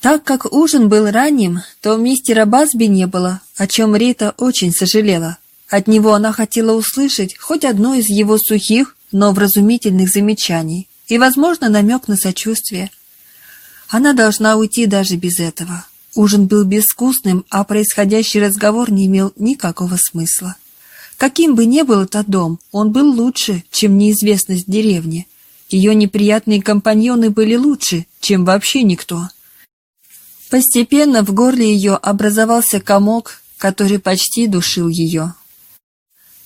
Так как ужин был ранним, то мистера Басби не было, о чем Рита очень сожалела. От него она хотела услышать хоть одно из его сухих, но вразумительных замечаний и, возможно, намек на сочувствие. Она должна уйти даже без этого. Ужин был безвкусным, а происходящий разговор не имел никакого смысла. Каким бы ни был этот дом, он был лучше, чем неизвестность деревни. Ее неприятные компаньоны были лучше, чем вообще никто. Постепенно в горле ее образовался комок, который почти душил ее.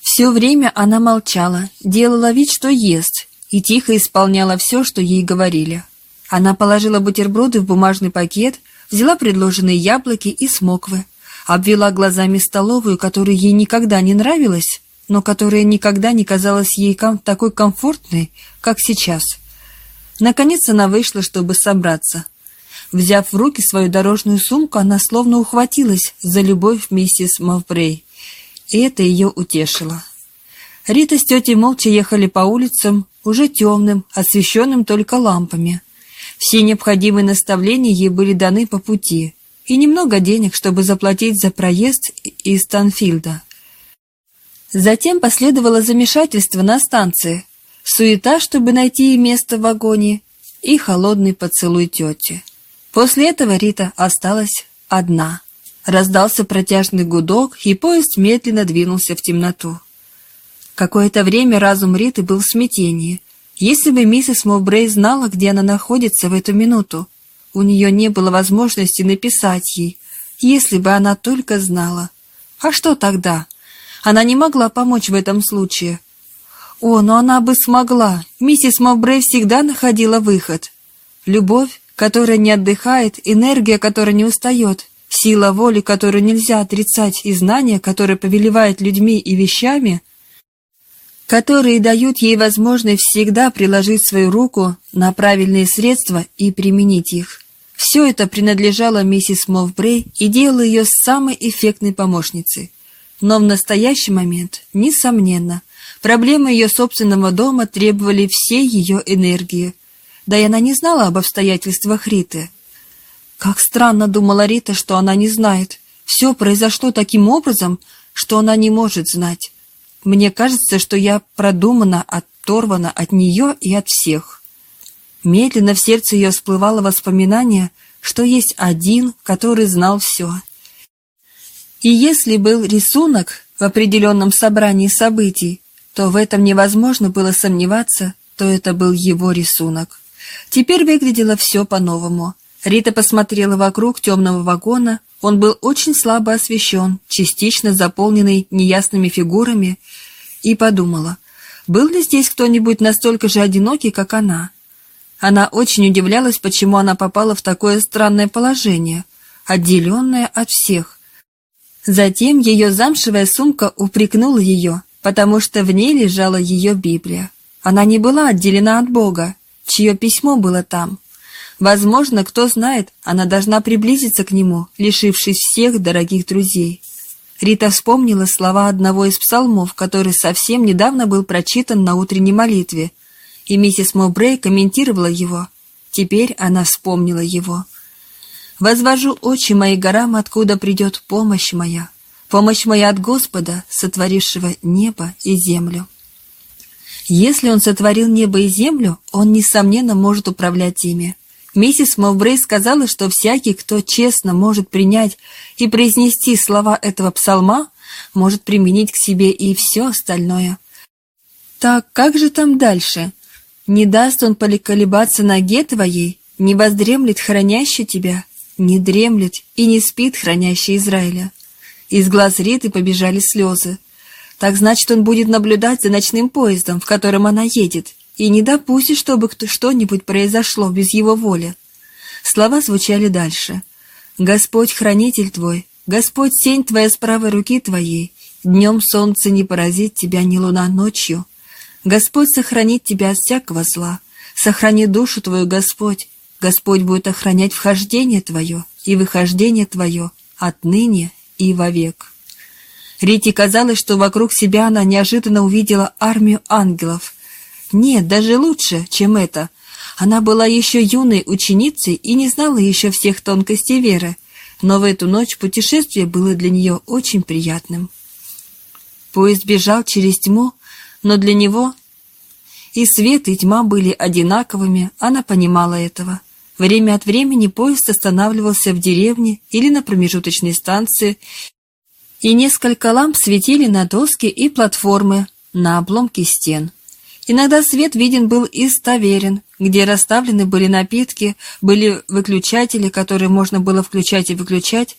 Все время она молчала, делала вид, что ест, и тихо исполняла все, что ей говорили. Она положила бутерброды в бумажный пакет, взяла предложенные яблоки и смоквы, обвела глазами столовую, которая ей никогда не нравилась, но которая никогда не казалась ей ком такой комфортной, как сейчас. Наконец она вышла, чтобы собраться. Взяв в руки свою дорожную сумку, она словно ухватилась за любовь миссис Мовбрей, и это ее утешило. Рита с тетей молча ехали по улицам, уже темным, освещенным только лампами. Все необходимые наставления ей были даны по пути, и немного денег, чтобы заплатить за проезд из Танфилда. Затем последовало замешательство на станции, суета, чтобы найти место в вагоне, и холодный поцелуй тети. После этого Рита осталась одна. Раздался протяжный гудок, и поезд медленно двинулся в темноту. Какое-то время разум Риты был в смятении. Если бы миссис Мовбрей знала, где она находится в эту минуту, у нее не было возможности написать ей, если бы она только знала. А что тогда? Она не могла помочь в этом случае. О, но она бы смогла. Миссис Мовбрей всегда находила выход. Любовь которая не отдыхает, энергия, которая не устает, сила воли, которую нельзя отрицать, и знания, которые повелевают людьми и вещами, которые дают ей возможность всегда приложить свою руку на правильные средства и применить их. Все это принадлежало миссис Мовбрей и делало ее самой эффектной помощницей. Но в настоящий момент, несомненно, проблемы ее собственного дома требовали всей ее энергии – да и она не знала об обстоятельствах Риты. Как странно думала Рита, что она не знает. Все произошло таким образом, что она не может знать. Мне кажется, что я продумана, оторвана от нее и от всех. Медленно в сердце ее всплывало воспоминание, что есть один, который знал все. И если был рисунок в определенном собрании событий, то в этом невозможно было сомневаться, то это был его рисунок. Теперь выглядело все по-новому. Рита посмотрела вокруг темного вагона. Он был очень слабо освещен, частично заполненный неясными фигурами, и подумала, был ли здесь кто-нибудь настолько же одинокий, как она. Она очень удивлялась, почему она попала в такое странное положение, отделенное от всех. Затем ее замшевая сумка упрекнула ее, потому что в ней лежала ее Библия. Она не была отделена от Бога, чье письмо было там. Возможно, кто знает, она должна приблизиться к нему, лишившись всех дорогих друзей. Рита вспомнила слова одного из псалмов, который совсем недавно был прочитан на утренней молитве, и миссис Мобрей комментировала его. Теперь она вспомнила его. «Возвожу очи мои горам, откуда придет помощь моя, помощь моя от Господа, сотворившего небо и землю». Если он сотворил небо и землю, он, несомненно, может управлять ими. Миссис Мовбрей сказала, что всякий, кто честно может принять и произнести слова этого псалма, может применить к себе и все остальное. Так как же там дальше? Не даст он поликолебаться ноге твоей, не воздремлет хранящий тебя, не дремлет и не спит хранящий Израиля. Из глаз Риты побежали слезы. Так значит, он будет наблюдать за ночным поездом, в котором она едет, и не допустит, чтобы что-нибудь произошло без его воли. Слова звучали дальше. «Господь хранитель твой, Господь сень твоя с правой руки твоей, днем солнце не поразит тебя ни луна ночью. Господь сохранит тебя от всякого зла, сохрани душу твою, Господь, Господь будет охранять вхождение твое и выхождение твое отныне и вовек». Рите казалось, что вокруг себя она неожиданно увидела армию ангелов. Нет, даже лучше, чем это. Она была еще юной ученицей и не знала еще всех тонкостей веры, но в эту ночь путешествие было для нее очень приятным. Поезд бежал через тьму, но для него и свет, и тьма были одинаковыми, она понимала этого. Время от времени поезд останавливался в деревне или на промежуточной станции, и несколько ламп светили на доски и платформы, на обломки стен. Иногда свет виден был из таверен, где расставлены были напитки, были выключатели, которые можно было включать и выключать.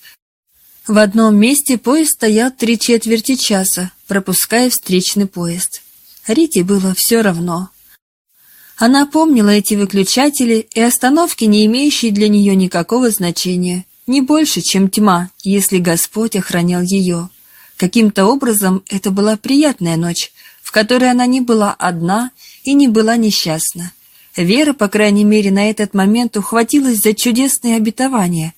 В одном месте поезд стоял три четверти часа, пропуская встречный поезд. Рите было все равно. Она помнила эти выключатели и остановки, не имеющие для нее никакого значения, не больше, чем тьма, если Господь охранял ее. Каким-то образом это была приятная ночь, в которой она не была одна и не была несчастна. Вера, по крайней мере, на этот момент ухватилась за чудесные обетования,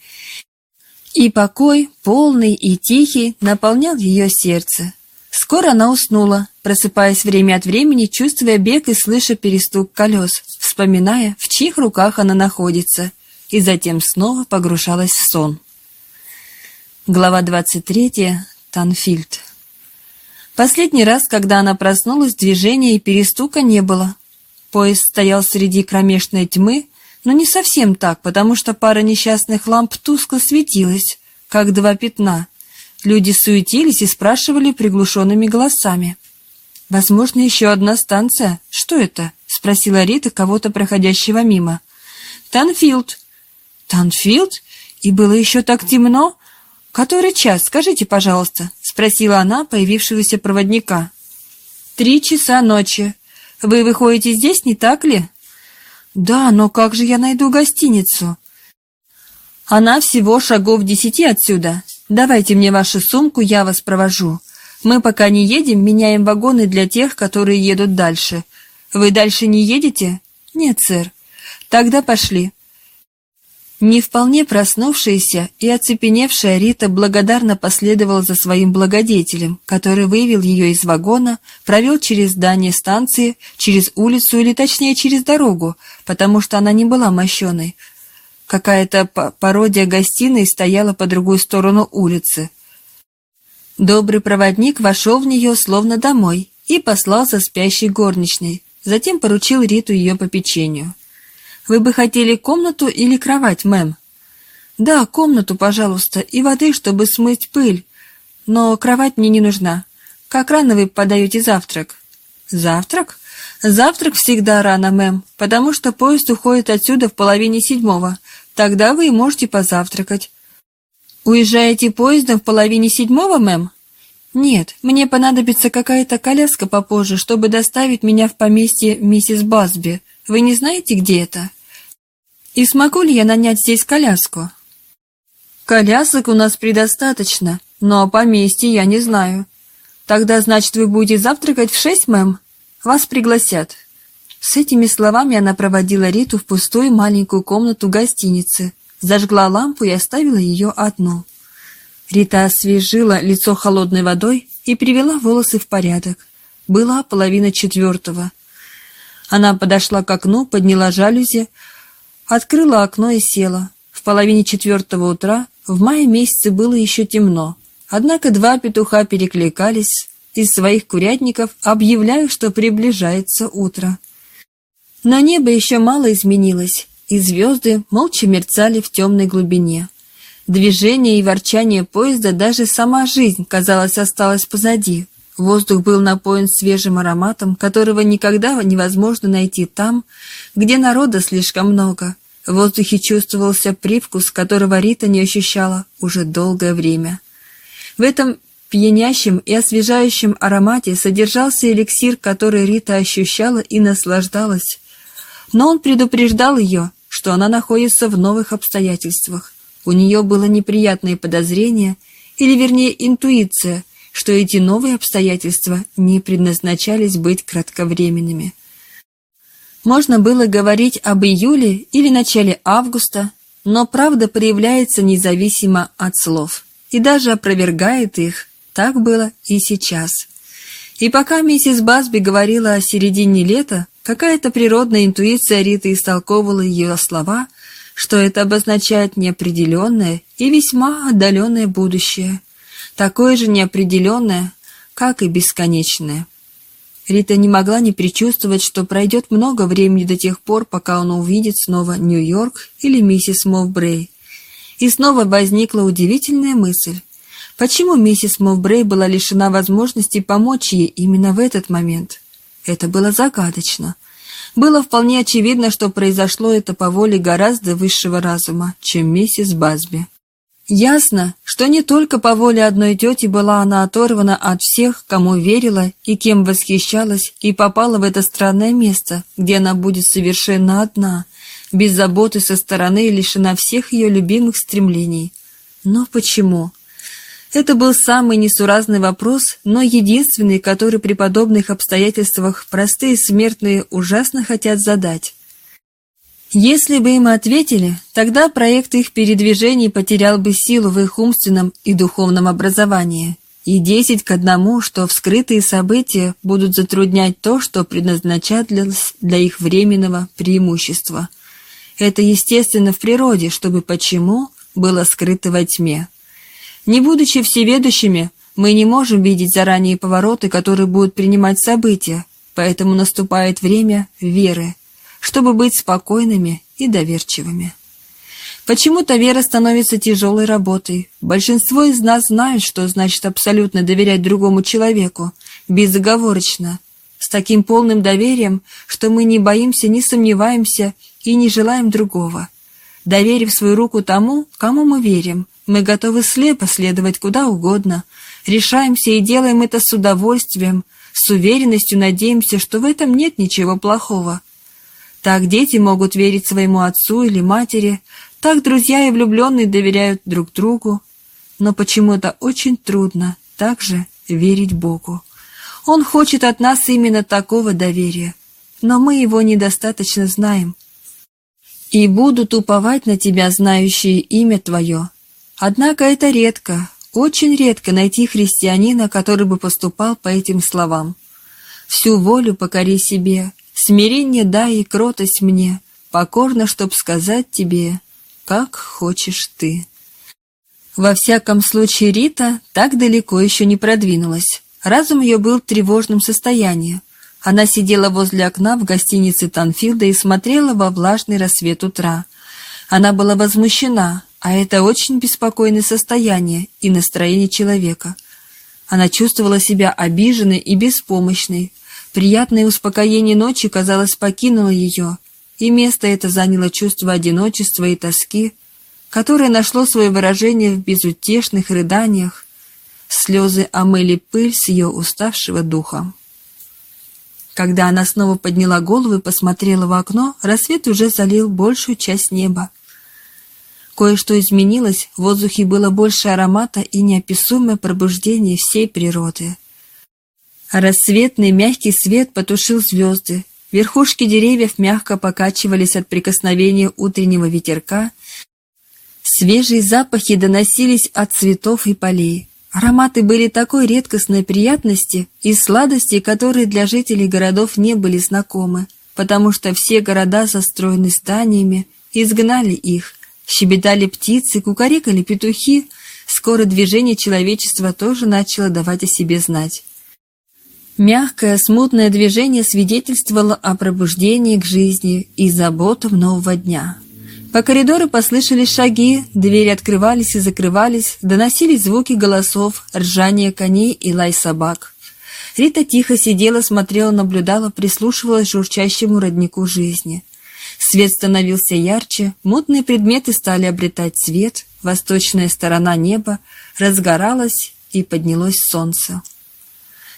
и покой, полный и тихий, наполнял ее сердце. Скоро она уснула, просыпаясь время от времени, чувствуя бег и слыша перестук колес, вспоминая, в чьих руках она находится, и затем снова погружалась в сон. Глава 23. Танфильд. Последний раз, когда она проснулась, движения и перестука не было. Поезд стоял среди кромешной тьмы, но не совсем так, потому что пара несчастных ламп тускло светилась, как два пятна — Люди суетились и спрашивали приглушенными голосами. «Возможно, еще одна станция. Что это?» — спросила Рита кого-то проходящего мимо. «Танфилд». «Танфилд? И было еще так темно? Который час, скажите, пожалуйста?» — спросила она появившегося проводника. «Три часа ночи. Вы выходите здесь, не так ли?» «Да, но как же я найду гостиницу?» «Она всего шагов десяти отсюда. Давайте мне вашу сумку, я вас провожу. Мы пока не едем, меняем вагоны для тех, которые едут дальше. Вы дальше не едете? Нет, сэр. Тогда пошли. Не вполне проснувшаяся и оцепеневшая Рита благодарно последовала за своим благодетелем, который вывел ее из вагона, провел через здание станции, через улицу или точнее через дорогу, потому что она не была мощеной, Какая-то пародия гостиной стояла по другую сторону улицы. Добрый проводник вошел в нее словно домой и послал за спящей горничной, затем поручил Риту ее попечению. «Вы бы хотели комнату или кровать, мэм?» «Да, комнату, пожалуйста, и воды, чтобы смыть пыль. Но кровать мне не нужна. Как рано вы подаете завтрак?» «Завтрак?» «Завтрак всегда рано, мэм, потому что поезд уходит отсюда в половине седьмого, Тогда вы и можете позавтракать. Уезжаете поездом в половине седьмого, мэм? Нет, мне понадобится какая-то коляска попозже, чтобы доставить меня в поместье миссис Басби. Вы не знаете, где это? И смогу ли я нанять здесь коляску? Колясок у нас предостаточно, но о поместье я не знаю. Тогда, значит, вы будете завтракать в шесть, мэм? Вас пригласят. С этими словами она проводила Риту в пустую маленькую комнату гостиницы, зажгла лампу и оставила ее одну. Рита освежила лицо холодной водой и привела волосы в порядок. Была половина четвертого. Она подошла к окну, подняла жалюзи, открыла окно и села. В половине четвертого утра в мае месяце было еще темно. Однако два петуха перекликались из своих курятников, объявляя, что приближается утро. Но небо еще мало изменилось, и звезды молча мерцали в темной глубине. Движение и ворчание поезда, даже сама жизнь, казалось, осталась позади. Воздух был напоен свежим ароматом, которого никогда невозможно найти там, где народа слишком много. В воздухе чувствовался привкус, которого Рита не ощущала уже долгое время. В этом пьянящем и освежающем аромате содержался эликсир, который Рита ощущала и наслаждалась. Но он предупреждал ее, что она находится в новых обстоятельствах. У нее было неприятное подозрение, или вернее интуиция, что эти новые обстоятельства не предназначались быть кратковременными. Можно было говорить об июле или начале августа, но правда проявляется независимо от слов и даже опровергает их. Так было и сейчас. И пока миссис Басби говорила о середине лета, Какая-то природная интуиция Риты истолковывала ее слова, что это обозначает неопределенное и весьма отдаленное будущее, такое же неопределенное, как и бесконечное. Рита не могла не предчувствовать, что пройдет много времени до тех пор, пока он увидит снова Нью-Йорк или миссис Мовбрей. И снова возникла удивительная мысль. Почему миссис Мовбрей была лишена возможности помочь ей именно в этот момент? Это было загадочно. Было вполне очевидно, что произошло это по воле гораздо высшего разума, чем миссис Базби. Ясно, что не только по воле одной тети была она оторвана от всех, кому верила и кем восхищалась, и попала в это странное место, где она будет совершенно одна, без заботы со стороны и лишена всех ее любимых стремлений. Но почему? Это был самый несуразный вопрос, но единственный, который при подобных обстоятельствах простые смертные ужасно хотят задать. Если бы им ответили, тогда проект их передвижений потерял бы силу в их умственном и духовном образовании. И десять к одному, что вскрытые события будут затруднять то, что предназначалось для их временного преимущества. Это естественно в природе, чтобы почему было скрыто во тьме. Не будучи всеведущими, мы не можем видеть заранее повороты, которые будут принимать события, поэтому наступает время веры, чтобы быть спокойными и доверчивыми. Почему-то вера становится тяжелой работой. Большинство из нас знают, что значит абсолютно доверять другому человеку, безоговорочно, с таким полным доверием, что мы не боимся, не сомневаемся и не желаем другого. Доверив свою руку тому, кому мы верим, мы готовы слепо следовать куда угодно, решаемся и делаем это с удовольствием, с уверенностью надеемся, что в этом нет ничего плохого. Так дети могут верить своему отцу или матери, так друзья и влюбленные доверяют друг другу. Но почему-то очень трудно также верить Богу. Он хочет от нас именно такого доверия, но мы его недостаточно знаем. «И будут уповать на тебя, знающие имя Твое, Однако это редко, очень редко найти христианина, который бы поступал по этим словам. «Всю волю покори себе, смирение дай и кротость мне, покорно, чтоб сказать тебе, как хочешь ты». Во всяком случае, Рита так далеко еще не продвинулась. Разум ее был в тревожном состоянии. Она сидела возле окна в гостинице Танфилда и смотрела во влажный рассвет утра. Она была возмущена, а это очень беспокойное состояние и настроение человека. Она чувствовала себя обиженной и беспомощной. Приятное успокоение ночи, казалось, покинуло ее, и место это заняло чувство одиночества и тоски, которое нашло свое выражение в безутешных рыданиях. Слезы омыли пыль с ее уставшего духа. Когда она снова подняла голову и посмотрела в окно, рассвет уже залил большую часть неба. Кое-что изменилось, в воздухе было больше аромата и неописуемое пробуждение всей природы. Рассветный мягкий свет потушил звезды, верхушки деревьев мягко покачивались от прикосновения утреннего ветерка, свежие запахи доносились от цветов и полей. Ароматы были такой редкостной приятности и сладости, которые для жителей городов не были знакомы, потому что все города застроены зданиями, изгнали их, Щебетали птицы, кукарекали петухи. Скоро движение человечества тоже начало давать о себе знать. Мягкое, смутное движение свидетельствовало о пробуждении к жизни и заботах нового дня. По коридору послышались шаги, двери открывались и закрывались, доносились звуки голосов, ржание коней и лай собак. Рита тихо сидела, смотрела, наблюдала, прислушивалась к журчащему роднику жизни — Свет становился ярче, мутные предметы стали обретать цвет, восточная сторона неба разгоралась и поднялось солнце.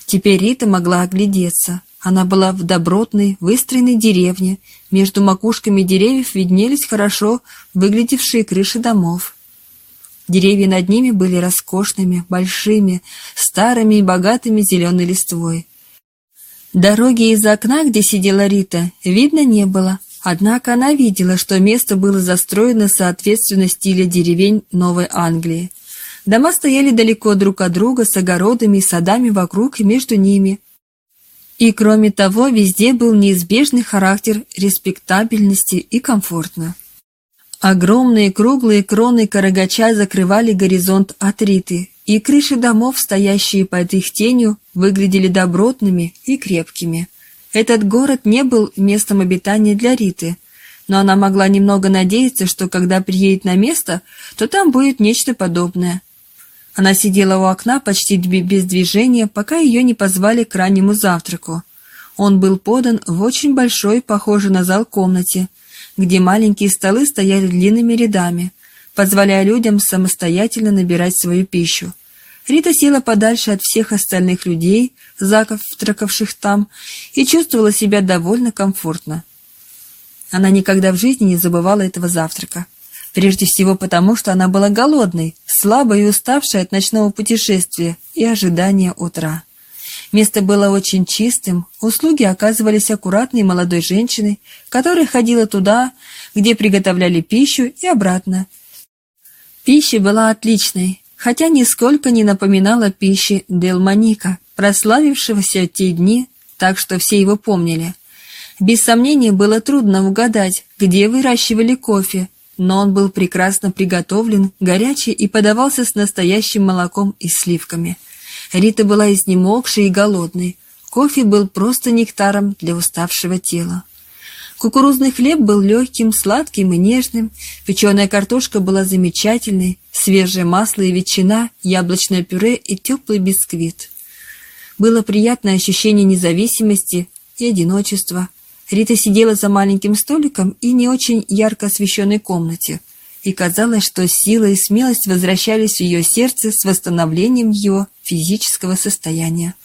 Теперь Рита могла оглядеться. Она была в добротной, выстроенной деревне. Между макушками деревьев виднелись хорошо выглядевшие крыши домов. Деревья над ними были роскошными, большими, старыми и богатыми зеленой листвой. Дороги из окна, где сидела Рита, видно не было, Однако она видела, что место было застроено соответственно стилю деревень Новой Англии. Дома стояли далеко друг от друга с огородами и садами вокруг и между ними. И кроме того, везде был неизбежный характер респектабельности и комфортно. Огромные круглые кроны Карагача закрывали горизонт от Риты, и крыши домов, стоящие под их тенью, выглядели добротными и крепкими. Этот город не был местом обитания для Риты, но она могла немного надеяться, что когда приедет на место, то там будет нечто подобное. Она сидела у окна почти без движения, пока ее не позвали к раннему завтраку. Он был подан в очень большой, похожей на зал комнате, где маленькие столы стояли длинными рядами, позволяя людям самостоятельно набирать свою пищу. Рита села подальше от всех остальных людей, завтракавших там, и чувствовала себя довольно комфортно. Она никогда в жизни не забывала этого завтрака. Прежде всего потому, что она была голодной, слабой и уставшей от ночного путешествия и ожидания утра. Место было очень чистым, услуги оказывались аккуратной молодой женщиной, которая ходила туда, где приготовляли пищу и обратно. Пища была отличной, хотя нисколько не напоминала пищи Делманика, прославившегося те дни, так что все его помнили. Без сомнения, было трудно угадать, где выращивали кофе, но он был прекрасно приготовлен, горячий и подавался с настоящим молоком и сливками – Рита была изнемогшей и голодной. Кофе был просто нектаром для уставшего тела. Кукурузный хлеб был легким, сладким и нежным, печеная картошка была замечательной, свежее масло и ветчина, яблочное пюре и теплый бисквит. Было приятное ощущение независимости и одиночества. Рита сидела за маленьким столиком и не очень ярко освещенной комнате, и казалось, что сила и смелость возвращались в ее сердце с восстановлением его физического состояния.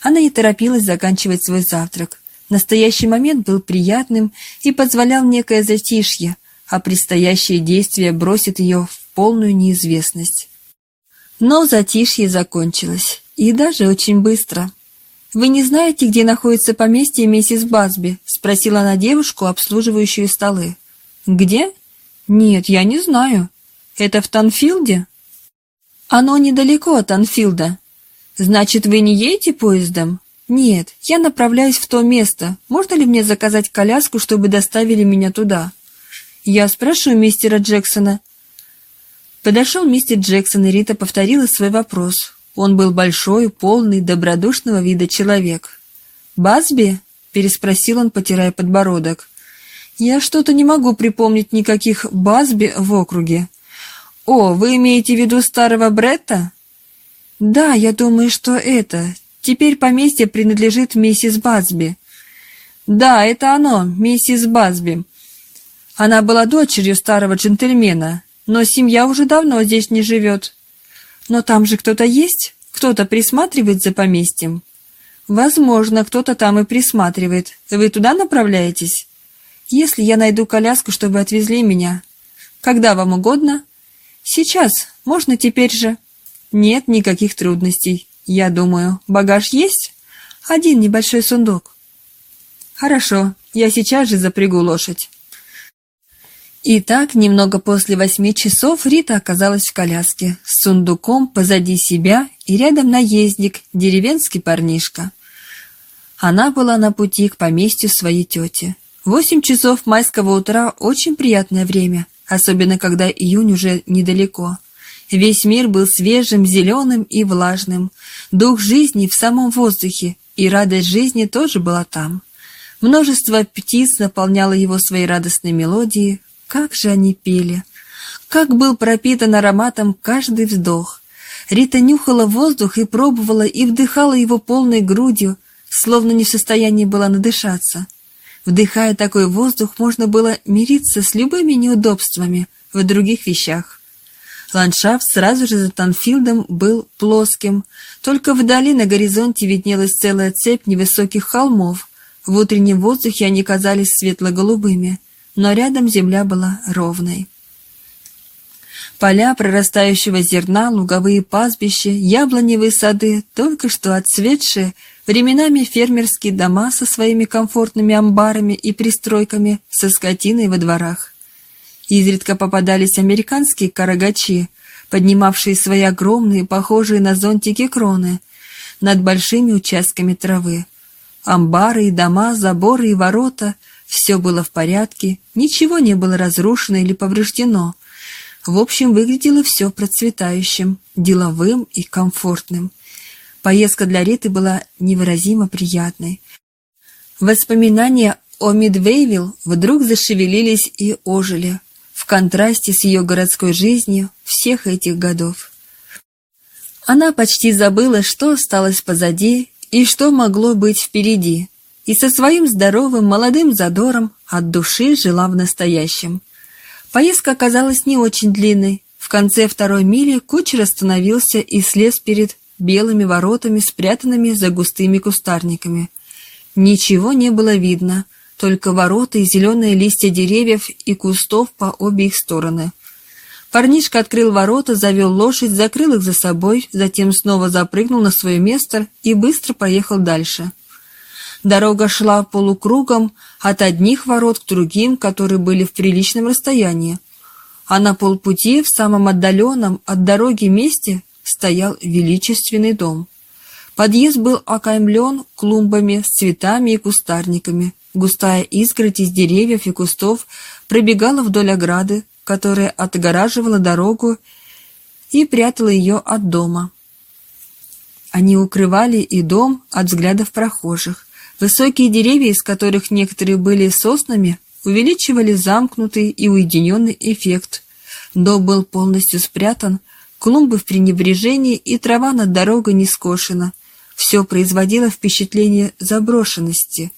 Она не торопилась заканчивать свой завтрак. Настоящий момент был приятным и позволял некое затишье, а предстоящие действия бросят ее в полную неизвестность. Но затишье закончилось, и даже очень быстро. «Вы не знаете, где находится поместье миссис Басби?» — спросила она девушку, обслуживающую столы. «Где?» «Нет, я не знаю. Это в Танфилде?» «Оно недалеко от Анфилда. Значит, вы не едете поездом?» «Нет, я направляюсь в то место. Можно ли мне заказать коляску, чтобы доставили меня туда?» «Я спрошу мистера Джексона». Подошел мистер Джексон, и Рита повторила свой вопрос. Он был большой, полный, добродушного вида человек. «Басби?» — переспросил он, потирая подбородок. «Я что-то не могу припомнить никаких Басби в округе». «О, вы имеете в виду старого Бретта?» «Да, я думаю, что это. Теперь поместье принадлежит миссис Басби». «Да, это оно, миссис Басби. Она была дочерью старого джентльмена, но семья уже давно здесь не живет. Но там же кто-то есть? Кто-то присматривает за поместьем?» «Возможно, кто-то там и присматривает. Вы туда направляетесь?» «Если я найду коляску, чтобы отвезли меня. Когда вам угодно?» Сейчас, можно теперь же. Нет никаких трудностей. Я думаю, багаж есть? Один небольшой сундук. Хорошо, я сейчас же запрягу лошадь. Итак, немного после восьми часов Рита оказалась в коляске с сундуком позади себя и рядом наездник, деревенский парнишка. Она была на пути к поместью своей тети. Восемь часов майского утра – очень приятное время особенно когда июнь уже недалеко. Весь мир был свежим, зеленым и влажным. Дух жизни в самом воздухе, и радость жизни тоже была там. Множество птиц наполняло его своей радостной мелодией. Как же они пели! Как был пропитан ароматом каждый вздох! Рита нюхала воздух и пробовала, и вдыхала его полной грудью, словно не в состоянии была надышаться. Вдыхая такой воздух, можно было мириться с любыми неудобствами в других вещах. Ландшафт сразу же за Танфилдом был плоским, только вдали на горизонте виднелась целая цепь невысоких холмов. В утреннем воздухе они казались светло-голубыми, но рядом земля была ровной. Поля прорастающего зерна, луговые пастбища, яблоневые сады, только что отцветшие, временами фермерские дома со своими комфортными амбарами и пристройками со скотиной во дворах. Изредка попадались американские карагачи, поднимавшие свои огромные, похожие на зонтики кроны, над большими участками травы. Амбары и дома, заборы и ворота — все было в порядке, ничего не было разрушено или повреждено. В общем, выглядело все процветающим, деловым и комфортным. Поездка для Риты была невыразимо приятной. Воспоминания о Мидвейвилл вдруг зашевелились и ожили, в контрасте с ее городской жизнью всех этих годов. Она почти забыла, что осталось позади и что могло быть впереди, и со своим здоровым молодым задором от души жила в настоящем. Поездка оказалась не очень длинной. В конце второй мили кучер остановился и слез перед белыми воротами, спрятанными за густыми кустарниками. Ничего не было видно, только ворота и зеленые листья деревьев и кустов по обе их стороны. Парнишка открыл ворота, завел лошадь, закрыл их за собой, затем снова запрыгнул на свое место и быстро поехал дальше. Дорога шла полукругом от одних ворот к другим, которые были в приличном расстоянии. А на полпути, в самом отдаленном от дороги месте, стоял величественный дом. Подъезд был окаймлен клумбами с цветами и кустарниками. Густая изгородь из деревьев и кустов пробегала вдоль ограды, которая отгораживала дорогу и прятала ее от дома. Они укрывали и дом от взглядов прохожих. Высокие деревья, из которых некоторые были соснами, увеличивали замкнутый и уединенный эффект. Дом был полностью спрятан, клумбы в пренебрежении и трава над дорогой не скошена. Все производило впечатление заброшенности.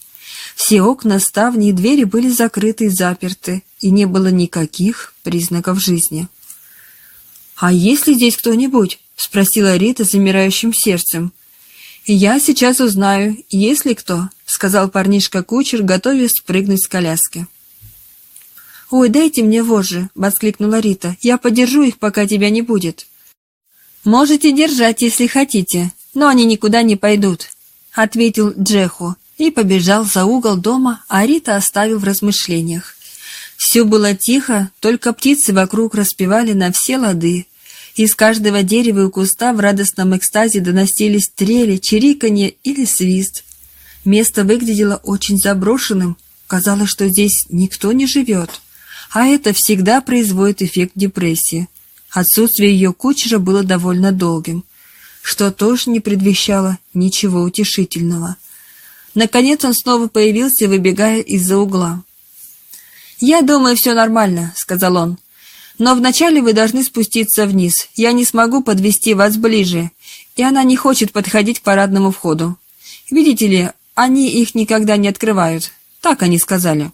Все окна, ставни и двери были закрыты и заперты, и не было никаких признаков жизни. «А есть ли здесь кто-нибудь?» — спросила Рита замирающим сердцем. «Я сейчас узнаю, есть ли кто», — сказал парнишка-кучер, готовясь спрыгнуть с коляски. «Ой, дайте мне вожжи!» — воскликнула Рита. «Я подержу их, пока тебя не будет». «Можете держать, если хотите, но они никуда не пойдут», — ответил Джеху и побежал за угол дома, а Рита оставил в размышлениях. Все было тихо, только птицы вокруг распевали на все лады. Из каждого дерева и куста в радостном экстазе доносились трели, чириканье или свист. Место выглядело очень заброшенным, казалось, что здесь никто не живет. А это всегда производит эффект депрессии. Отсутствие ее кучера было довольно долгим, что тоже не предвещало ничего утешительного. Наконец он снова появился, выбегая из-за угла. «Я думаю, все нормально», — сказал он. «Но вначале вы должны спуститься вниз. Я не смогу подвести вас ближе, и она не хочет подходить к парадному входу. Видите ли, они их никогда не открывают. Так они сказали».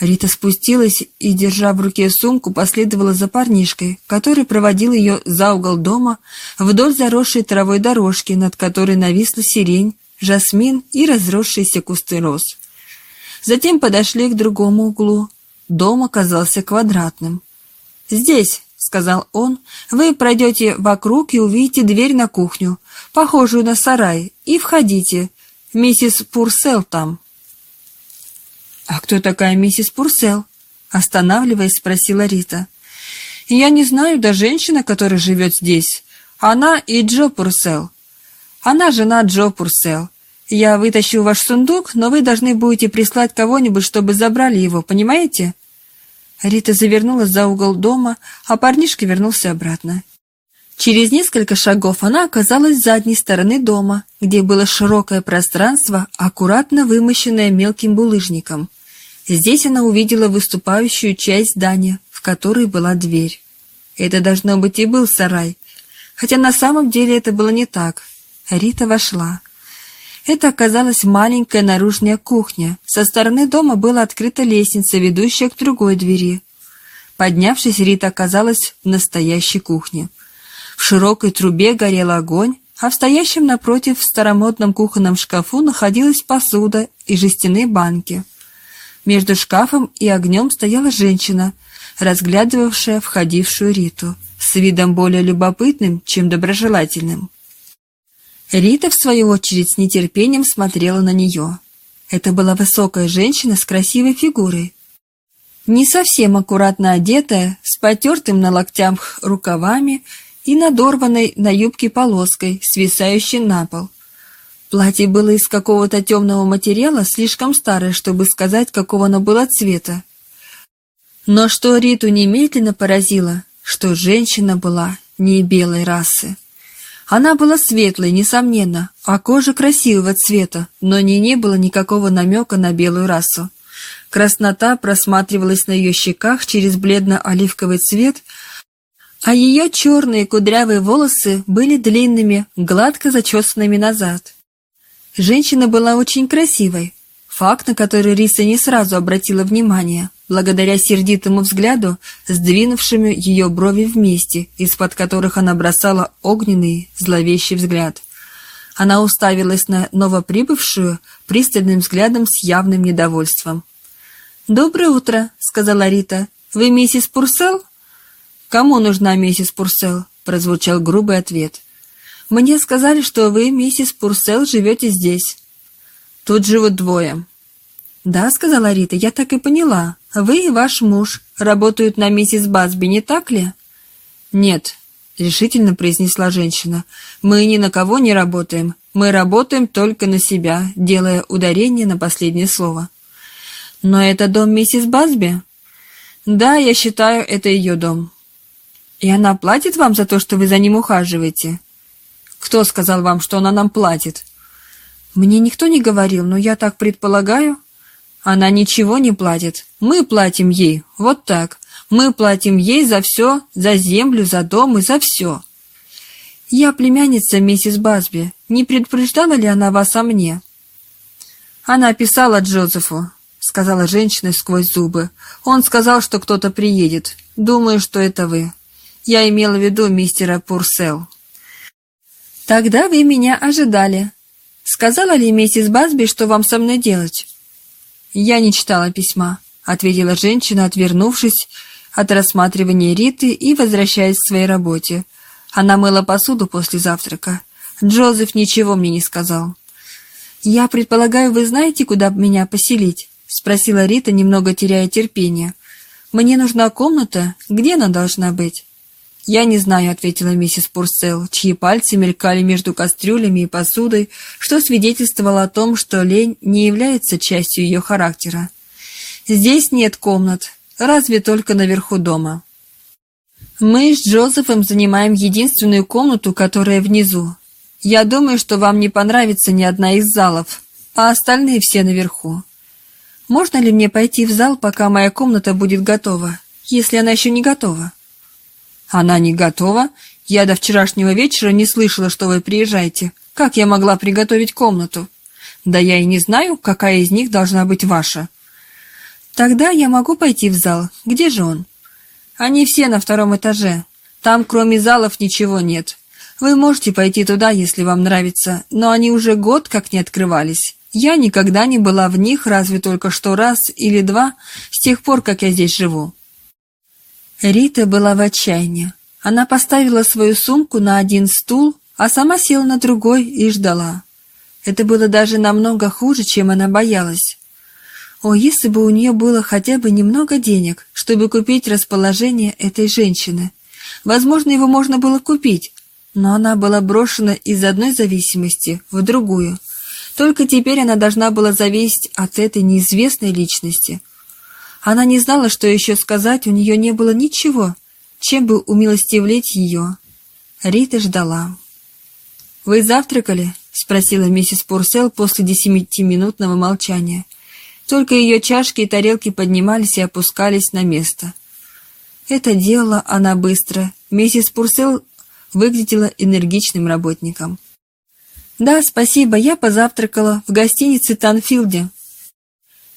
Рита спустилась и, держа в руке сумку, последовала за парнишкой, который проводил ее за угол дома вдоль заросшей травой дорожки, над которой нависла сирень, жасмин и разросшиеся кусты роз. Затем подошли к другому углу. Дом оказался квадратным. «Здесь», — сказал он, — «вы пройдете вокруг и увидите дверь на кухню, похожую на сарай, и входите. Миссис Пурсел там». «А кто такая миссис Пурсел?» Останавливаясь, спросила Рита. «Я не знаю, да женщина, которая живет здесь. Она и Джо Пурсел. Она жена Джо Пурсел. Я вытащу ваш сундук, но вы должны будете прислать кого-нибудь, чтобы забрали его, понимаете?» Рита завернулась за угол дома, а парнишка вернулся обратно. Через несколько шагов она оказалась с задней стороны дома, где было широкое пространство, аккуратно вымощенное мелким булыжником. Здесь она увидела выступающую часть здания, в которой была дверь. Это должно быть и был сарай, хотя на самом деле это было не так. Рита вошла. Это оказалась маленькая наружная кухня. Со стороны дома была открыта лестница, ведущая к другой двери. Поднявшись, Рита оказалась в настоящей кухне. В широкой трубе горел огонь, а в стоящем напротив старомодном кухонном шкафу находилась посуда и жестяные банки. Между шкафом и огнем стояла женщина, разглядывавшая входившую Риту, с видом более любопытным, чем доброжелательным. Рита, в свою очередь, с нетерпением смотрела на нее. Это была высокая женщина с красивой фигурой. Не совсем аккуратно одетая, с потертым на локтях рукавами и надорванной на юбке полоской, свисающей на пол. Платье было из какого-то темного материала, слишком старое, чтобы сказать, какого оно было цвета. Но что Риту немедленно поразило, что женщина была не белой расы. Она была светлой, несомненно, а кожа красивого цвета, но не не было никакого намека на белую расу. Краснота просматривалась на ее щеках через бледно-оливковый цвет, а ее черные кудрявые волосы были длинными, гладко зачесанными назад. Женщина была очень красивой, факт, на который Риса не сразу обратила внимание, благодаря сердитому взгляду, сдвинувшему ее брови вместе, из-под которых она бросала огненный, зловещий взгляд. Она уставилась на новоприбывшую пристальным взглядом с явным недовольством. «Доброе утро», — сказала Рита. «Вы миссис Пурсел?» «Кому нужна миссис Пурсел?» — прозвучал грубый ответ. «Мне сказали, что вы, миссис Пурсел, живете здесь». «Тут живут двое». «Да», — сказала Рита, — «я так и поняла. Вы и ваш муж работают на миссис Басби, не так ли?» «Нет», — решительно произнесла женщина. «Мы ни на кого не работаем. Мы работаем только на себя, делая ударение на последнее слово». «Но это дом миссис Басби?» «Да, я считаю, это ее дом». «И она платит вам за то, что вы за ним ухаживаете?» «Кто сказал вам, что она нам платит?» «Мне никто не говорил, но я так предполагаю». «Она ничего не платит. Мы платим ей. Вот так. Мы платим ей за все, за землю, за дом и за все». «Я племянница миссис Басби. Не предупреждала ли она вас о мне?» Она писала Джозефу сказала женщина сквозь зубы. «Он сказал, что кто-то приедет. Думаю, что это вы. Я имела в виду мистера Пурсел». «Тогда вы меня ожидали. Сказала ли миссис Басби, что вам со мной делать?» «Я не читала письма», — ответила женщина, отвернувшись от рассматривания Риты и возвращаясь к своей работе. Она мыла посуду после завтрака. Джозеф ничего мне не сказал. «Я предполагаю, вы знаете, куда меня поселить?» — спросила Рита, немного теряя терпение. «Мне нужна комната. Где она должна быть?» «Я не знаю», — ответила миссис Пурсел, чьи пальцы мелькали между кастрюлями и посудой, что свидетельствовало о том, что лень не является частью ее характера. «Здесь нет комнат, разве только наверху дома». «Мы с Джозефом занимаем единственную комнату, которая внизу. Я думаю, что вам не понравится ни одна из залов, а остальные все наверху. Можно ли мне пойти в зал, пока моя комната будет готова, если она еще не готова? Она не готова? Я до вчерашнего вечера не слышала, что вы приезжаете. Как я могла приготовить комнату? Да я и не знаю, какая из них должна быть ваша. Тогда я могу пойти в зал. Где же он? Они все на втором этаже. Там, кроме залов, ничего нет. Вы можете пойти туда, если вам нравится, но они уже год как не открывались. Я никогда не была в них, разве только что раз или два, с тех пор, как я здесь живу. Рита была в отчаянии. Она поставила свою сумку на один стул, а сама села на другой и ждала. Это было даже намного хуже, чем она боялась. О, если бы у нее было хотя бы немного денег, чтобы купить расположение этой женщины. Возможно, его можно было купить, но она была брошена из одной зависимости в другую – только теперь она должна была зависеть от этой неизвестной личности. Она не знала, что еще сказать, у нее не было ничего, чем бы умилостивлять ее. Рита ждала. «Вы завтракали?» — спросила миссис Пурсел после десятиминутного молчания. Только ее чашки и тарелки поднимались и опускались на место. Это делала она быстро. Миссис Пурсел выглядела энергичным работником. «Да, спасибо, я позавтракала в гостинице Танфилде».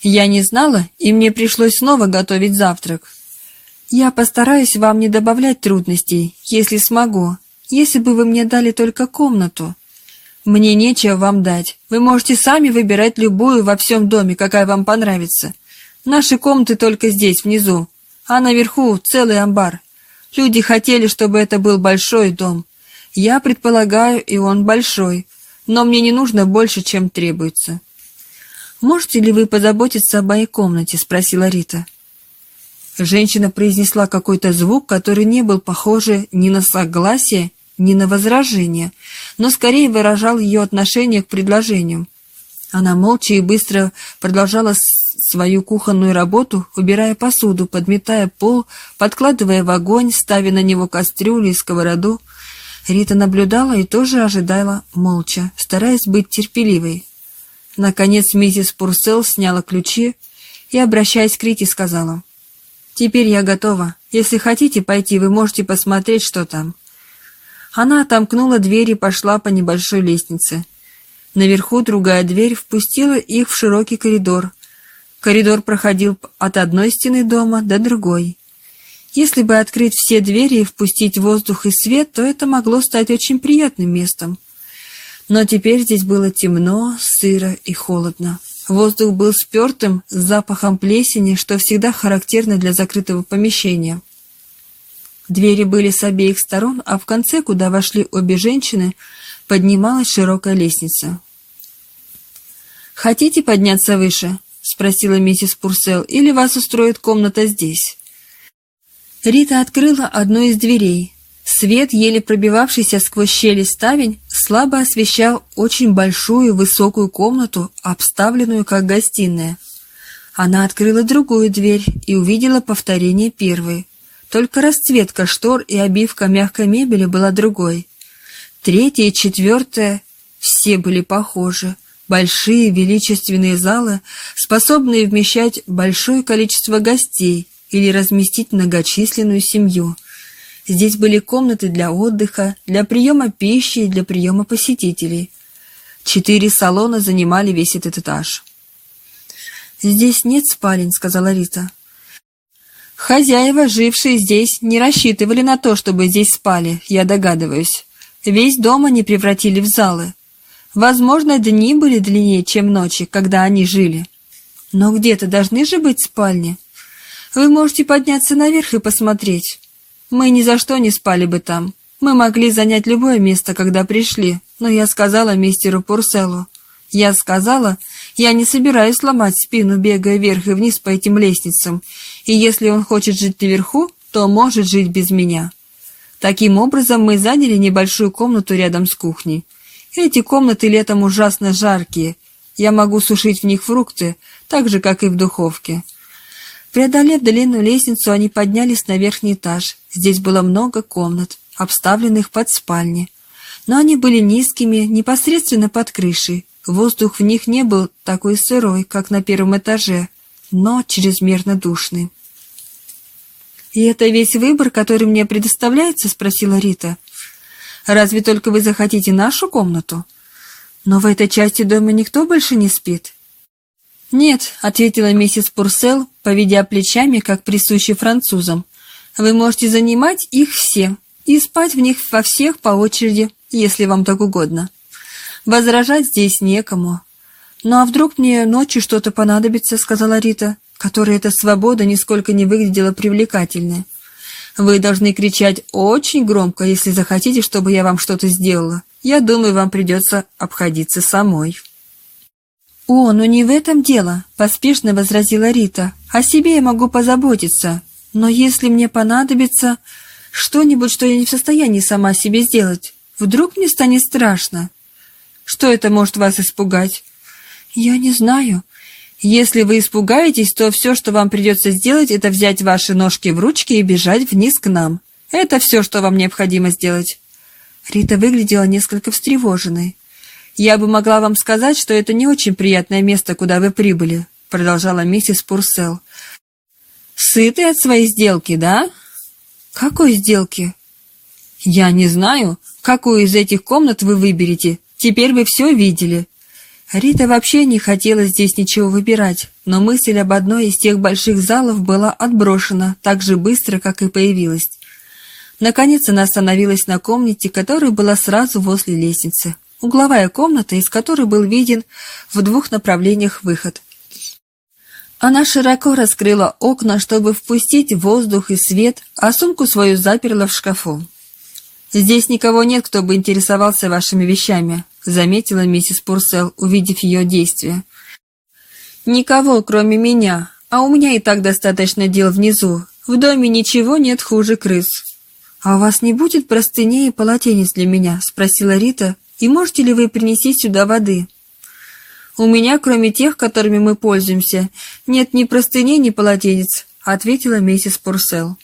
«Я не знала, и мне пришлось снова готовить завтрак». «Я постараюсь вам не добавлять трудностей, если смогу, если бы вы мне дали только комнату». «Мне нечего вам дать. Вы можете сами выбирать любую во всем доме, какая вам понравится. Наши комнаты только здесь, внизу, а наверху целый амбар. Люди хотели, чтобы это был большой дом. Я предполагаю, и он большой но мне не нужно больше, чем требуется. «Можете ли вы позаботиться о моей комнате?» — спросила Рита. Женщина произнесла какой-то звук, который не был похож ни на согласие, не на возражение, но скорее выражал ее отношение к предложению. Она молча и быстро продолжала свою кухонную работу, убирая посуду, подметая пол, подкладывая в огонь, ставя на него кастрюлю и сковороду. Рита наблюдала и тоже ожидала молча, стараясь быть терпеливой. Наконец миссис Пурсел сняла ключи и, обращаясь к Рите, сказала, «Теперь я готова. Если хотите пойти, вы можете посмотреть, что там». Она отомкнула дверь и пошла по небольшой лестнице. Наверху другая дверь впустила их в широкий коридор. Коридор проходил от одной стены дома до другой. Если бы открыть все двери и впустить воздух и свет, то это могло стать очень приятным местом. Но теперь здесь было темно, сыро и холодно. Воздух был спертым, с запахом плесени, что всегда характерно для закрытого помещения. Двери были с обеих сторон, а в конце, куда вошли обе женщины, поднималась широкая лестница. «Хотите подняться выше?» — спросила миссис Пурсел. «Или вас устроит комната здесь?» Рита открыла одну из дверей. Свет, еле пробивавшийся сквозь щели ставень, слабо освещал очень большую высокую комнату, обставленную как гостиная. Она открыла другую дверь и увидела повторение первой. Только расцветка штор и обивка мягкой мебели была другой. Третья и четвертая все были похожи. Большие величественные залы, способные вмещать большое количество гостей или разместить многочисленную семью. Здесь были комнаты для отдыха, для приема пищи и для приема посетителей. Четыре салона занимали весь этот этаж. «Здесь нет спален», — сказала Рита. Хозяева, жившие здесь, не рассчитывали на то, чтобы здесь спали, я догадываюсь. Весь дом они превратили в залы. Возможно, дни были длиннее, чем ночи, когда они жили. Но где-то должны же быть спальни. Вы можете подняться наверх и посмотреть. Мы ни за что не спали бы там. Мы могли занять любое место, когда пришли, но я сказала мистеру Пурселу. Я сказала, я не собираюсь ломать спину, бегая вверх и вниз по этим лестницам, и если он хочет жить наверху, то может жить без меня. Таким образом, мы заняли небольшую комнату рядом с кухней. Эти комнаты летом ужасно жаркие. Я могу сушить в них фрукты, так же, как и в духовке. Преодолев длинную лестницу, они поднялись на верхний этаж. Здесь было много комнат, обставленных под спальни. Но они были низкими, непосредственно под крышей. Воздух в них не был такой сырой, как на первом этаже, но чрезмерно душный. «И это весь выбор, который мне предоставляется?» — спросила Рита. «Разве только вы захотите нашу комнату? Но в этой части дома никто больше не спит?» «Нет», — ответила миссис Пурсел, поведя плечами, как присущий французам. «Вы можете занимать их все и спать в них во всех по очереди, если вам так угодно. Возражать здесь некому». «Ну а вдруг мне ночью что-то понадобится?» — сказала Рита, которой эта свобода нисколько не выглядела привлекательной. «Вы должны кричать очень громко, если захотите, чтобы я вам что-то сделала. Я думаю, вам придется обходиться самой». «О, ну не в этом дело», — поспешно возразила Рита. «О себе я могу позаботиться. Но если мне понадобится что-нибудь, что я не в состоянии сама себе сделать, вдруг мне станет страшно. Что это может вас испугать?» «Я не знаю. Если вы испугаетесь, то все, что вам придется сделать, это взять ваши ножки в ручки и бежать вниз к нам. Это все, что вам необходимо сделать». Рита выглядела несколько встревоженной. «Я бы могла вам сказать, что это не очень приятное место, куда вы прибыли», продолжала миссис Пурсел. «Сыты от своей сделки, да?» «Какой сделки?» «Я не знаю, какую из этих комнат вы выберете. Теперь вы все видели». Рита вообще не хотела здесь ничего выбирать, но мысль об одной из тех больших залов была отброшена так же быстро, как и появилась. Наконец она остановилась на комнате, которая была сразу возле лестницы угловая комната, из которой был виден в двух направлениях выход. Она широко раскрыла окна, чтобы впустить воздух и свет, а сумку свою заперла в шкафу. «Здесь никого нет, кто бы интересовался вашими вещами», заметила миссис Пурсел, увидев ее действия. «Никого, кроме меня, а у меня и так достаточно дел внизу. В доме ничего нет хуже крыс». «А у вас не будет простыней и полотенец для меня?» — спросила Рита. «И можете ли вы принести сюда воды?» «У меня, кроме тех, которыми мы пользуемся, нет ни простыней, ни полотенец», — ответила миссис Пурсел.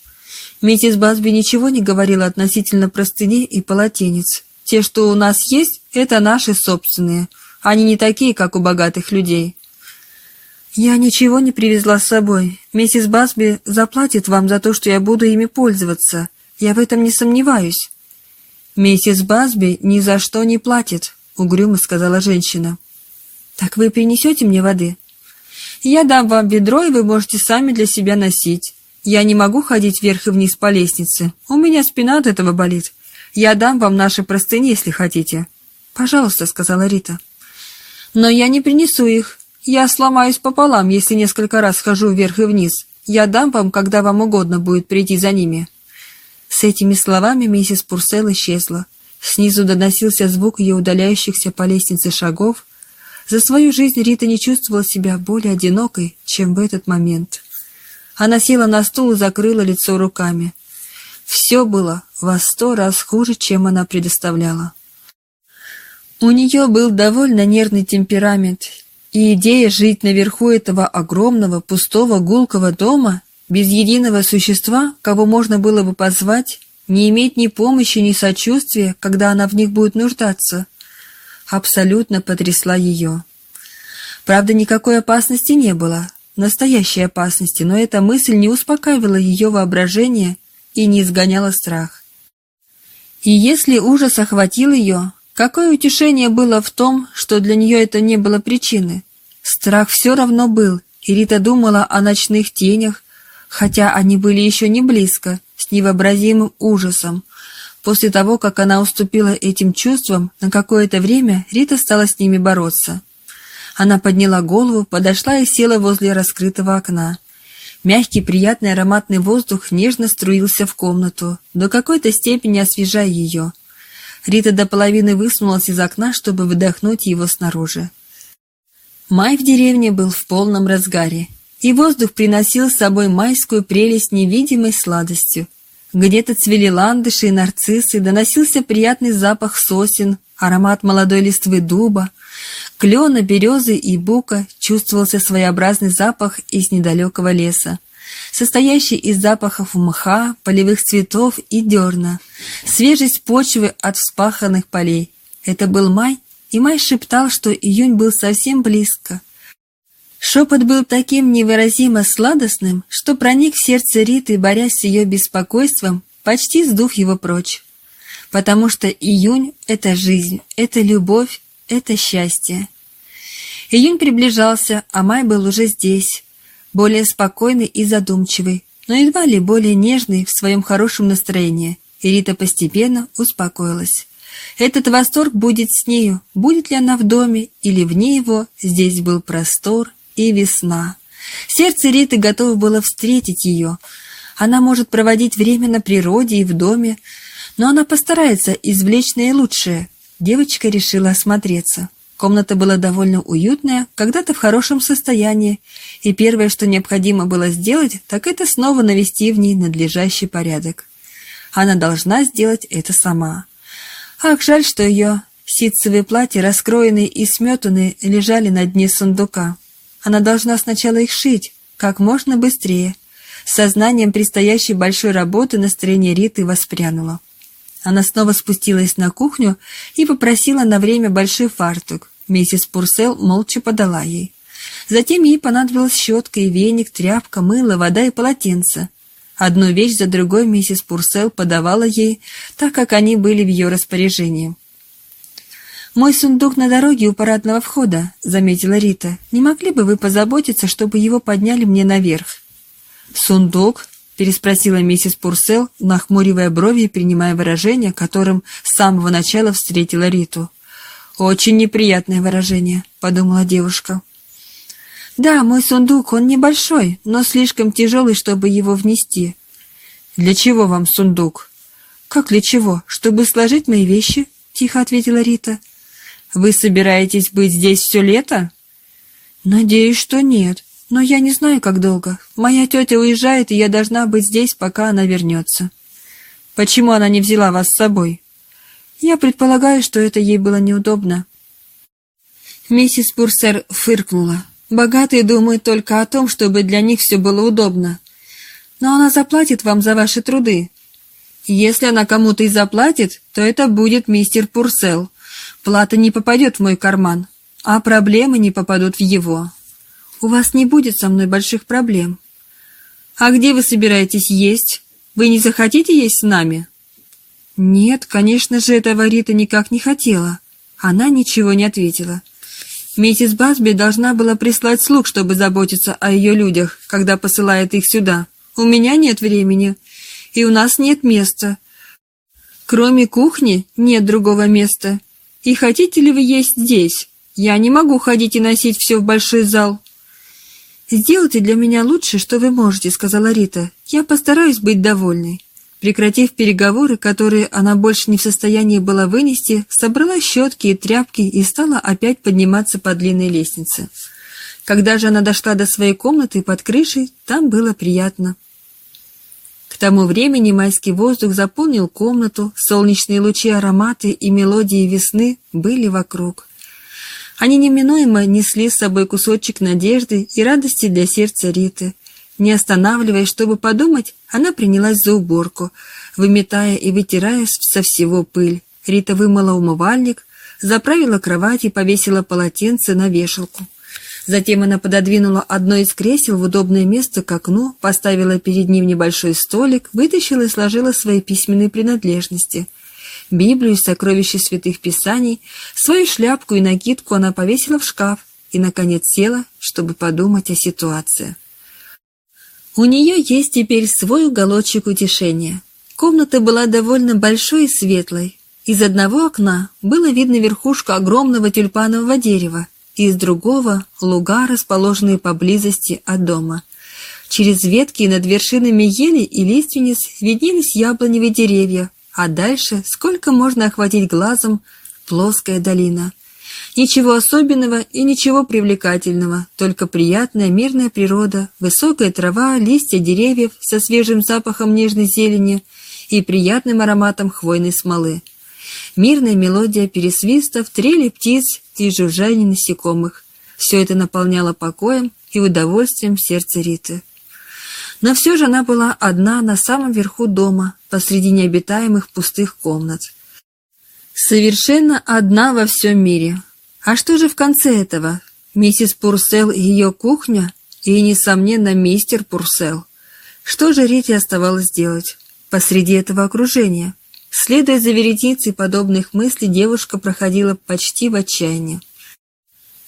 Миссис Басби ничего не говорила относительно простыней и полотенец. Те, что у нас есть, это наши собственные. Они не такие, как у богатых людей. «Я ничего не привезла с собой. Миссис Басби заплатит вам за то, что я буду ими пользоваться. Я в этом не сомневаюсь». «Миссис Басби ни за что не платит», — угрюмо сказала женщина. «Так вы принесете мне воды?» «Я дам вам ведро, и вы можете сами для себя носить. Я не могу ходить вверх и вниз по лестнице. У меня спина от этого болит. Я дам вам наши простыни, если хотите». «Пожалуйста», — сказала Рита. «Но я не принесу их. Я сломаюсь пополам, если несколько раз хожу вверх и вниз. Я дам вам, когда вам угодно будет прийти за ними». С этими словами миссис Пурсел исчезла. Снизу доносился звук ее удаляющихся по лестнице шагов. За свою жизнь Рита не чувствовала себя более одинокой, чем в этот момент. Она села на стул и закрыла лицо руками. Все было во сто раз хуже, чем она предоставляла. У нее был довольно нервный темперамент, и идея жить наверху этого огромного, пустого, гулкого дома, без единого существа, кого можно было бы позвать, не иметь ни помощи, ни сочувствия, когда она в них будет нуждаться, абсолютно потрясла ее. Правда, никакой опасности не было, настоящей опасности, но эта мысль не успокаивала ее воображение и не изгоняла страх. И если ужас охватил ее, какое утешение было в том, что для нее это не было причины? Страх все равно был, и Рита думала о ночных тенях, хотя они были еще не близко, с невообразимым ужасом. После того, как она уступила этим чувствам, на какое-то время Рита стала с ними бороться. Она подняла голову, подошла и села возле раскрытого окна. Мягкий, приятный ароматный воздух нежно струился в комнату, до какой-то степени освежая ее. Рита до половины высунулась из окна, чтобы выдохнуть его снаружи. Май в деревне был в полном разгаре, и воздух приносил с собой майскую прелесть невидимой сладостью. Где-то цвели ландыши и нарциссы, доносился приятный запах сосен, аромат молодой листвы дуба, клена, березы и бука чувствовался своеобразный запах из недалекого леса, состоящий из запахов мха, полевых цветов и дерна, свежесть почвы от вспаханных полей. Это был май, и май шептал, что июнь был совсем близко. Шепот был таким невыразимо сладостным, что проник в сердце Риты, борясь с ее беспокойством, почти сдув его прочь. Потому что июнь — это жизнь, это любовь, это счастье. Июнь приближался, а май был уже здесь, более спокойный и задумчивый, но едва ли более нежный в своем хорошем настроении, и Рита постепенно успокоилась. Этот восторг будет с нею, будет ли она в доме или вне его, здесь был простор и весна. Сердце Риты готово было встретить ее. Она может проводить время на природе и в доме, но она постарается извлечь наилучшее, Девочка решила осмотреться. Комната была довольно уютная, когда-то в хорошем состоянии, и первое, что необходимо было сделать, так это снова навести в ней надлежащий порядок. Она должна сделать это сама. Ах, жаль, что ее ситцевые платья, раскроенные и сметанные, лежали на дне сундука. Она должна сначала их шить, как можно быстрее. С сознанием предстоящей большой работы настроение Риты воспрянуло. Она снова спустилась на кухню и попросила на время большой фартук. Миссис Пурсел молча подала ей. Затем ей понадобилась щетка и веник, тряпка, мыло, вода и полотенце. Одну вещь за другой миссис Пурсел подавала ей, так как они были в ее распоряжении. «Мой сундук на дороге у парадного входа», — заметила Рита. «Не могли бы вы позаботиться, чтобы его подняли мне наверх?» «Сундук?» — переспросила миссис Пурсел, нахмуривая брови и принимая выражение, которым с самого начала встретила Риту. «Очень неприятное выражение», — подумала девушка. «Да, мой сундук, он небольшой, но слишком тяжелый, чтобы его внести». «Для чего вам сундук?» «Как для чего? Чтобы сложить мои вещи?» — тихо ответила Рита. «Вы собираетесь быть здесь все лето?» «Надеюсь, что нет. Но я не знаю, как долго. Моя тетя уезжает, и я должна быть здесь, пока она вернется. Почему она не взяла вас с собой? Я предполагаю, что это ей было неудобно. Миссис Пурсер фыркнула. Богатые думают только о том, чтобы для них все было удобно. Но она заплатит вам за ваши труды. Если она кому-то и заплатит, то это будет мистер Пурсел. Плата не попадет в мой карман, а проблемы не попадут в его. У вас не будет со мной больших проблем. А где вы собираетесь есть? Вы не захотите есть с нами? Нет, конечно же, этого Рита никак не хотела. Она ничего не ответила. Миссис Басби должна была прислать слуг, чтобы заботиться о ее людях, когда посылает их сюда. У меня нет времени, и у нас нет места. Кроме кухни нет другого места. И хотите ли вы есть здесь? Я не могу ходить и носить все в большой зал. «Сделайте для меня лучше, что вы можете», — сказала Рита. «Я постараюсь быть довольной». Прекратив переговоры, которые она больше не в состоянии была вынести, собрала щетки и тряпки и стала опять подниматься по длинной лестнице. Когда же она дошла до своей комнаты под крышей, там было приятно. Тому времени майский воздух заполнил комнату, солнечные лучи, ароматы и мелодии весны были вокруг. Они неминуемо несли с собой кусочек надежды и радости для сердца Риты. Не останавливаясь, чтобы подумать, она принялась за уборку, выметая и вытирая со всего пыль. Рита вымыла умывальник, заправила кровать и повесила полотенце на вешалку. Затем она пододвинула одно из кресел в удобное место к окну, поставила перед ним небольшой столик, вытащила и сложила свои письменные принадлежности – Библию, сокровища святых писаний, свою шляпку и накидку она повесила в шкаф и, наконец, села, чтобы подумать о ситуации. У нее есть теперь свой уголочек утешения. Комната была довольно большой и светлой. Из одного окна было видно верхушку огромного тюльпанового дерева, из другого — луга, расположенные поблизости от дома. Через ветки над вершинами ели и лиственниц виднелись яблоневые деревья, а дальше сколько можно охватить глазом плоская долина. Ничего особенного и ничего привлекательного, только приятная мирная природа, высокая трава, листья деревьев со свежим запахом нежной зелени и приятным ароматом хвойной смолы. Мирная мелодия пересвистов, трели птиц и жужжания насекомых. Все это наполняло покоем и удовольствием сердце Риты. Но все же она была одна на самом верху дома, посреди необитаемых пустых комнат. Совершенно одна во всем мире. А что же в конце этого? Миссис Пурсел и ее кухня? И, несомненно, мистер Пурсел. Что же Рите оставалось делать? Посреди этого окружения. Следуя за веретицей подобных мыслей, девушка проходила почти в отчаянии.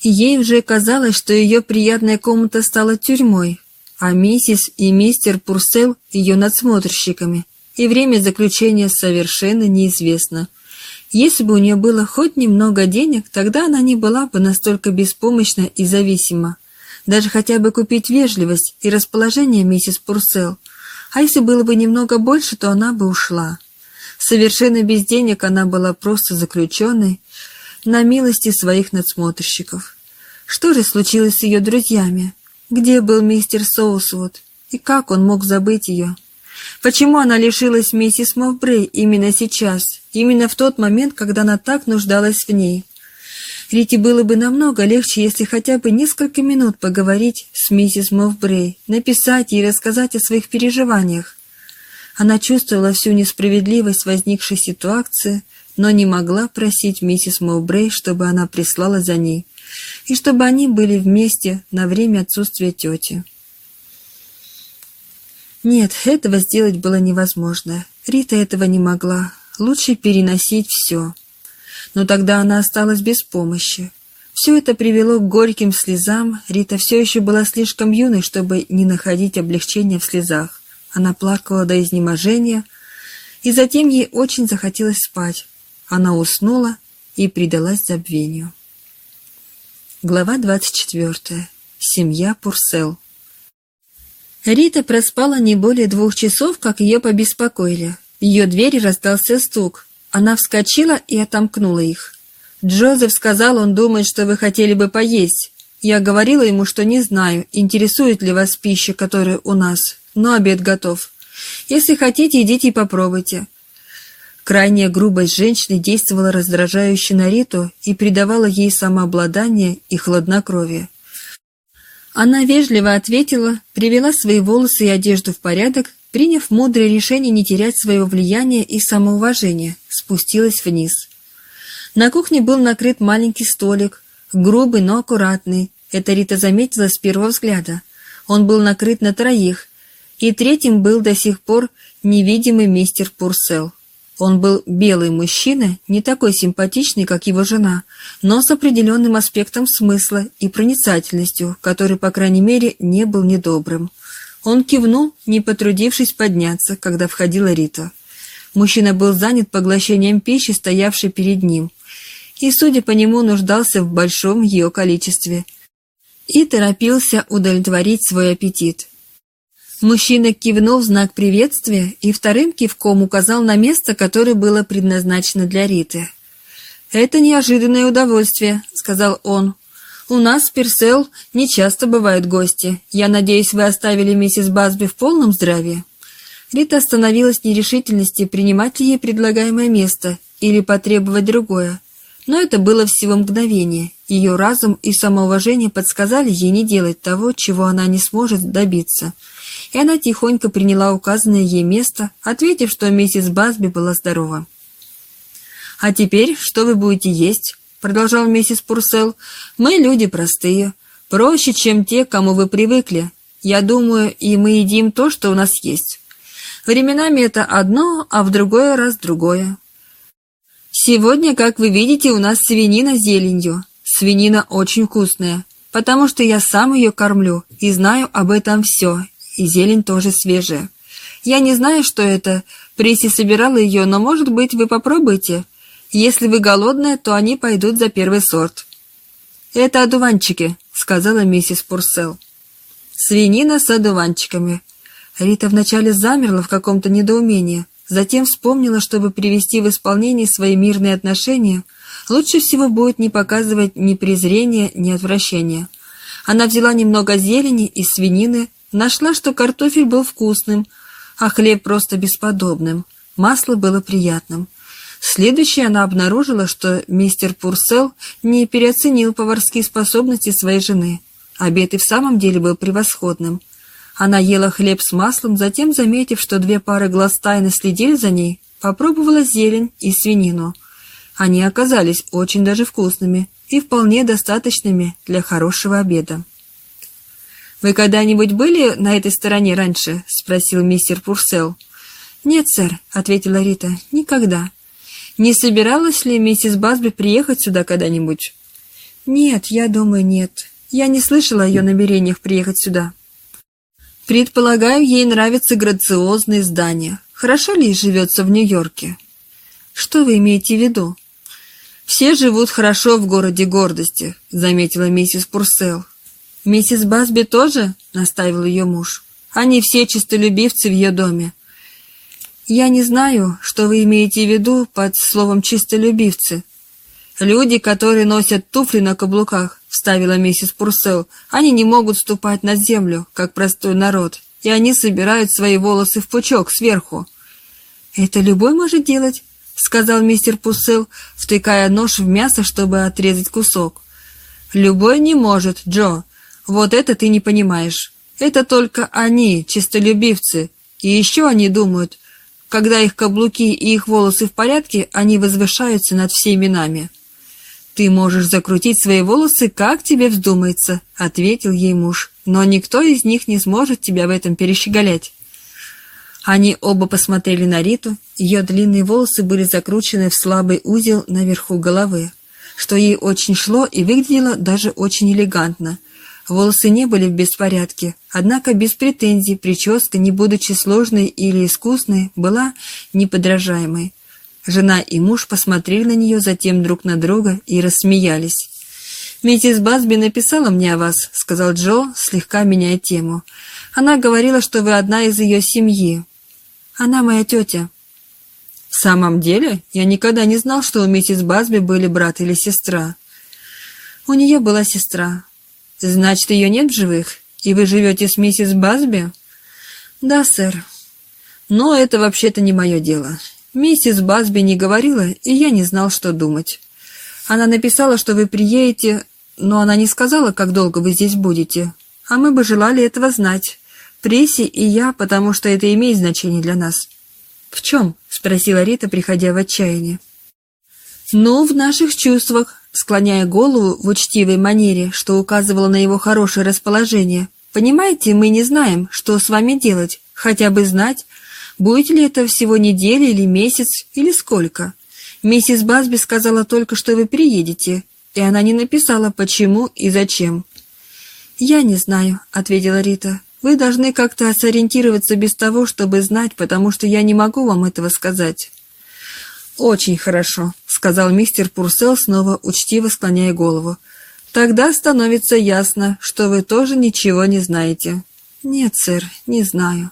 Ей уже казалось, что ее приятная комната стала тюрьмой, а миссис и мистер Пурсел ее надсмотрщиками, и время заключения совершенно неизвестно. Если бы у нее было хоть немного денег, тогда она не была бы настолько беспомощна и зависима. Даже хотя бы купить вежливость и расположение миссис Пурсел. А если было бы немного больше, то она бы ушла. Совершенно без денег она была просто заключенной на милости своих надсмотрщиков. Что же случилось с ее друзьями? Где был мистер Соусвуд? И как он мог забыть ее? Почему она лишилась миссис Мовбрей именно сейчас, именно в тот момент, когда она так нуждалась в ней? Рите было бы намного легче, если хотя бы несколько минут поговорить с миссис Мовбрей, написать ей и рассказать о своих переживаниях. Она чувствовала всю несправедливость возникшей ситуации, но не могла просить миссис Мовбрей, чтобы она прислала за ней и чтобы они были вместе на время отсутствия тети. Нет, этого сделать было невозможно. Рита этого не могла. Лучше переносить все. Но тогда она осталась без помощи. Все это привело к горьким слезам. Рита все еще была слишком юной, чтобы не находить облегчения в слезах. Она плакала до изнеможения, и затем ей очень захотелось спать. Она уснула и предалась забвению. Глава 24. Семья Пурсел. Рита проспала не более двух часов, как ее побеспокоили. В ее двери раздался стук. Она вскочила и отомкнула их. Джозеф сказал, он думает, что вы хотели бы поесть. Я говорила ему, что не знаю, интересует ли вас пища, которая у нас, но обед готов. Если хотите, идите и попробуйте. Крайняя грубость женщины действовала раздражающе на Риту и придавала ей самообладание и хладнокровие. Она вежливо ответила, привела свои волосы и одежду в порядок, приняв мудрое решение не терять своего влияния и самоуважения, спустилась вниз. На кухне был накрыт маленький столик, грубый, но аккуратный. Это Рита заметила с первого взгляда. Он был накрыт на троих, и третьим был до сих пор невидимый мистер Пурсел. Он был белый мужчина, не такой симпатичный, как его жена, но с определенным аспектом смысла и проницательностью, который, по крайней мере, не был недобрым. Он кивнул, не потрудившись подняться, когда входила Рита. Мужчина был занят поглощением пищи, стоявшей перед ним, и, судя по нему, нуждался в большом ее количестве, и торопился удовлетворить свой аппетит. Мужчина кивнул в знак приветствия и вторым кивком указал на место, которое было предназначено для Риты. «Это неожиданное удовольствие», — сказал он. «У нас в Персел не часто бывают гости. Я надеюсь, вы оставили миссис Басби в полном здравии?» Рита остановилась в нерешительности, принимать ли ей предлагаемое место или потребовать другое. Но это было всего мгновение. Ее разум и самоуважение подсказали ей не делать того, чего она не сможет добиться — и она тихонько приняла указанное ей место, ответив, что миссис Басби была здорова. «А теперь что вы будете есть?» — продолжал миссис Пурсел. «Мы люди простые, проще, чем те, к кому вы привыкли. Я думаю, и мы едим то, что у нас есть. Временами это одно, а в другой раз другое. Сегодня, как вы видите, у нас свинина с зеленью. Свинина очень вкусная, потому что я сам ее кормлю и знаю об этом все, и зелень тоже свежая. Я не знаю, что это. Пресси собирала ее, но, может быть, вы попробуете. Если вы голодная, то они пойдут за первый сорт. «Это одуванчики», — сказала миссис Пурсел. «Свинина с одуванчиками». Рита вначале замерла в каком-то недоумении, затем вспомнила, чтобы привести в исполнение свои мирные отношения, лучше всего будет не показывать ни презрения, ни отвращения. Она взяла немного зелени и свинины, Нашла, что картофель был вкусным, а хлеб просто бесподобным. Масло было приятным. Следующее она обнаружила, что мистер Пурсел не переоценил поварские способности своей жены. Обед и в самом деле был превосходным. Она ела хлеб с маслом, затем, заметив, что две пары глаз тайно следили за ней, попробовала зелень и свинину. Они оказались очень даже вкусными и вполне достаточными для хорошего обеда. «Вы когда-нибудь были на этой стороне раньше?» — спросил мистер Пурсел. «Нет, сэр», — ответила Рита, — «никогда». «Не собиралась ли миссис Басби приехать сюда когда-нибудь?» «Нет, я думаю, нет. Я не слышала о ее намерениях приехать сюда». «Предполагаю, ей нравятся грациозные здания. Хорошо ли живется в Нью-Йорке?» «Что вы имеете в виду?» «Все живут хорошо в городе гордости», — заметила миссис Пурсел. «Миссис Басби тоже?» — настаивал ее муж. «Они все чистолюбивцы в ее доме». «Я не знаю, что вы имеете в виду под словом «чистолюбивцы». «Люди, которые носят туфли на каблуках», — вставила миссис Пурсел, «они не могут ступать на землю, как простой народ, и они собирают свои волосы в пучок сверху». «Это любой может делать», — сказал мистер Пурсел, втыкая нож в мясо, чтобы отрезать кусок. «Любой не может, Джо. Вот это ты не понимаешь. Это только они, чистолюбивцы. И еще они думают, когда их каблуки и их волосы в порядке, они возвышаются над всеми нами. «Ты можешь закрутить свои волосы, как тебе вздумается», — ответил ей муж. «Но никто из них не сможет тебя в этом перещеголять». Они оба посмотрели на Риту. Ее длинные волосы были закручены в слабый узел наверху головы, что ей очень шло и выглядело даже очень элегантно. Волосы не были в беспорядке, однако без претензий прическа, не будучи сложной или искусной, была неподражаемой. Жена и муж посмотрели на нее, затем друг на друга и рассмеялись. «Миссис Басби написала мне о вас», — сказал Джо, слегка меняя тему. «Она говорила, что вы одна из ее семьи. Она моя тетя». «В самом деле? Я никогда не знал, что у миссис Басби были брат или сестра». «У нее была сестра. «Значит, ее нет в живых? И вы живете с миссис Басби?» «Да, сэр. Но это вообще-то не мое дело. Миссис Басби не говорила, и я не знал, что думать. Она написала, что вы приедете, но она не сказала, как долго вы здесь будете. А мы бы желали этого знать. Пресси и я, потому что это имеет значение для нас. В чем? спросила Рита, приходя в отчаяние. Ну, в наших чувствах, склоняя голову в учтивой манере, что указывало на его хорошее расположение. Понимаете, мы не знаем, что с вами делать, хотя бы знать, будет ли это всего неделя или месяц, или сколько. Миссис Басби сказала только, что вы приедете, и она не написала, почему и зачем. «Я не знаю», — ответила Рита. «Вы должны как-то сориентироваться без того, чтобы знать, потому что я не могу вам этого сказать». «Очень хорошо», — сказал мистер Пурсел, снова учтиво склоняя голову. «Тогда становится ясно, что вы тоже ничего не знаете». «Нет, сэр, не знаю».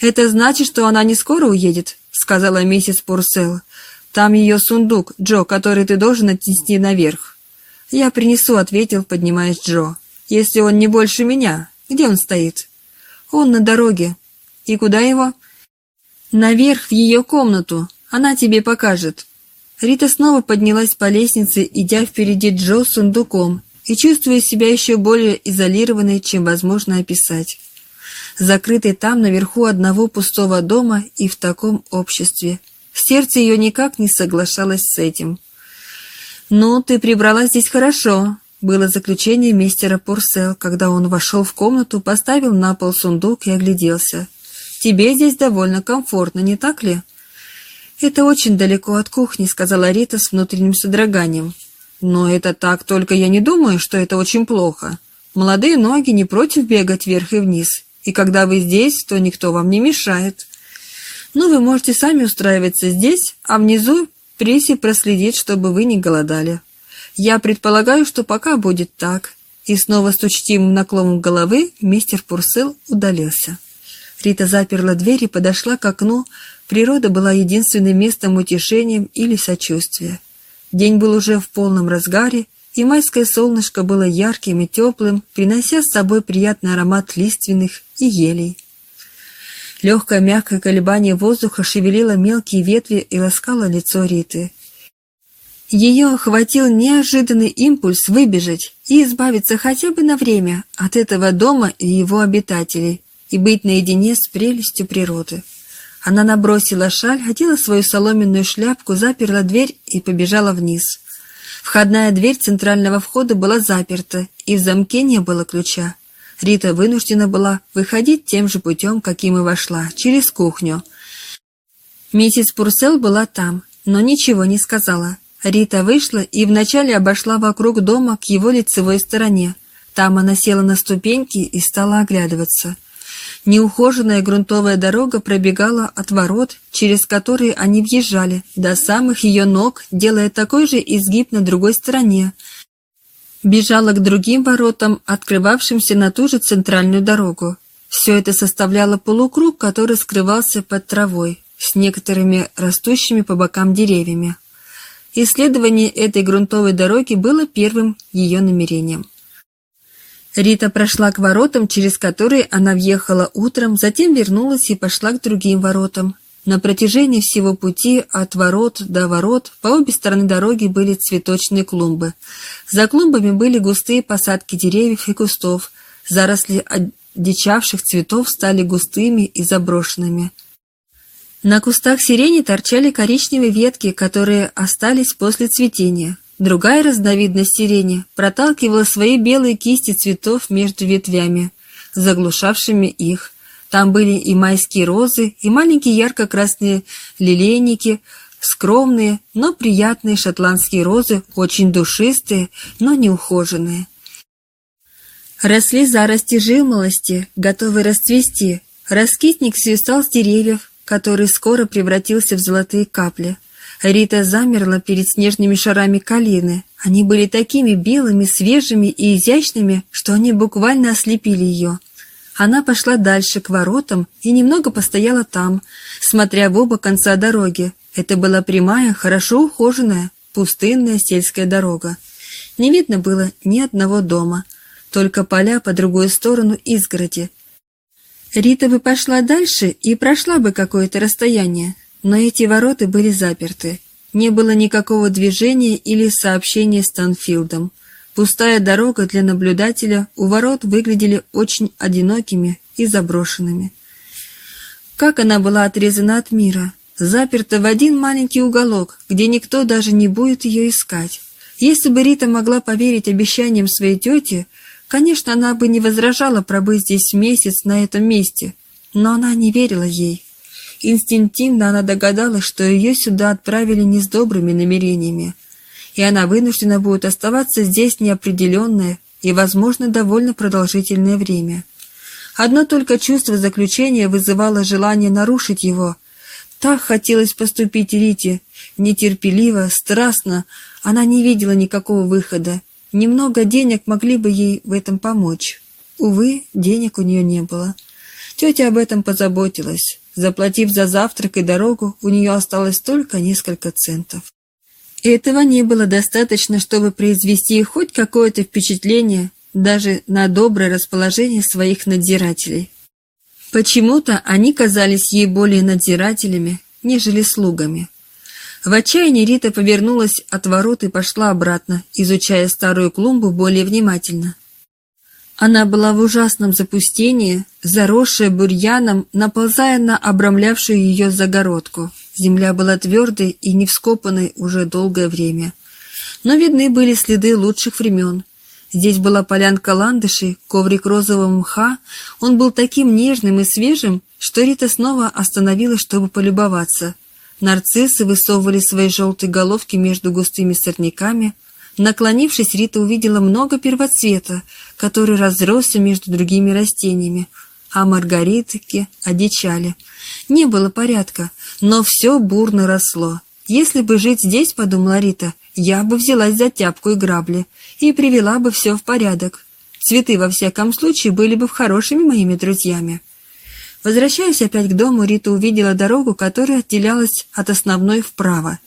«Это значит, что она не скоро уедет», — сказала миссис Пурсел. «Там ее сундук, Джо, который ты должен отнести наверх». «Я принесу», — ответил, поднимаясь Джо. «Если он не больше меня, где он стоит?» «Он на дороге». «И куда его?» «Наверх, в ее комнату. Она тебе покажет». Рита снова поднялась по лестнице, идя впереди Джо с сундуком и чувствуя себя еще более изолированной, чем возможно описать. Закрытой там, наверху одного пустого дома и в таком обществе. Сердце ее никак не соглашалось с этим. «Ну, ты прибрала здесь хорошо», — было заключение мистера Пурсел, когда он вошел в комнату, поставил на пол сундук и огляделся. «Тебе здесь довольно комфортно, не так ли?» «Это очень далеко от кухни», — сказала Рита с внутренним содроганием. «Но это так, только я не думаю, что это очень плохо. Молодые ноги не против бегать вверх и вниз, и когда вы здесь, то никто вам не мешает. Ну, вы можете сами устраиваться здесь, а внизу прессе проследить, чтобы вы не голодали. Я предполагаю, что пока будет так». И снова с учтивым наклоном головы мистер Пурсел удалился. Рита заперла дверь и подошла к окну. Природа была единственным местом утешения или сочувствия. День был уже в полном разгаре, и майское солнышко было ярким и теплым, принося с собой приятный аромат лиственных и елей. Легкое мягкое колебание воздуха шевелило мелкие ветви и ласкало лицо Риты. Ее охватил неожиданный импульс выбежать и избавиться хотя бы на время от этого дома и его обитателей и быть наедине с прелестью природы. Она набросила шаль, одела свою соломенную шляпку, заперла дверь и побежала вниз. Входная дверь центрального входа была заперта, и в замке не было ключа. Рита вынуждена была выходить тем же путем, каким и вошла, через кухню. Миссис Пурсел была там, но ничего не сказала. Рита вышла и вначале обошла вокруг дома к его лицевой стороне. Там она села на ступеньки и стала оглядываться. Неухоженная грунтовая дорога пробегала от ворот, через которые они въезжали, до самых ее ног, делая такой же изгиб на другой стороне, бежала к другим воротам, открывавшимся на ту же центральную дорогу. Все это составляло полукруг, который скрывался под травой, с некоторыми растущими по бокам деревьями. Исследование этой грунтовой дороги было первым ее намерением. Рита прошла к воротам, через которые она въехала утром, затем вернулась и пошла к другим воротам, на протяжении всего пути от ворот до ворот по обе стороны дороги были цветочные клумбы. За клумбами были густые посадки деревьев и кустов. Заросли одичавших цветов стали густыми и заброшенными. На кустах сирени торчали коричневые ветки, которые остались после цветения. Другая разновидность сирени проталкивала свои белые кисти цветов между ветвями, заглушавшими их. Там были и майские розы, и маленькие ярко-красные лилейники, скромные, но приятные шотландские розы, очень душистые, но неухоженные. Росли зарости жимолости, готовые расцвести. Раскитник свистал с деревьев, который скоро превратился в золотые капли. Рита замерла перед снежными шарами калины. Они были такими белыми, свежими и изящными, что они буквально ослепили ее. Она пошла дальше, к воротам, и немного постояла там, смотря в оба конца дороги. Это была прямая, хорошо ухоженная, пустынная сельская дорога. Не видно было ни одного дома, только поля по другую сторону изгороди. Рита бы пошла дальше и прошла бы какое-то расстояние, Но эти ворота были заперты. Не было никакого движения или сообщения с Танфилдом. Пустая дорога для наблюдателя у ворот выглядели очень одинокими и заброшенными. Как она была отрезана от мира, заперта в один маленький уголок, где никто даже не будет ее искать. Если бы Рита могла поверить обещаниям своей тети, конечно, она бы не возражала пробыть здесь месяц на этом месте, но она не верила ей. Инстинктивно она догадалась, что ее сюда отправили не с добрыми намерениями, и она вынуждена будет оставаться здесь неопределенное и, возможно, довольно продолжительное время. Одно только чувство заключения вызывало желание нарушить его. Так хотелось поступить Рите, нетерпеливо, страстно, она не видела никакого выхода. Немного денег могли бы ей в этом помочь. Увы, денег у нее не было. Тетя об этом позаботилась. Заплатив за завтрак и дорогу, у нее осталось только несколько центов. Этого не было достаточно, чтобы произвести хоть какое-то впечатление даже на доброе расположение своих надзирателей. Почему-то они казались ей более надзирателями, нежели слугами. В отчаянии Рита повернулась от ворот и пошла обратно, изучая старую клумбу более внимательно. Она была в ужасном запустении, заросшая бурьяном, наползая на обрамлявшую ее загородку. Земля была твердой и не вскопанной уже долгое время. Но видны были следы лучших времен. Здесь была полянка ландышей, коврик розового мха. Он был таким нежным и свежим, что Рита снова остановилась, чтобы полюбоваться. Нарциссы высовывали свои желтые головки между густыми сорняками. Наклонившись, Рита увидела много первоцвета, который разросся между другими растениями, а маргаритки одичали. Не было порядка, но все бурно росло. Если бы жить здесь, подумала Рита, я бы взялась за тяпку и грабли и привела бы все в порядок. Цветы, во всяком случае, были бы хорошими моими друзьями. Возвращаясь опять к дому, Рита увидела дорогу, которая отделялась от основной вправо,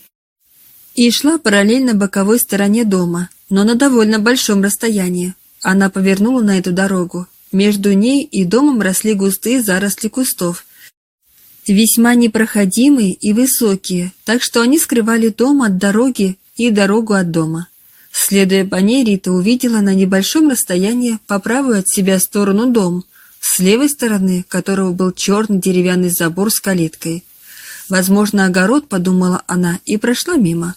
и шла параллельно боковой стороне дома, но на довольно большом расстоянии. Она повернула на эту дорогу. Между ней и домом росли густые заросли кустов, весьма непроходимые и высокие, так что они скрывали дом от дороги и дорогу от дома. Следуя по ней, Рита увидела на небольшом расстоянии по правую от себя сторону дом – с левой стороны которого был черный деревянный забор с калиткой. Возможно, огород, подумала она, и прошла мимо.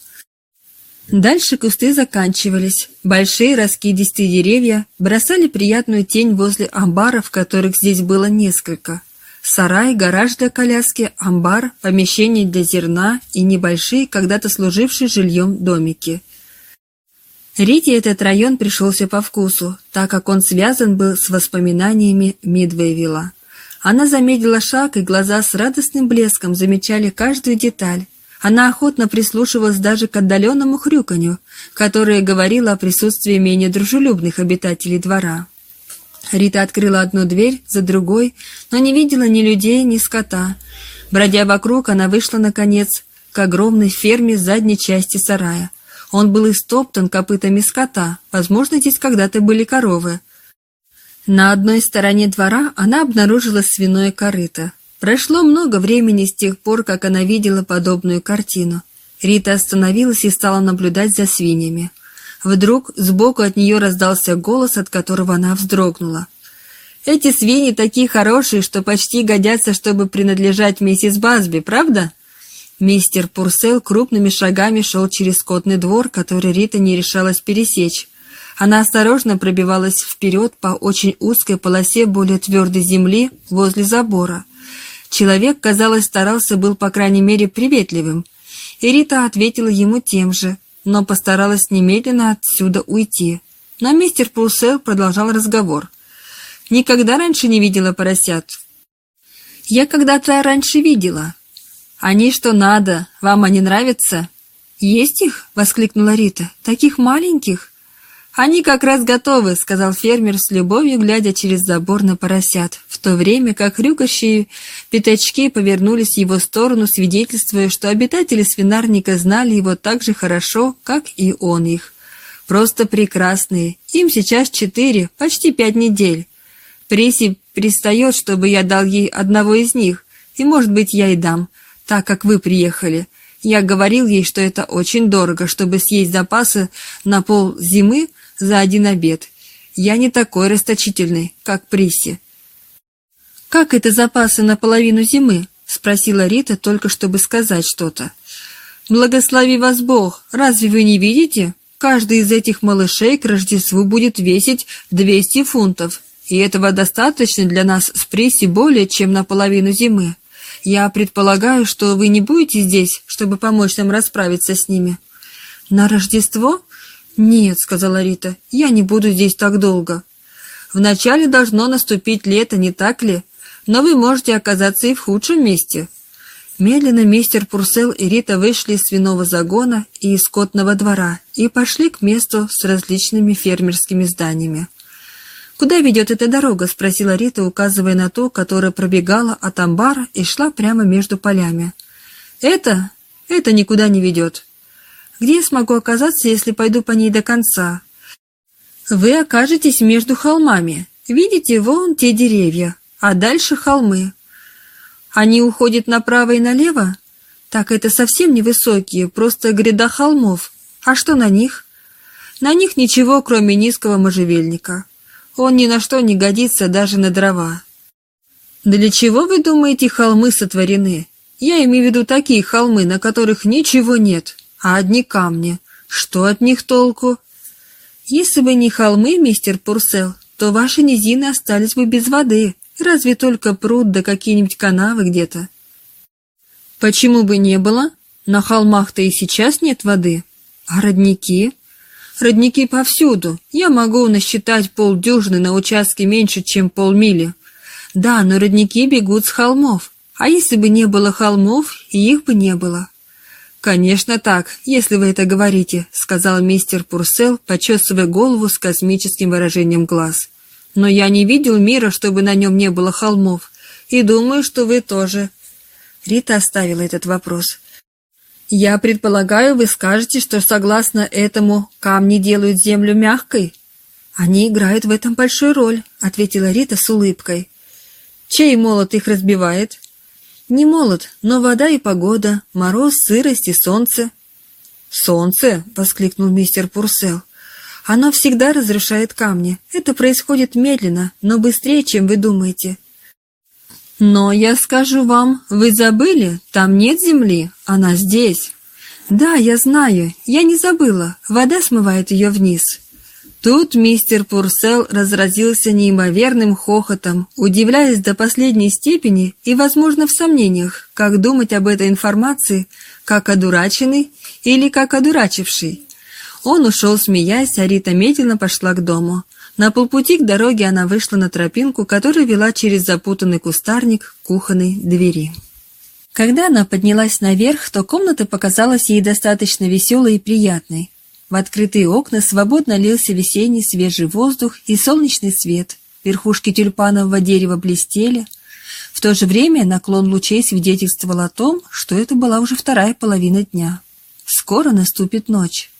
Дальше кусты заканчивались. Большие раскидистые деревья бросали приятную тень возле амбаров, которых здесь было несколько. Сарай, гараж для коляски, амбар, помещение для зерна и небольшие, когда-то служившие жильем домики. Рите этот район пришелся по вкусу, так как он связан был с воспоминаниями Мидвейвилла. Она замедлила шаг, и глаза с радостным блеском замечали каждую деталь. Она охотно прислушивалась даже к отдаленному хрюканью, которое говорило о присутствии менее дружелюбных обитателей двора. Рита открыла одну дверь за другой, но не видела ни людей, ни скота. Бродя вокруг, она вышла, наконец, к огромной ферме задней части сарая. Он был истоптан копытами скота, возможно, здесь когда-то были коровы. На одной стороне двора она обнаружила свиное корыто. Прошло много времени с тех пор, как она видела подобную картину. Рита остановилась и стала наблюдать за свиньями. Вдруг сбоку от нее раздался голос, от которого она вздрогнула. «Эти свиньи такие хорошие, что почти годятся, чтобы принадлежать миссис Базби, правда?» Мистер Пурсел крупными шагами шел через скотный двор, который Рита не решалась пересечь. Она осторожно пробивалась вперед по очень узкой полосе более твердой земли возле забора. Человек, казалось, старался был, по крайней мере, приветливым. И Рита ответила ему тем же, но постаралась немедленно отсюда уйти. Но мистер Пурсел продолжал разговор. «Никогда раньше не видела поросят?» «Я когда-то раньше видела», «Они что надо? Вам они нравятся?» «Есть их?» — воскликнула Рита. «Таких маленьких?» «Они как раз готовы», — сказал фермер с любовью, глядя через забор на поросят, в то время как рюкающие пятачки повернулись в его сторону, свидетельствуя, что обитатели свинарника знали его так же хорошо, как и он их. «Просто прекрасные. Им сейчас четыре, почти пять недель. Приси пристает, чтобы я дал ей одного из них, и, может быть, я и дам. так как вы приехали. Я говорил ей, что это очень дорого, чтобы съесть запасы на пол зимы за один обед. Я не такой расточительный, как Приси. «Как это запасы на половину зимы?» — спросила Рита, только чтобы сказать что-то. «Благослови вас Бог! Разве вы не видите? Каждый из этих малышей к Рождеству будет весить 200 фунтов, и этого достаточно для нас с Приси более чем на половину зимы. Я предполагаю, что вы не будете здесь, чтобы помочь нам расправиться с ними». «На Рождество?» «Нет», — сказала Рита, — «я не буду здесь так долго». «Вначале должно наступить лето, не так ли? Но вы можете оказаться и в худшем месте». Медленно мистер Пурсел и Рита вышли из свиного загона и из скотного двора и пошли к месту с различными фермерскими зданиями. «Куда ведет эта дорога?» — спросила Рита, указывая на то, которая пробегала от амбара и шла прямо между полями. «Это? Это никуда не ведет. Где я смогу оказаться, если пойду по ней до конца? Вы окажетесь между холмами. Видите, вон те деревья, а дальше холмы. Они уходят направо и налево? Так это совсем невысокие, просто гряда холмов. А что на них? На них ничего, кроме низкого можжевельника. Он ни на что не годится даже на дрова. Для чего, вы думаете, холмы сотворены? Я имею в виду такие холмы, на которых ничего нет а одни камни. Что от них толку? Если бы не холмы, мистер Пурсел, то ваши низины остались бы без воды, разве только пруд да какие-нибудь канавы где-то. Почему бы не было? На холмах-то и сейчас нет воды. А родники? Родники повсюду. Я могу насчитать полдюжины на участке меньше, чем полмили. Да, но родники бегут с холмов. А если бы не было холмов, их бы не было. «Конечно так, если вы это говорите», — сказал мистер Пурсел, почесывая голову с космическим выражением глаз. «Но я не видел мира, чтобы на нем не было холмов, и думаю, что вы тоже». Рита оставила этот вопрос. «Я предполагаю, вы скажете, что согласно этому камни делают землю мягкой?» «Они играют в этом большую роль», — ответила Рита с улыбкой. «Чей молот их разбивает?» Не молод, но вода и погода, мороз, сырость и солнце. «Солнце!» — воскликнул мистер Пурсел. «Оно всегда разрушает камни. Это происходит медленно, но быстрее, чем вы думаете». «Но я скажу вам, вы забыли? Там нет земли, она здесь». «Да, я знаю, я не забыла. Вода смывает ее вниз». Тут мистер Пурсел разразился неимоверным хохотом, удивляясь до последней степени и, возможно, в сомнениях, как думать об этой информации, как одураченный или как одурачивший. Он ушел, смеясь, а Рита медленно пошла к дому. На полпути к дороге она вышла на тропинку, которая вела через запутанный кустарник кухонной двери. Когда она поднялась наверх, то комната показалась ей достаточно веселой и приятной. В открытые окна свободно лился весенний свежий воздух и солнечный свет. Верхушки тюльпанового дерева блестели. В то же время наклон лучей свидетельствовал о том, что это была уже вторая половина дня. Скоро наступит ночь.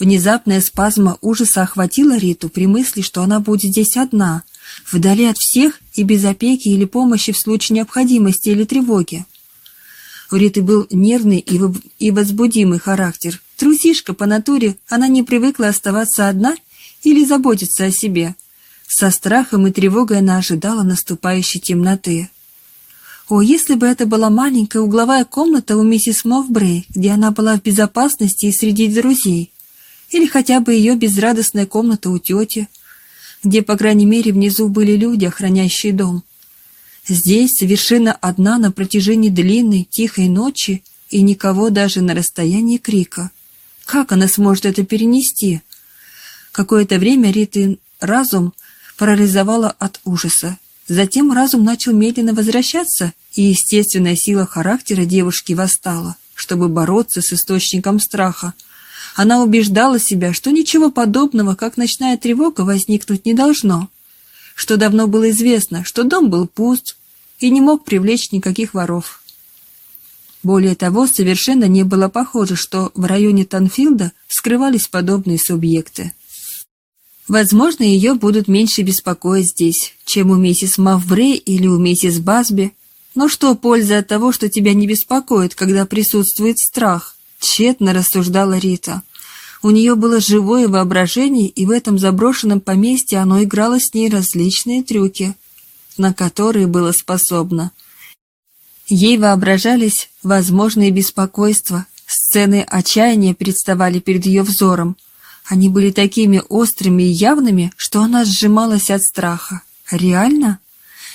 Внезапная спазма ужаса охватила Риту при мысли, что она будет здесь одна, вдали от всех и без опеки или помощи в случае необходимости или тревоги. У Риты был нервный и возбудимый характер. Трусишка по натуре, она не привыкла оставаться одна или заботиться о себе. Со страхом и тревогой она ожидала наступающей темноты. О, если бы это была маленькая угловая комната у миссис Мовбрей, где она была в безопасности и среди друзей. Или хотя бы ее безрадостная комната у тети, где, по крайней мере, внизу были люди, охраняющие дом. Здесь совершенно одна на протяжении длинной, тихой ночи и никого даже на расстоянии крика. Как она сможет это перенести? Какое-то время Риты разум парализовала от ужаса. Затем разум начал медленно возвращаться, и естественная сила характера девушки восстала, чтобы бороться с источником страха. Она убеждала себя, что ничего подобного, как ночная тревога, возникнуть не должно, что давно было известно, что дом был пуст, и не мог привлечь никаких воров. Более того, совершенно не было похоже, что в районе Танфилда скрывались подобные субъекты. Возможно, ее будут меньше беспокоить здесь, чем у миссис Мавбрей или у миссис Басби, Но что польза от того, что тебя не беспокоит, когда присутствует страх? Тщетно рассуждала Рита. У нее было живое воображение, и в этом заброшенном поместье оно играло с ней различные трюки, на которые было способно. Ей воображались возможные беспокойства, сцены отчаяния представали перед ее взором. Они были такими острыми и явными, что она сжималась от страха. Реально?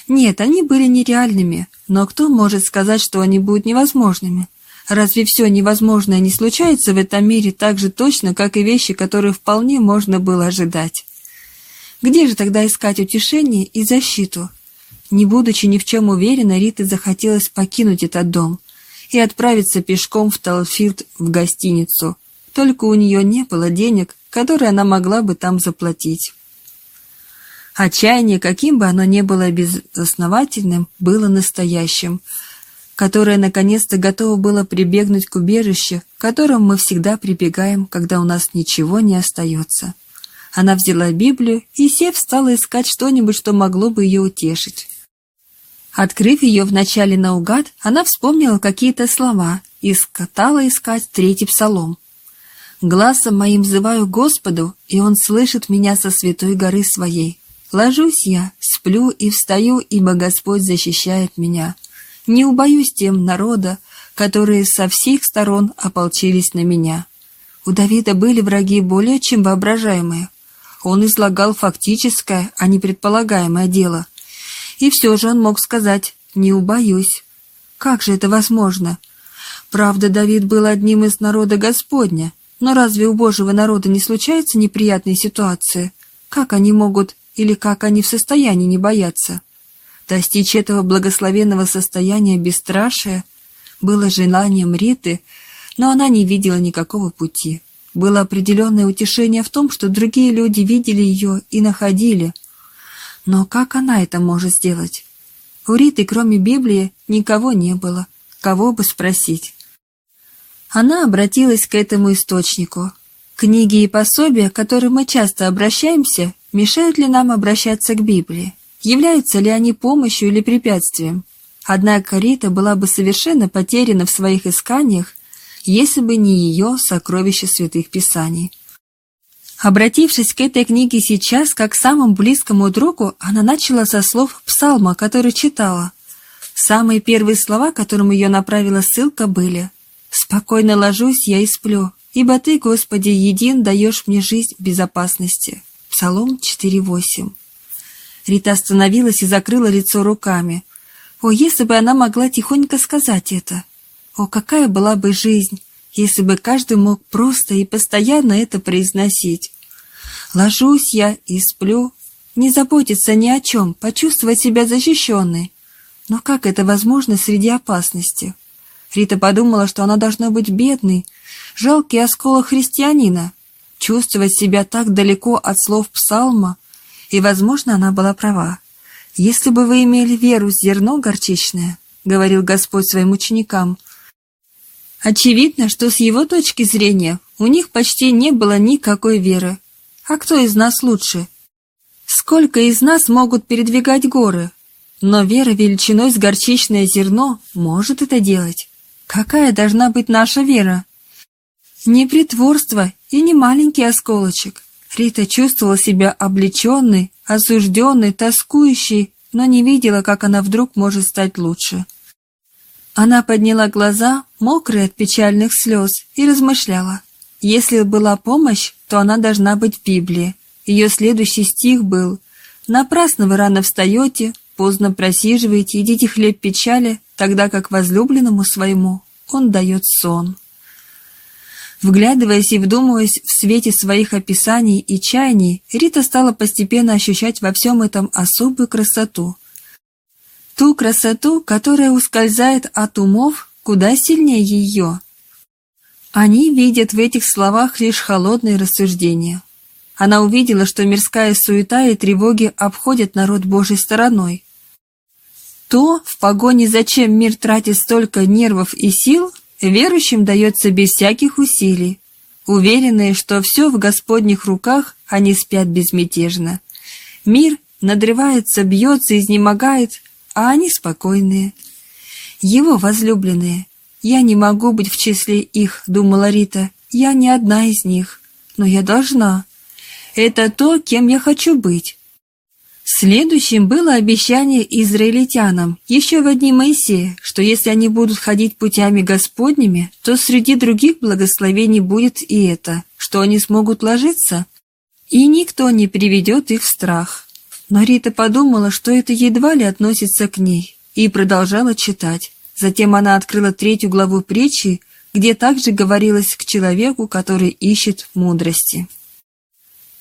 Нет, они были нереальными, но кто может сказать, что они будут невозможными? Разве все невозможное не случается в этом мире так же точно, как и вещи, которые вполне можно было ожидать? Где же тогда искать утешение и защиту? Не будучи ни в чем уверена, Рита захотелось покинуть этот дом и отправиться пешком в Талфилд в гостиницу. Только у нее не было денег, которые она могла бы там заплатить. Отчаяние, каким бы оно ни было безосновательным, было настоящим – которое наконец-то готово было прибегнуть к убежищу, к которому мы всегда прибегаем, когда у нас ничего не остается. Она взяла Библию и, сев, стала искать что-нибудь, что могло бы ее утешить. Открыв ее вначале наугад, она вспомнила какие-то слова и стала искать третий псалом. «Глазом моим взываю Господу, и Он слышит меня со святой горы своей. Ложусь я, сплю и встаю, ибо Господь защищает меня. Не убоюсь тем народа, которые со всех сторон ополчились на меня. У Давида были враги более чем воображаемые. Он излагал фактическое, а не предполагаемое дело. И все же он мог сказать «не убоюсь». Как же это возможно? Правда, Давид был одним из народа Господня, но разве у Божьего народа не случаются неприятные ситуации? Как они могут или как они в состоянии не бояться? Достичь этого благословенного состояния бесстрашия было желанием Риты, но она не видела никакого пути. Было определенное утешение в том, что другие люди видели ее и находили. Но как она это может сделать? У Риты, кроме Библии, никого не было. Кого бы спросить? Она обратилась к этому источнику. Книги и пособия, к которым мы часто обращаемся, мешают ли нам обращаться к Библии? Являются ли они помощью или препятствием? Однако Рита была бы совершенно потеряна в своих исканиях, если бы не ее сокровище святых писаний. Обратившись к этой книге сейчас, как к самому близкому другу, она начала со слов псалма, который читала. Самые первые слова, которым ее направила ссылка, были «Спокойно ложусь я и сплю, ибо Ты, Господи, един даешь мне жизнь в безопасности». Псалом 4.8 Рита остановилась и закрыла лицо руками. О, если бы она могла тихонько сказать это! О, какая была бы жизнь, если бы каждый мог просто и постоянно это произносить! Ложусь я и сплю, не заботиться ни о чем, почувствовать себя защищенной. Но как это возможно среди опасности? Рита подумала, что она должна быть бедной, жалкий осколок христианина, чувствовать себя так далеко от слов псалма, и, возможно, она была права. «Если бы вы имели веру зерно горчичное», — говорил Господь своим ученикам, очевидно, что с его точки зрения у них почти не было никакой веры. А кто из нас лучше? Сколько из нас могут передвигать горы? Но вера величиной с горчичное зерно может это делать. Какая должна быть наша вера? Не притворство и не маленький осколочек, Рита чувствовала себя облеченной, осужденной, тоскующей, но не видела, как она вдруг может стать лучше. Она подняла глаза, мокрые от печальных слез, и размышляла. Если была помощь, то она должна быть в Библии. Ее следующий стих был «Напрасно вы рано встаете, поздно просиживаете, едите хлеб печали, тогда как возлюбленному своему он дает сон». Вглядываясь и вдумываясь в свете своих описаний и чаяний, Рита стала постепенно ощущать во всем этом особую красоту. Ту красоту, которая ускользает от умов куда сильнее ее. Они видят в этих словах лишь холодные рассуждения. Она увидела, что мирская суета и тревоги обходят народ Божьей стороной. То, в погоне зачем мир тратит столько нервов и сил, Верующим дается без всяких усилий. Уверенные, что все в Господних руках, они спят безмятежно. Мир надрывается, бьется, изнемогает, а они спокойные. Его возлюбленные. Я не могу быть в числе их, думала Рита. Я не одна из них. Но я должна. Это то, кем я хочу быть. Следующим было обещание израильтянам, еще в дни Моисея, что если они будут ходить путями Господними, то среди других благословений будет и это, что они смогут ложиться, и никто не приведет их в страх. Но Рита подумала, что это едва ли относится к ней, и продолжала читать. Затем она открыла третью главу притчи, где также говорилось к человеку, который ищет мудрости.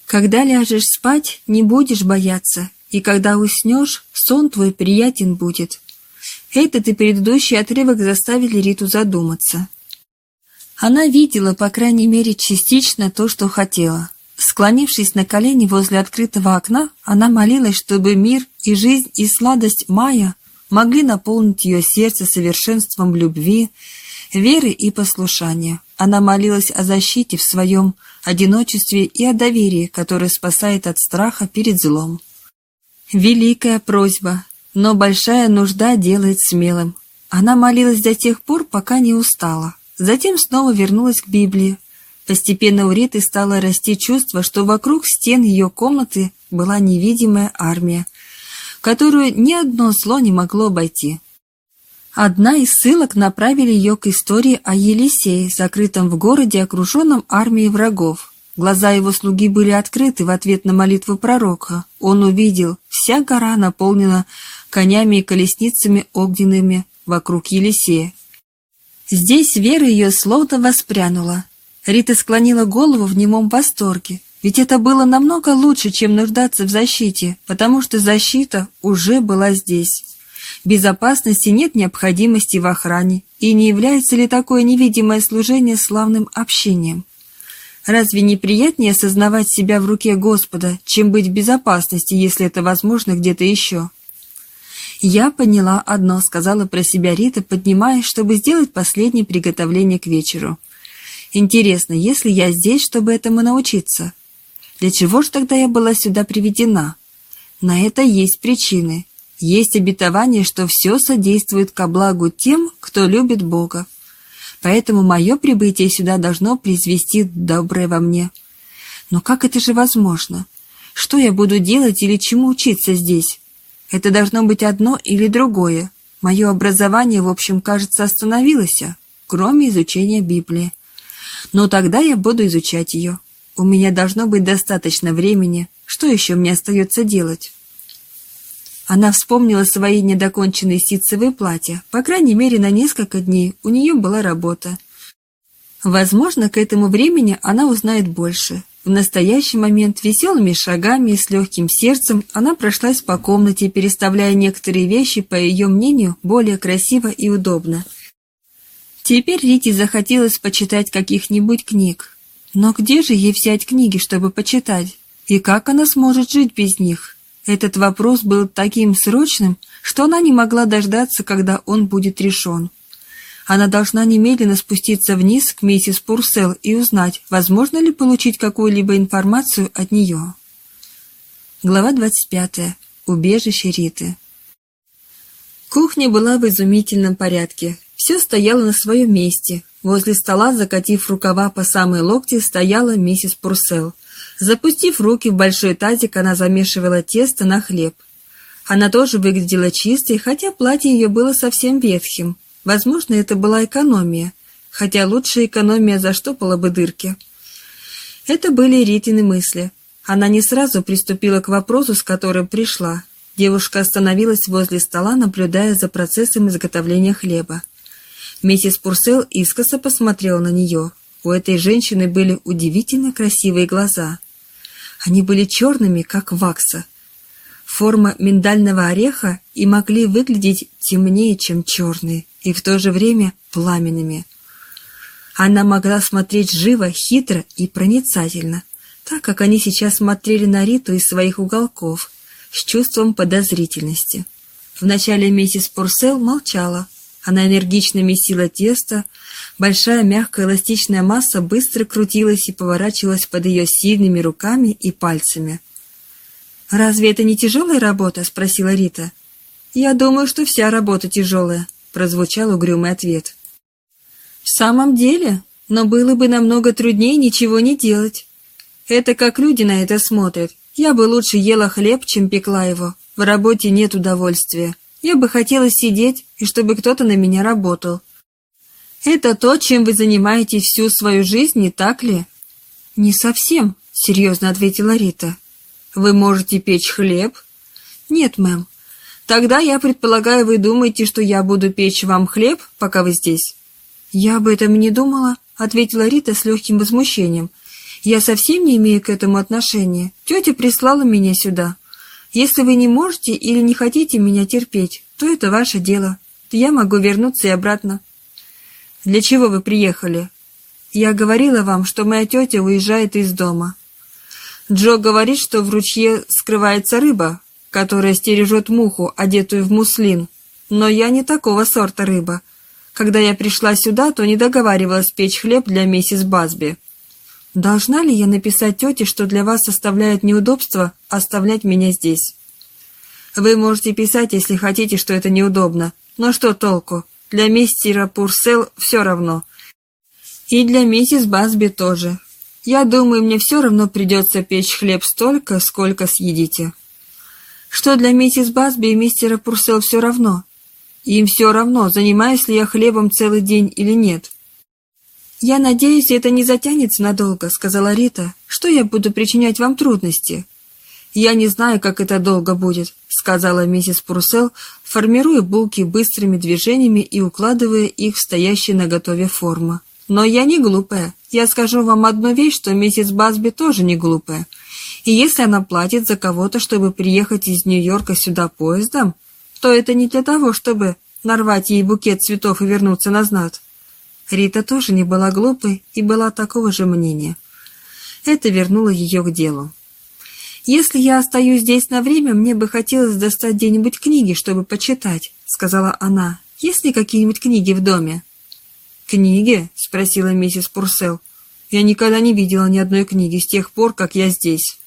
Когда ляжешь спать, не будешь бояться, и когда уснешь, сон твой приятен будет. Этот и предыдущий отрывок заставили Риту задуматься. Она видела, по крайней мере, частично то, что хотела. Склонившись на колени возле открытого окна, она молилась, чтобы мир и жизнь и сладость мая могли наполнить ее сердце совершенством любви, веры и послушания. Она молилась о защите в своем одиночестве и о доверии, которое спасает от страха перед злом. Великая просьба, но большая нужда делает смелым. Она молилась до тех пор, пока не устала. Затем снова вернулась к Библии. Постепенно у Риты стало расти чувство, что вокруг стен ее комнаты была невидимая армия, которую ни одно зло не могло обойти. Одна из ссылок направили ее к истории о Елисее, закрытом в городе, окруженном армией врагов. Глаза его слуги были открыты в ответ на молитву пророка. Он увидел, вся гора наполнена конями и колесницами огненными вокруг Елисея. Здесь вера ее словно воспрянула. Рита склонила голову в немом восторге, ведь это было намного лучше, чем нуждаться в защите, потому что защита уже была здесь. Безопасности нет необходимости в охране, и не является ли такое невидимое служение славным общением? Разве не приятнее осознавать себя в руке Господа, чем быть в безопасности, если это возможно где-то еще? «Я поняла одно», — сказала про себя Рита, поднимаясь, чтобы сделать последнее приготовление к вечеру. «Интересно, если я здесь, чтобы этому научиться? Для чего же тогда я была сюда приведена? На это есть причины. Есть обетование, что все содействует ко благу тем, кто любит Бога. Поэтому мое прибытие сюда должно произвести доброе во мне. Но как это же возможно? Что я буду делать или чему учиться здесь? Это должно быть одно или другое. Мое образование, в общем, кажется, остановилось, кроме изучения Библии. Но тогда я буду изучать ее. У меня должно быть достаточно времени. Что еще мне остается делать? Она вспомнила свои недоконченные ситцевые платья. По крайней мере, на несколько дней у нее была работа. Возможно, к этому времени она узнает больше. В настоящий момент веселыми шагами и с легким сердцем она прошлась по комнате, переставляя некоторые вещи, по ее мнению, более красиво и удобно. Теперь Рите захотелось почитать каких-нибудь книг. Но где же ей взять книги, чтобы почитать? И как она сможет жить без них? Этот вопрос был таким срочным, что она не могла дождаться, когда он будет решен. Она должна немедленно спуститься вниз к миссис Пурсел и узнать, возможно ли получить какую-либо информацию от нее. Глава 25. Убежище Риты. Кухня была в изумительном порядке. Все стояло на своем месте. Возле стола, закатив рукава по самой локти, стояла миссис Пурсел. Запустив руки в большой тазик, она замешивала тесто на хлеб. Она тоже выглядела чистой, хотя платье ее было совсем ветхим. Возможно, это была экономия, хотя лучшая экономия заштопала бы дырки. Это были Ритины мысли. Она не сразу приступила к вопросу, с которым пришла. Девушка остановилась возле стола, наблюдая за процессом изготовления хлеба. Миссис Пурсел искоса посмотрела на нее. У этой женщины были удивительно красивые глаза. Они были черными, как вакса. Форма миндального ореха и могли выглядеть темнее, чем черные, и в то же время пламенными. Она могла смотреть живо, хитро и проницательно, так как они сейчас смотрели на Риту из своих уголков, с чувством подозрительности. Вначале миссис Пурсел молчала, она энергично месила тесто, большая мягкая эластичная масса быстро крутилась и поворачивалась под ее сильными руками и пальцами. «Разве это не тяжелая работа?» — спросила Рита. «Я думаю, что вся работа тяжелая. — прозвучал угрюмый ответ. «В самом деле? Но было бы намного труднее ничего не делать. Это как люди на это смотрят. Я бы лучше ела хлеб, чем пекла его. В работе нет удовольствия. Я бы хотела сидеть, и чтобы кто-то на меня работал. Это то, чем вы занимаетесь всю свою жизнь, не так ли? Не совсем, серьезно ответила Рита. Вы можете печь хлеб? Нет, мэм. Тогда я предполагаю, вы думаете, что я буду печь вам хлеб, пока вы здесь? Я об этом не думала, ответила Рита с легким возмущением. Я совсем не имею к этому отношения. Тетя прислала меня сюда. Если вы не можете или не хотите меня терпеть, то это ваше дело. Я могу вернуться и обратно. Для чего вы приехали? Я говорила вам, что моя тетя уезжает из дома. Джо говорит, что в ручье скрывается рыба, которая стережет муху, одетую в муслин. Но я не такого сорта рыба. Когда я пришла сюда, то не договаривалась печь хлеб для миссис Базби. Должна ли я написать тете, что для вас составляет неудобство оставлять меня здесь? Вы можете писать, если хотите, что это неудобно. Но что толку? Для мистера Пурсел все равно. И для миссис Басби тоже. Я думаю, мне все равно придется печь хлеб столько, сколько съедите. Что для миссис Басби и мистера Пурсел все равно? Им все равно, занимаюсь ли я хлебом целый день или нет. «Я надеюсь, это не затянется надолго», — сказала Рита. «Что я буду причинять вам трудности?» «Я не знаю, как это долго будет», — сказала миссис Пурсел, формируя булки быстрыми движениями и укладывая их в стоящие наготове формы. «Но я не глупая. Я скажу вам одну вещь, что миссис Басби тоже не глупая. И если она платит за кого-то, чтобы приехать из Нью-Йорка сюда поездом, то это не для того, чтобы нарвать ей букет цветов и вернуться назад. Рита тоже не была глупой и была такого же мнения. Это вернуло ее к делу. «Если я остаюсь здесь на время, мне бы хотелось достать где-нибудь книги, чтобы почитать», — сказала она. «Есть ли какие-нибудь книги в доме?» «Книги?» — спросила миссис Пурсел. «Я никогда не видела ни одной книги с тех пор, как я здесь».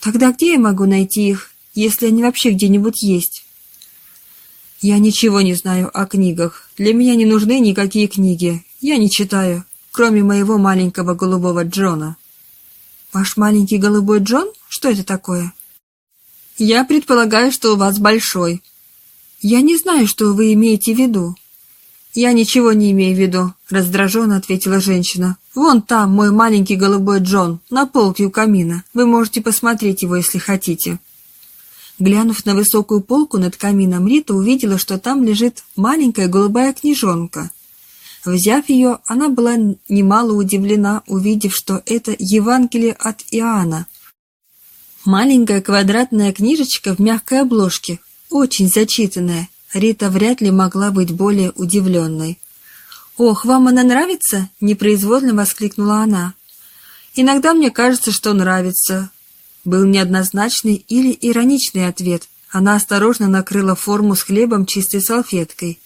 «Тогда где я могу найти их, если они вообще где-нибудь есть?» «Я ничего не знаю о книгах. Для меня не нужны никакие книги. Я не читаю, кроме моего маленького голубого Джона». «Ваш маленький голубой Джон? Что это такое?» «Я предполагаю, что у вас большой». «Я не знаю, что вы имеете в виду». «Я ничего не имею в виду», — раздраженно ответила женщина. «Вон там мой маленький голубой Джон, на полке у камина. Вы можете посмотреть его, если хотите». Глянув на высокую полку над камином, Рита увидела, что там лежит маленькая голубая книжонка. Взяв ее, она была немало удивлена, увидев, что это Евангелие от Иоанна. Маленькая квадратная книжечка в мягкой обложке, очень зачитанная. Рита вряд ли могла быть более удивленной. «Ох, вам она нравится?» — непроизвольно воскликнула она. «Иногда мне кажется, что нравится был неоднозначный или ироничный ответ. Она осторожно накрыла форму с хлебом чистой салфеткой.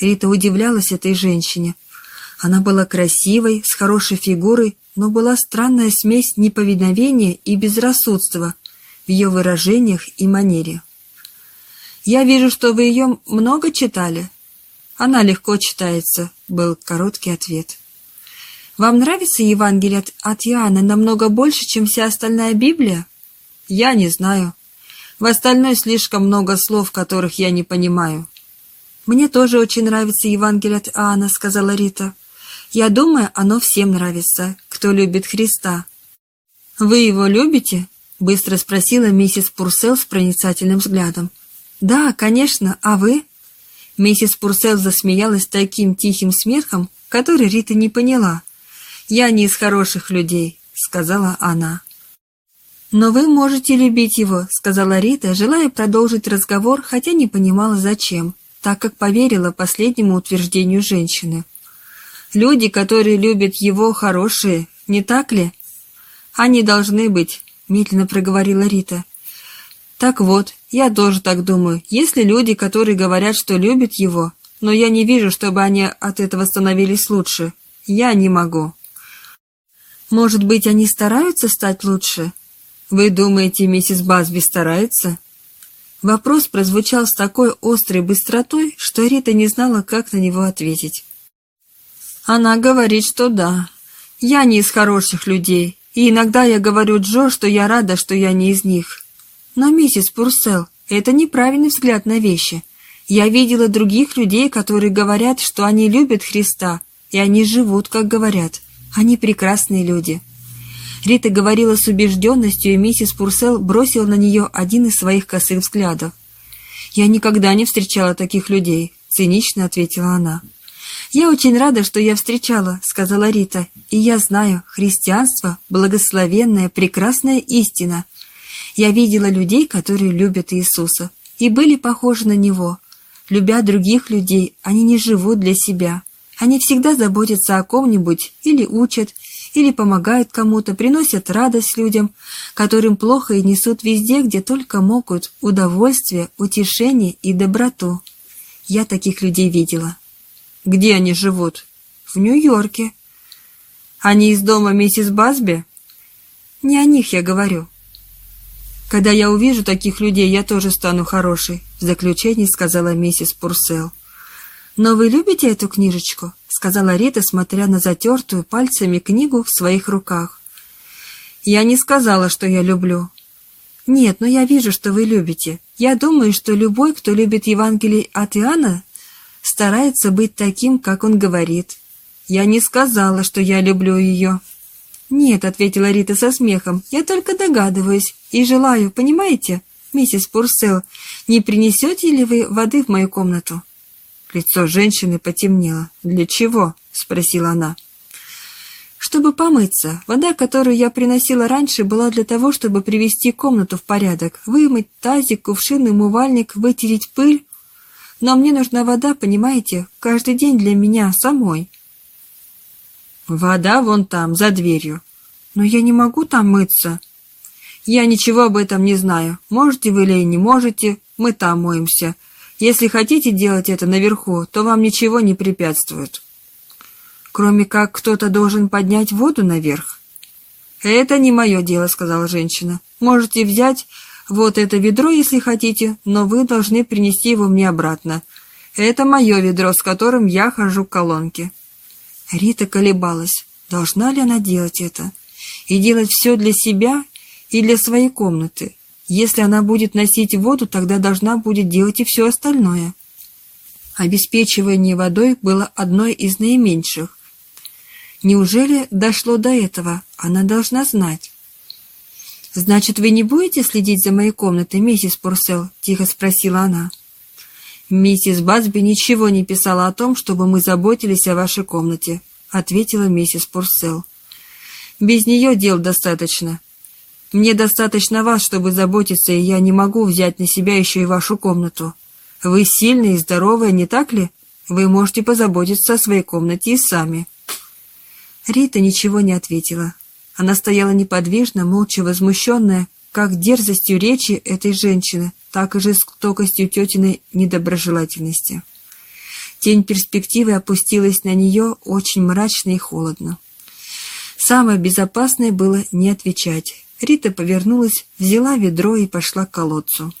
Рита удивлялась этой женщине. Она была красивой, с хорошей фигурой, но была странная смесь неповиновения и безрассудства в ее выражениях и манере. «Я вижу, что вы ее много читали?» «Она легко читается», — был короткий ответ. «Вам нравится Евангелие от, Иоанна намного больше, чем вся остальная Библия?» Я не знаю. В остальной слишком много слов, которых я не понимаю. Мне тоже очень нравится Евангелие от Иоанна, сказала Рита. Я думаю, оно всем нравится, кто любит Христа. Вы его любите? Быстро спросила миссис Пурсел с проницательным взглядом. Да, конечно, а вы? Миссис Пурсел засмеялась таким тихим смехом, который Рита не поняла. «Я не из хороших людей», — сказала она. «Но вы можете любить его», — сказала Рита, желая продолжить разговор, хотя не понимала зачем, так как поверила последнему утверждению женщины. «Люди, которые любят его, хорошие, не так ли?» «Они должны быть», — медленно проговорила Рита. «Так вот, я тоже так думаю. Если люди, которые говорят, что любят его, но я не вижу, чтобы они от этого становились лучше. Я не могу». «Может быть, они стараются стать лучше?» «Вы думаете, миссис Басби старается?» Вопрос прозвучал с такой острой быстротой, что Рита не знала, как на него ответить. Она говорит, что да. Я не из хороших людей, и иногда я говорю Джо, что я рада, что я не из них. Но, миссис Пурсел, это неправильный взгляд на вещи. Я видела других людей, которые говорят, что они любят Христа, и они живут, как говорят. Они прекрасные люди. Рита говорила с убежденностью, и миссис Пурсел бросила на нее один из своих косых взглядов. «Я никогда не встречала таких людей», — цинично ответила она. «Я очень рада, что я встречала», — сказала Рита. «И я знаю, христианство — благословенная, прекрасная истина. Я видела людей, которые любят Иисуса, и были похожи на Него. Любя других людей, они не живут для себя. Они всегда заботятся о ком-нибудь или учат, или помогают кому-то, приносят радость людям, которым плохо и несут везде, где только могут, удовольствие, утешение и доброту. Я таких людей видела. Где они живут? В Нью-Йорке. Они из дома миссис Басби? Не о них я говорю. Когда я увижу таких людей, я тоже стану хорошей, в заключении сказала миссис Пурсел. Но вы любите эту книжечку? сказала Рита, смотря на затертую пальцами книгу в своих руках. «Я не сказала, что я люблю». «Нет, но я вижу, что вы любите. Я думаю, что любой, кто любит Евангелие от Иоанна, старается быть таким, как он говорит. Я не сказала, что я люблю ее». «Нет», — ответила Рита со смехом, — «я только догадываюсь и желаю, понимаете, миссис Пурсел, не принесете ли вы воды в мою комнату?» Лицо женщины потемнело. «Для чего?» — спросила она. «Чтобы помыться. Вода, которую я приносила раньше, была для того, чтобы привести комнату в порядок, вымыть тазик, кувшин, умывальник, вытереть пыль. Но мне нужна вода, понимаете, каждый день для меня самой». «Вода вон там, за дверью. Но я не могу там мыться». «Я ничего об этом не знаю. Можете вы или не можете, мы там моемся. Если хотите делать это наверху, то вам ничего не препятствует. Кроме как кто-то должен поднять воду наверх. «Это не мое дело», — сказала женщина. «Можете взять вот это ведро, если хотите, но вы должны принести его мне обратно. Это мое ведро, с которым я хожу к колонке». Рита колебалась, должна ли она делать это, и делать все для себя и для своей комнаты. Если она будет носить воду, тогда должна будет делать и все остальное. Обеспечивание водой было одной из наименьших. Неужели дошло до этого? Она должна знать. «Значит, вы не будете следить за моей комнатой, миссис Пурсел?» — тихо спросила она. «Миссис Басби ничего не писала о том, чтобы мы заботились о вашей комнате», — ответила миссис Пурсел. «Без нее дел достаточно. Мне достаточно вас, чтобы заботиться, и я не могу взять на себя еще и вашу комнату. Вы сильные и здоровые, не так ли? Вы можете позаботиться о своей комнате и сами». Рита ничего не ответила. Она стояла неподвижно, молча возмущенная, как дерзостью речи этой женщины, так и жестокостью тетиной недоброжелательности. Тень перспективы опустилась на нее очень мрачно и холодно. Самое безопасное было не отвечать. Рита повернулась, взяла ведро и пошла к колодцу.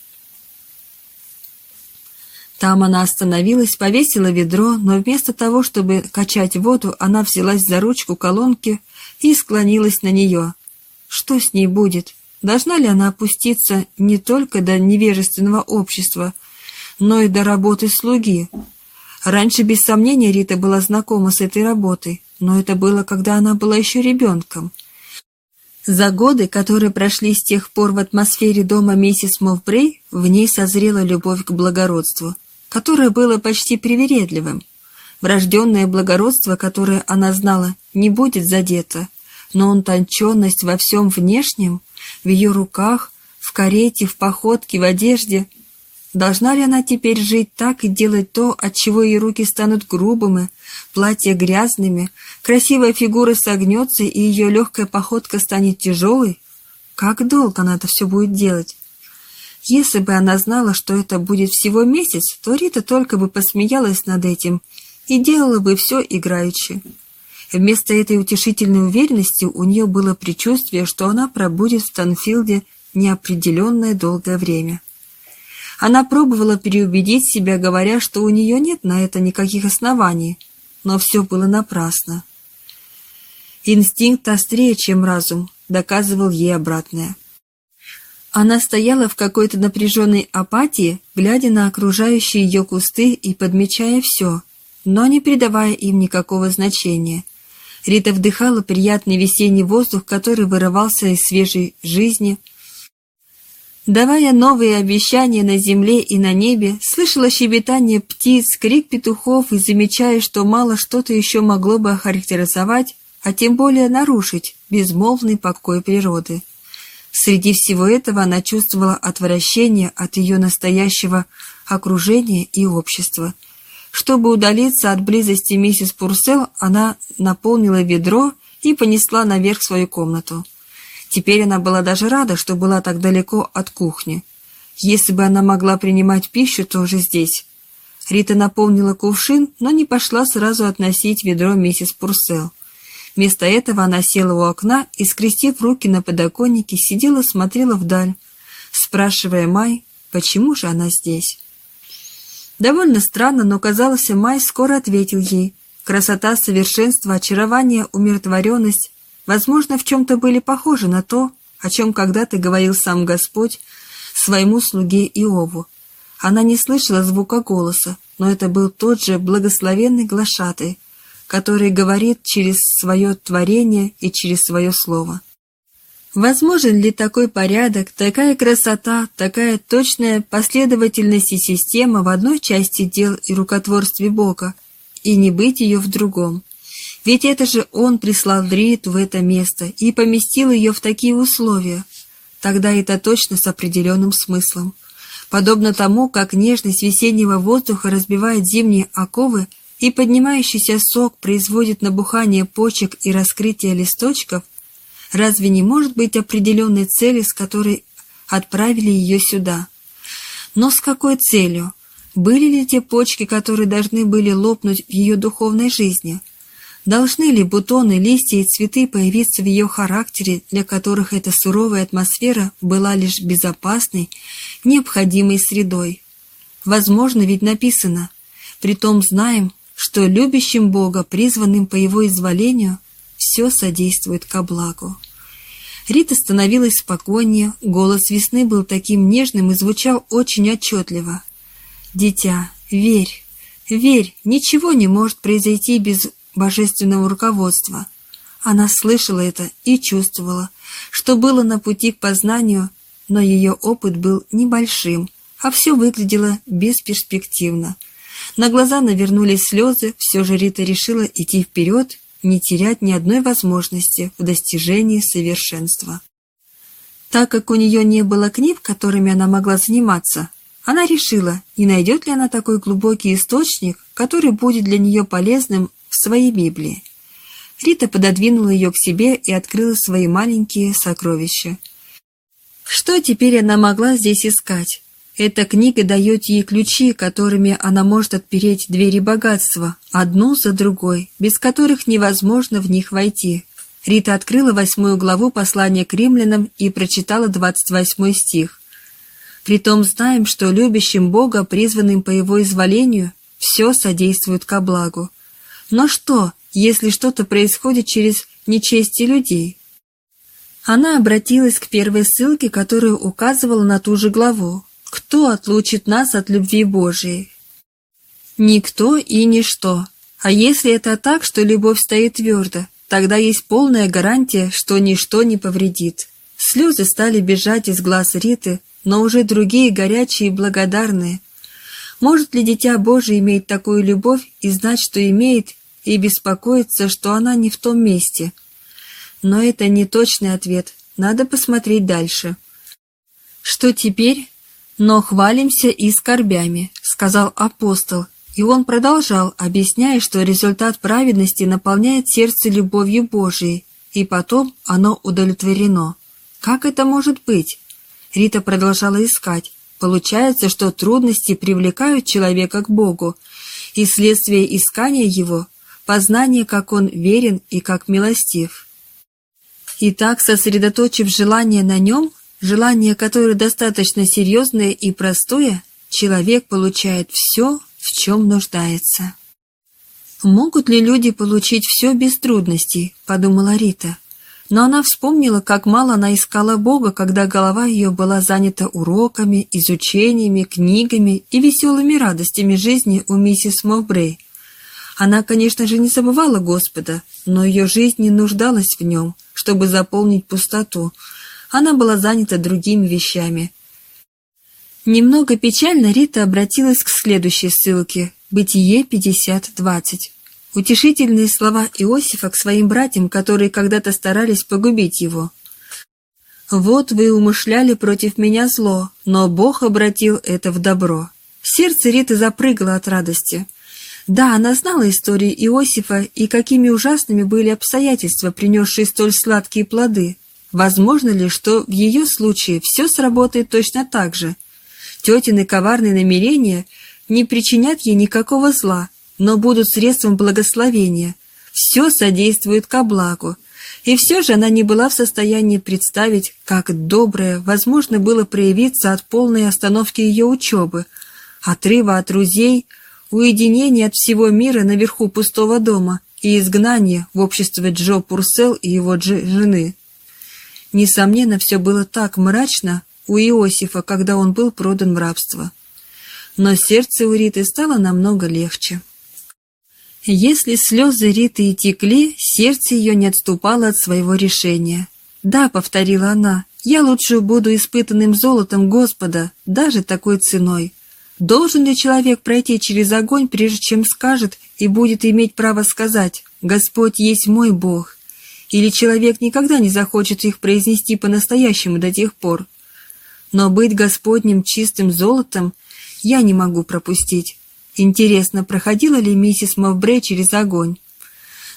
Там она остановилась, повесила ведро, но вместо того, чтобы качать воду, она взялась за ручку колонки и склонилась на нее. Что с ней будет? Должна ли она опуститься не только до невежественного общества, но и до работы слуги? Раньше, без сомнения, Рита была знакома с этой работой, но это было, когда она была еще ребенком — за годы, которые прошли с тех пор в атмосфере дома миссис Мовбрей, в ней созрела любовь к благородству, которое было почти привередливым. Врожденное благородство, которое она знала, не будет задето, но утонченность во всем внешнем, в ее руках, в карете, в походке, в одежде, Должна ли она теперь жить так и делать то, от чего ее руки станут грубыми, платья грязными, красивая фигура согнется и ее легкая походка станет тяжелой? Как долго она это все будет делать? Если бы она знала, что это будет всего месяц, то Рита только бы посмеялась над этим и делала бы все играючи. Вместо этой утешительной уверенности у нее было предчувствие, что она пробудет в Танфилде неопределенное долгое время. Она пробовала переубедить себя, говоря, что у нее нет на это никаких оснований, но все было напрасно. Инстинкт острее, чем разум, доказывал ей обратное. Она стояла в какой-то напряженной апатии, глядя на окружающие ее кусты и подмечая все, но не придавая им никакого значения. Рита вдыхала приятный весенний воздух, который вырывался из свежей жизни, давая новые обещания на земле и на небе, слышала щебетание птиц, крик петухов и замечая, что мало что-то еще могло бы охарактеризовать, а тем более нарушить безмолвный покой природы. Среди всего этого она чувствовала отвращение от ее настоящего окружения и общества. Чтобы удалиться от близости миссис Пурсел, она наполнила ведро и понесла наверх свою комнату. Теперь она была даже рада, что была так далеко от кухни. Если бы она могла принимать пищу, то уже здесь. Рита наполнила кувшин, но не пошла сразу относить ведро миссис Пурсел. Вместо этого она села у окна и, скрестив руки на подоконнике, сидела, смотрела вдаль, спрашивая Май, почему же она здесь. Довольно странно, но, казалось, Май скоро ответил ей. Красота, совершенство, очарование, умиротворенность, возможно, в чем-то были похожи на то, о чем когда-то говорил сам Господь своему слуге Иову. Она не слышала звука голоса, но это был тот же благословенный глашатый, который говорит через свое творение и через свое слово. Возможен ли такой порядок, такая красота, такая точная последовательность и система в одной части дел и рукотворстве Бога, и не быть ее в другом? Ведь это же Он прислал Дриту в это место и поместил ее в такие условия. Тогда это точно с определенным смыслом. Подобно тому, как нежность весеннего воздуха разбивает зимние оковы, и поднимающийся сок производит набухание почек и раскрытие листочков, разве не может быть определенной цели, с которой отправили ее сюда? Но с какой целью? Были ли те почки, которые должны были лопнуть в ее духовной жизни? Должны ли бутоны, листья и цветы появиться в ее характере, для которых эта суровая атмосфера была лишь безопасной, необходимой средой? Возможно, ведь написано «Притом знаем, что любящим Бога, призванным по Его изволению, все содействует ко благу. Рита становилась спокойнее, голос весны был таким нежным и звучал очень отчетливо. «Дитя, верь, верь, ничего не может произойти без божественного руководства». Она слышала это и чувствовала, что было на пути к познанию, но ее опыт был небольшим, а все выглядело бесперспективно – на глаза навернулись слезы, все же Рита решила идти вперед, не терять ни одной возможности в достижении совершенства. Так как у нее не было книг, которыми она могла заниматься, она решила, не найдет ли она такой глубокий источник, который будет для нее полезным своей Библии. Рита пододвинула ее к себе и открыла свои маленькие сокровища. Что теперь она могла здесь искать? Эта книга дает ей ключи, которыми она может отпереть двери богатства, одну за другой, без которых невозможно в них войти. Рита открыла восьмую главу послания к римлянам и прочитала двадцать восьмой стих. «Притом знаем, что любящим Бога, призванным по Его изволению, все содействует ко благу. Но что, если что-то происходит через нечестие людей?» Она обратилась к первой ссылке, которая указывала на ту же главу. Кто отлучит нас от любви Божией? Никто и ничто. А если это так, что любовь стоит твердо, тогда есть полная гарантия, что ничто не повредит. Слезы стали бежать из глаз Риты, но уже другие горячие и благодарные. Может ли Дитя Божие иметь такую любовь и знать, что имеет, и беспокоиться, что она не в том месте? Но это не точный ответ, надо посмотреть дальше. Что теперь? «Но хвалимся и скорбями», — сказал апостол, и он продолжал, объясняя, что результат праведности наполняет сердце любовью Божией, и потом оно удовлетворено. Как это может быть? Рита продолжала искать. Получается, что трудности привлекают человека к Богу, и следствие искания его — познание, как он верен и как милостив. Итак, сосредоточив желание на нем, Желание, которое достаточно серьезное и простое, человек получает все, в чем нуждается. «Могут ли люди получить все без трудностей?» – подумала Рита. Но она вспомнила, как мало она искала Бога, когда голова ее была занята уроками, изучениями, книгами и веселыми радостями жизни у миссис Мовбрей. Она, конечно же, не забывала Господа, но ее жизнь не нуждалась в нем, чтобы заполнить пустоту. Она была занята другими вещами. Немного печально Рита обратилась к следующей ссылке «Бытие 50.20». Утешительные слова Иосифа к своим братьям, которые когда-то старались погубить его. «Вот вы умышляли против меня зло, но Бог обратил это в добро». Сердце Риты запрыгало от радости. Да, она знала историю Иосифа и какими ужасными были обстоятельства, принесшие столь сладкие плоды. Возможно ли, что в ее случае все сработает точно так же? Тетины коварные намерения не причинят ей никакого зла, но будут средством благословения. Все содействует ко благу. И все же она не была в состоянии представить, как доброе возможно было проявиться от полной остановки ее учебы, отрыва от друзей, уединения от всего мира наверху пустого дома и изгнания в обществе Джо Пурсел и его жены. Несомненно, все было так мрачно у Иосифа, когда он был продан в рабство. Но сердце у Риты стало намного легче. Если слезы Риты и текли, сердце ее не отступало от своего решения. «Да», — повторила она, — «я лучше буду испытанным золотом Господа, даже такой ценой». Должен ли человек пройти через огонь, прежде чем скажет и будет иметь право сказать «Господь есть мой Бог»? Или человек никогда не захочет их произнести по-настоящему до тех пор? Но быть Господним чистым золотом я не могу пропустить. Интересно, проходила ли миссис Мовбрей через огонь?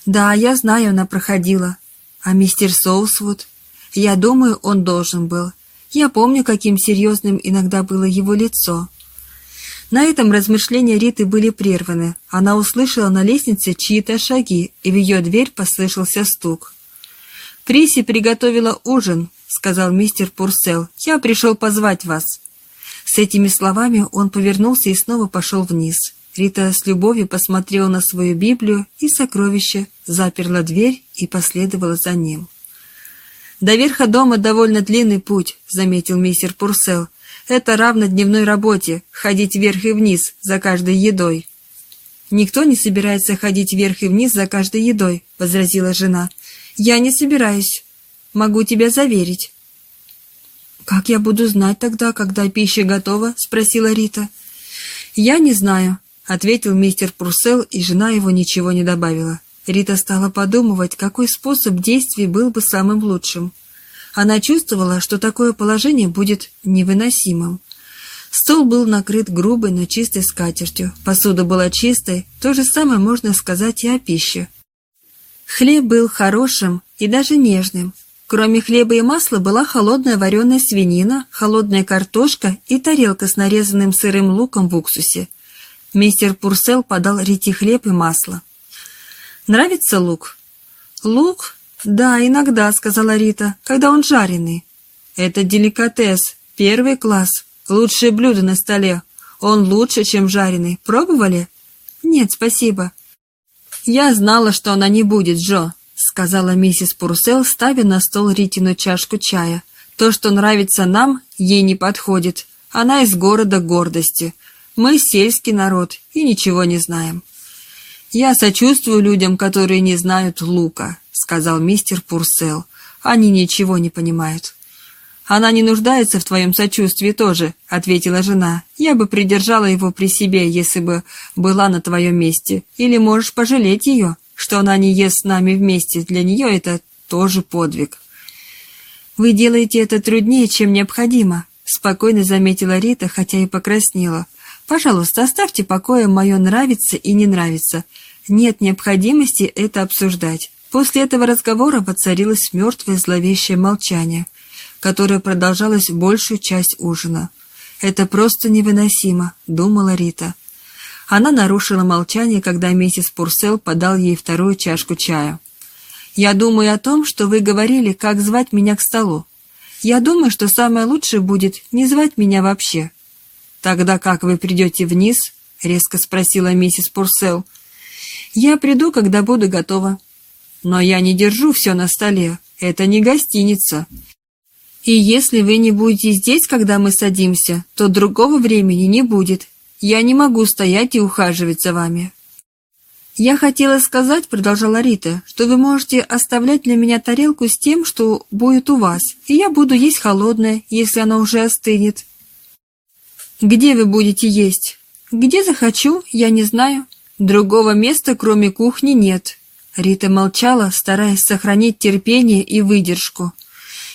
Да, я знаю, она проходила. А мистер Соусвуд? Я думаю, он должен был. Я помню, каким серьезным иногда было его лицо. На этом размышления Риты были прерваны. Она услышала на лестнице чьи-то шаги, и в ее дверь послышался стук. «Приси приготовила ужин», — сказал мистер Пурсел. «Я пришел позвать вас». С этими словами он повернулся и снова пошел вниз. Рита с любовью посмотрела на свою Библию и сокровище, заперла дверь и последовала за ним. «До верха дома довольно длинный путь», — заметил мистер Пурсел. «Это равно дневной работе — ходить вверх и вниз за каждой едой». «Никто не собирается ходить вверх и вниз за каждой едой», — возразила жена. «Я не собираюсь. Могу тебя заверить». «Как я буду знать тогда, когда пища готова?» — спросила Рита. «Я не знаю», — ответил мистер Пурсел, и жена его ничего не добавила. Рита стала подумывать, какой способ действий был бы самым лучшим. Она чувствовала, что такое положение будет невыносимым. Стол был накрыт грубой, но чистой скатертью, посуда была чистой, то же самое можно сказать и о пище. Хлеб был хорошим и даже нежным, Кроме хлеба и масла была холодная вареная свинина, холодная картошка и тарелка с нарезанным сырым луком в уксусе. Мистер Пурсел подал Рите хлеб и масло. «Нравится лук?» «Лук? Да, иногда», — сказала Рита, — «когда он жареный». «Это деликатес, первый класс, лучшее блюдо на столе. Он лучше, чем жареный. Пробовали?» «Нет, спасибо». «Я знала, что она не будет, Джо», сказала миссис Пурсел, ставя на стол Ритину чашку чая. «То, что нравится нам, ей не подходит. Она из города гордости. Мы сельский народ и ничего не знаем». «Я сочувствую людям, которые не знают лука», — сказал мистер Пурсел. «Они ничего не понимают». «Она не нуждается в твоем сочувствии тоже», — ответила жена. «Я бы придержала его при себе, если бы была на твоем месте. Или можешь пожалеть ее» что она не ест с нами вместе, для нее это тоже подвиг. «Вы делаете это труднее, чем необходимо», — спокойно заметила Рита, хотя и покраснела. «Пожалуйста, оставьте покоем мое нравится и не нравится. Нет необходимости это обсуждать». После этого разговора воцарилось мертвое зловещее молчание, которое продолжалось большую часть ужина. «Это просто невыносимо», — думала Рита. Она нарушила молчание, когда миссис Пурсел подал ей вторую чашку чая. «Я думаю о том, что вы говорили, как звать меня к столу. Я думаю, что самое лучшее будет не звать меня вообще». «Тогда как вы придете вниз?» — резко спросила миссис Пурсел. «Я приду, когда буду готова». «Но я не держу все на столе. Это не гостиница. И если вы не будете здесь, когда мы садимся, то другого времени не будет. Я не могу стоять и ухаживать за вами. «Я хотела сказать, — продолжала Рита, — что вы можете оставлять для меня тарелку с тем, что будет у вас, и я буду есть холодное, если оно уже остынет». «Где вы будете есть?» «Где захочу, я не знаю. Другого места, кроме кухни, нет». Рита молчала, стараясь сохранить терпение и выдержку.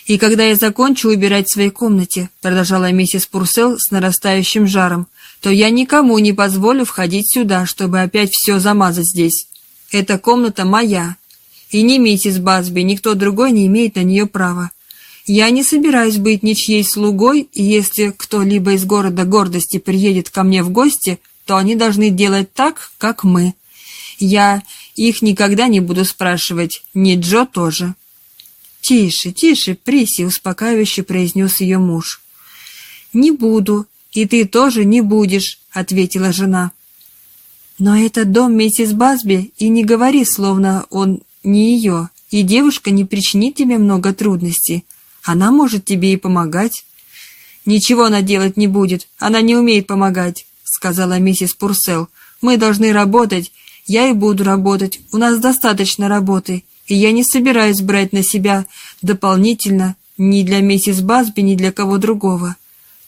«И когда я закончу убирать в своей комнате», — продолжала миссис Пурсел с нарастающим жаром, то я никому не позволю входить сюда, чтобы опять все замазать здесь. Эта комната моя. И ни миссис Басби, никто другой не имеет на нее права. Я не собираюсь быть ничьей слугой, и если кто-либо из города гордости приедет ко мне в гости, то они должны делать так, как мы. Я их никогда не буду спрашивать, ни Джо тоже. «Тише, тише, Приси», — успокаивающе произнес ее муж. «Не буду, «И ты тоже не будешь», — ответила жена. «Но это дом миссис Басби, и не говори, словно он не ее, и девушка не причинит тебе много трудностей. Она может тебе и помогать». «Ничего она делать не будет, она не умеет помогать», — сказала миссис Пурсел. «Мы должны работать, я и буду работать, у нас достаточно работы, и я не собираюсь брать на себя дополнительно ни для миссис Басби, ни для кого другого».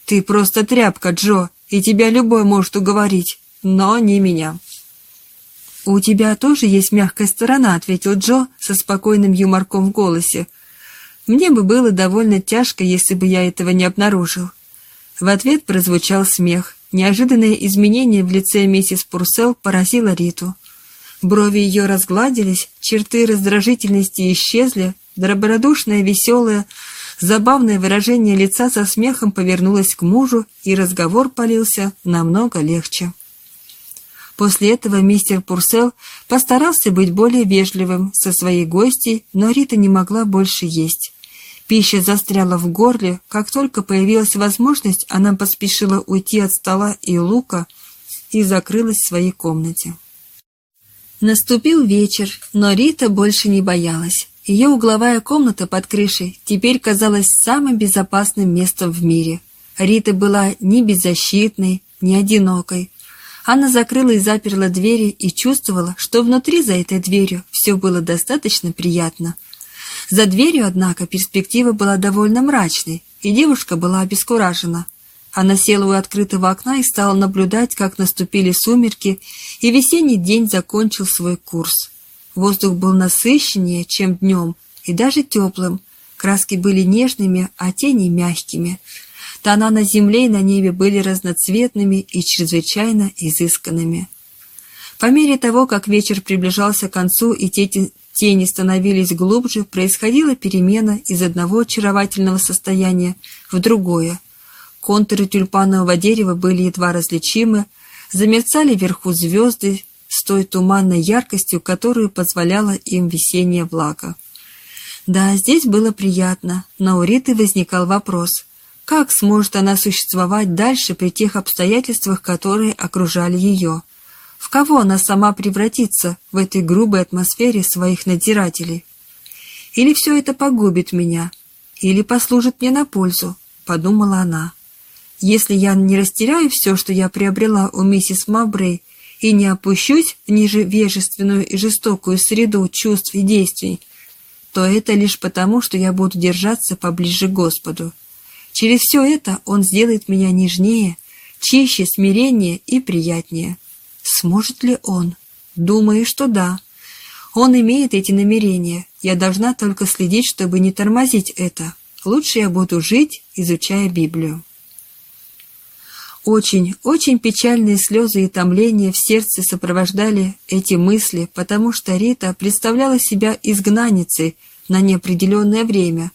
«Ты просто тряпка, Джо, и тебя любой может уговорить, но не меня». «У тебя тоже есть мягкая сторона», — ответил Джо со спокойным юморком в голосе. «Мне бы было довольно тяжко, если бы я этого не обнаружил». В ответ прозвучал смех. Неожиданное изменение в лице миссис Пурсел поразило Риту. Брови ее разгладились, черты раздражительности исчезли, добродушная, веселая, Забавное выражение лица со смехом повернулось к мужу, и разговор полился намного легче. После этого мистер Пурсел постарался быть более вежливым со своей гостьей, но Рита не могла больше есть. Пища застряла в горле, как только появилась возможность, она поспешила уйти от стола и лука и закрылась в своей комнате. Наступил вечер, но Рита больше не боялась. Ее угловая комната под крышей теперь казалась самым безопасным местом в мире. Рита была ни беззащитной, ни одинокой. Она закрыла и заперла двери и чувствовала, что внутри за этой дверью все было достаточно приятно. За дверью, однако, перспектива была довольно мрачной, и девушка была обескуражена. Она села у открытого окна и стала наблюдать, как наступили сумерки, и весенний день закончил свой курс. Воздух был насыщеннее, чем днем, и даже теплым. Краски были нежными, а тени мягкими. Тона на земле и на небе были разноцветными и чрезвычайно изысканными. По мере того, как вечер приближался к концу и те тени становились глубже, происходила перемена из одного очаровательного состояния в другое. Контуры тюльпанового дерева были едва различимы, замерцали вверху звезды, с той туманной яркостью, которую позволяла им весенняя влага. Да, здесь было приятно, но у Риты возникал вопрос, как сможет она существовать дальше при тех обстоятельствах, которые окружали ее? В кого она сама превратится в этой грубой атмосфере своих надзирателей? Или все это погубит меня, или послужит мне на пользу, подумала она. Если я не растеряю все, что я приобрела у миссис Мабрей, и не опущусь в ниже вежественную и жестокую среду чувств и действий, то это лишь потому, что я буду держаться поближе к Господу. Через все это Он сделает меня нежнее, чище, смиреннее и приятнее. Сможет ли Он? Думаю, что да. Он имеет эти намерения. Я должна только следить, чтобы не тормозить это. Лучше я буду жить, изучая Библию. Очень, очень печальные слезы и томления в сердце сопровождали эти мысли, потому что Рита представляла себя изгнанницей на неопределенное время.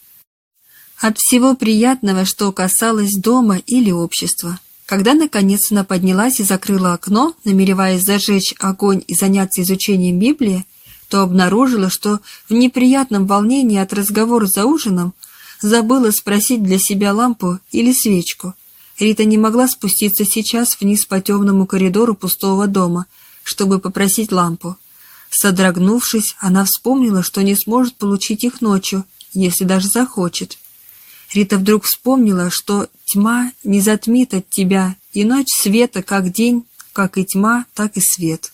От всего приятного, что касалось дома или общества. Когда, наконец, она поднялась и закрыла окно, намереваясь зажечь огонь и заняться изучением Библии, то обнаружила, что в неприятном волнении от разговора за ужином забыла спросить для себя лампу или свечку – Рита не могла спуститься сейчас вниз по темному коридору пустого дома, чтобы попросить лампу. Содрогнувшись, она вспомнила, что не сможет получить их ночью, если даже захочет. Рита вдруг вспомнила, что тьма не затмит от тебя, и ночь света как день, как и тьма, так и свет.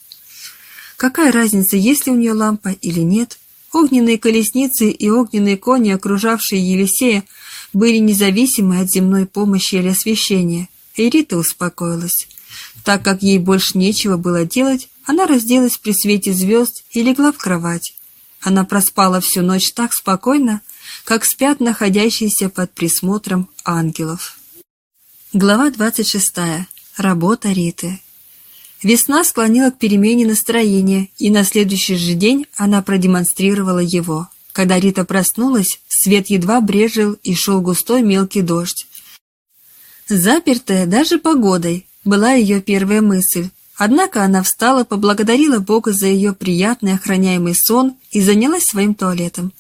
Какая разница, есть ли у нее лампа или нет? Огненные колесницы и огненные кони, окружавшие Елисея, были независимы от земной помощи или освещения, и Рита успокоилась. Так как ей больше нечего было делать, она разделась при свете звезд и легла в кровать. Она проспала всю ночь так спокойно, как спят находящиеся под присмотром ангелов. Глава 26. Работа Риты. Весна склонила к перемене настроения, и на следующий же день она продемонстрировала его. Когда Рита проснулась, свет едва брежил и шел густой мелкий дождь. Запертая даже погодой была ее первая мысль. Однако она встала, поблагодарила Бога за ее приятный охраняемый сон и занялась своим туалетом.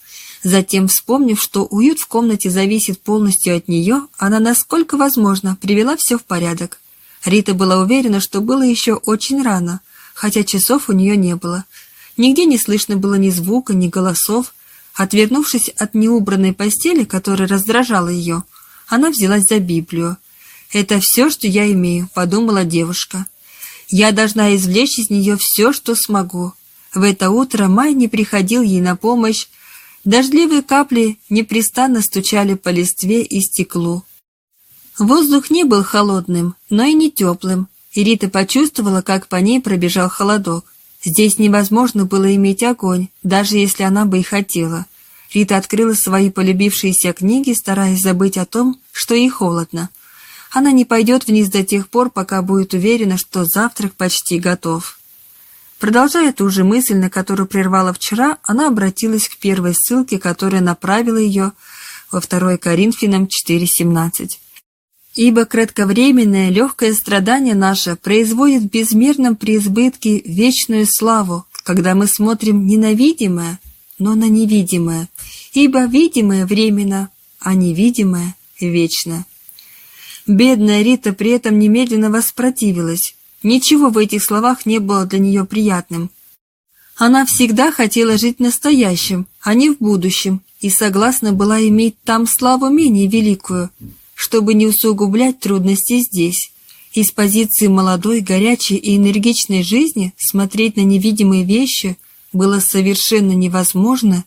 Затем, вспомнив, что уют в комнате зависит полностью от нее, она, насколько возможно, привела все в порядок. Рита была уверена, что было еще очень рано, хотя часов у нее не было. Нигде не слышно было ни звука, ни голосов, Отвернувшись от неубранной постели, которая раздражала ее, она взялась за Библию. «Это все, что я имею», — подумала девушка. «Я должна извлечь из нее все, что смогу». В это утро Май не приходил ей на помощь. Дождливые капли непрестанно стучали по листве и стеклу. Воздух не был холодным, но и не теплым, и Рита почувствовала, как по ней пробежал холодок. Здесь невозможно было иметь огонь, даже если она бы и хотела. Рита открыла свои полюбившиеся книги, стараясь забыть о том, что ей холодно. Она не пойдет вниз до тех пор, пока будет уверена, что завтрак почти готов. Продолжая ту же мысль, на которую прервала вчера, она обратилась к первой ссылке, которая направила ее во 2 Коринфянам 4.17. Ибо кратковременное легкое страдание наше производит в безмерном преизбытке вечную славу, когда мы смотрим не на видимое, но на невидимое, ибо видимое временно, а невидимое вечно. Бедная Рита при этом немедленно воспротивилась. Ничего в этих словах не было для нее приятным. Она всегда хотела жить настоящим, а не в будущем, и согласна была иметь там славу менее великую – чтобы не усугублять трудности здесь. Из позиции молодой, горячей и энергичной жизни смотреть на невидимые вещи было совершенно невозможно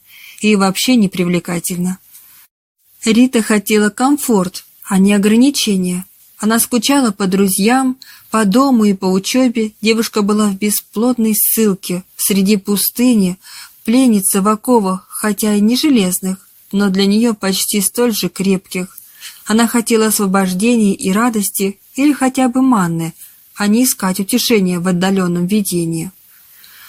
и вообще непривлекательно. Рита хотела комфорт, а не ограничения. Она скучала по друзьям, по дому и по учебе. Девушка была в бесплодной ссылке, среди пустыни, пленница в оковах, хотя и не железных, но для нее почти столь же крепких. Она хотела освобождения и радости или хотя бы манны, а не искать утешения в отдаленном видении.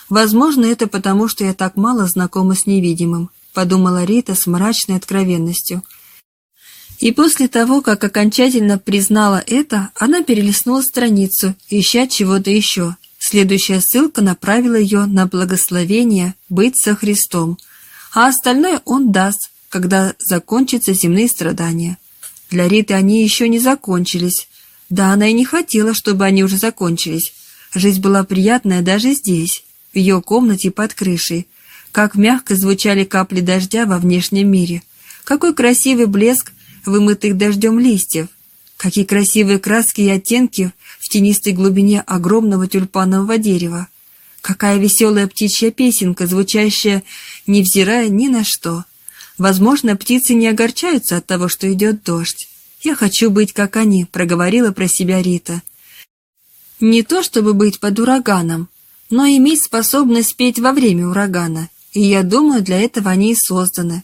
«Возможно, это потому, что я так мало знакома с невидимым», подумала Рита с мрачной откровенностью. И после того, как окончательно признала это, она перелистнула страницу, ища чего-то еще. Следующая ссылка направила ее на благословение «Быть со Христом», а остальное он даст, когда закончатся земные страдания. Для Риты они еще не закончились. Да, она и не хотела, чтобы они уже закончились. Жизнь была приятная даже здесь, в ее комнате под крышей. Как мягко звучали капли дождя во внешнем мире. Какой красивый блеск вымытых дождем листьев. Какие красивые краски и оттенки в тенистой глубине огромного тюльпанового дерева. Какая веселая птичья песенка, звучащая, невзирая ни на что. Возможно, птицы не огорчаются от того, что идет дождь. «Я хочу быть, как они», — проговорила про себя Рита. Не то чтобы быть под ураганом, но иметь способность петь во время урагана, и я думаю, для этого они и созданы.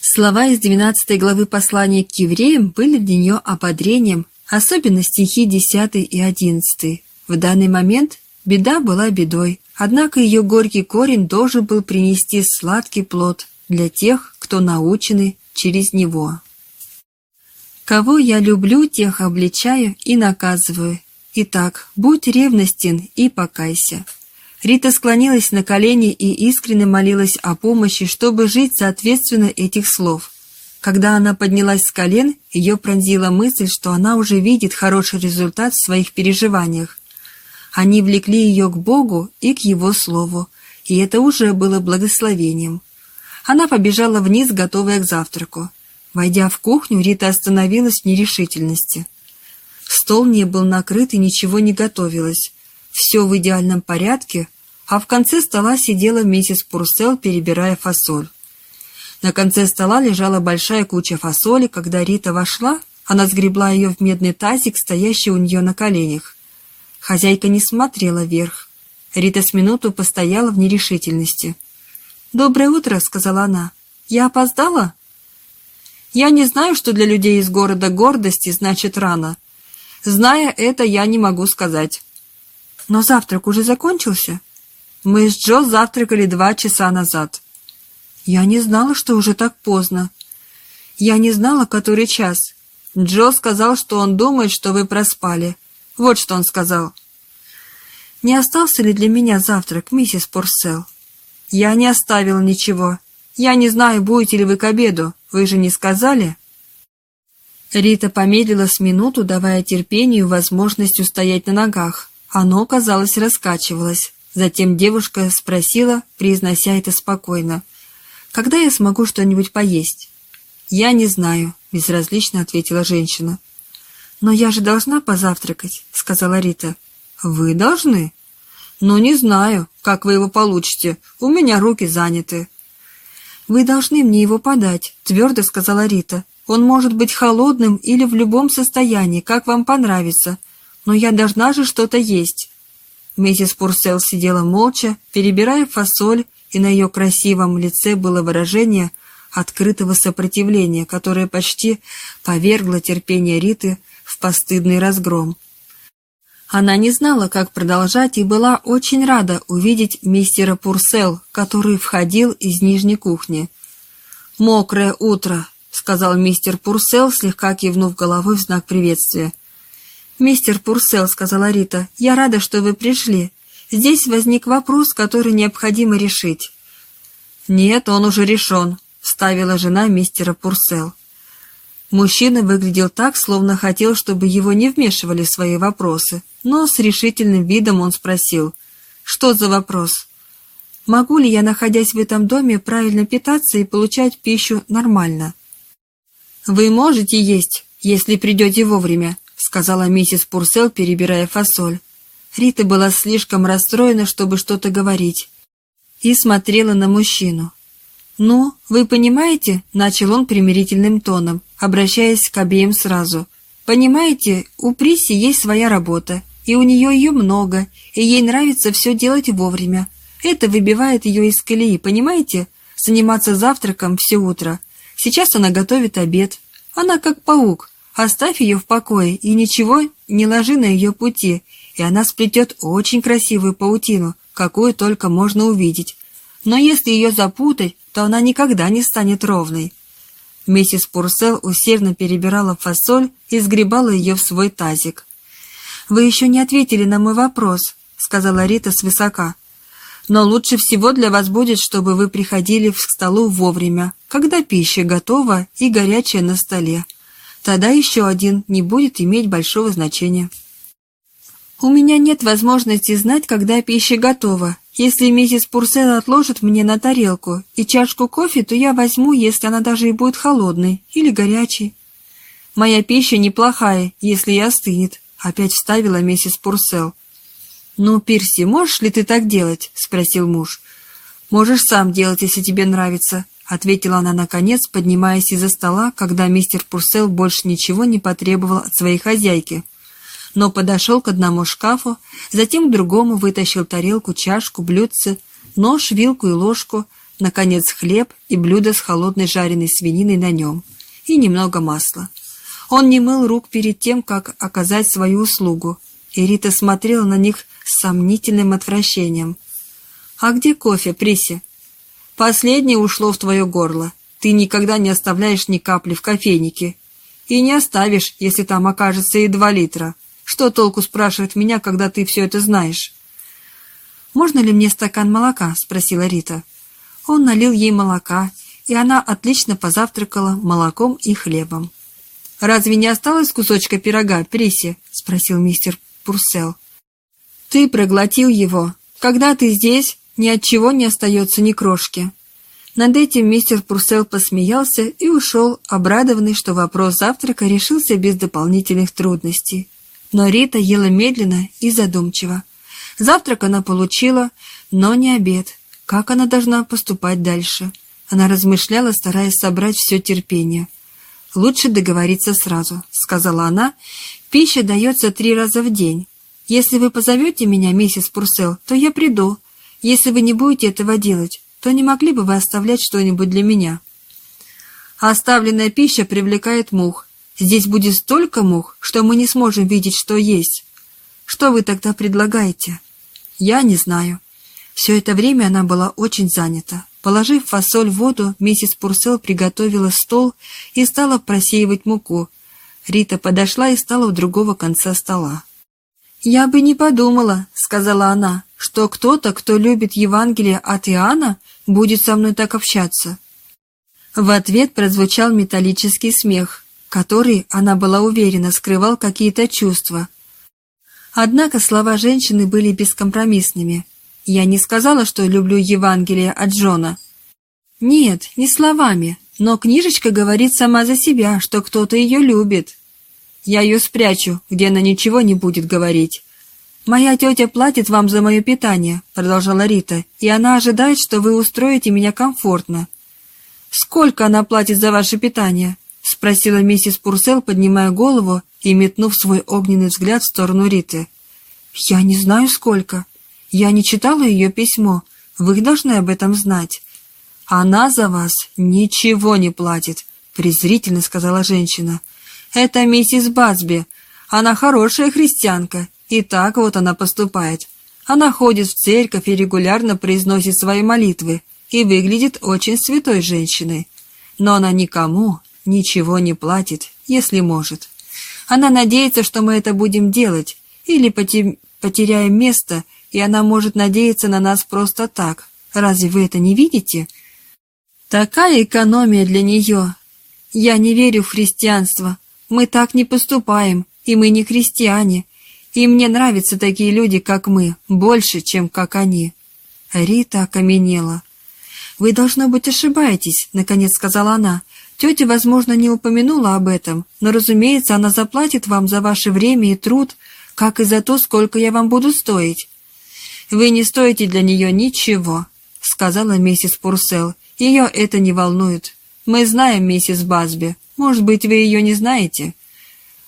Слова из 12 главы послания к евреям были для нее ободрением, особенно стихи 10 и 11. В данный момент беда была бедой, однако ее горький корень должен был принести сладкий плод для тех, кто научены через него. Кого я люблю, тех обличаю и наказываю. Итак, будь ревностен и покайся. Рита склонилась на колени и искренне молилась о помощи, чтобы жить соответственно этих слов. Когда она поднялась с колен, ее пронзила мысль, что она уже видит хороший результат в своих переживаниях. Они влекли ее к Богу и к Его Слову, и это уже было благословением. Она побежала вниз, готовая к завтраку. Войдя в кухню, Рита остановилась в нерешительности. Стол не был накрыт и ничего не готовилось. Все в идеальном порядке, а в конце стола сидела миссис Пурсел, перебирая фасоль. На конце стола лежала большая куча фасоли. Когда Рита вошла, она сгребла ее в медный тазик, стоящий у нее на коленях. Хозяйка не смотрела вверх. Рита с минуту постояла в нерешительности. «Доброе утро», — сказала она. «Я опоздала?» «Я не знаю, что для людей из города гордости значит рано. Зная это, я не могу сказать». «Но завтрак уже закончился?» Мы с Джо завтракали два часа назад. Я не знала, что уже так поздно. Я не знала, который час. Джо сказал, что он думает, что вы проспали. Вот что он сказал. Не остался ли для меня завтрак, миссис Порсел? Я не оставила ничего. Я не знаю, будете ли вы к обеду. Вы же не сказали? Рита помедлила с минуту, давая терпению возможность устоять на ногах. Оно, казалось, раскачивалось. Затем девушка спросила, произнося это спокойно. «Когда я смогу что-нибудь поесть?» «Я не знаю», — безразлично ответила женщина. «Но я же должна позавтракать», — сказала Рита. «Вы должны?» «Ну, не знаю, как вы его получите. У меня руки заняты». «Вы должны мне его подать», — твердо сказала Рита. «Он может быть холодным или в любом состоянии, как вам понравится. Но я должна же что-то есть». Миссис Пурсел сидела молча, перебирая фасоль, и на ее красивом лице было выражение открытого сопротивления, которое почти повергло терпение Риты в постыдный разгром. Она не знала, как продолжать, и была очень рада увидеть мистера Пурсел, который входил из нижней кухни. «Мокрое утро», — сказал мистер Пурсел, слегка кивнув головой в знак приветствия. «Мистер Пурсел», — сказала Рита, — «я рада, что вы пришли. Здесь возник вопрос, который необходимо решить». «Нет, он уже решен», — вставила жена мистера Пурсел. Мужчина выглядел так, словно хотел, чтобы его не вмешивали в свои вопросы, но с решительным видом он спросил, «Что за вопрос?» «Могу ли я, находясь в этом доме, правильно питаться и получать пищу нормально?» «Вы можете есть, если придете вовремя», сказала миссис Пурсел, перебирая фасоль. Рита была слишком расстроена, чтобы что-то говорить, и смотрела на мужчину. «Ну, вы понимаете?» — начал он примирительным тоном, обращаясь к обеим сразу. «Понимаете, у Приси есть своя работа, и у нее ее много, и ей нравится все делать вовремя. Это выбивает ее из колеи, понимаете? Заниматься завтраком все утро. Сейчас она готовит обед. Она как паук, Оставь ее в покое и ничего не ложи на ее пути, и она сплетет очень красивую паутину, какую только можно увидеть. Но если ее запутать, то она никогда не станет ровной. Миссис Пурсел усердно перебирала фасоль и сгребала ее в свой тазик. «Вы еще не ответили на мой вопрос», — сказала Рита свысока. «Но лучше всего для вас будет, чтобы вы приходили к столу вовремя, когда пища готова и горячая на столе. Тогда еще один не будет иметь большого значения. У меня нет возможности знать, когда пища готова. Если миссис Пурсел отложит мне на тарелку и чашку кофе, то я возьму, если она даже и будет холодной или горячей. Моя пища неплохая, если и остынет, опять вставила миссис Пурсел. «Ну, Пирси, можешь ли ты так делать?» — спросил муж. «Можешь сам делать, если тебе нравится ответила она наконец, поднимаясь из-за стола, когда мистер Пурсел больше ничего не потребовал от своей хозяйки. Но подошел к одному шкафу, затем к другому вытащил тарелку, чашку, блюдце, нож, вилку и ложку, наконец хлеб и блюдо с холодной жареной свининой на нем, и немного масла. Он не мыл рук перед тем, как оказать свою услугу, и Рита смотрела на них с сомнительным отвращением. «А где кофе, Приси?» Последнее ушло в твое горло. Ты никогда не оставляешь ни капли в кофейнике. И не оставишь, если там окажется и два литра. Что толку спрашивать меня, когда ты все это знаешь?» «Можно ли мне стакан молока?» — спросила Рита. Он налил ей молока, и она отлично позавтракала молоком и хлебом. «Разве не осталось кусочка пирога, Приси?» — спросил мистер Пурсел. «Ты проглотил его. Когда ты здесь, ни от чего не остается ни крошки». Над этим мистер Пурсел посмеялся и ушел, обрадованный, что вопрос завтрака решился без дополнительных трудностей. Но Рита ела медленно и задумчиво. Завтрак она получила, но не обед. Как она должна поступать дальше? Она размышляла, стараясь собрать все терпение. «Лучше договориться сразу», — сказала она. «Пища дается три раза в день. Если вы позовете меня, миссис Пурсел, то я приду. Если вы не будете этого делать, то не могли бы вы оставлять что-нибудь для меня?» «Оставленная пища привлекает мух. Здесь будет столько мух, что мы не сможем видеть, что есть. Что вы тогда предлагаете?» «Я не знаю». Все это время она была очень занята. Положив фасоль в воду, миссис Пурсел приготовила стол и стала просеивать муку. Рита подошла и стала у другого конца стола. «Я бы не подумала», — сказала она, — «что кто-то, кто любит Евангелие от Иоанна, будет со мной так общаться». В ответ прозвучал металлический смех, который, она была уверена, скрывал какие-то чувства. Однако слова женщины были бескомпромиссными. Я не сказала, что люблю Евангелие от Джона. Нет, не словами, но книжечка говорит сама за себя, что кто-то ее любит. Я ее спрячу, где она ничего не будет говорить. «Моя тетя платит вам за мое питание», — продолжала Рита, «и она ожидает, что вы устроите меня комфортно». «Сколько она платит за ваше питание?» — спросила миссис Пурсел, поднимая голову и метнув свой огненный взгляд в сторону Риты. «Я не знаю, сколько. Я не читала ее письмо. Вы должны об этом знать. Она за вас ничего не платит, презрительно сказала женщина. Это миссис Базби. Она хорошая христианка, и так вот она поступает. Она ходит в церковь и регулярно произносит свои молитвы и выглядит очень святой женщиной. Но она никому ничего не платит, если может. Она надеется, что мы это будем делать, или потеряем место и она может надеяться на нас просто так. Разве вы это не видите? Такая экономия для нее. Я не верю в христианство. Мы так не поступаем, и мы не христиане. И мне нравятся такие люди, как мы, больше, чем как они. Рита окаменела. «Вы, должно быть, ошибаетесь», — наконец сказала она. «Тетя, возможно, не упомянула об этом, но, разумеется, она заплатит вам за ваше время и труд, как и за то, сколько я вам буду стоить. «Вы не стоите для нее ничего», — сказала миссис Пурсел. «Ее это не волнует. Мы знаем миссис Басби. Может быть, вы ее не знаете?»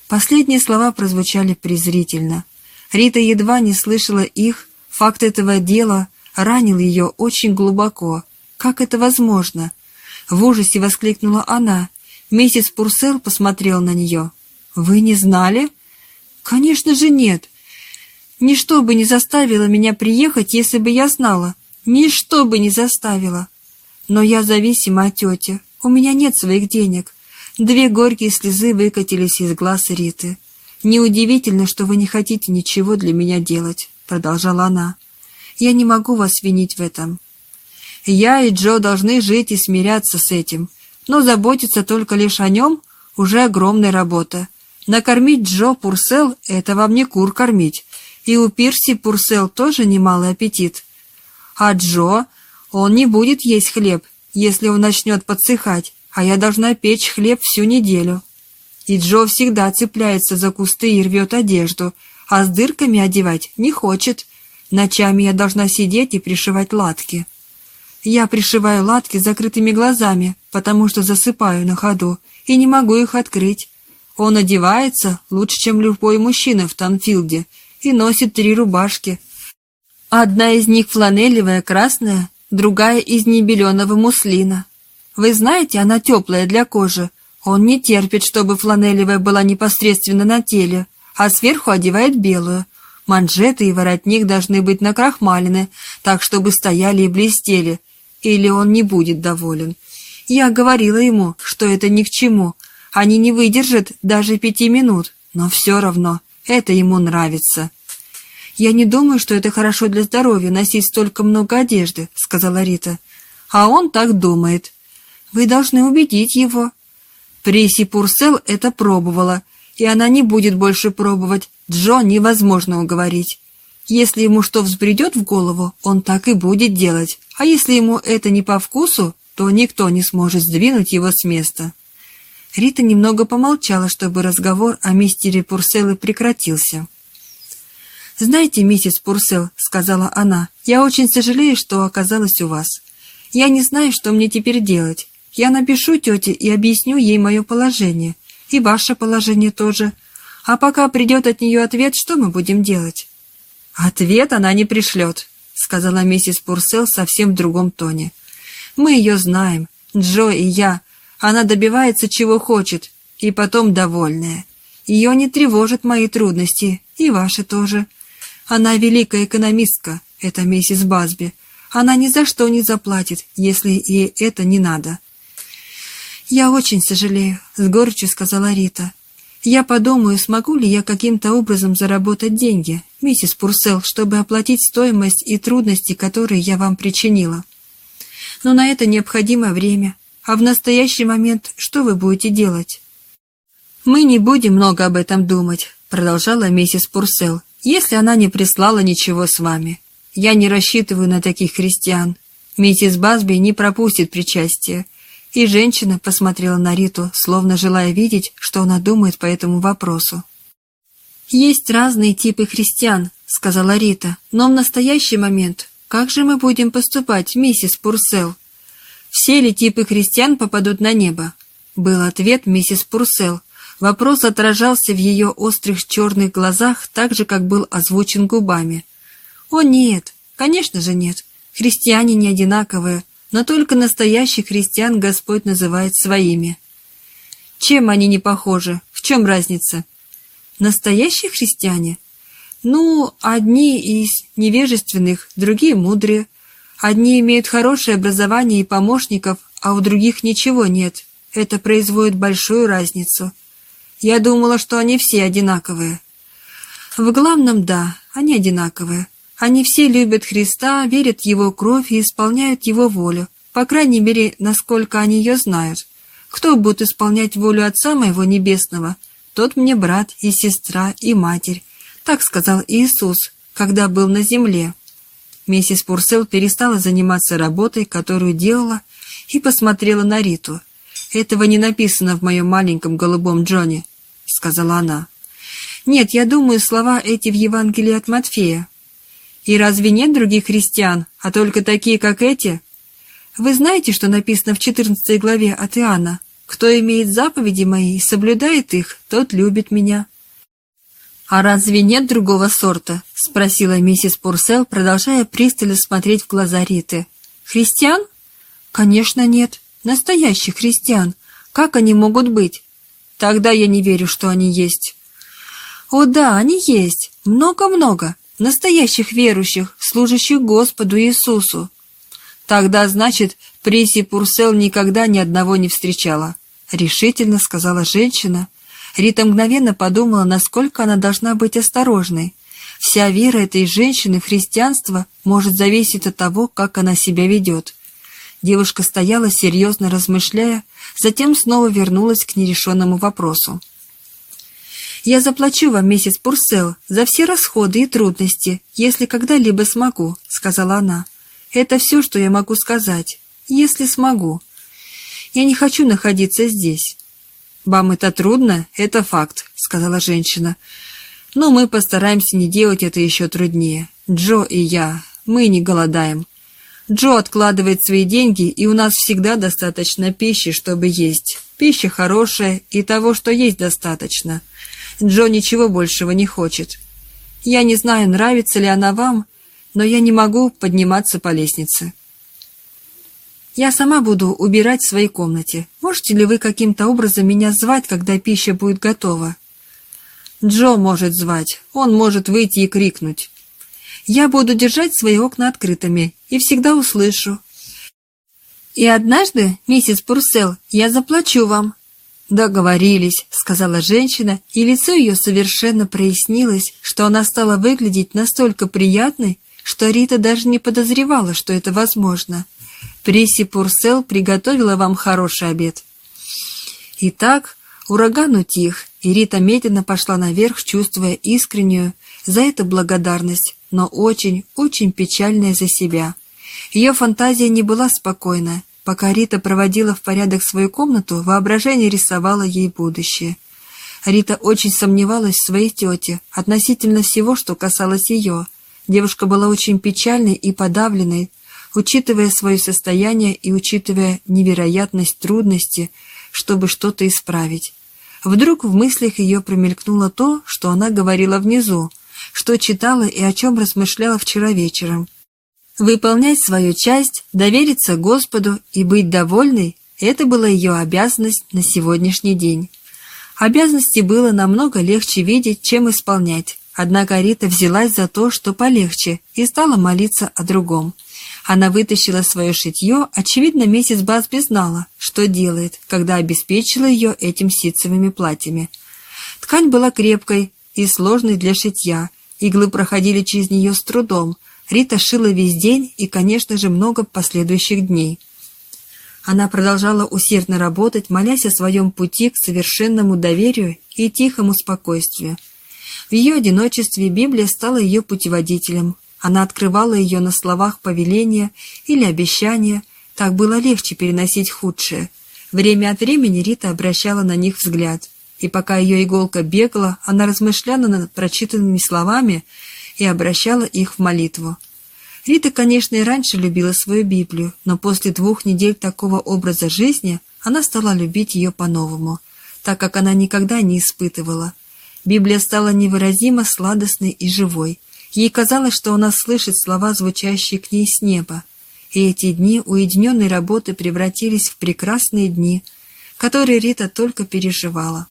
Последние слова прозвучали презрительно. Рита едва не слышала их. Факт этого дела ранил ее очень глубоко. «Как это возможно?» В ужасе воскликнула она. Миссис Пурсел посмотрел на нее. «Вы не знали?» «Конечно же нет. Ничто бы не заставило меня приехать, если бы я знала. Ничто бы не заставило. Но я зависима от тети. У меня нет своих денег. Две горькие слезы выкатились из глаз Риты. «Неудивительно, что вы не хотите ничего для меня делать», — продолжала она. «Я не могу вас винить в этом. Я и Джо должны жить и смиряться с этим, но заботиться только лишь о нем — уже огромная работа. Накормить Джо Пурсел — это вам не кур кормить, и у Пирси Пурсел тоже немалый аппетит. А Джо, он не будет есть хлеб, если он начнет подсыхать, а я должна печь хлеб всю неделю. И Джо всегда цепляется за кусты и рвет одежду, а с дырками одевать не хочет. Ночами я должна сидеть и пришивать латки. Я пришиваю латки закрытыми глазами, потому что засыпаю на ходу и не могу их открыть. Он одевается лучше, чем любой мужчина в Танфилде, и носит три рубашки. Одна из них фланелевая, красная, другая из небеленого муслина. Вы знаете, она теплая для кожи. Он не терпит, чтобы фланелевая была непосредственно на теле, а сверху одевает белую. Манжеты и воротник должны быть накрахмалены, так, чтобы стояли и блестели, или он не будет доволен. Я говорила ему, что это ни к чему. Они не выдержат даже пяти минут, но все равно это ему нравится. «Я не думаю, что это хорошо для здоровья, носить столько много одежды», — сказала Рита. «А он так думает». Вы должны убедить его. Приси Пурсел это пробовала, и она не будет больше пробовать. Джо невозможно уговорить. Если ему что взбредет в голову, он так и будет делать. А если ему это не по вкусу, то никто не сможет сдвинуть его с места. Рита немного помолчала, чтобы разговор о мистере Пурселле прекратился. «Знаете, миссис Пурсел, — сказала она, — я очень сожалею, что оказалась у вас. Я не знаю, что мне теперь делать. Я напишу тете и объясню ей мое положение. И ваше положение тоже. А пока придет от нее ответ, что мы будем делать?» «Ответ она не пришлет», — сказала миссис Пурсел совсем в другом тоне. «Мы ее знаем, Джо и я. Она добивается, чего хочет, и потом довольная. Ее не тревожат мои трудности, и ваши тоже. Она великая экономистка, это миссис Базби. Она ни за что не заплатит, если ей это не надо». «Я очень сожалею», — с горечью сказала Рита. «Я подумаю, смогу ли я каким-то образом заработать деньги, миссис Пурсел, чтобы оплатить стоимость и трудности, которые я вам причинила. Но на это необходимо время. А в настоящий момент что вы будете делать?» «Мы не будем много об этом думать», — продолжала миссис Пурсел, «если она не прислала ничего с вами. Я не рассчитываю на таких христиан. Миссис Басби не пропустит причастие. И женщина посмотрела на Риту, словно желая видеть, что она думает по этому вопросу. «Есть разные типы христиан», — сказала Рита, «но в настоящий момент как же мы будем поступать, миссис Пурсел?» «Все ли типы христиан попадут на небо?» Был ответ миссис Пурсел. Вопрос отражался в ее острых черных глазах так же, как был озвучен губами. «О нет, конечно же нет. Христиане не одинаковые, но только настоящих христиан Господь называет своими. Чем они не похожи? В чем разница? Настоящие христиане? Ну, одни из невежественных, другие мудрые. Одни имеют хорошее образование и помощников, а у других ничего нет. Это производит большую разницу. Я думала, что они все одинаковые. В главном, да, они одинаковые. Они все любят Христа, верят в Его кровь и исполняют Его волю, по крайней мере, насколько они ее знают. Кто будет исполнять волю Отца Моего Небесного, тот мне брат и сестра и матерь. Так сказал Иисус, когда был на земле. Миссис Пурсел перестала заниматься работой, которую делала, и посмотрела на Риту. «Этого не написано в моем маленьком голубом Джоне», — сказала она. «Нет, я думаю, слова эти в Евангелии от Матфея. И разве нет других христиан, а только такие, как эти? Вы знаете, что написано в 14 главе от Иоанна? Кто имеет заповеди мои и соблюдает их, тот любит меня. «А разве нет другого сорта?» — спросила миссис Пурсел, продолжая пристально смотреть в глаза Риты. «Христиан?» «Конечно нет. Настоящих христиан. Как они могут быть?» «Тогда я не верю, что они есть». «О да, они есть. Много-много настоящих верующих, служащих Господу Иисусу. Тогда, значит, Приси Пурсел никогда ни одного не встречала, решительно сказала женщина. Рита мгновенно подумала, насколько она должна быть осторожной. Вся вера этой женщины в христианство может зависеть от того, как она себя ведет. Девушка стояла, серьезно размышляя, затем снова вернулась к нерешенному вопросу. Я заплачу вам, миссис Пурсел, за все расходы и трудности, если когда-либо смогу», — сказала она. «Это все, что я могу сказать, если смогу. Я не хочу находиться здесь». «Вам это трудно? Это факт», — сказала женщина. «Но мы постараемся не делать это еще труднее. Джо и я, мы не голодаем. Джо откладывает свои деньги, и у нас всегда достаточно пищи, чтобы есть. Пища хорошая, и того, что есть, достаточно. Джо ничего большего не хочет. Я не знаю, нравится ли она вам, но я не могу подниматься по лестнице. Я сама буду убирать в своей комнате. Можете ли вы каким-то образом меня звать, когда пища будет готова? Джо может звать. Он может выйти и крикнуть. Я буду держать свои окна открытыми и всегда услышу. И однажды, миссис Пурсел, я заплачу вам, «Договорились», — сказала женщина, и лицо ее совершенно прояснилось, что она стала выглядеть настолько приятной, что Рита даже не подозревала, что это возможно. Приси Пурсел приготовила вам хороший обед». Итак, ураган утих, и Рита медленно пошла наверх, чувствуя искреннюю за это благодарность, но очень, очень печальная за себя. Ее фантазия не была спокойна. Пока Рита проводила в порядок свою комнату, воображение рисовало ей будущее. Рита очень сомневалась в своей тете относительно всего, что касалось ее. Девушка была очень печальной и подавленной, учитывая свое состояние и учитывая невероятность трудности, чтобы что-то исправить. Вдруг в мыслях ее промелькнуло то, что она говорила внизу, что читала и о чем размышляла вчера вечером. Выполнять свою часть, довериться Господу и быть довольной – это была ее обязанность на сегодняшний день. Обязанности было намного легче видеть, чем исполнять. Однако Рита взялась за то, что полегче, и стала молиться о другом. Она вытащила свое шитье, очевидно, миссис Басби знала, что делает, когда обеспечила ее этим ситцевыми платьями. Ткань была крепкой и сложной для шитья, иглы проходили через нее с трудом. Рита шила весь день и, конечно же, много последующих дней. Она продолжала усердно работать, молясь о своем пути к совершенному доверию и тихому спокойствию. В ее одиночестве Библия стала ее путеводителем, она открывала ее на словах повеления или обещания, так было легче переносить худшее. Время от времени Рита обращала на них взгляд, и пока ее иголка бегала, она размышляла над прочитанными словами и обращала их в молитву. Рита, конечно, и раньше любила свою Библию, но после двух недель такого образа жизни она стала любить ее по-новому, так как она никогда не испытывала. Библия стала невыразимо сладостной и живой – Ей казалось, что она слышит слова, звучащие к ней с неба, и эти дни уединенной работы превратились в прекрасные дни, которые Рита только переживала.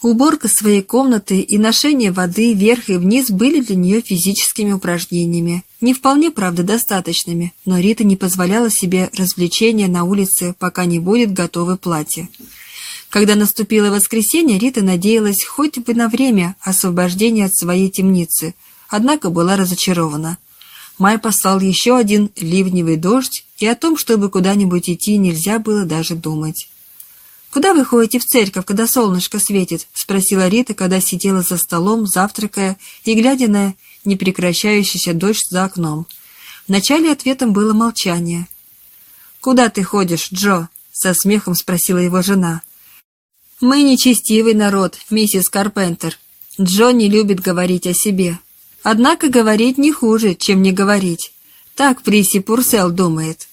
Уборка своей комнаты и ношение воды вверх и вниз были для нее физическими упражнениями, не вполне, правда, достаточными, но Рита не позволяла себе развлечения на улице, пока не будет готово платье. Когда наступило воскресенье, Рита надеялась хоть бы на время освобождения от своей темницы – однако была разочарована. Май послал еще один ливневый дождь, и о том, чтобы куда-нибудь идти, нельзя было даже думать. «Куда вы ходите в церковь, когда солнышко светит?» — спросила Рита, когда сидела за столом, завтракая и глядя на непрекращающийся дождь за окном. Вначале ответом было молчание. «Куда ты ходишь, Джо?» — со смехом спросила его жена. «Мы нечестивый народ, миссис Карпентер. Джо не любит говорить о себе. Однако говорить не хуже, чем не говорить. Так Приси Пурсел думает.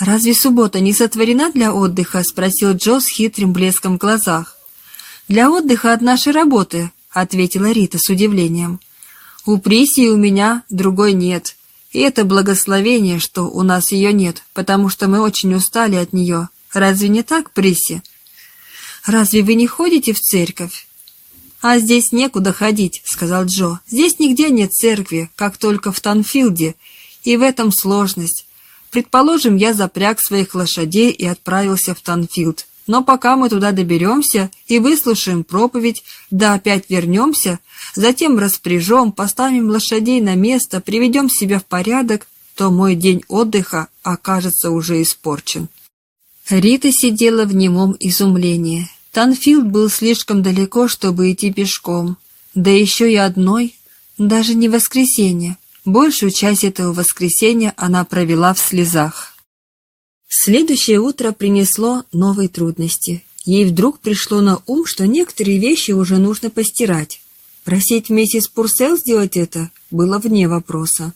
«Разве суббота не сотворена для отдыха?» — спросил Джо с хитрым блеском в глазах. «Для отдыха от нашей работы», — ответила Рита с удивлением. «У Приси у меня другой нет. И это благословение, что у нас ее нет, потому что мы очень устали от нее. Разве не так, Приси?» «Разве вы не ходите в церковь?» «А здесь некуда ходить», — сказал Джо. «Здесь нигде нет церкви, как только в Танфилде, и в этом сложность. Предположим, я запряг своих лошадей и отправился в Танфилд. Но пока мы туда доберемся и выслушаем проповедь, да опять вернемся, затем распряжем, поставим лошадей на место, приведем себя в порядок, то мой день отдыха окажется уже испорчен». Рита сидела в немом изумлении. Танфилд был слишком далеко, чтобы идти пешком. Да еще и одной. Даже не воскресенье. Большую часть этого воскресенья она провела в слезах. Следующее утро принесло новые трудности. Ей вдруг пришло на ум, что некоторые вещи уже нужно постирать. Просить миссис Пурсел сделать это было вне вопроса.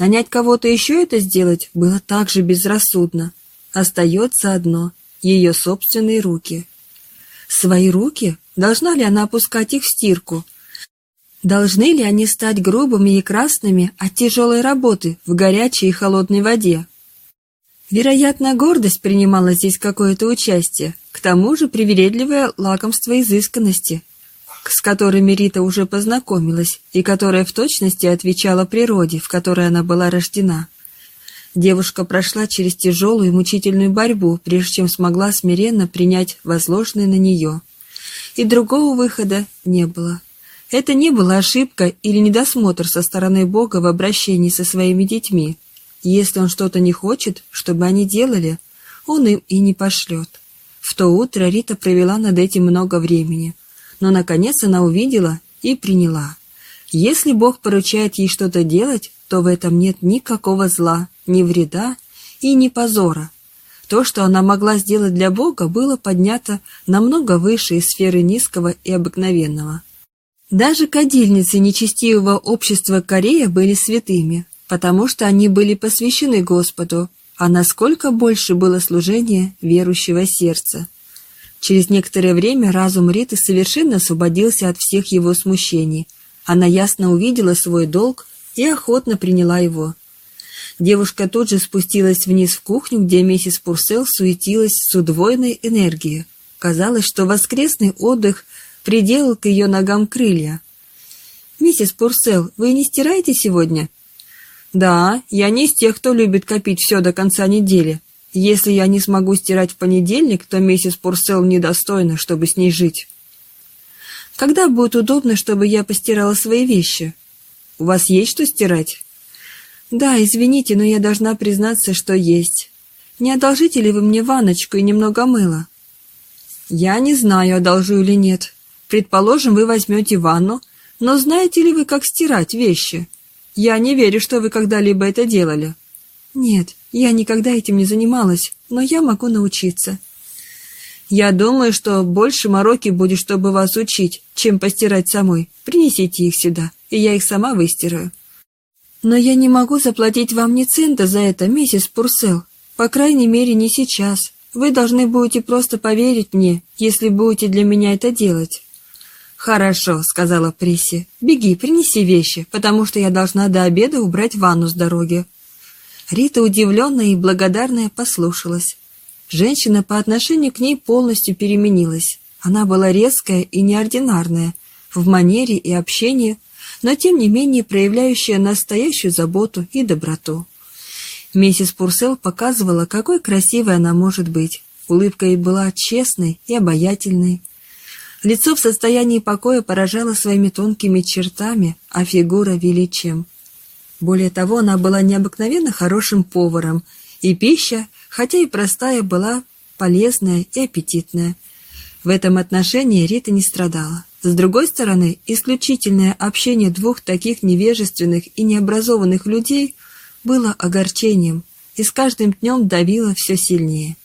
Нанять кого-то еще это сделать было также безрассудно. Остается одно — ее собственные руки. Свои руки? Должна ли она опускать их в стирку? Должны ли они стать грубыми и красными от тяжелой работы в горячей и холодной воде? Вероятно, гордость принимала здесь какое-то участие, к тому же привередливое лакомство изысканности, с которыми Рита уже познакомилась и которая в точности отвечала природе, в которой она была рождена. Девушка прошла через тяжелую и мучительную борьбу, прежде чем смогла смиренно принять возложенное на нее. И другого выхода не было. Это не была ошибка или недосмотр со стороны Бога в обращении со своими детьми. Если он что-то не хочет, чтобы они делали, он им и не пошлет. В то утро Рита провела над этим много времени, но, наконец, она увидела и приняла. Если Бог поручает ей что-то делать, то в этом нет никакого зла, ни вреда и ни позора. То, что она могла сделать для Бога, было поднято намного выше из сферы низкого и обыкновенного. Даже кадильницы нечестивого общества Корея были святыми, потому что они были посвящены Господу, а насколько больше было служение верующего сердца. Через некоторое время разум Риты совершенно освободился от всех его смущений. Она ясно увидела свой долг и охотно приняла его. Девушка тут же спустилась вниз в кухню, где миссис Пурсел суетилась с удвоенной энергией. Казалось, что воскресный отдых приделал к ее ногам крылья. «Миссис Пурсел, вы не стираете сегодня?» Да, я не из тех, кто любит копить все до конца недели. Если я не смогу стирать в понедельник, то миссис Пурсел недостойна, чтобы с ней жить. Когда будет удобно, чтобы я постирала свои вещи? У вас есть что стирать? Да, извините, но я должна признаться, что есть. Не одолжите ли вы мне ванночку и немного мыла? Я не знаю, одолжу или нет. Предположим, вы возьмете ванну, но знаете ли вы, как стирать вещи? Я не верю, что вы когда-либо это делали. Нет, я никогда этим не занималась, но я могу научиться. Я думаю, что больше мороки будет, чтобы вас учить, чем постирать самой. Принесите их сюда, и я их сама выстираю. Но я не могу заплатить вам ни цента за это, миссис Пурсел. По крайней мере, не сейчас. Вы должны будете просто поверить мне, если будете для меня это делать. «Хорошо», — сказала Присси. «Беги, принеси вещи, потому что я должна до обеда убрать ванну с дороги». Рита, удивленная и благодарная, послушалась. Женщина по отношению к ней полностью переменилась. Она была резкая и неординарная в манере и общении, но тем не менее проявляющая настоящую заботу и доброту. Миссис Пурсел показывала, какой красивой она может быть. Улыбка ей была честной и обаятельной, Лицо в состоянии покоя поражало своими тонкими чертами, а фигура величием. Более того, она была необыкновенно хорошим поваром, и пища, хотя и простая, была полезная и аппетитная. В этом отношении Рита не страдала. С другой стороны, исключительное общение двух таких невежественных и необразованных людей было огорчением и с каждым днем давило все сильнее.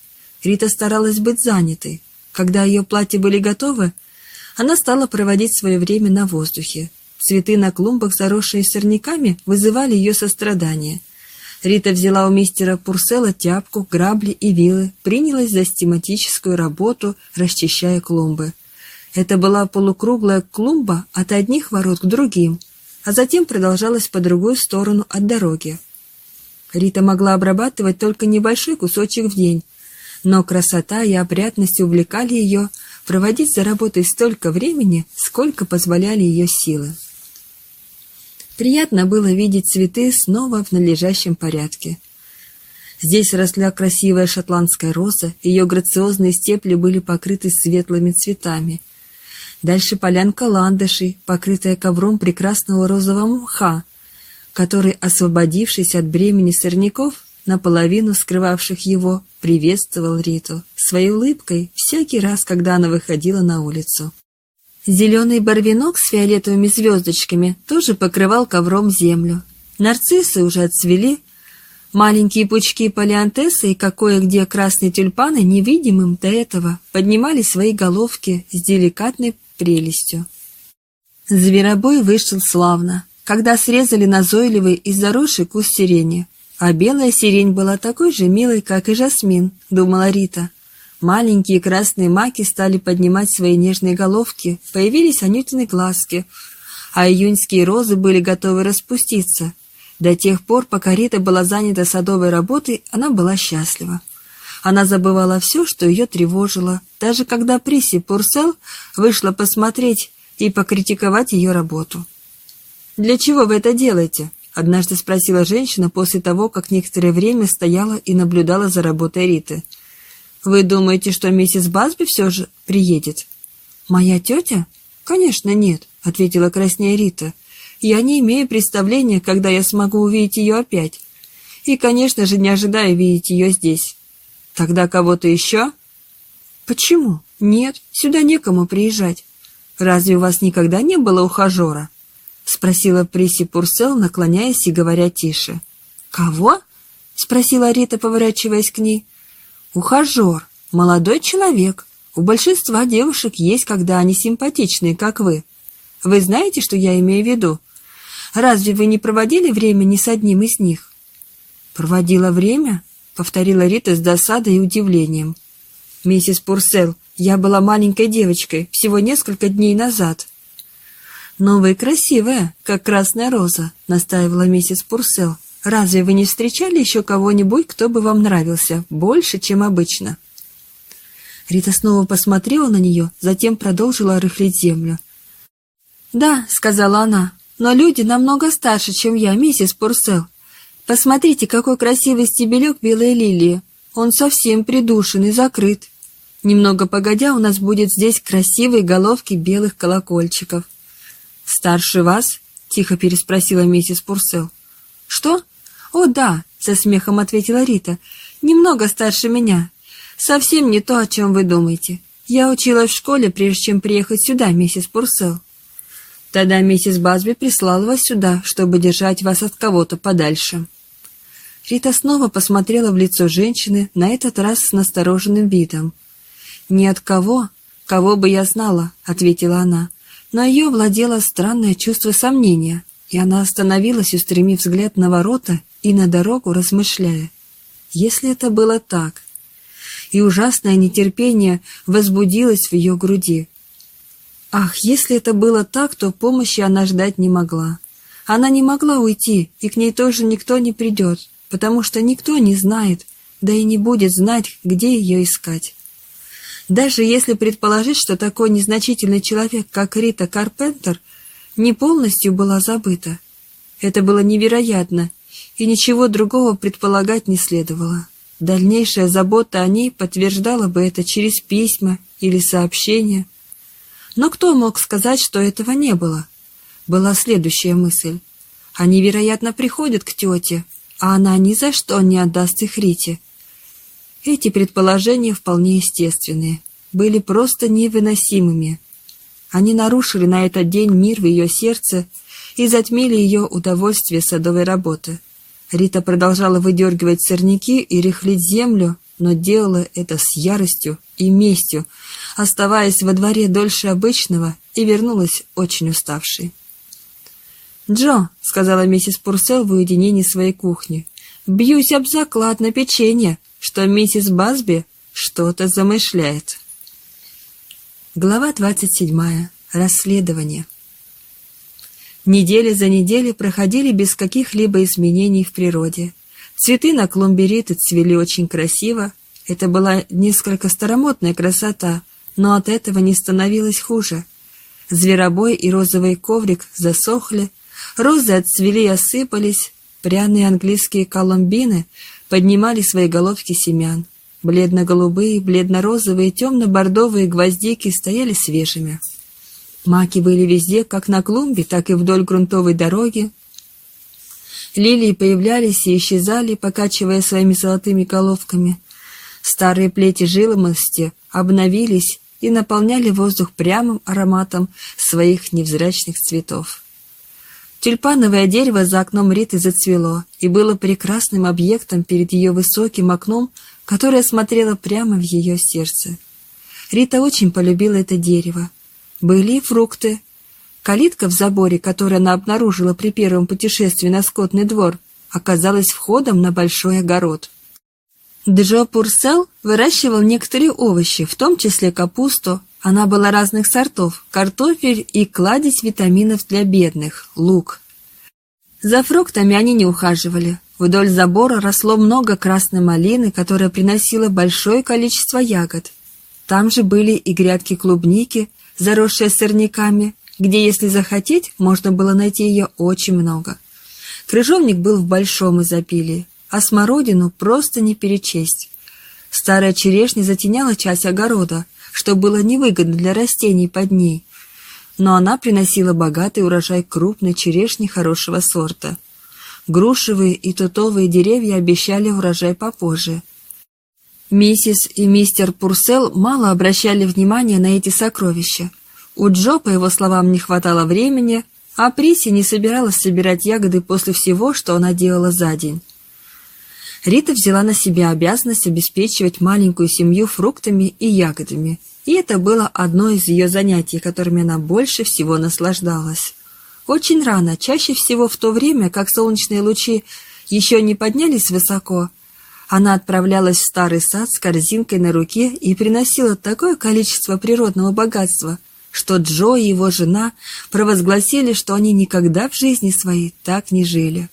Рита старалась быть занятой. Когда ее платья были готовы, она стала проводить свое время на воздухе. Цветы на клумбах, заросшие сорняками, вызывали ее сострадание. Рита взяла у мистера Пурсела тяпку, грабли и вилы, принялась за систематическую работу, расчищая клумбы. Это была полукруглая клумба от одних ворот к другим, а затем продолжалась по другую сторону от дороги. Рита могла обрабатывать только небольшой кусочек в день, но красота и опрятность увлекали ее, проводить за работой столько времени, сколько позволяли ее силы. Приятно было видеть цветы снова в надлежащем порядке. Здесь росла красивая шотландская роза, ее грациозные степли были покрыты светлыми цветами. Дальше полянка ландышей, покрытая ковром прекрасного розового мха, который, освободившись от бремени сорняков, наполовину скрывавших его, приветствовал Риту своей улыбкой всякий раз, когда она выходила на улицу. Зеленый барвинок с фиолетовыми звездочками тоже покрывал ковром землю. Нарциссы уже отцвели, маленькие пучки палеонтеса и кое-где красные тюльпаны невидимым до этого поднимали свои головки с деликатной прелестью. Зверобой вышел славно, когда срезали назойливый и заросший куст сирени. А белая сирень была такой же милой, как и жасмин, думала Рита. Маленькие красные маки стали поднимать свои нежные головки, появились анютины глазки, а июньские розы были готовы распуститься. До тех пор, пока Рита была занята садовой работой, она была счастлива. Она забывала все, что ее тревожило, даже когда Приси Пурсел вышла посмотреть и покритиковать ее работу. «Для чего вы это делаете?» Однажды спросила женщина после того, как некоторое время стояла и наблюдала за работой Риты. «Вы думаете, что миссис Басби все же приедет?» «Моя тетя?» «Конечно, нет», — ответила краснея Рита. «Я не имею представления, когда я смогу увидеть ее опять. И, конечно же, не ожидаю видеть ее здесь. Тогда кого-то еще? Почему? Нет, сюда некому приезжать. Разве у вас никогда не было ухажера? Спросила Приси Пурсел, наклоняясь и говоря тише. Кого? Спросила Рита, поворачиваясь к ней. Ухажер, молодой человек. У большинства девушек есть, когда они симпатичные, как вы. Вы знаете, что я имею в виду? Разве вы не проводили время ни с одним из них? Проводила время? Повторила Рита с досадой и удивлением. Миссис Пурсел, я была маленькой девочкой всего несколько дней назад. Но вы красивая, как красная роза, настаивала миссис Пурсел. Разве вы не встречали еще кого-нибудь, кто бы вам нравился больше, чем обычно? Рита снова посмотрела на нее, затем продолжила рыхлить землю. «Да», — сказала она, — «но люди намного старше, чем я, миссис Пурсел. Посмотрите, какой красивый стебелек белой лилии. Он совсем придушен и закрыт. Немного погодя, у нас будет здесь красивые головки белых колокольчиков». «Старше вас?» — тихо переспросила миссис Пурсел. «Что? О, да», — со смехом ответила Рита. «Немного старше меня. Совсем не то, о чем вы думаете. Я училась в школе, прежде чем приехать сюда, миссис Пурсел. Тогда миссис Базби прислала вас сюда, чтобы держать вас от кого-то подальше». Рита снова посмотрела в лицо женщины, на этот раз с настороженным видом. «Ни от кого, кого бы я знала», — ответила она. Но ее владело странное чувство сомнения, и она остановилась, устремив взгляд на ворота и на дорогу, размышляя. Если это было так, и ужасное нетерпение возбудилось в ее груди. Ах, если это было так, то помощи она ждать не могла. Она не могла уйти, и к ней тоже никто не придет, потому что никто не знает, да и не будет знать, где ее искать. Даже если предположить, что такой незначительный человек, как Рита Карпентер, не полностью была забыта. Это было невероятно, и ничего другого предполагать не следовало. Дальнейшая забота о ней подтверждала бы это через письма или сообщения, но кто мог сказать, что этого не было? Была следующая мысль. Они, вероятно, приходят к тете, а она ни за что не отдаст их Рите. Эти предположения вполне естественные, были просто невыносимыми. Они нарушили на этот день мир в ее сердце и затмили ее удовольствие садовой работы. Рита продолжала выдергивать сорняки и рыхлить землю, но делала это с яростью и местью, оставаясь во дворе дольше обычного и вернулась очень уставшей. «Джо», — сказала миссис Пурсел в уединении своей кухни, — «бьюсь об заклад на печенье, что миссис Басби что-то замышляет». Глава двадцать седьмая. Расследование. Недели за неделей проходили без каких-либо изменений в природе. Цветы на клумбе Риты цвели очень красиво. Это была несколько старомодная красота, но от этого не становилось хуже. Зверобой и розовый коврик засохли, розы отцвели и осыпались, пряные английские колумбины поднимали свои головки семян. Бледно-голубые, бледно-розовые, темно-бордовые гвоздики стояли свежими. Маки были везде, как на клумбе, так и вдоль грунтовой дороги. Лилии появлялись и исчезали, покачивая своими золотыми головками. Старые плети жиломости обновились и наполняли воздух прямым ароматом своих невзрачных цветов. Тюльпановое дерево за окном Риты зацвело и было прекрасным объектом перед ее высоким окном, которое смотрело прямо в ее сердце. Рита очень полюбила это дерево. Были и фрукты. Калитка в заборе, которую она обнаружила при первом путешествии на скотный двор, оказалась входом на большой огород. Джо Пурсел выращивал некоторые овощи, в том числе капусту. Она была разных сортов, картофель и кладезь витаминов для бедных, лук. За фруктами они не ухаживали. Вдоль забора росло много красной малины, которая приносила большое количество ягод. Там же были и грядки клубники, заросшие сорняками, где, если захотеть, можно было найти ее очень много. Крыжовник был в большом изобилии а смородину просто не перечесть. Старая черешня затеняла часть огорода, что было невыгодно для растений под ней, но она приносила богатый урожай крупной черешни хорошего сорта. Грушевые и тутовые деревья обещали урожай попозже. Миссис и мистер Пурсел мало обращали внимания на эти сокровища. У Джо, по его словам, не хватало времени, а Приси не собиралась собирать ягоды после всего, что она делала за день. Рита взяла на себя обязанность обеспечивать маленькую семью фруктами и ягодами, и это было одно из ее занятий, которыми она больше всего наслаждалась. Очень рано, чаще всего в то время, как солнечные лучи еще не поднялись высоко, она отправлялась в старый сад с корзинкой на руке и приносила такое количество природного богатства, что Джо и его жена провозгласили, что они никогда в жизни своей так не жили.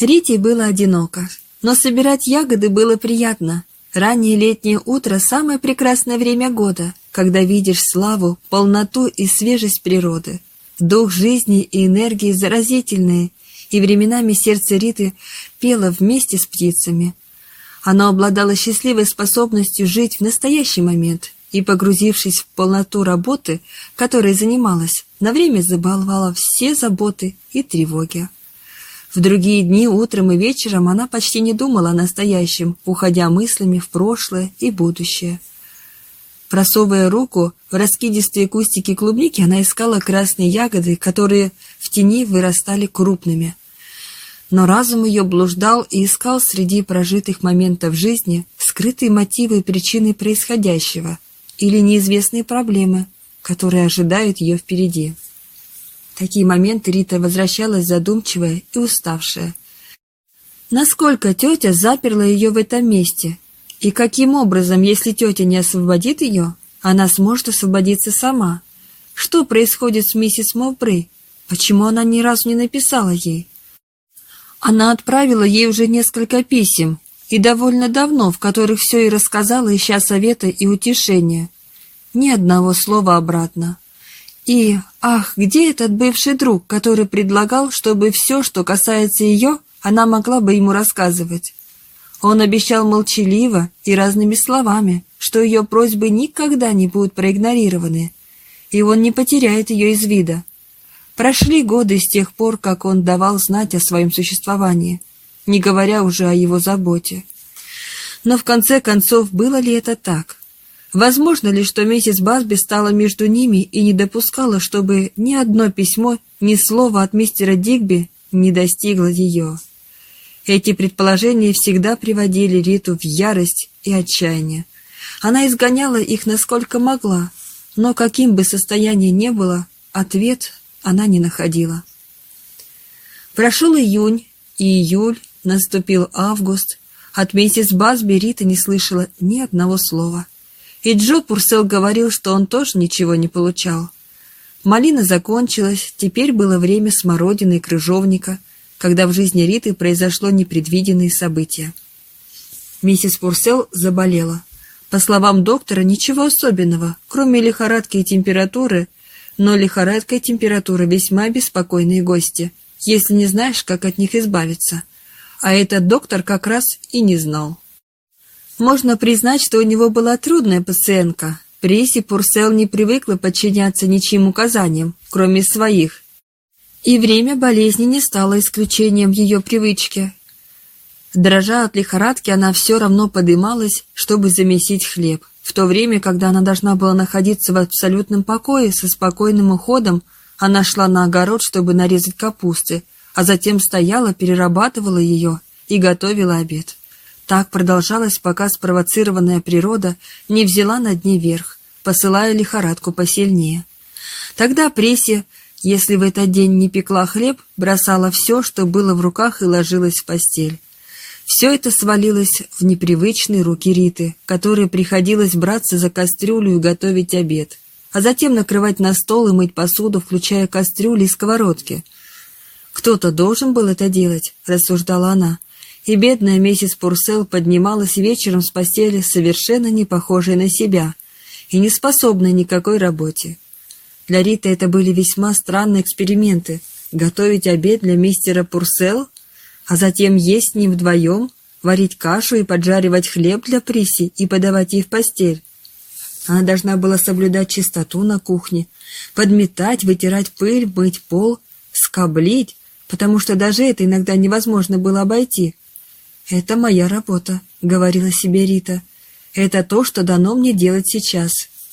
Рите было одиноко. Но собирать ягоды было приятно. Раннее летнее утро – самое прекрасное время года, когда видишь славу, полноту и свежесть природы. Дух жизни и энергии заразительные, и временами сердце Риты пело вместе с птицами. Оно обладало счастливой способностью жить в настоящий момент и, погрузившись в полноту работы, которой занималась, на время забаловала все заботы и тревоги. В другие дни, утром и вечером, она почти не думала о настоящем, уходя мыслями в прошлое и будущее. Просовывая руку в раскидистые кустики клубники, она искала красные ягоды, которые в тени вырастали крупными. Но разум ее блуждал и искал среди прожитых моментов жизни скрытые мотивы и причины происходящего или неизвестные проблемы, которые ожидают ее впереди такие моменты Рита возвращалась задумчивая и уставшая. Насколько тетя заперла ее в этом месте? И каким образом, если тетя не освободит ее, она сможет освободиться сама? Что происходит с миссис Мовбрей? Почему она ни разу не написала ей? Она отправила ей уже несколько писем, и довольно давно, в которых все и рассказала, ища совета и утешения. Ни одного слова обратно. И, ах, где этот бывший друг, который предлагал, чтобы все, что касается ее, она могла бы ему рассказывать? Он обещал молчаливо и разными словами, что ее просьбы никогда не будут проигнорированы, и он не потеряет ее из вида. Прошли годы с тех пор, как он давал знать о своем существовании, не говоря уже о его заботе. Но в конце концов, было ли это так? Возможно ли, что миссис Басби стала между ними и не допускала, чтобы ни одно письмо, ни слова от мистера Дигби не достигло ее? Эти предположения всегда приводили Риту в ярость и отчаяние. Она изгоняла их насколько могла, но каким бы состояние ни было, ответ она не находила. Прошел июнь и июль, наступил август. От миссис Басби Рита не слышала ни одного слова. И Джо Пурсел говорил, что он тоже ничего не получал. Малина закончилась, теперь было время смородины и крыжовника, когда в жизни Риты произошло непредвиденное событие. Миссис Пурсел заболела. По словам доктора, ничего особенного, кроме лихорадки и температуры, но лихорадка и температура весьма беспокойные гости, если не знаешь, как от них избавиться. А этот доктор как раз и не знал. Можно признать, что у него была трудная пациентка. Приси Пурсел не привыкла подчиняться ничьим указаниям, кроме своих. И время болезни не стало исключением ее привычке. Дрожа от лихорадки, она все равно подымалась, чтобы замесить хлеб. В то время, когда она должна была находиться в абсолютном покое, со спокойным уходом, она шла на огород, чтобы нарезать капусты, а затем стояла, перерабатывала ее и готовила обед. Так продолжалось, пока спровоцированная природа не взяла над ней верх, посылая лихорадку посильнее. Тогда прессе, если в этот день не пекла хлеб, бросала все, что было в руках, и ложилась в постель. Все это свалилось в непривычные руки Риты, которой приходилось браться за кастрюлю и готовить обед, а затем накрывать на стол и мыть посуду, включая кастрюли и сковородки. «Кто-то должен был это делать», — рассуждала она, и бедная миссис Пурсел поднималась вечером с постели, совершенно не похожей на себя и не способной никакой работе. Для Риты это были весьма странные эксперименты. Готовить обед для мистера Пурсел, а затем есть с ним вдвоем, варить кашу и поджаривать хлеб для Приси и подавать ей в постель. Она должна была соблюдать чистоту на кухне, подметать, вытирать пыль, мыть пол, скоблить, потому что даже это иногда невозможно было обойти. «Это моя работа», — говорила себе Рита. «Это то, что дано мне делать сейчас.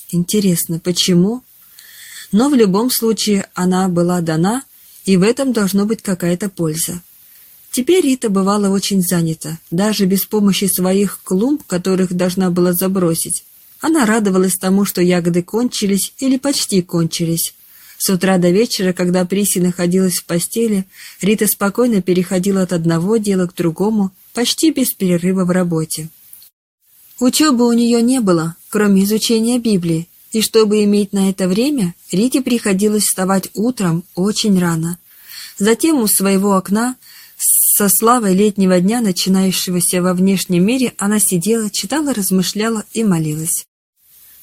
Интересно, почему?» Но в любом случае она была дана, и в этом должно быть какая-то польза. Теперь Рита бывала очень занята, даже без помощи своих клумб, которых должна была забросить. Она радовалась тому, что ягоды кончились или почти кончились. С утра до вечера, когда Приси находилась в постели, Рита спокойно переходила от одного дела к другому, почти без перерыва в работе. Учебы у нее не было, кроме изучения Библии, и чтобы иметь на это время, Рите приходилось вставать утром очень рано. Затем у своего окна со славой летнего дня, начинающегося во внешнем мире, она сидела, читала, размышляла и молилась.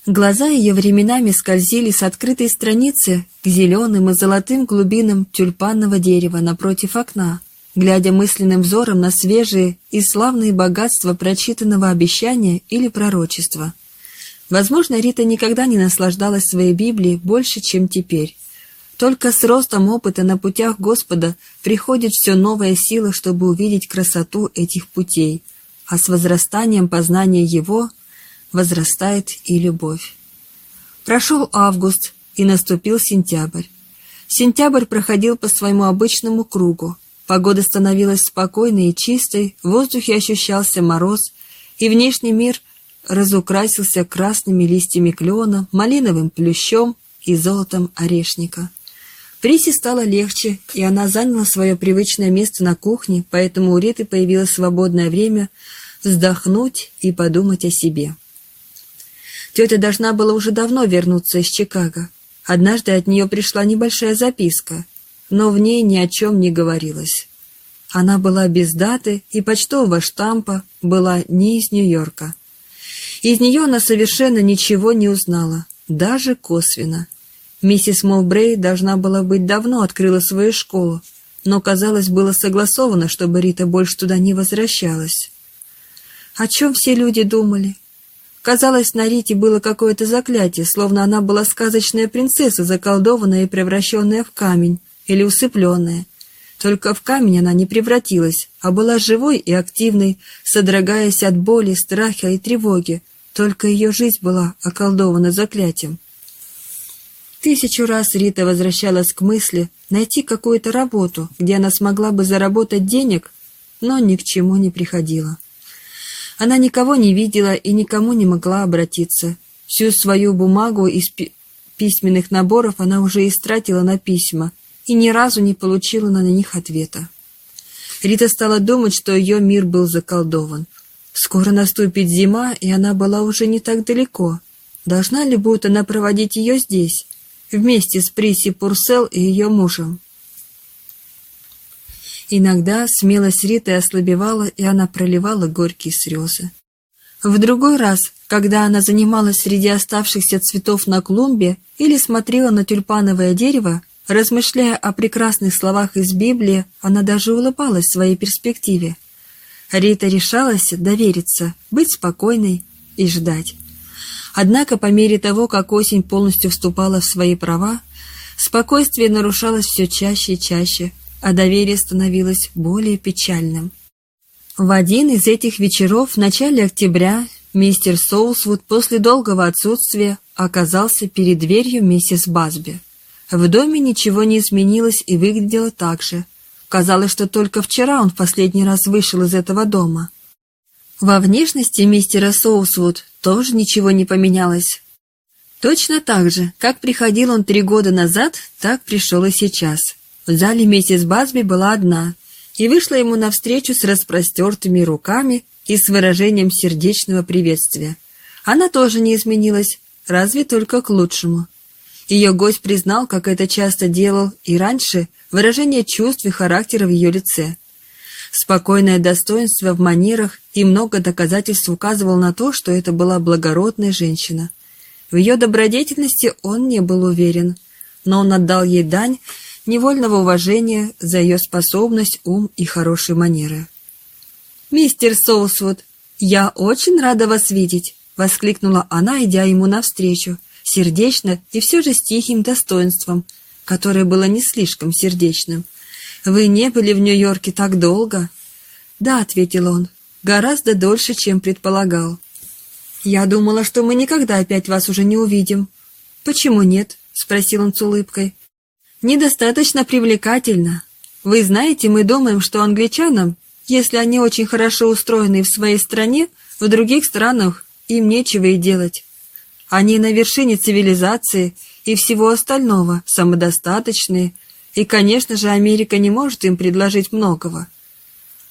Глаза ее временами скользили с открытой страницы к зеленым и золотым глубинам тюльпанного дерева напротив окна, глядя мысленным взором на свежие и славные богатства прочитанного обещания или пророчества. Возможно, Рита никогда не наслаждалась своей Библией больше, чем теперь. Только с ростом опыта на путях Господа приходит все новая сила, чтобы увидеть красоту этих путей, а с возрастанием познания Его возрастает и любовь. Прошел август, и наступил сентябрь. Сентябрь проходил по своему обычному кругу. Погода становилась спокойной и чистой, в воздухе ощущался мороз, и внешний мир разукрасился красными листьями клена, малиновым плющом и золотом орешника. Присе стало легче, и она заняла свое привычное место на кухне, поэтому у Риты появилось свободное время вздохнуть и подумать о себе. Тетя должна была уже давно вернуться из Чикаго. Однажды от нее пришла небольшая записка, но в ней ни о чем не говорилось. Она была без даты и почтового штампа, была не из Нью-Йорка. Из нее она совершенно ничего не узнала, даже косвенно. Миссис Молбрей должна была быть давно открыла свою школу, но, казалось, было согласовано, чтобы Рита больше туда не возвращалась. О чем все люди думали? Казалось, на Рите было какое-то заклятие, словно она была сказочная принцесса, заколдованная и превращенная в камень, или усыпленная. Только в камень она не превратилась, а была живой и активной, содрогаясь от боли, страха и тревоги. Только ее жизнь была околдована заклятием. Тысячу раз Рита возвращалась к мысли найти какую-то работу, где она смогла бы заработать денег, но ни к чему не приходила. Она никого не видела и никому не могла обратиться. Всю свою бумагу из пи письменных наборов она уже истратила на письма и ни разу не получила на них ответа. Рита стала думать, что ее мир был заколдован. Скоро наступит зима, и она была уже не так далеко. Должна ли будет она проводить ее здесь, вместе с Приси Пурсел и ее мужем? Иногда смелость Риты ослабевала, и она проливала горькие слезы. В другой раз, когда она занималась среди оставшихся цветов на клумбе или смотрела на тюльпановое дерево, размышляя о прекрасных словах из Библии, она даже улыбалась своей перспективе. Рита решалась довериться, быть спокойной и ждать. Однако по мере того, как осень полностью вступала в свои права, спокойствие нарушалось все чаще и чаще, а доверие становилось более печальным. В один из этих вечеров в начале октября мистер Соусвуд после долгого отсутствия оказался перед дверью миссис Басби. В доме ничего не изменилось и выглядело так же. Казалось, что только вчера он в последний раз вышел из этого дома. Во внешности мистера Соусвуд тоже ничего не поменялось. Точно так же, как приходил он три года назад, так пришел и сейчас. В зале миссис Басби была одна и вышла ему навстречу с распростертыми руками и с выражением сердечного приветствия. Она тоже не изменилась, разве только к лучшему. Ее гость признал, как это часто делал и раньше, выражение чувств и характера в ее лице. Спокойное достоинство в манерах и много доказательств указывал на то, что это была благородная женщина. В ее добродетельности он не был уверен, но он отдал ей дань невольного уважения за ее способность, ум и хорошие манеры. «Мистер Соусвуд, я очень рада вас видеть!» — воскликнула она, идя ему навстречу, сердечно и все же с тихим достоинством, которое было не слишком сердечным. Вы не были в Нью-Йорке так долго?» «Да», — ответил он, — «гораздо дольше, чем предполагал». «Я думала, что мы никогда опять вас уже не увидим». «Почему нет?» — спросил он с улыбкой. «Недостаточно привлекательно. Вы знаете, мы думаем, что англичанам, если они очень хорошо устроены в своей стране, в других странах им нечего и делать. Они на вершине цивилизации и всего остального, самодостаточные, и, конечно же, Америка не может им предложить многого».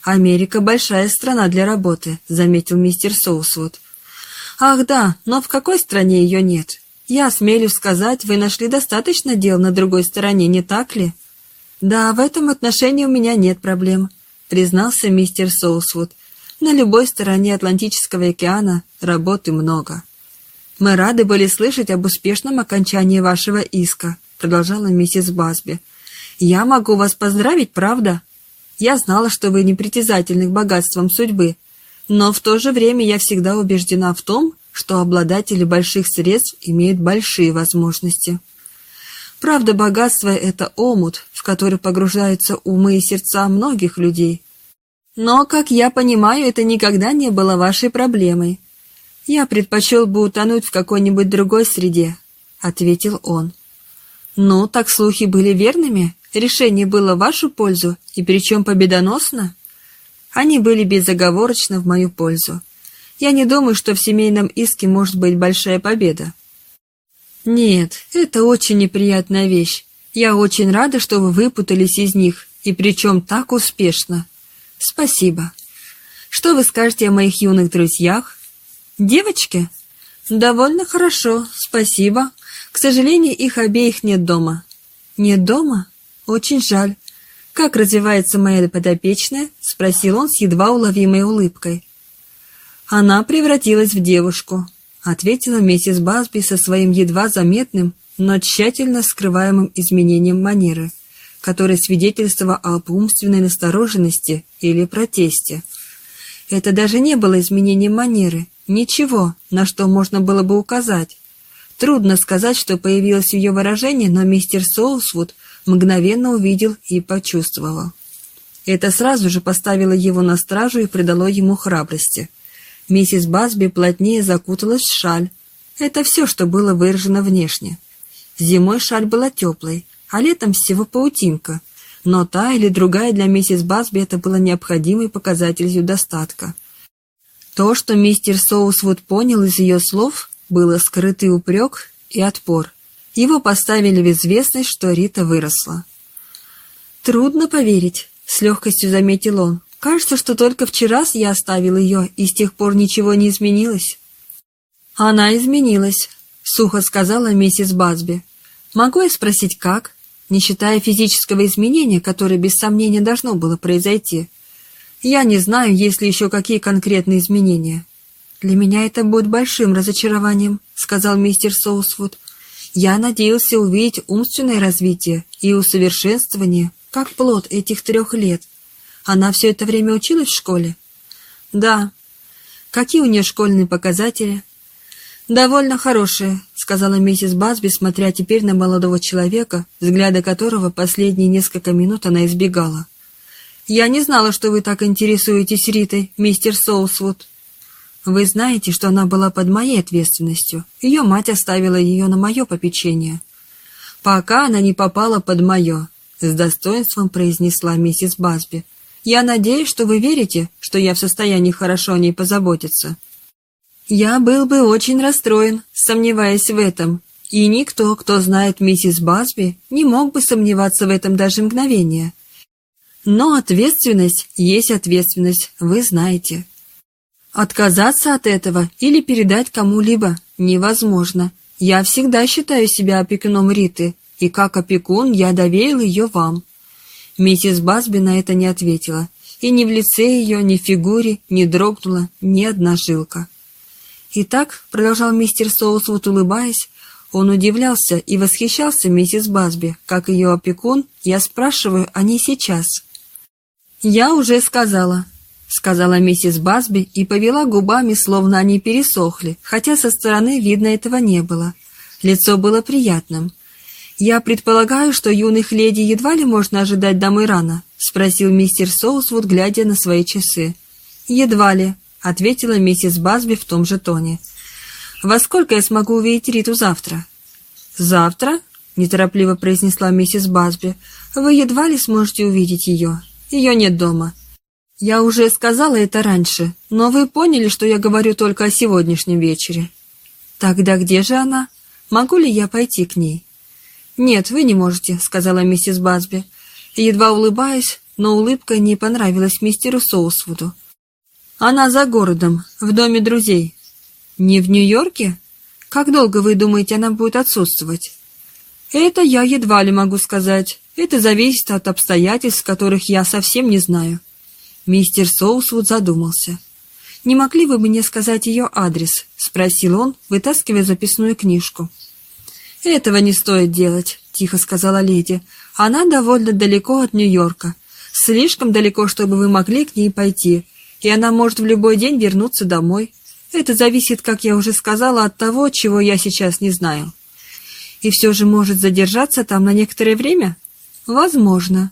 «Америка — большая страна для работы», — заметил мистер Соусвуд. «Ах да, но в какой стране ее нет? Я смелю сказать, вы нашли достаточно дел на другой стороне, не так ли?» «Да, в этом отношении у меня нет проблем», — признался мистер Соусвуд. «На любой стороне Атлантического океана работы много». «Мы рады были слышать об успешном окончании вашего иска», — продолжала миссис Басби. «Я могу вас поздравить, правда? Я знала, что вы непритязательны к богатствам судьбы, но в то же время я всегда убеждена в том, что обладатели больших средств имеют большие возможности. Правда, богатство — это омут, в который погружаются умы и сердца многих людей. Но, как я понимаю, это никогда не было вашей проблемой. Я предпочел бы утонуть в какой-нибудь другой среде, — ответил он. Ну, так слухи были верными? Решение было в вашу пользу, и причем победоносно? Они были безоговорочно в мою пользу. Я не думаю, что в семейном иске может быть большая победа. Нет, это очень неприятная вещь. Я очень рада, что вы выпутались из них, и причем так успешно. Спасибо. Что вы скажете о моих юных друзьях? Девочки? Довольно хорошо, спасибо. К сожалению, их обеих нет дома. Нет дома? Очень жаль. «Как развивается моя подопечная?» — спросил он с едва уловимой улыбкой. «Она превратилась в девушку», — ответила миссис Басби со своим едва заметным, но тщательно скрываемым изменением манеры, которое свидетельствовало об умственной настороженности или протесте. Это даже не было изменением манеры, ничего, на что можно было бы указать. Трудно сказать, что появилось ее выражении, но мистер Соусвуд — мгновенно увидел и почувствовал. Это сразу же поставило его на стражу и придало ему храбрости. Миссис Басби плотнее закуталась в шаль. Это все, что было выражено внешне. Зимой шаль была теплой, а летом всего паутинка. Но та или другая для миссис Басби это было необходимой показателью достатка. То, что мистер Соусвуд понял из ее слов, было скрытый упрек и отпор. Его поставили в известность, что Рита выросла. «Трудно поверить», — с легкостью заметил он. «Кажется, что только вчера я оставил ее, и с тех пор ничего не изменилось». «Она изменилась», — сухо сказала миссис Базби. «Могу я спросить, как?» не считая физического изменения, которое без сомнения должно было произойти. Я не знаю, есть ли еще какие конкретные изменения. Для меня это будет большим разочарованием, сказал мистер Соусвуд. Я надеялся увидеть умственное развитие и усовершенствование, как плод этих трех лет. Она все это время училась в школе? Да. Какие у нее школьные показатели? Довольно хорошие, сказала миссис Басби, смотря теперь на молодого человека, взгляда которого последние несколько минут она избегала. Я не знала, что вы так интересуетесь Ритой, мистер Соусвуд. Вы знаете, что она была под моей ответственностью. Ее мать оставила ее на мое попечение. Пока она не попала под мое, с достоинством произнесла миссис Басби. Я надеюсь, что вы верите, что я в состоянии хорошо о ней позаботиться. Я был бы очень расстроен, сомневаясь в этом, и никто, кто знает миссис Басби, не мог бы сомневаться в этом даже мгновение. Но ответственность есть ответственность, вы знаете. Отказаться от этого или передать кому-либо невозможно. Я всегда считаю себя опекуном Риты, и как опекун я доверил ее вам». Миссис Басби на это не ответила, и ни в лице ее, ни в фигуре не дрогнула ни одна жилка. «Итак», — продолжал мистер Соусвуд, улыбаясь, он удивлялся и восхищался миссис Басби, как ее опекун, я спрашиваю о ней сейчас. «Я уже сказала, — сказала миссис Басби и повела губами, словно они пересохли, хотя со стороны видно этого не было. Лицо было приятным. «Я предполагаю, что юных леди едва ли можно ожидать домой рано?» — спросил мистер Соусвуд, глядя на свои часы. «Едва ли», — ответила миссис Басби в том же тоне. «Во сколько я смогу увидеть Риту завтра?» «Завтра?» — неторопливо произнесла миссис Басби. «Вы едва ли сможете увидеть ее. Ее нет дома». «Я уже сказала это раньше, но вы поняли, что я говорю только о сегодняшнем вечере». «Тогда где же она? Могу ли я пойти к ней?» «Нет, вы не можете», — сказала миссис Басби. Едва улыбаясь, но улыбка не понравилась мистеру Соусвуду. «Она за городом, в доме друзей». «Не в Нью-Йорке? Как долго, вы думаете, она будет отсутствовать?» «Это я едва ли могу сказать. Это зависит от обстоятельств, которых я совсем не знаю». Мистер Соусвуд задумался. «Не могли вы мне сказать ее адрес?» — спросил он, вытаскивая записную книжку. «Этого не стоит делать», — тихо сказала леди. «Она довольно далеко от Нью-Йорка. Слишком далеко, чтобы вы могли к ней пойти, и она может в любой день вернуться домой. Это зависит, как я уже сказала, от того, чего я сейчас не знаю. И все же может задержаться там на некоторое время? Возможно.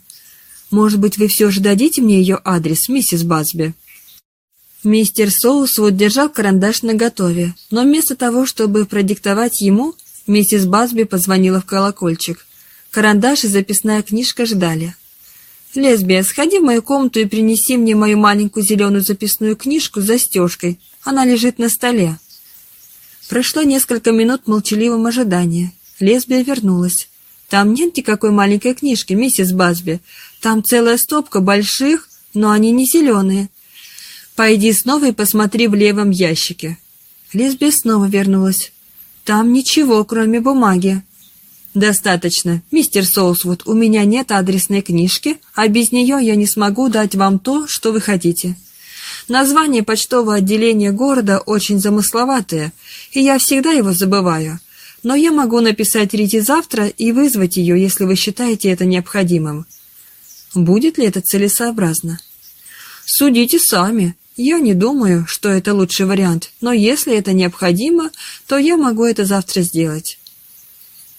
Может быть, вы все же дадите мне ее адрес, миссис Басби?» Мистер Соусвуд держал карандаш наготове, но вместо того, чтобы продиктовать ему, Миссис Басби позвонила в колокольчик. Карандаш и записная книжка ждали. «Лесбия, сходи в мою комнату и принеси мне мою маленькую зеленую записную книжку с застежкой. Она лежит на столе». Прошло несколько минут молчаливого ожидания. Лесбия вернулась. «Там нет никакой маленькой книжки, миссис Басби. Там целая стопка больших, но они не зеленые. Пойди снова и посмотри в левом ящике». Лесбия снова вернулась. Там ничего, кроме бумаги. Достаточно. Мистер Соусвуд, у меня нет адресной книжки, а без нее я не смогу дать вам то, что вы хотите. Название почтового отделения города очень замысловатое, и я всегда его забываю. Но я могу написать Рите завтра и вызвать ее, если вы считаете это необходимым. Будет ли это целесообразно? Судите сами. Я не думаю, что это лучший вариант, но если это необходимо, то я могу это завтра сделать.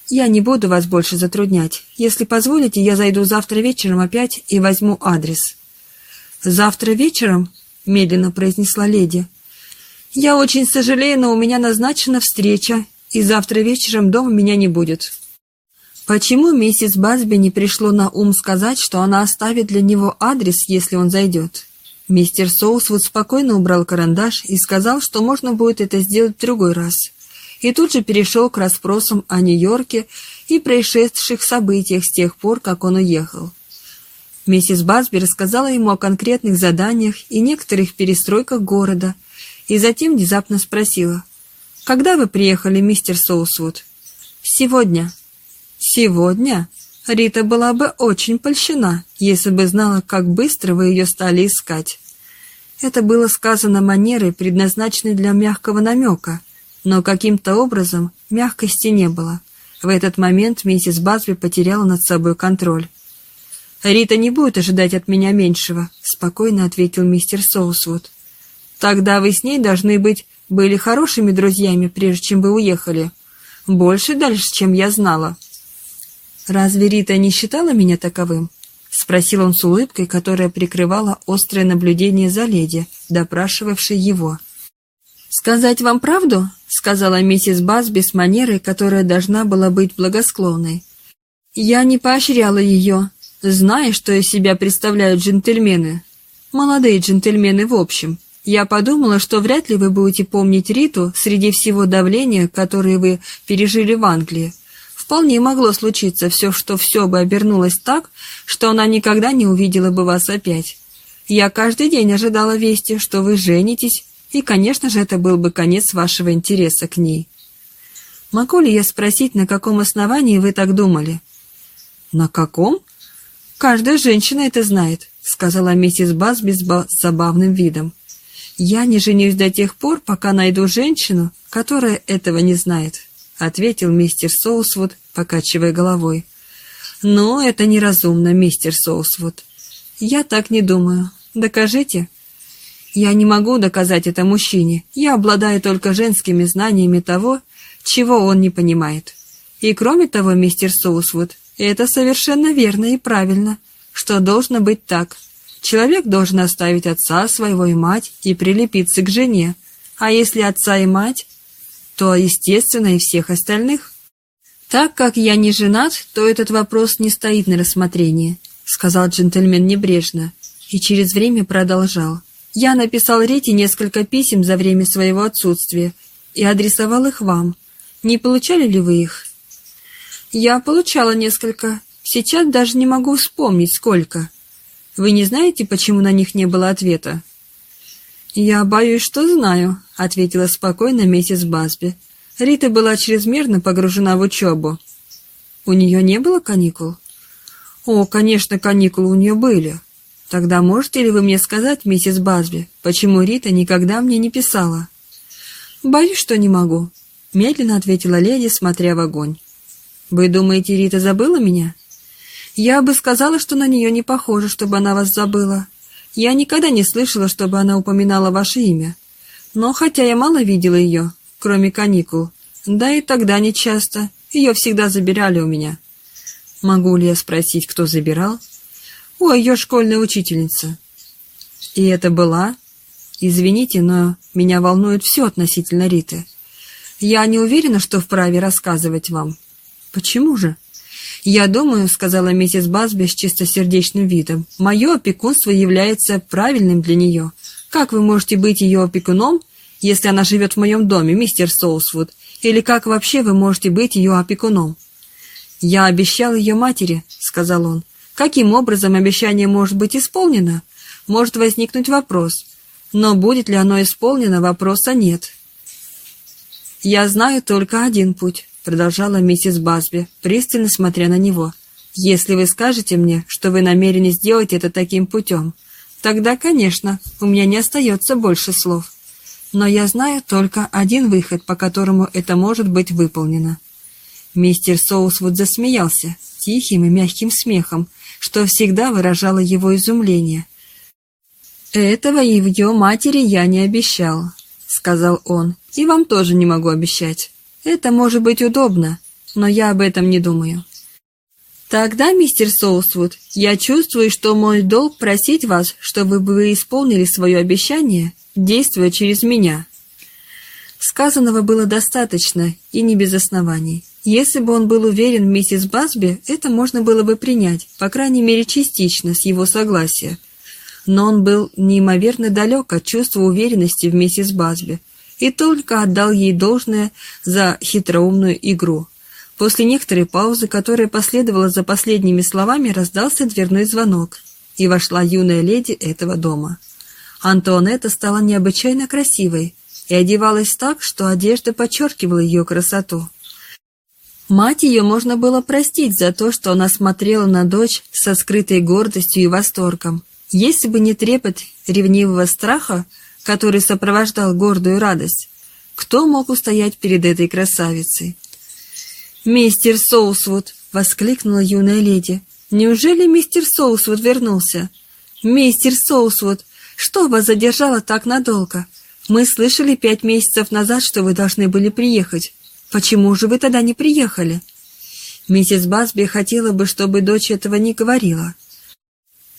Я не буду вас больше затруднять. Если позволите, я зайду завтра вечером опять и возьму адрес. Завтра вечером? Медленно произнесла леди. Я очень сожалею, но у меня назначена встреча, и завтра вечером дома меня не будет. Почему миссис Басби не пришло на ум сказать, что она оставит для него адрес, если он зайдет? Мистер Соусвуд спокойно убрал карандаш и сказал, что можно будет это сделать в другой раз. И тут же перешел к расспросам о Нью-Йорке и происшедших событиях с тех пор, как он уехал. Миссис Басби рассказала ему о конкретных заданиях и некоторых перестройках города, и затем внезапно спросила, «Когда вы приехали, мистер Соусвуд?» «Сегодня». «Сегодня?» Рита была бы очень польщена, если бы знала, как быстро вы ее стали искать. Это было сказано манерой, предназначенной для мягкого намека, но каким-то образом мягкости не было. В этот момент миссис Басби потеряла над собой контроль. «Рита не будет ожидать от меня меньшего», — спокойно ответил мистер Соусвуд. «Тогда вы с ней должны быть были хорошими друзьями, прежде чем вы уехали. Больше дальше, чем я знала». «Разве Рита не считала меня таковым?» — спросил он с улыбкой, которая прикрывала острое наблюдение за леди, допрашивавшей его. «Сказать вам правду?» — сказала миссис Басби с манерой, которая должна была быть благосклонной. «Я не поощряла ее, зная, что из себя представляют джентльмены. Молодые джентльмены в общем. Я подумала, что вряд ли вы будете помнить Риту среди всего давления, которое вы пережили в Англии. Вполне могло случиться все, что все бы обернулось так, что она никогда не увидела бы вас опять. Я каждый день ожидала вести, что вы женитесь, и, конечно же, это был бы конец вашего интереса к ней. Могу ли я спросить, на каком основании вы так думали? На каком? Каждая женщина это знает, сказала миссис Басби с забавным видом. Я не женюсь до тех пор, пока найду женщину, которая этого не знает. — ответил мистер Соусвуд, покачивая головой. «Но это неразумно, мистер Соусвуд. Я так не думаю. Докажите». «Я не могу доказать это мужчине. Я обладаю только женскими знаниями того, чего он не понимает. И кроме того, мистер Соусвуд, это совершенно верно и правильно, что должно быть так. Человек должен оставить отца своего и мать и прилепиться к жене, а если отца и мать, то, естественно, и всех остальных. Так как я не женат, то этот вопрос не стоит на рассмотрении, сказал джентльмен небрежно и через время продолжал. Я написал Рете несколько писем за время своего отсутствия и адресовал их вам. Не получали ли вы их? Я получала несколько. Сейчас даже не могу вспомнить, сколько. Вы не знаете, почему на них не было ответа? Я боюсь, что знаю, ответила спокойно миссис Басби. Рита была чрезмерно погружена в учебу. У нее не было каникул? О, конечно, каникулы у нее были. Тогда можете ли вы мне сказать, миссис Басби, почему Рита никогда мне не писала? Боюсь, что не могу, медленно ответила леди, смотря в огонь. Вы думаете, Рита забыла меня? Я бы сказала, что на нее не похоже, чтобы она вас забыла. Я никогда не слышала, чтобы она упоминала ваше имя. Но хотя я мало видела ее, кроме каникул, да и тогда не часто, ее всегда забирали у меня. Могу ли я спросить, кто забирал? О, ее школьная учительница. И это была? Извините, но меня волнует все относительно Риты. Я не уверена, что вправе рассказывать вам. Почему же? Я думаю, сказала миссис Басби с чистосердечным видом, мое опекунство является правильным для нее. Как вы можете быть ее опекуном, если она живет в моем доме, мистер Соусвуд? Или как вообще вы можете быть ее опекуном? «Я обещал ее матери», — сказал он. «Каким образом обещание может быть исполнено? Может возникнуть вопрос. Но будет ли оно исполнено, вопроса нет». «Я знаю только один путь», — продолжала миссис Басби, пристально смотря на него. «Если вы скажете мне, что вы намерены сделать это таким путем, тогда, конечно, у меня не остается больше слов. Но я знаю только один выход, по которому это может быть выполнено». Мистер Соусвуд засмеялся тихим и мягким смехом, что всегда выражало его изумление. «Этого и в ее матери я не обещал», — сказал он, — «и вам тоже не могу обещать. Это может быть удобно, но я об этом не думаю». «Тогда, мистер Соусвуд, я чувствую, что мой долг просить вас, чтобы вы исполнили свое обещание, действуя через меня». Сказанного было достаточно и не без оснований. Если бы он был уверен в миссис Басби, это можно было бы принять, по крайней мере частично, с его согласия. Но он был неимоверно далек от чувства уверенности в миссис Басби и только отдал ей должное за хитроумную игру. После некоторой паузы, которая последовала за последними словами, раздался дверной звонок, и вошла юная леди этого дома. Антуанетта стала необычайно красивой и одевалась так, что одежда подчеркивала ее красоту. Мать ее можно было простить за то, что она смотрела на дочь со скрытой гордостью и восторгом. Если бы не трепет ревнивого страха, который сопровождал гордую радость, кто мог устоять перед этой красавицей? «Мистер Соусвуд!» — воскликнула юная леди. «Неужели мистер Соусвуд вернулся?» «Мистер Соусвуд, что вас задержало так надолго? Мы слышали пять месяцев назад, что вы должны были приехать. Почему же вы тогда не приехали? Миссис Басби хотела бы, чтобы дочь этого не говорила.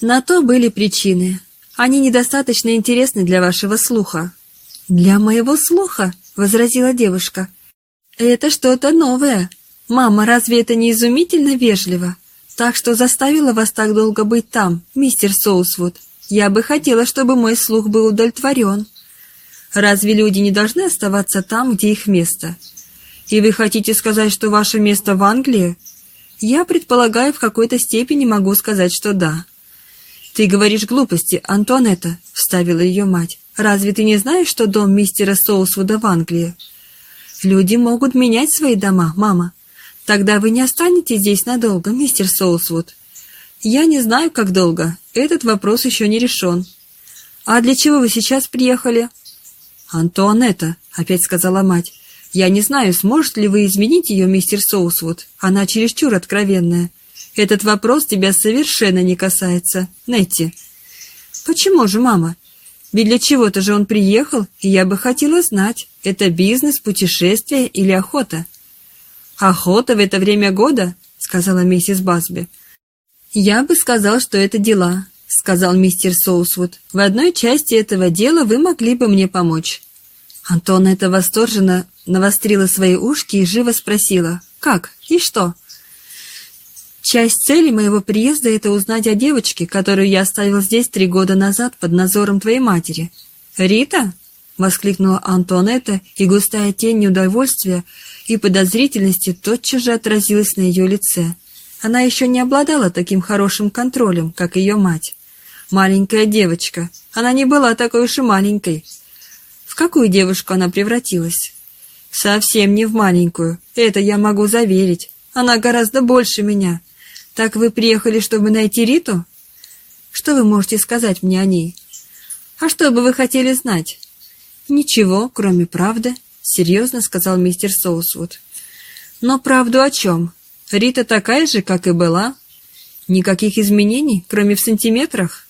На то были причины. Они недостаточно интересны для вашего слуха. Для моего слуха, возразила девушка. Это что-то новое. Мама, разве это не изумительно вежливо? Так что заставила вас так долго быть там, мистер Соусвуд. Я бы хотела, чтобы мой слух был удовлетворен. Разве люди не должны оставаться там, где их место? И вы хотите сказать, что ваше место в Англии? Я предполагаю, в какой-то степени могу сказать, что да. Ты говоришь глупости, Антуанетта, вставила ее мать. Разве ты не знаешь, что дом мистера Соусвуда в Англии? Люди могут менять свои дома, мама. Тогда вы не останетесь здесь надолго, мистер Соусвуд. Я не знаю, как долго. Этот вопрос еще не решен. А для чего вы сейчас приехали? Антуанетта, опять сказала мать. Я не знаю, сможет ли вы изменить ее, мистер Соусвуд. Она чересчур откровенная. Этот вопрос тебя совершенно не касается, Нетти. Почему же, мама? Ведь для чего-то же он приехал, и я бы хотела знать, это бизнес, путешествие или охота. «Охота в это время года?» — сказала миссис Басби. «Я бы сказал, что это дела», — сказал мистер Соусвуд. «В одной части этого дела вы могли бы мне помочь». Антон это восторженно навострила свои ушки и живо спросила. «Как? И что?» «Часть цели моего приезда — это узнать о девочке, которую я оставил здесь три года назад под надзором твоей матери». «Рита?» — воскликнула Антуанетта, и густая тень неудовольствия и подозрительности тотчас же отразилась на ее лице. Она еще не обладала таким хорошим контролем, как ее мать. Маленькая девочка. Она не была такой уж и маленькой. В какую девушку она превратилась? Совсем не в маленькую. Это я могу заверить. Она гораздо больше меня. Так вы приехали, чтобы найти Риту? Что вы можете сказать мне о ней? А что бы вы хотели знать? Ничего, кроме правды, серьезно сказал мистер Соусвуд. Но правду о чем? Рита такая же, как и была. Никаких изменений, кроме в сантиметрах.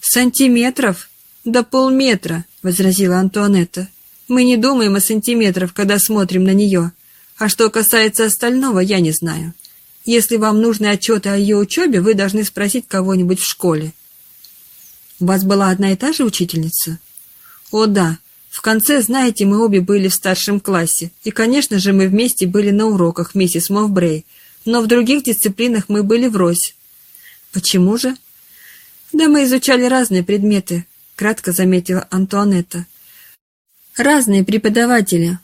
Сантиметров? До полметра, возразила Антуанетта. Мы не думаем о сантиметрах, когда смотрим на нее. А что касается остального, я не знаю. Если вам нужны отчеты о ее учебе, вы должны спросить кого-нибудь в школе. У вас была одна и та же учительница? О, да. В конце, знаете, мы обе были в старшем классе. И, конечно же, мы вместе были на уроках, миссис Мовбрей но в других дисциплинах мы были врозь. Почему же? Да мы изучали разные предметы, кратко заметила Антуанетта. Разные преподаватели.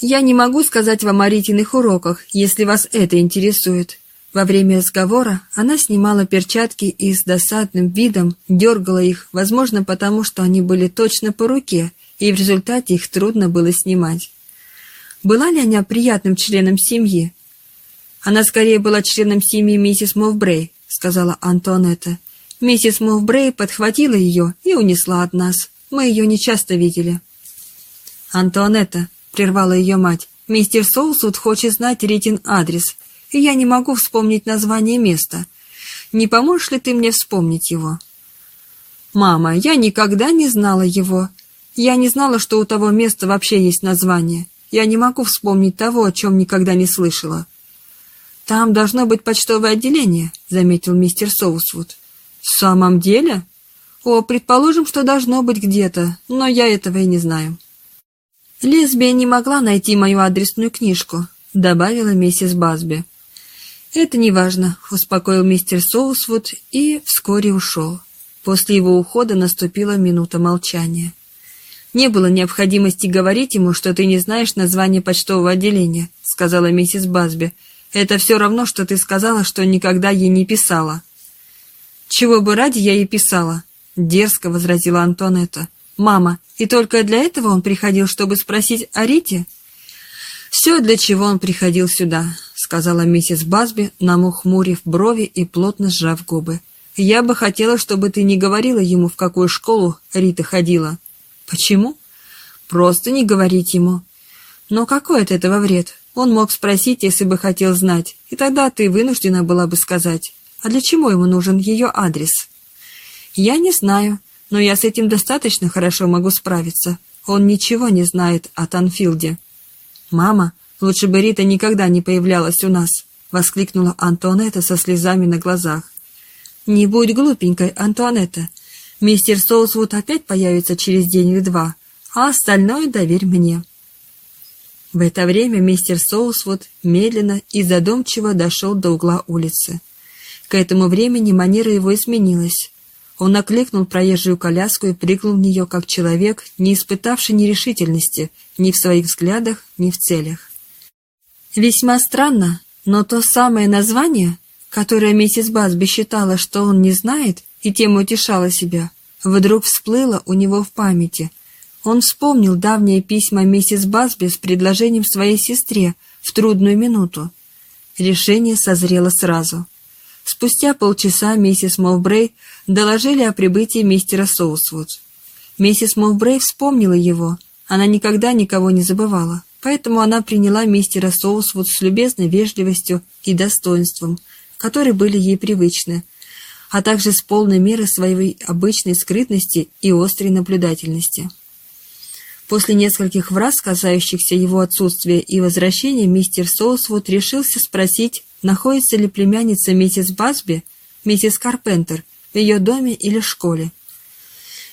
Я не могу сказать вам о Ритиных уроках, если вас это интересует. Во время разговора она снимала перчатки и с досадным видом дергала их, возможно, потому что они были точно по руке, и в результате их трудно было снимать. Была ли она приятным членом семьи? Она скорее была членом семьи миссис Мовбрей, сказала Антуанетта. Миссис Мовбрей подхватила ее и унесла от нас. Мы ее не часто видели. Антуанетта, прервала ее мать, мистер Соусуд хочет знать Ритин адрес, и я не могу вспомнить название места. Не поможешь ли ты мне вспомнить его? Мама, я никогда не знала его. Я не знала, что у того места вообще есть название. Я не могу вспомнить того, о чем никогда не слышала. «Там должно быть почтовое отделение», — заметил мистер Соусвуд. «В самом деле?» «О, предположим, что должно быть где-то, но я этого и не знаю». «Лесбия не могла найти мою адресную книжку», — добавила миссис Басби. «Это не важно», — успокоил мистер Соусвуд и вскоре ушел. После его ухода наступила минута молчания. «Не было необходимости говорить ему, что ты не знаешь название почтового отделения», — сказала миссис Басби, — это все равно, что ты сказала, что никогда ей не писала. Чего бы ради я ей писала? Дерзко возразила Антонетта. Мама, и только для этого он приходил, чтобы спросить о Рите? Все, для чего он приходил сюда, сказала миссис Басби, намухмурив брови и плотно сжав губы. Я бы хотела, чтобы ты не говорила ему, в какую школу Рита ходила. Почему? Просто не говорить ему. Но какой от этого вред? Он мог спросить, если бы хотел знать, и тогда ты вынуждена была бы сказать, а для чего ему нужен ее адрес? Я не знаю, но я с этим достаточно хорошо могу справиться. Он ничего не знает о Танфилде. «Мама, лучше бы Рита никогда не появлялась у нас», — воскликнула Антуанетта со слезами на глазах. «Не будь глупенькой, Антуанетта. Мистер Соусвуд опять появится через день или два, а остальное доверь мне». В это время мистер Соусвуд медленно и задумчиво дошел до угла улицы. К этому времени манера его изменилась. Он окликнул проезжую коляску и прыгнул в нее как человек, не испытавший нерешительности ни в своих взглядах, ни в целях. Весьма странно, но то самое название, которое миссис Басби считала, что он не знает, и тем утешала себя, вдруг всплыло у него в памяти, он вспомнил давние письма миссис Басби с предложением своей сестре в трудную минуту. Решение созрело сразу. Спустя полчаса миссис Мовбрей доложили о прибытии мистера Соусвуд. Миссис Мовбрей вспомнила его. Она никогда никого не забывала, поэтому она приняла мистера Соусвуд с любезной вежливостью и достоинством, которые были ей привычны, а также с полной мерой своей обычной скрытности и острой наблюдательности. После нескольких фраз, касающихся его отсутствия и возвращения, мистер Соусвуд решился спросить, находится ли племянница миссис Басби, миссис Карпентер, в ее доме или школе.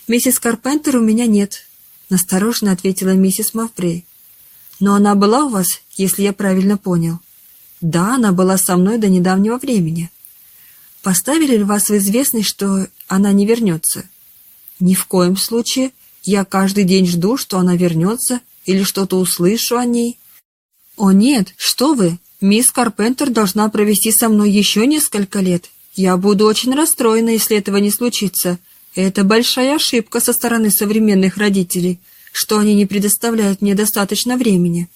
«Миссис Карпентер у меня нет», — настороженно ответила миссис Мавбрей. «Но она была у вас, если я правильно понял?» «Да, она была со мной до недавнего времени». «Поставили ли вас в известность, что она не вернется?» «Ни в коем случае. Я каждый день жду, что она вернется или что-то услышу о ней». «О нет, что вы! Мисс Карпентер должна провести со мной еще несколько лет. Я буду очень расстроена, если этого не случится. Это большая ошибка со стороны современных родителей, что они не предоставляют мне достаточно времени.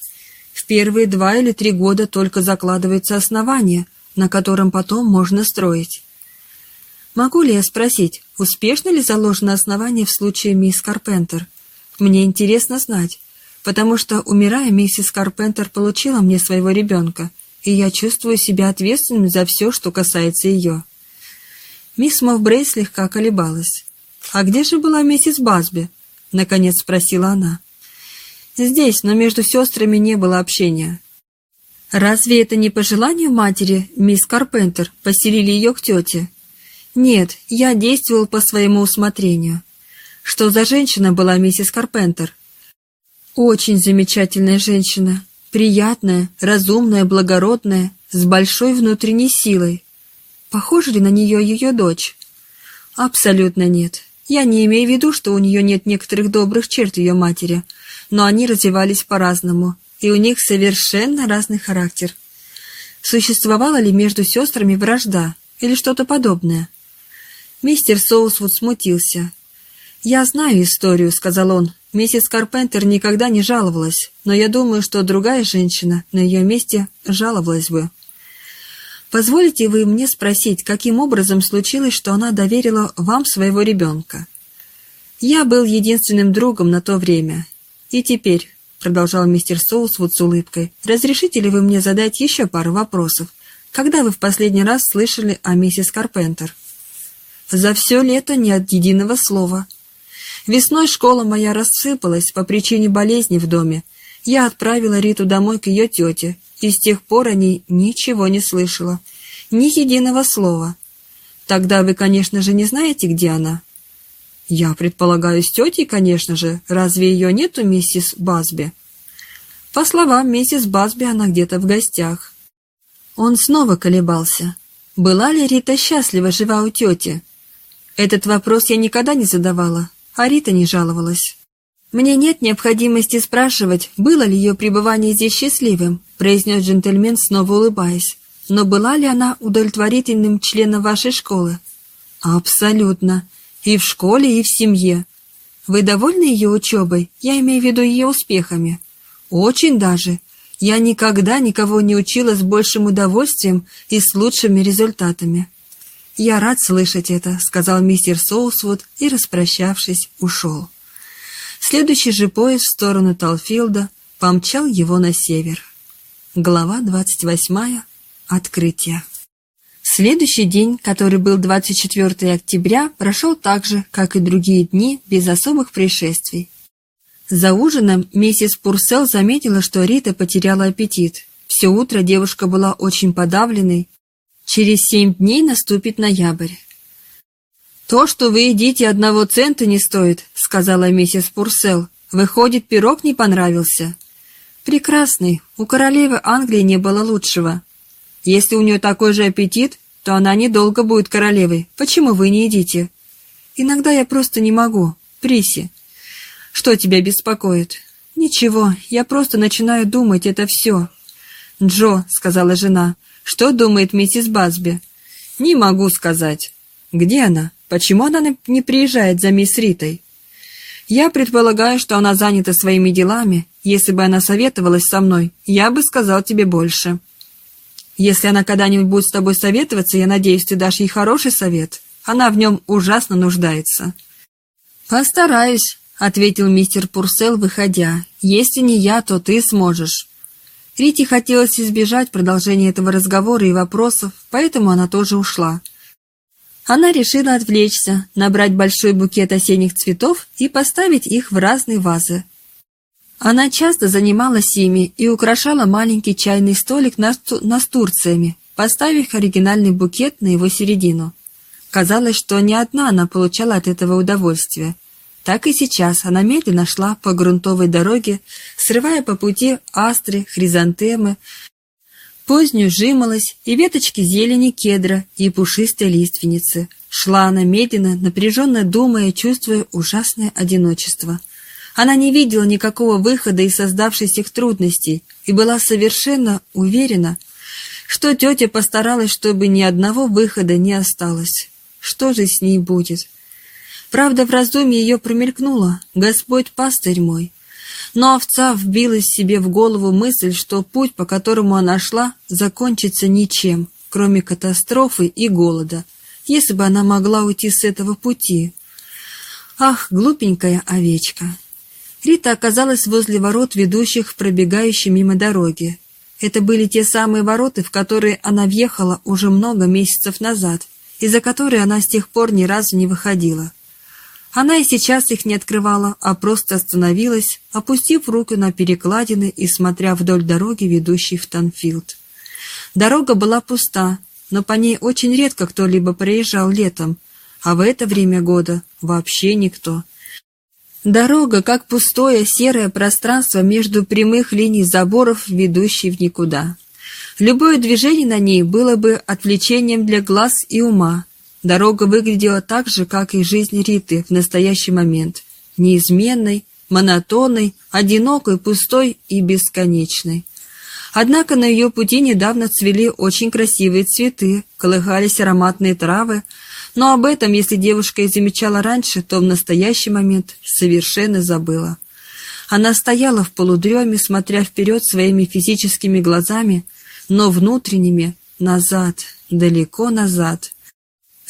В первые два или три года только закладывается основание, на котором потом можно строить. Могу ли я спросить, успешно ли заложено основание в случае мисс Карпентер? Мне интересно знать, потому что, умирая, миссис Карпентер получила мне своего ребенка, и я чувствую себя ответственным за все, что касается ее. Мисс Мовбрей слегка колебалась. «А где же была миссис Басби?» — наконец спросила она. «Здесь, но между сестрами не было общения». «Разве это не по желанию матери, мисс Карпентер, поселили ее к тете?» Нет, я действовал по своему усмотрению. Что за женщина была миссис Карпентер? Очень замечательная женщина. Приятная, разумная, благородная, с большой внутренней силой. Похожа ли на нее ее дочь? Абсолютно нет. Я не имею в виду, что у нее нет некоторых добрых черт ее матери, но они развивались по-разному, и у них совершенно разный характер. Существовала ли между сестрами вражда или что-то подобное? Мистер Соусвуд смутился. «Я знаю историю», — сказал он. «Миссис Карпентер никогда не жаловалась, но я думаю, что другая женщина на ее месте жаловалась бы». «Позволите вы мне спросить, каким образом случилось, что она доверила вам своего ребенка?» «Я был единственным другом на то время. И теперь», — продолжал мистер Соусвуд с улыбкой, «разрешите ли вы мне задать еще пару вопросов? Когда вы в последний раз слышали о миссис Карпентер?» За все лето ни от единого слова. Весной школа моя рассыпалась по причине болезни в доме. Я отправила Риту домой к ее тете, и с тех пор о ней ничего не слышала. Ни единого слова. Тогда вы, конечно же, не знаете, где она? Я предполагаю, с тетей, конечно же. Разве ее нету, миссис Басби? По словам миссис Басби, она где-то в гостях. Он снова колебался. Была ли Рита счастлива жива у тети? Этот вопрос я никогда не задавала, а Рита не жаловалась. «Мне нет необходимости спрашивать, было ли ее пребывание здесь счастливым», произнес джентльмен, снова улыбаясь. «Но была ли она удовлетворительным членом вашей школы?» «Абсолютно. И в школе, и в семье. Вы довольны ее учебой? Я имею в виду ее успехами». «Очень даже. Я никогда никого не учила с большим удовольствием и с лучшими результатами». «Я рад слышать это», — сказал мистер Соусвуд и, распрощавшись, ушел. Следующий же поезд в сторону Талфилда помчал его на север. Глава 28. Открытие. Следующий день, который был 24 октября, прошел так же, как и другие дни, без особых происшествий. За ужином миссис Пурсел заметила, что Рита потеряла аппетит. Все утро девушка была очень подавленной, Через семь дней наступит ноябрь. «То, что вы едите, одного цента не стоит», — сказала миссис Пурсел. «Выходит, пирог не понравился». «Прекрасный. У королевы Англии не было лучшего. Если у нее такой же аппетит, то она недолго будет королевой. Почему вы не едите?» «Иногда я просто не могу. Приси». «Что тебя беспокоит?» «Ничего, я просто начинаю думать, это все». «Джо», — сказала жена, — что думает миссис Басби? Не могу сказать. Где она? Почему она не приезжает за мисс Ритой? Я предполагаю, что она занята своими делами. Если бы она советовалась со мной, я бы сказал тебе больше. Если она когда-нибудь будет с тобой советоваться, я надеюсь, ты дашь ей хороший совет. Она в нем ужасно нуждается. Постараюсь, ответил мистер Пурсел, выходя. Если не я, то ты сможешь. Рите хотелось избежать продолжения этого разговора и вопросов, поэтому она тоже ушла. Она решила отвлечься, набрать большой букет осенних цветов и поставить их в разные вазы. Она часто занималась ими и украшала маленький чайный столик настурциями, поставив оригинальный букет на его середину. Казалось, что не одна она получала от этого удовольствие. Так и сейчас она медленно шла по грунтовой дороге, срывая по пути астры, хризантемы, позднюю жимолость и веточки зелени кедра и пушистой лиственницы. Шла она медленно, напряженно думая, чувствуя ужасное одиночество. Она не видела никакого выхода из создавшихся трудностей и была совершенно уверена, что тетя постаралась, чтобы ни одного выхода не осталось. Что же с ней будет? Правда, в раздумье ее промелькнуло «Господь пастырь мой». Но овца вбилась себе в голову мысль, что путь, по которому она шла, закончится ничем, кроме катастрофы и голода, если бы она могла уйти с этого пути. Ах, глупенькая овечка! Рита оказалась возле ворот, ведущих в пробегающей мимо дороги. Это были те самые ворота, в которые она въехала уже много месяцев назад, и за которые она с тех пор ни разу не выходила. Она и сейчас их не открывала, а просто остановилась, опустив руку на перекладины и смотря вдоль дороги, ведущей в Танфилд. Дорога была пуста, но по ней очень редко кто-либо проезжал летом, а в это время года вообще никто. Дорога, как пустое серое пространство между прямых линий заборов, ведущей в никуда. Любое движение на ней было бы отвлечением для глаз и ума, Дорога выглядела так же, как и жизнь Риты в настоящий момент. Неизменной, монотонной, одинокой, пустой и бесконечной. Однако на ее пути недавно цвели очень красивые цветы, колыхались ароматные травы, но об этом, если девушка и замечала раньше, то в настоящий момент совершенно забыла. Она стояла в полудреме, смотря вперед своими физическими глазами, но внутренними — назад, далеко назад —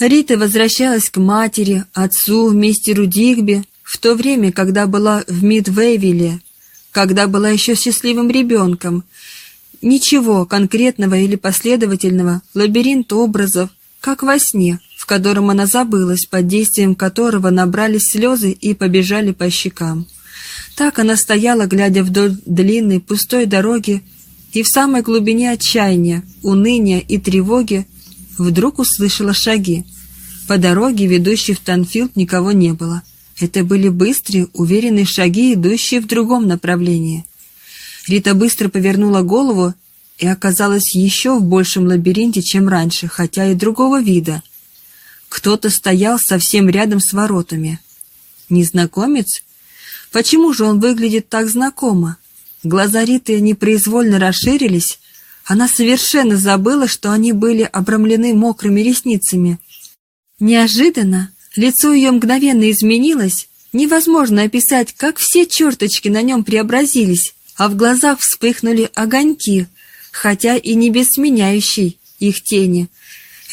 Рита возвращалась к матери, отцу, мистеру Дигби, в то время, когда была в Мидвейвилле, когда была еще счастливым ребенком. Ничего конкретного или последовательного, лабиринт образов, как во сне, в котором она забылась, под действием которого набрались слезы и побежали по щекам. Так она стояла, глядя вдоль длинной пустой дороги, и в самой глубине отчаяния, уныния и тревоги вдруг услышала шаги. По дороге, ведущей в Танфилд, никого не было. Это были быстрые, уверенные шаги, идущие в другом направлении. Рита быстро повернула голову и оказалась еще в большем лабиринте, чем раньше, хотя и другого вида. Кто-то стоял совсем рядом с воротами. Незнакомец? Почему же он выглядит так знакомо? Глаза Риты непроизвольно расширились, она совершенно забыла, что они были обрамлены мокрыми ресницами. Неожиданно лицо ее мгновенно изменилось, невозможно описать, как все черточки на нем преобразились, а в глазах вспыхнули огоньки, хотя и не без сменяющей их тени.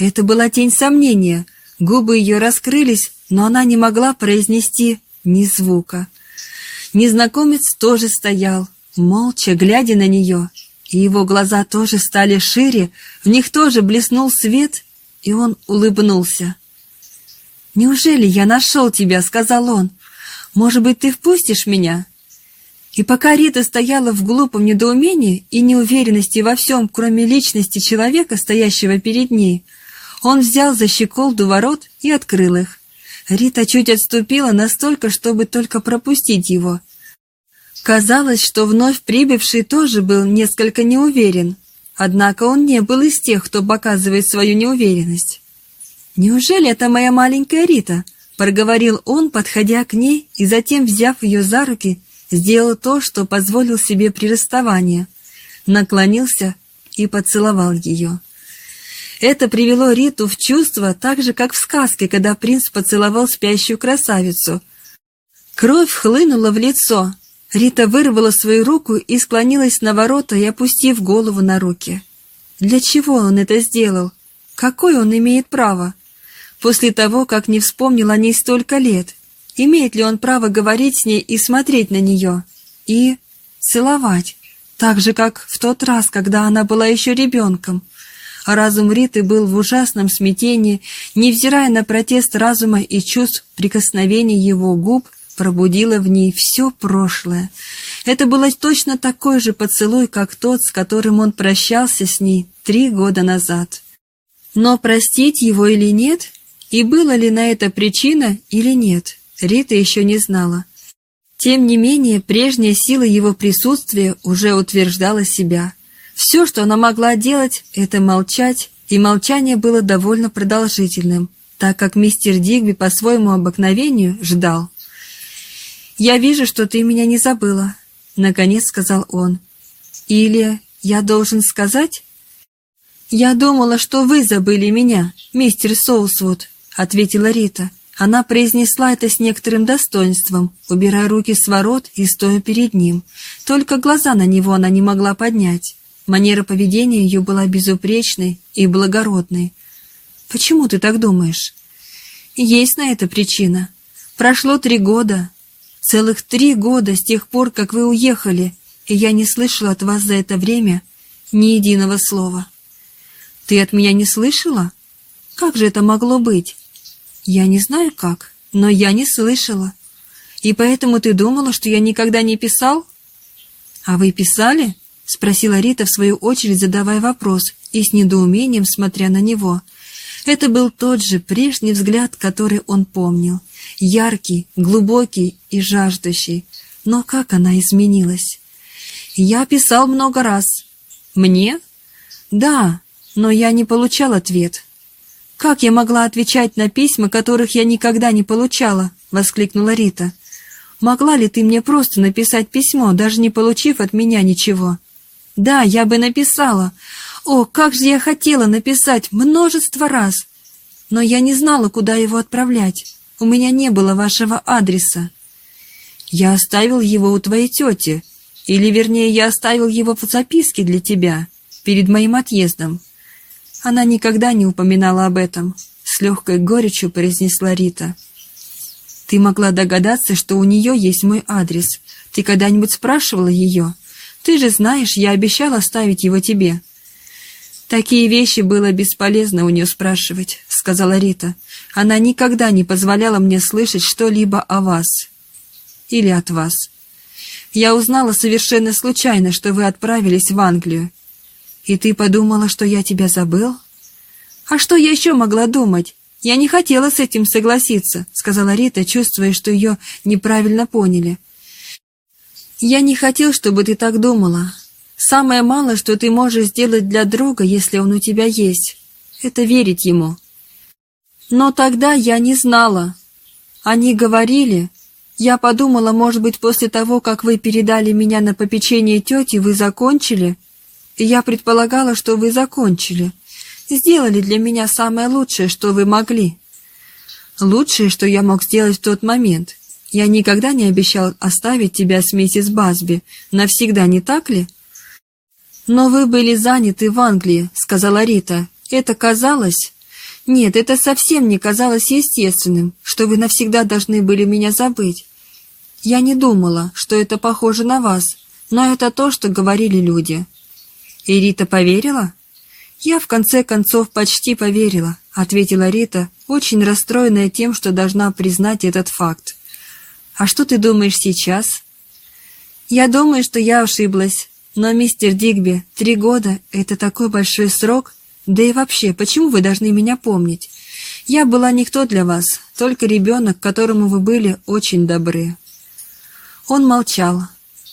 Это была тень сомнения, губы ее раскрылись, но она не могла произнести ни звука. Незнакомец тоже стоял, молча глядя на нее, и его глаза тоже стали шире, в них тоже блеснул свет, и он улыбнулся. «Неужели я нашел тебя?» — сказал он. «Может быть, ты впустишь меня?» И пока Рита стояла в глупом недоумении и неуверенности во всем, кроме личности человека, стоящего перед ней, он взял за щеколду ворот и открыл их. Рита чуть отступила настолько, чтобы только пропустить его, Казалось, что вновь прибывший тоже был несколько неуверен, однако он не был из тех, кто показывает свою неуверенность. «Неужели это моя маленькая Рита?» — проговорил он, подходя к ней и затем, взяв ее за руки, сделал то, что позволил себе при расставании. Наклонился и поцеловал ее. Это привело Риту в чувство так же, как в сказке, когда принц поцеловал спящую красавицу. Кровь хлынула в лицо, Рита вырвала свою руку и склонилась на ворота и опустив голову на руки. Для чего он это сделал? Какое он имеет право? После того, как не вспомнил о ней столько лет, имеет ли он право говорить с ней и смотреть на нее? И целовать, так же, как в тот раз, когда она была еще ребенком. А разум Риты был в ужасном смятении, невзирая на протест разума и чувств прикосновений его губ пробудила в ней все прошлое. Это было точно такой же поцелуй, как тот, с которым он прощался с ней три года назад. Но простить его или нет, и было ли на это причина или нет, Рита еще не знала. Тем не менее, прежняя сила его присутствия уже утверждала себя. Все, что она могла делать, это молчать, и молчание было довольно продолжительным, так как мистер Дигби по своему обыкновению ждал. «Я вижу, что ты меня не забыла», — наконец сказал он. «Или я должен сказать?» «Я думала, что вы забыли меня, мистер Соусвуд», — ответила Рита. Она произнесла это с некоторым достоинством, убирая руки с ворот и стоя перед ним. Только глаза на него она не могла поднять. Манера поведения ее была безупречной и благородной. «Почему ты так думаешь?» «Есть на это причина. Прошло три года. Целых три года с тех пор, как вы уехали, и я не слышала от вас за это время ни единого слова». «Ты от меня не слышала? Как же это могло быть?» Я не знаю как, но я не слышала. И поэтому ты думала, что я никогда не писал? А вы писали? Спросила Рита в свою очередь, задавая вопрос и с недоумением смотря на него. Это был тот же прежний взгляд, который он помнил. Яркий, глубокий и жаждущий. Но как она изменилась? Я писал много раз. Мне? Да, но я не получал ответ. «Как я могла отвечать на письма, которых я никогда не получала?» — воскликнула Рита. «Могла ли ты мне просто написать письмо, даже не получив от меня ничего?» «Да, я бы написала. О, как же я хотела написать множество раз! Но я не знала, куда его отправлять. У меня не было вашего адреса». «Я оставил его у твоей тети. Или, вернее, я оставил его в записке для тебя перед моим отъездом. Она никогда не упоминала об этом, с легкой горечью произнесла Рита. Ты могла догадаться, что у нее есть мой адрес. Ты когда-нибудь спрашивала ее? Ты же знаешь, я обещала оставить его тебе. Такие вещи было бесполезно у нее спрашивать, сказала Рита. Она никогда не позволяла мне слышать что-либо о вас. Или от вас. Я узнала совершенно случайно, что вы отправились в Англию, «И ты подумала, что я тебя забыл?» «А что я еще могла думать? Я не хотела с этим согласиться», — сказала Рита, чувствуя, что ее неправильно поняли. «Я не хотел, чтобы ты так думала. Самое малое, что ты можешь сделать для друга, если он у тебя есть, это верить ему». Но тогда я не знала. Они говорили... Я подумала, может быть, после того, как вы передали меня на попечение тети, вы закончили, я предполагала, что вы закончили. Сделали для меня самое лучшее, что вы могли. Лучшее, что я мог сделать в тот момент. Я никогда не обещал оставить тебя с миссис Басби. Навсегда, не так ли? Но вы были заняты в Англии, сказала Рита. Это казалось... Нет, это совсем не казалось естественным, что вы навсегда должны были меня забыть. Я не думала, что это похоже на вас, но это то, что говорили люди. «И Рита поверила?» «Я, в конце концов, почти поверила», — ответила Рита, очень расстроенная тем, что должна признать этот факт. «А что ты думаешь сейчас?» «Я думаю, что я ошиблась. Но, мистер Дигби, три года — это такой большой срок. Да и вообще, почему вы должны меня помнить? Я была никто для вас, только ребенок, которому вы были очень добры». Он молчал.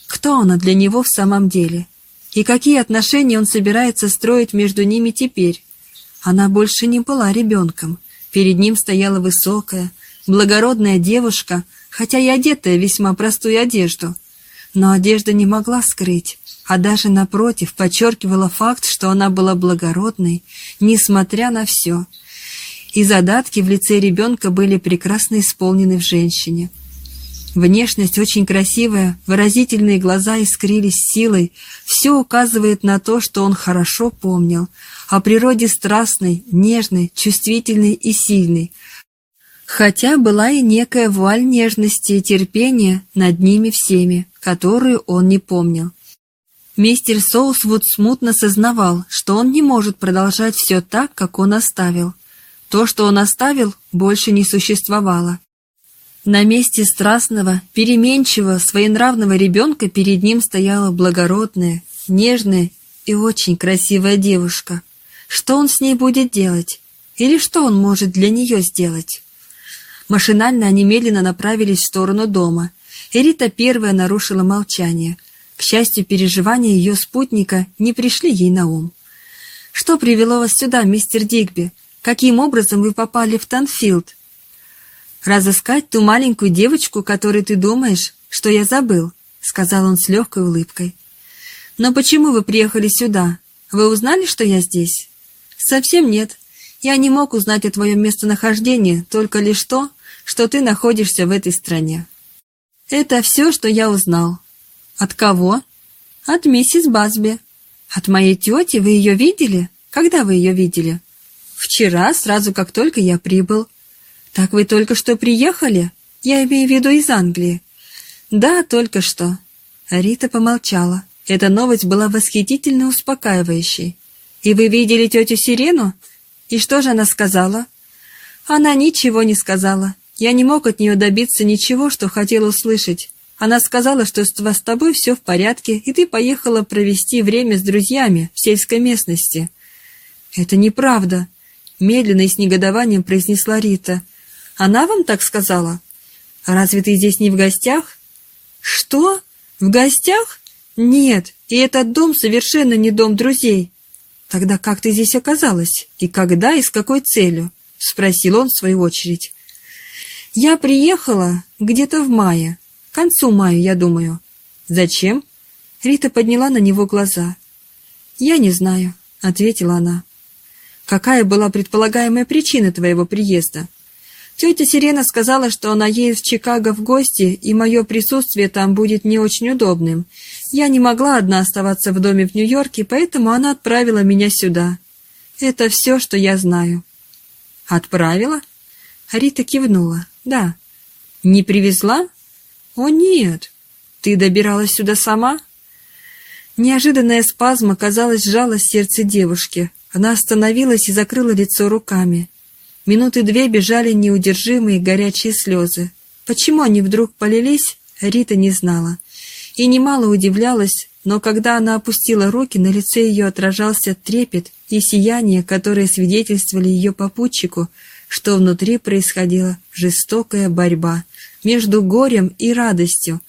Кто она для него в самом деле? И какие отношения он собирается строить между ними теперь? Она больше не была ребенком. Перед ним стояла высокая, благородная девушка, хотя и одетая весьма простую одежду. Но одежда не могла скрыть, а даже напротив подчеркивала факт, что она была благородной, несмотря на все. И задатки в лице ребенка были прекрасно исполнены в женщине. Внешность очень красивая, выразительные глаза искрились силой. Все указывает на то, что он хорошо помнил. О природе страстной, нежной, чувствительной и сильной. Хотя была и некая вуаль нежности и терпения над ними всеми, которую он не помнил. Мистер Соусвуд смутно сознавал, что он не может продолжать все так, как он оставил. То, что он оставил, больше не существовало. На месте страстного, переменчивого, своенравного ребенка перед ним стояла благородная, нежная и очень красивая девушка. Что он с ней будет делать? Или что он может для нее сделать? Машинально они медленно направились в сторону дома. Эрита первая нарушила молчание. К счастью, переживания ее спутника не пришли ей на ум. «Что привело вас сюда, мистер Дигби? Каким образом вы попали в Танфилд?» «Разыскать ту маленькую девочку, которой ты думаешь, что я забыл», — сказал он с легкой улыбкой. «Но почему вы приехали сюда? Вы узнали, что я здесь?» «Совсем нет. Я не мог узнать о твоем местонахождении, только лишь то, что ты находишься в этой стране». «Это все, что я узнал». «От кого?» «От миссис Базби». «От моей тети? Вы ее видели? Когда вы ее видели?» «Вчера, сразу как только я прибыл». «Так вы только что приехали? Я имею в виду из Англии». «Да, только что». Рита помолчала. Эта новость была восхитительно успокаивающей. «И вы видели тетю Сирену? И что же она сказала?» «Она ничего не сказала. Я не мог от нее добиться ничего, что хотел услышать. Она сказала, что с тобой все в порядке, и ты поехала провести время с друзьями в сельской местности». «Это неправда», — медленно и с негодованием произнесла Рита. Она вам так сказала? Разве ты здесь не в гостях? Что? В гостях? Нет, и этот дом совершенно не дом друзей. Тогда как ты здесь оказалась? И когда, и с какой целью? Спросил он в свою очередь. Я приехала где-то в мае. К концу мая, я думаю. Зачем? Рита подняла на него глаза. Я не знаю, ответила она. Какая была предполагаемая причина твоего приезда? Тетя Сирена сказала, что она едет в Чикаго в гости, и мое присутствие там будет не очень удобным. Я не могла одна оставаться в доме в Нью-Йорке, поэтому она отправила меня сюда. Это все, что я знаю. Отправила? Рита кивнула. Да. Не привезла? О, нет. Ты добиралась сюда сама? Неожиданная спазма, казалось, сжала сердце девушки. Она остановилась и закрыла лицо руками. Минуты две бежали неудержимые горячие слезы. Почему они вдруг полились, Рита не знала. И немало удивлялась, но когда она опустила руки, на лице ее отражался трепет и сияние, которые свидетельствовали ее попутчику, что внутри происходила жестокая борьба между горем и радостью.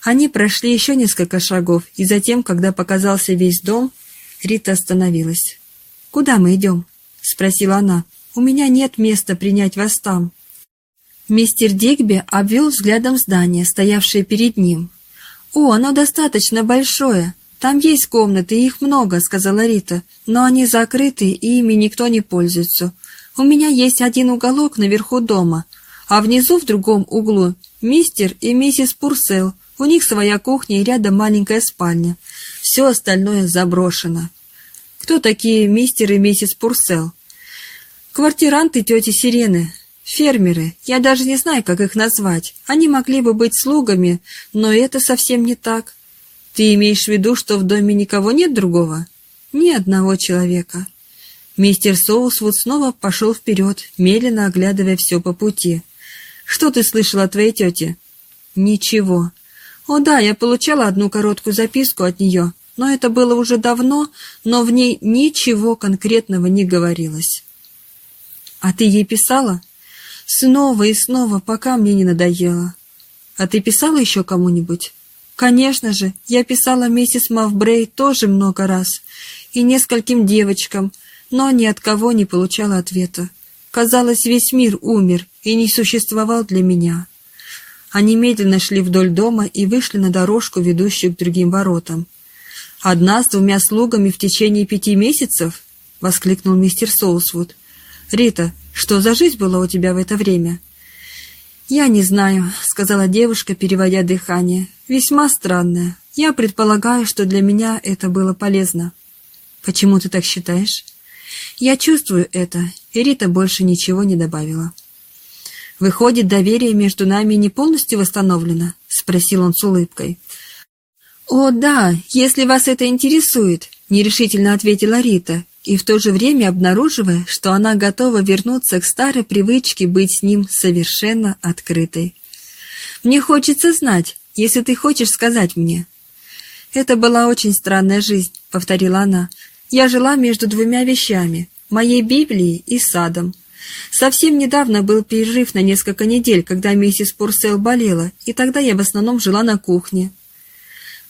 Они прошли еще несколько шагов, и затем, когда показался весь дом, Рита остановилась. «Куда мы идем?» — спросила она. У меня нет места принять вас там». Мистер Дигби обвел взглядом здание, стоявшее перед ним. «О, оно достаточно большое. Там есть комнаты, их много», — сказала Рита, «но они закрыты, и ими никто не пользуется. У меня есть один уголок наверху дома, а внизу в другом углу мистер и миссис Пурсел. У них своя кухня и рядом маленькая спальня. Все остальное заброшено». «Кто такие мистер и миссис Пурсел?» Квартиранты тети Сирены, фермеры, я даже не знаю, как их назвать. Они могли бы быть слугами, но это совсем не так. Ты имеешь в виду, что в доме никого нет другого? Ни одного человека. Мистер Соусвуд снова пошел вперед, медленно оглядывая все по пути. «Что ты слышала от твоей тети?» «Ничего. О да, я получала одну короткую записку от нее, но это было уже давно, но в ней ничего конкретного не говорилось». А ты ей писала? Снова и снова, пока мне не надоело. А ты писала еще кому-нибудь? Конечно же, я писала миссис Мавбрей тоже много раз. И нескольким девочкам, но ни от кого не получала ответа. Казалось, весь мир умер и не существовал для меня. Они медленно шли вдоль дома и вышли на дорожку, ведущую к другим воротам. «Одна с двумя слугами в течение пяти месяцев?» — воскликнул мистер Соусвуд. «Рита, что за жизнь была у тебя в это время?» «Я не знаю», — сказала девушка, переводя дыхание. «Весьма странная. Я предполагаю, что для меня это было полезно». «Почему ты так считаешь?» «Я чувствую это», и Рита больше ничего не добавила. «Выходит, доверие между нами не полностью восстановлено?» — спросил он с улыбкой. «О, да, если вас это интересует», — нерешительно ответила Рита и в то же время обнаруживая, что она готова вернуться к старой привычке быть с ним совершенно открытой. «Мне хочется знать, если ты хочешь сказать мне». «Это была очень странная жизнь», — повторила она. «Я жила между двумя вещами — моей Библией и садом. Совсем недавно был перерыв на несколько недель, когда миссис Пурсел болела, и тогда я в основном жила на кухне».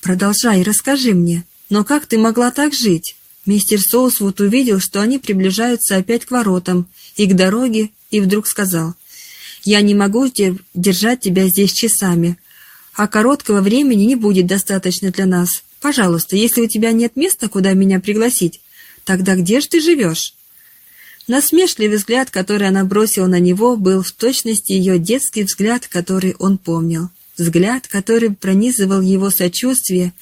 «Продолжай, расскажи мне. Но как ты могла так жить?» Мистер Соусвуд увидел, что они приближаются опять к воротам и к дороге, и вдруг сказал, «Я не могу держать тебя здесь часами, а короткого времени не будет достаточно для нас. Пожалуйста, если у тебя нет места, куда меня пригласить, тогда где же ты живешь?» Насмешливый взгляд, который она бросила на него, был в точности ее детский взгляд, который он помнил. Взгляд, который пронизывал его сочувствие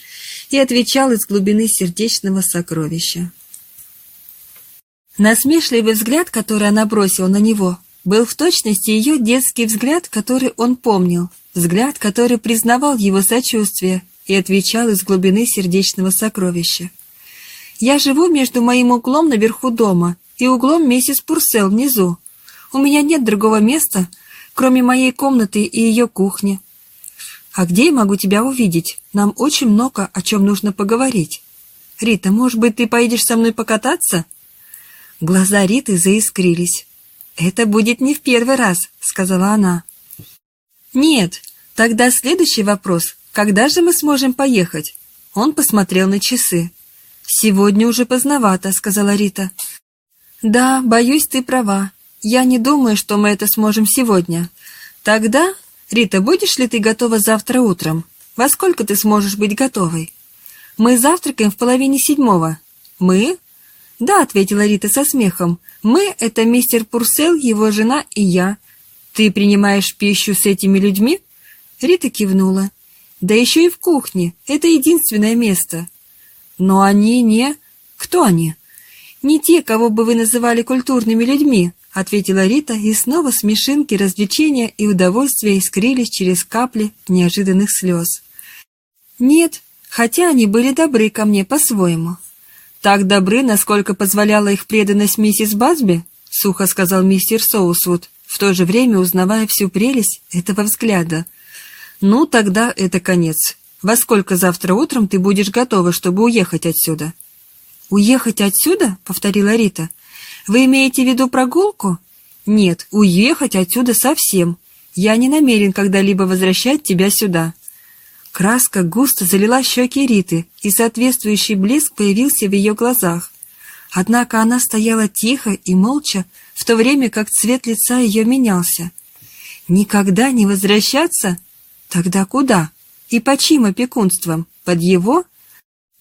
и отвечал из глубины сердечного сокровища. Насмешливый взгляд, который она бросила на него, был в точности ее детский взгляд, который он помнил, взгляд, который признавал его сочувствие и отвечал из глубины сердечного сокровища. «Я живу между моим углом наверху дома и углом миссис Пурсел внизу. У меня нет другого места, кроме моей комнаты и ее кухни. А где я могу тебя увидеть? Нам очень много о чем нужно поговорить. Рита, может быть, ты поедешь со мной покататься?» Глаза Риты заискрились. «Это будет не в первый раз», — сказала она. «Нет, тогда следующий вопрос. Когда же мы сможем поехать?» Он посмотрел на часы. «Сегодня уже поздновато», — сказала Рита. «Да, боюсь, ты права. Я не думаю, что мы это сможем сегодня. Тогда «Рита, будешь ли ты готова завтра утром? Во сколько ты сможешь быть готовой?» «Мы завтракаем в половине седьмого». «Мы?» «Да», — ответила Рита со смехом. «Мы — это мистер Пурсел, его жена и я. Ты принимаешь пищу с этими людьми?» Рита кивнула. «Да еще и в кухне. Это единственное место». «Но они не...» «Кто они?» «Не те, кого бы вы называли культурными людьми ответила Рита, и снова смешинки, развлечения и удовольствия искрились через капли неожиданных слез. «Нет, хотя они были добры ко мне по-своему». «Так добры, насколько позволяла их преданность миссис Басби?» — сухо сказал мистер Соусвуд, в то же время узнавая всю прелесть этого взгляда. «Ну, тогда это конец. Во сколько завтра утром ты будешь готова, чтобы уехать отсюда?» «Уехать отсюда?» — повторила Рита. — вы имеете в виду прогулку? Нет, уехать отсюда совсем. Я не намерен когда-либо возвращать тебя сюда. Краска густо залила щеки Риты, и соответствующий блеск появился в ее глазах. Однако она стояла тихо и молча, в то время как цвет лица ее менялся. Никогда не возвращаться? Тогда куда? И по чьим опекунством? Под его?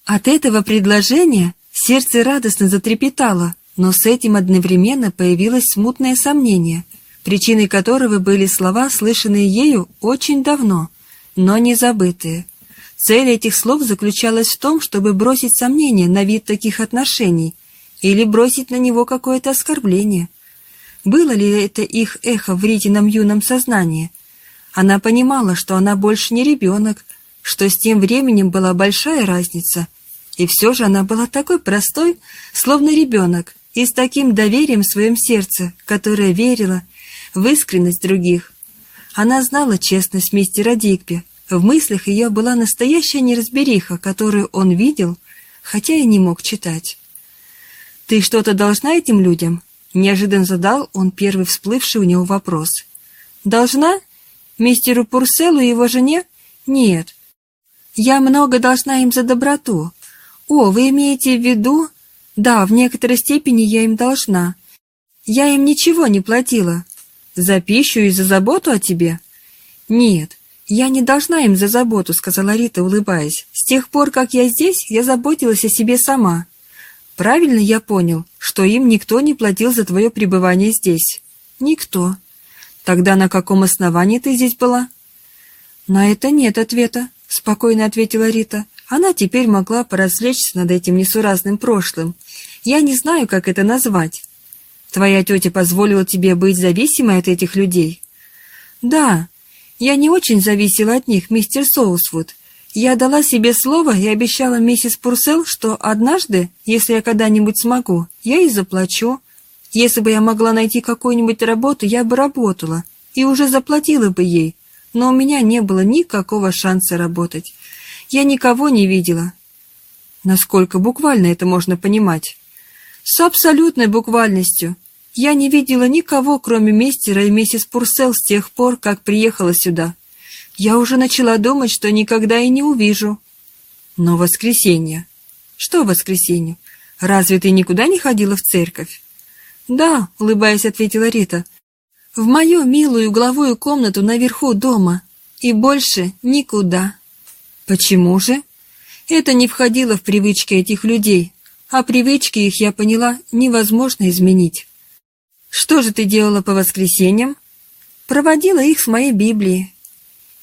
От этого предложения сердце радостно затрепетало, но с этим одновременно появилось смутное сомнение, причиной которого были слова, слышанные ею очень давно, но не забытые. Цель этих слов заключалась в том, чтобы бросить сомнение на вид таких отношений или бросить на него какое-то оскорбление. Было ли это их эхо в Ритином юном сознании? Она понимала, что она больше не ребенок, что с тем временем была большая разница, и все же она была такой простой, словно ребенок, и с таким доверием в своем сердце, которое верила в искренность других. Она знала честность мистера Дигби. В мыслях ее была настоящая неразбериха, которую он видел, хотя и не мог читать. «Ты что-то должна этим людям?» Неожиданно задал он первый всплывший у него вопрос. «Должна? Мистеру Пурселу и его жене? Нет. Я много должна им за доброту. О, вы имеете в виду, да, в некоторой степени я им должна. Я им ничего не платила. За пищу и за заботу о тебе? Нет, я не должна им за заботу, сказала Рита, улыбаясь. С тех пор, как я здесь, я заботилась о себе сама. Правильно я понял, что им никто не платил за твое пребывание здесь? Никто. Тогда на каком основании ты здесь была? На это нет ответа, спокойно ответила Рита. Она теперь могла поразвлечься над этим несуразным прошлым. Я не знаю, как это назвать. Твоя тетя позволила тебе быть зависимой от этих людей? Да, я не очень зависела от них, мистер Соусвуд. Я дала себе слово и обещала миссис Пурсел, что однажды, если я когда-нибудь смогу, я и заплачу. Если бы я могла найти какую-нибудь работу, я бы работала и уже заплатила бы ей, но у меня не было никакого шанса работать. Я никого не видела. Насколько буквально это можно понимать? С абсолютной буквальностью. Я не видела никого, кроме мистера и миссис Пурсел с тех пор, как приехала сюда. Я уже начала думать, что никогда и не увижу. Но воскресенье. Что воскресенье? Разве ты никуда не ходила в церковь? Да, улыбаясь, ответила Рита. В мою милую угловую комнату наверху дома. И больше никуда. Почему же? Это не входило в привычки этих людей, а привычки их, я поняла, невозможно изменить. Что же ты делала по воскресеньям? Проводила их с моей Библии.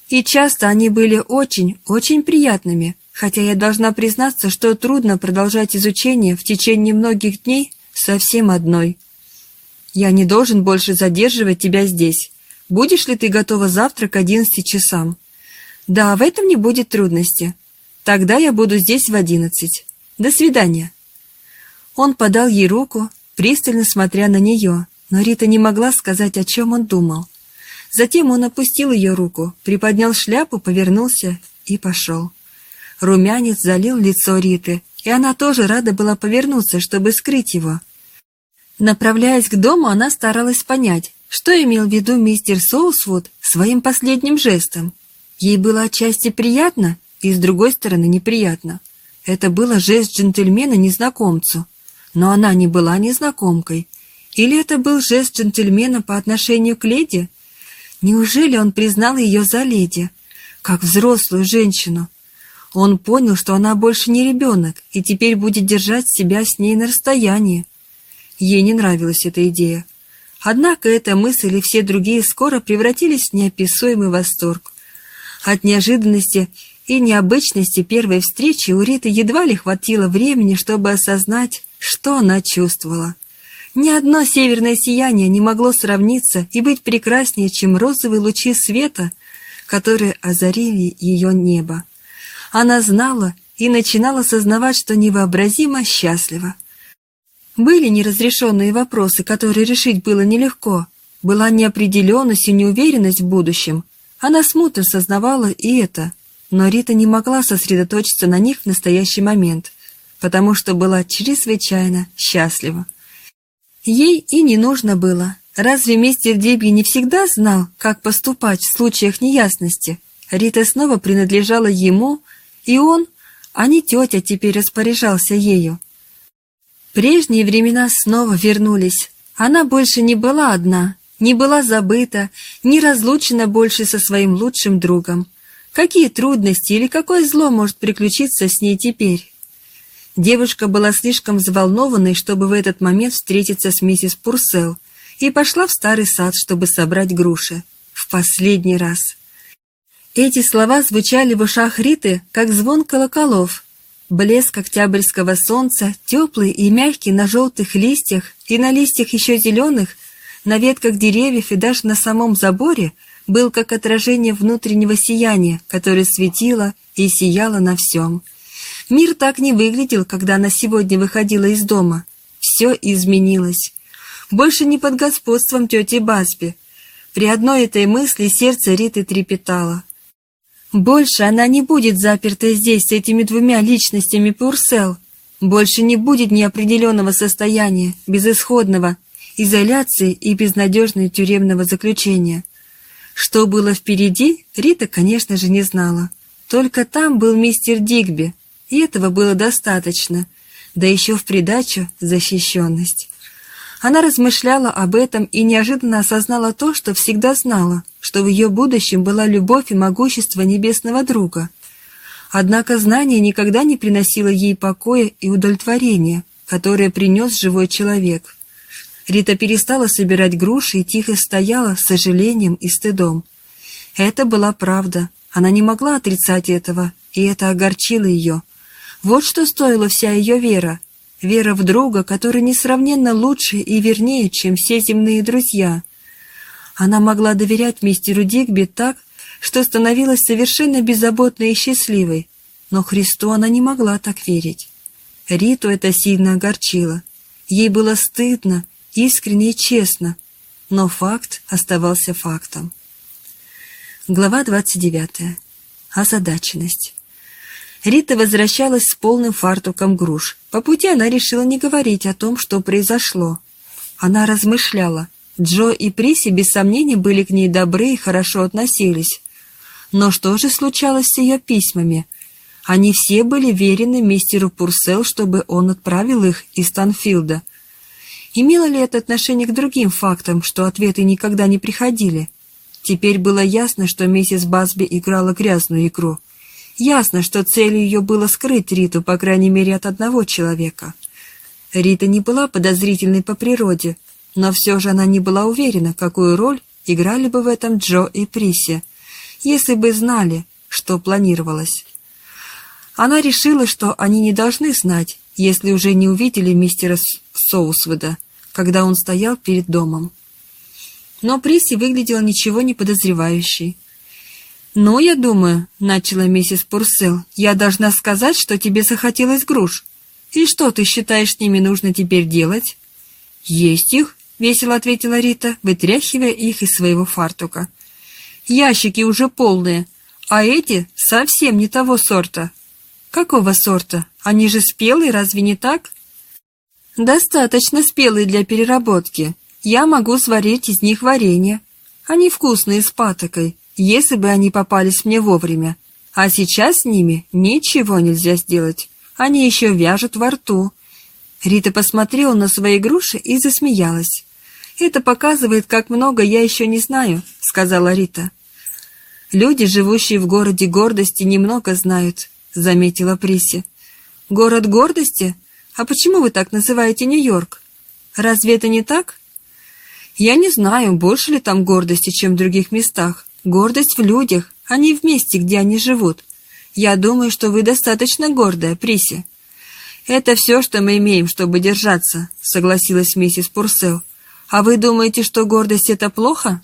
И часто они были очень, очень приятными, хотя я должна признаться, что трудно продолжать изучение в течение многих дней совсем одной. Я не должен больше задерживать тебя здесь. Будешь ли ты готова завтра к одиннадцати часам? Да, в этом не будет трудности. Тогда я буду здесь в одиннадцать. До свидания. Он подал ей руку, пристально смотря на нее, но Рита не могла сказать, о чем он думал. Затем он опустил ее руку, приподнял шляпу, повернулся и пошел. Румянец залил лицо Риты, и она тоже рада была повернуться, чтобы скрыть его. Направляясь к дому, она старалась понять, что имел в виду мистер Соусвуд своим последним жестом. Ей было отчасти приятно и, с другой стороны, неприятно. Это было жест джентльмена незнакомцу, но она не была незнакомкой. Или это был жест джентльмена по отношению к леди? Неужели он признал ее за леди, как взрослую женщину? Он понял, что она больше не ребенок и теперь будет держать себя с ней на расстоянии. Ей не нравилась эта идея. Однако эта мысль и все другие скоро превратились в неописуемый восторг. От неожиданности и необычности первой встречи у Риты едва ли хватило времени, чтобы осознать, что она чувствовала. Ни одно северное сияние не могло сравниться и быть прекраснее, чем розовые лучи света, которые озарили ее небо. Она знала и начинала сознавать, что невообразимо счастлива. Были неразрешенные вопросы, которые решить было нелегко. Была неопределенность и неуверенность в будущем. Она смутно сознавала и это, но Рита не могла сосредоточиться на них в настоящий момент, потому что была чрезвычайно счастлива. Ей и не нужно было. Разве мистер Дебби не всегда знал, как поступать в случаях неясности? Рита снова принадлежала ему, и он, а не тетя, теперь распоряжался ею. Прежние времена снова вернулись. Она больше не была одна, не была забыта, не разлучена больше со своим лучшим другом. Какие трудности или какое зло может приключиться с ней теперь? Девушка была слишком взволнованной, чтобы в этот момент встретиться с миссис Пурсел, и пошла в старый сад, чтобы собрать груши. В последний раз. Эти слова звучали в ушах Риты, как звон колоколов. Блеск октябрьского солнца, теплый и мягкий на желтых листьях и на листьях еще зеленых, на ветках деревьев и даже на самом заборе, был как отражение внутреннего сияния, которое светило и сияло на всем. Мир так не выглядел, когда она сегодня выходила из дома. Все изменилось. Больше не под господством тети Басби. При одной этой мысли сердце Риты трепетало. Больше она не будет заперта здесь с этими двумя личностями Пурсел. Больше не будет неопределенного состояния, безысходного, изоляции и безнадежного тюремного заключения. Что было впереди, Рита, конечно же, не знала. Только там был мистер Дигби, и этого было достаточно, да еще в придачу защищенность. Она размышляла об этом и неожиданно осознала то, что всегда знала, что в ее будущем была любовь и могущество небесного друга. Однако знание никогда не приносило ей покоя и удовлетворения, которое принес живой человек. Рита перестала собирать груши и тихо стояла с сожалением и стыдом. Это была правда, она не могла отрицать этого, и это огорчило ее. Вот что стоила вся ее вера. Вера в друга, который несравненно лучше и вернее, чем все земные друзья. Она могла доверять мистеру Дигби так, что становилась совершенно беззаботной и счастливой. Но Христу она не могла так верить. Риту это сильно огорчило. Ей было стыдно, искренне и честно, но факт оставался фактом. Глава 29. Озадаченность. Рита возвращалась с полным фартуком груш. По пути она решила не говорить о том, что произошло. Она размышляла. Джо и Приси без сомнения были к ней добры и хорошо относились. Но что же случалось с ее письмами? Они все были верены мистеру Пурсел, чтобы он отправил их из Танфилда. Имело ли это отношение к другим фактам, что ответы никогда не приходили? Теперь было ясно, что миссис Басби играла грязную игру — Ясно, что целью ее было скрыть Риту, по крайней мере, от одного человека. Рита не была подозрительной по природе, но все же она не была уверена, какую роль играли бы в этом Джо и Приси, если бы знали, что планировалось. Она решила, что они не должны знать, если уже не увидели мистера Соусвуда, когда он стоял перед домом. Но Приси выглядела ничего не подозревающей. «Ну, я думаю», — начала миссис Пурсел, — «я должна сказать, что тебе захотелось груш. И что ты считаешь с ними нужно теперь делать?» «Есть их», — весело ответила Рита, вытряхивая их из своего фартука. «Ящики уже полные, а эти совсем не того сорта». «Какого сорта? Они же спелые, разве не так?» «Достаточно спелые для переработки. Я могу сварить из них варенье. Они вкусные с патокой, если бы они попались мне вовремя. А сейчас с ними ничего нельзя сделать. Они еще вяжут во рту. Рита посмотрела на свои груши и засмеялась. «Это показывает, как много я еще не знаю», — сказала Рита. «Люди, живущие в городе гордости, немного знают», — заметила Приси. «Город гордости? А почему вы так называете Нью-Йорк? Разве это не так?» «Я не знаю, больше ли там гордости, чем в других местах. Гордость в людях, а не в месте, где они живут. Я думаю, что вы достаточно гордая, Приси. Это все, что мы имеем, чтобы держаться, согласилась миссис Пурсел. А вы думаете, что гордость это плохо?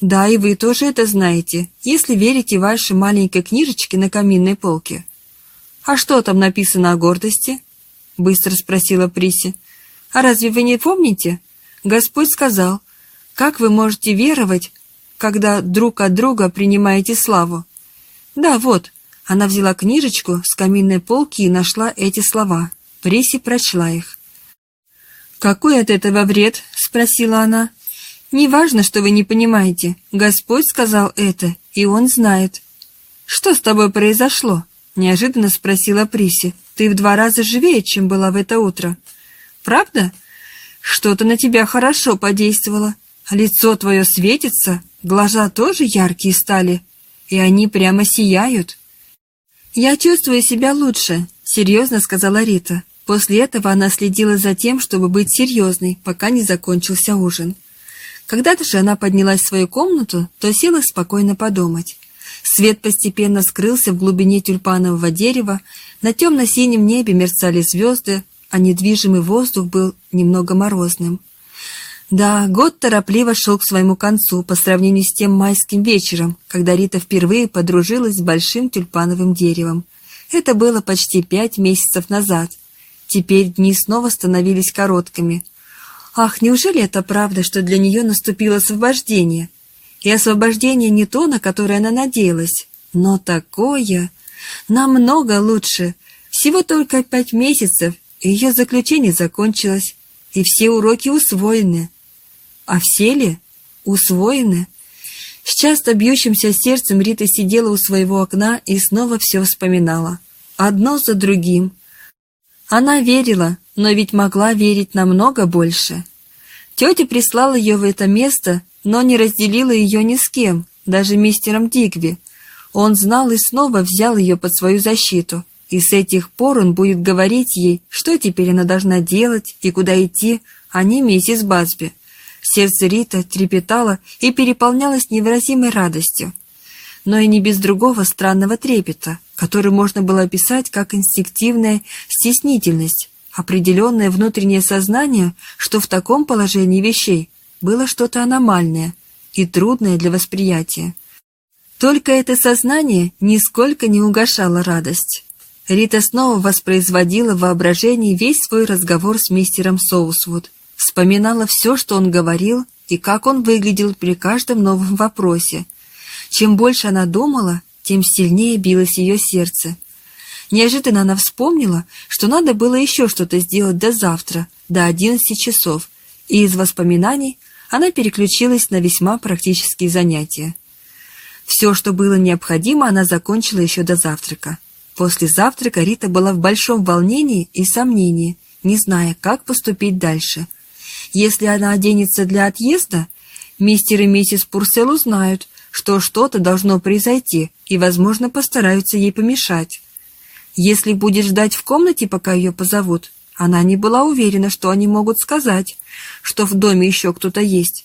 Да, и вы тоже это знаете, если верите вашей маленькой книжечке на каминной полке. А что там написано о гордости? Быстро спросила Приси. А разве вы не помните? Господь сказал, как вы можете веровать, когда друг от друга принимаете славу. Да, вот, она взяла книжечку с каминной полки и нашла эти слова. Преси прочла их. «Какой от этого вред?» — спросила она. «Неважно, что вы не понимаете. Господь сказал это, и Он знает». «Что с тобой произошло?» — неожиданно спросила Приси. «Ты в два раза живее, чем была в это утро». «Правда? Что-то на тебя хорошо подействовало. Лицо твое светится, Глаза тоже яркие стали, и они прямо сияют. «Я чувствую себя лучше», — серьезно сказала Рита. После этого она следила за тем, чтобы быть серьезной, пока не закончился ужин. Когда же она поднялась в свою комнату, то села спокойно подумать. Свет постепенно скрылся в глубине тюльпанового дерева, на темно-синем небе мерцали звезды, а недвижимый воздух был немного морозным. Да, год торопливо шел к своему концу по сравнению с тем майским вечером, когда Рита впервые подружилась с большим тюльпановым деревом. Это было почти пять месяцев назад. Теперь дни снова становились короткими. Ах, неужели это правда, что для нее наступило освобождение? И освобождение не то, на которое она надеялась, но такое... Намного лучше. Всего только пять месяцев, и ее заключение закончилось, и все уроки усвоены. А все ли? Усвоены? С часто бьющимся сердцем Рита сидела у своего окна и снова все вспоминала. Одно за другим. Она верила, но ведь могла верить намного больше. Тетя прислала ее в это место, но не разделила ее ни с кем, даже мистером Дигби. Он знал и снова взял ее под свою защиту, и с этих пор он будет говорить ей, что теперь она должна делать и куда идти, а не миссис Басби. Сердце Рита трепетало и переполнялось невыразимой радостью, но и не без другого странного трепета, который можно было описать как инстинктивная стеснительность, определенное внутреннее сознание, что в таком положении вещей было что-то аномальное и трудное для восприятия. Только это сознание нисколько не угошало радость. Рита снова воспроизводила в воображении весь свой разговор с мистером Соусвуд, вспоминала все, что он говорил, и как он выглядел при каждом новом вопросе. Чем больше она думала, тем сильнее билось ее сердце. Неожиданно она вспомнила, что надо было еще что-то сделать до завтра, до одиннадцати часов, и из воспоминаний она переключилась на весьма практические занятия. Все, что было необходимо, она закончила еще до завтрака. После завтрака Рита была в большом волнении и сомнении, не зная, как поступить дальше. Если она оденется для отъезда, мистер и миссис Пурсел узнают, что что-то должно произойти и, возможно, постараются ей помешать. Если будет ждать в комнате, пока ее позовут, она не была уверена, что они могут сказать, что в доме еще кто-то есть,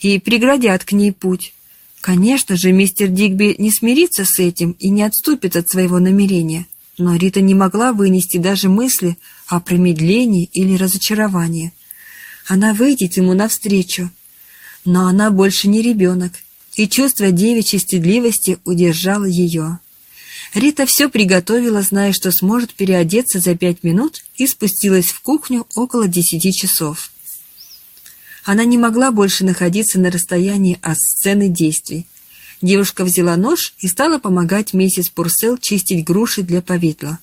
и преградят к ней путь. Конечно же, мистер Дигби не смирится с этим и не отступит от своего намерения, но Рита не могла вынести даже мысли о промедлении или разочаровании. Она выйдет ему навстречу, но она больше не ребенок, и чувство девичьей стыдливости удержало ее. Рита все приготовила, зная, что сможет переодеться за пять минут, и спустилась в кухню около десяти часов. Она не могла больше находиться на расстоянии от сцены действий. Девушка взяла нож и стала помогать миссис Пурсел чистить груши для повидла.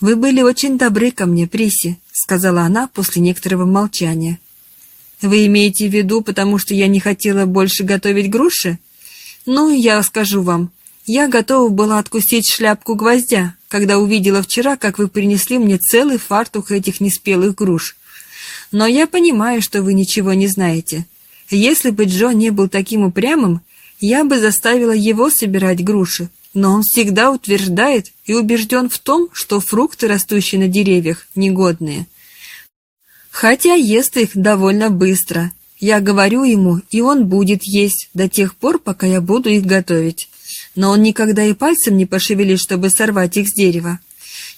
«Вы были очень добры ко мне, Приси», — сказала она после некоторого молчания. «Вы имеете в виду, потому что я не хотела больше готовить груши? Ну, я скажу вам, я готова была откусить шляпку гвоздя, когда увидела вчера, как вы принесли мне целый фартук этих неспелых груш. Но я понимаю, что вы ничего не знаете. Если бы Джо не был таким упрямым, я бы заставила его собирать груши. Но он всегда утверждает и убежден в том, что фрукты, растущие на деревьях, негодные. Хотя ест их довольно быстро. Я говорю ему, и он будет есть до тех пор, пока я буду их готовить но он никогда и пальцем не пошевелит, чтобы сорвать их с дерева.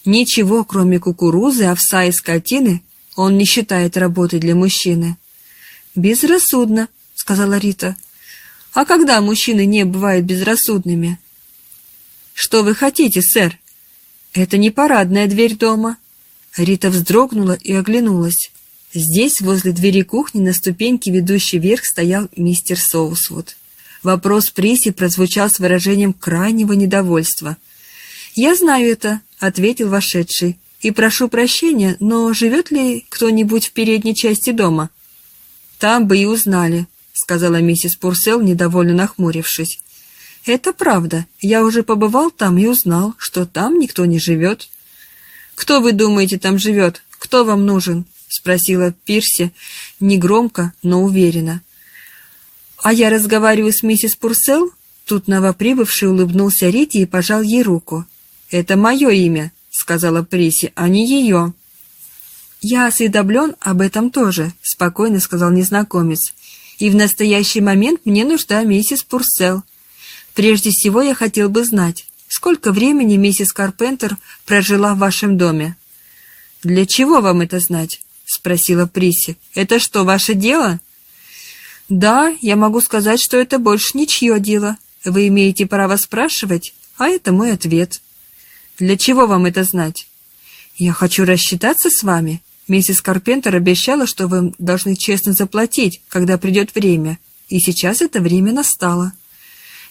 Ничего, кроме кукурузы, овса и скотины, он не считает работой для мужчины. «Безрассудно», — сказала Рита. «А когда мужчины не бывают безрассудными?» «Что вы хотите, сэр?» «Это не парадная дверь дома». Рита вздрогнула и оглянулась. Здесь, возле двери кухни, на ступеньке, ведущей вверх, стоял мистер Соусвуд. Вопрос Приси прозвучал с выражением крайнего недовольства. «Я знаю это», — ответил вошедший, — «и прошу прощения, но живет ли кто-нибудь в передней части дома?» «Там бы и узнали», — сказала миссис Пурсел, недовольно нахмурившись. «Это правда. Я уже побывал там и узнал, что там никто не живет». «Кто, вы думаете, там живет? Кто вам нужен?» — спросила Пирси, негромко, но уверенно. «А я разговариваю с миссис Пурсел?» Тут новоприбывший улыбнулся Рите и пожал ей руку. «Это мое имя», — сказала Приси, — «а не ее». «Я осведомлен об этом тоже», — спокойно сказал незнакомец. «И в настоящий момент мне нужна миссис Пурсел. Прежде всего я хотел бы знать, сколько времени миссис Карпентер прожила в вашем доме?» «Для чего вам это знать?» — спросила Приси. «Это что, ваше дело?» «Да, я могу сказать, что это больше ничье дело. Вы имеете право спрашивать, а это мой ответ». «Для чего вам это знать?» «Я хочу рассчитаться с вами. Миссис Карпентер обещала, что вы должны честно заплатить, когда придет время, и сейчас это время настало».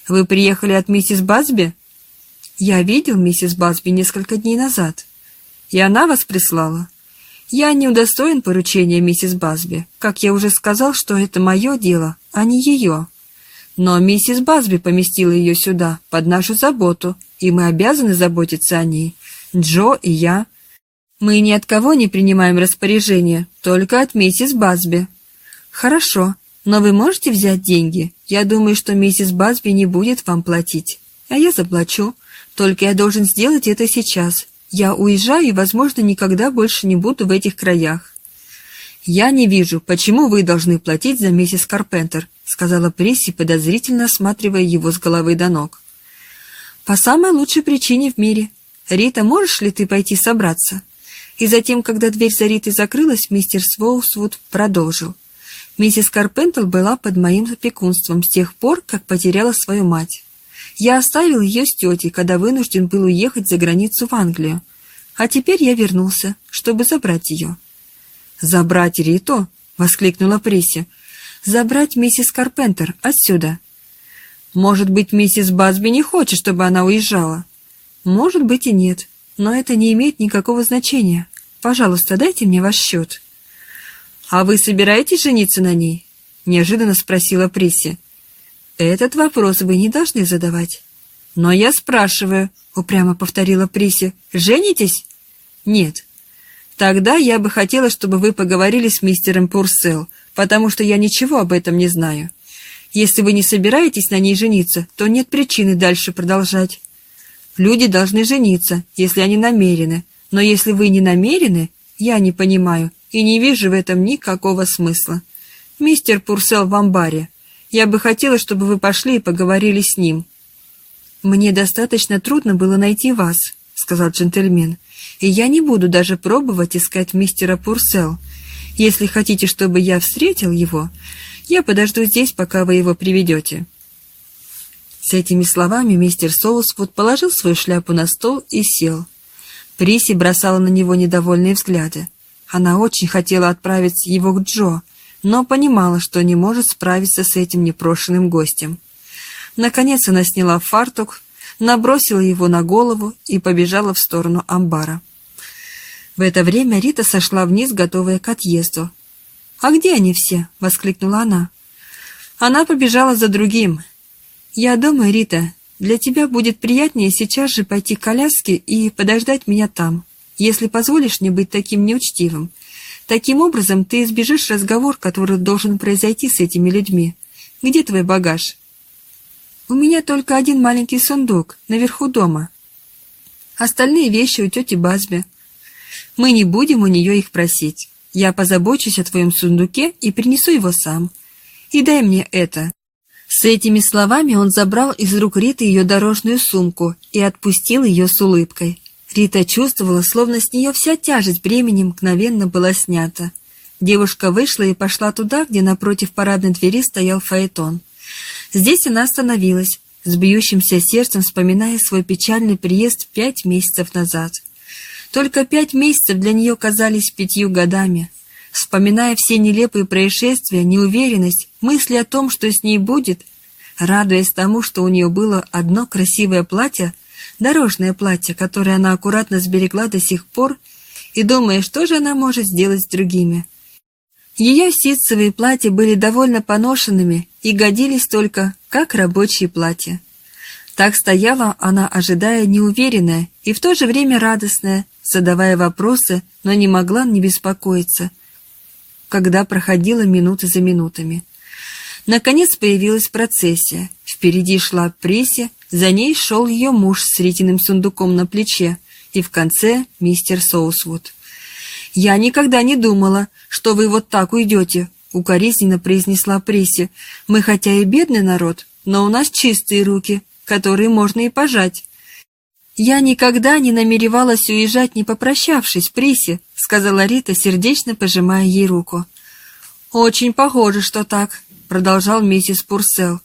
«Вы приехали от миссис Базби?» «Я видел миссис Базби несколько дней назад. И она вас прислала?» Я не удостоен поручения миссис Базби. Как я уже сказал, что это мое дело, а не ее. Но миссис Базби поместила ее сюда, под нашу заботу, и мы обязаны заботиться о ней. Джо и я. Мы ни от кого не принимаем распоряжения, только от миссис Базби. Хорошо, но вы можете взять деньги? Я думаю, что миссис Базби не будет вам платить. А я заплачу. Только я должен сделать это сейчас. Я уезжаю и, возможно, никогда больше не буду в этих краях. Я не вижу, почему вы должны платить за миссис Карпентер, сказала Присси, подозрительно осматривая его с головы до ног. По самой лучшей причине в мире. Рита, можешь ли ты пойти собраться? И затем, когда дверь за Ритой закрылась, мистер Своусвуд продолжил. Миссис Карпентл была под моим опекунством с тех пор, как потеряла свою мать. Я оставил ее с тетей, когда вынужден был уехать за границу в Англию. А теперь я вернулся, чтобы забрать ее. «Забрать Риту?» — воскликнула Присси. «Забрать миссис Карпентер отсюда». «Может быть, миссис Басби не хочет, чтобы она уезжала?» «Может быть и нет, но это не имеет никакого значения. Пожалуйста, дайте мне ваш счет». «А вы собираетесь жениться на ней?» — неожиданно спросила Присси. «Этот вопрос вы не должны задавать». «Но я спрашиваю», — упрямо повторила Приси. «Женитесь?» «Нет». «Тогда я бы хотела, чтобы вы поговорили с мистером Пурсел, потому что я ничего об этом не знаю. Если вы не собираетесь на ней жениться, то нет причины дальше продолжать. Люди должны жениться, если они намерены, но если вы не намерены, я не понимаю и не вижу в этом никакого смысла. Мистер Пурсел в амбаре. Я бы хотела, чтобы вы пошли и поговорили с ним». «Мне достаточно трудно было найти вас», — сказал джентльмен, «и я не буду даже пробовать искать мистера Пурсел. Если хотите, чтобы я встретил его, я подожду здесь, пока вы его приведете». С этими словами мистер Соусвуд положил свою шляпу на стол и сел. Приси бросала на него недовольные взгляды. Она очень хотела отправить его к Джо, но понимала, что не может справиться с этим непрошенным гостем. Наконец она сняла фартук, набросила его на голову и побежала в сторону амбара. В это время Рита сошла вниз, готовая к отъезду. «А где они все?» — воскликнула она. Она побежала за другим. «Я думаю, Рита, для тебя будет приятнее сейчас же пойти к коляске и подождать меня там, если позволишь мне быть таким неучтивым. Таким образом, ты избежишь разговор, который должен произойти с этими людьми. Где твой багаж? У меня только один маленький сундук, наверху дома. Остальные вещи у тети Базби. Мы не будем у нее их просить. Я позабочусь о твоем сундуке и принесу его сам. И дай мне это». С этими словами он забрал из рук Риты ее дорожную сумку и отпустил ее с улыбкой. Рита чувствовала, словно с нее вся тяжесть бремени мгновенно была снята. Девушка вышла и пошла туда, где напротив парадной двери стоял фаэтон. Здесь она остановилась, с бьющимся сердцем вспоминая свой печальный приезд пять месяцев назад. Только пять месяцев для нее казались пятью годами. Вспоминая все нелепые происшествия, неуверенность, мысли о том, что с ней будет, радуясь тому, что у нее было одно красивое платье, дорожное платье, которое она аккуратно сберегла до сих пор, и думая, что же она может сделать с другими. Ее ситцевые платья были довольно поношенными и годились только как рабочие платья. Так стояла она, ожидая неуверенная и в то же время радостная, задавая вопросы, но не могла не беспокоиться, когда проходила минуты за минутами. Наконец появилась процессия. Впереди шла Пресси, за ней шел ее муж с ретиным сундуком на плече, и в конце мистер Соусвуд. «Я никогда не думала, что вы вот так уйдете», — укоризненно произнесла Пресси. «Мы хотя и бедный народ, но у нас чистые руки, которые можно и пожать». «Я никогда не намеревалась уезжать, не попрощавшись, Приси», — сказала Рита, сердечно пожимая ей руку. «Очень похоже, что так», — продолжал миссис Пурсел.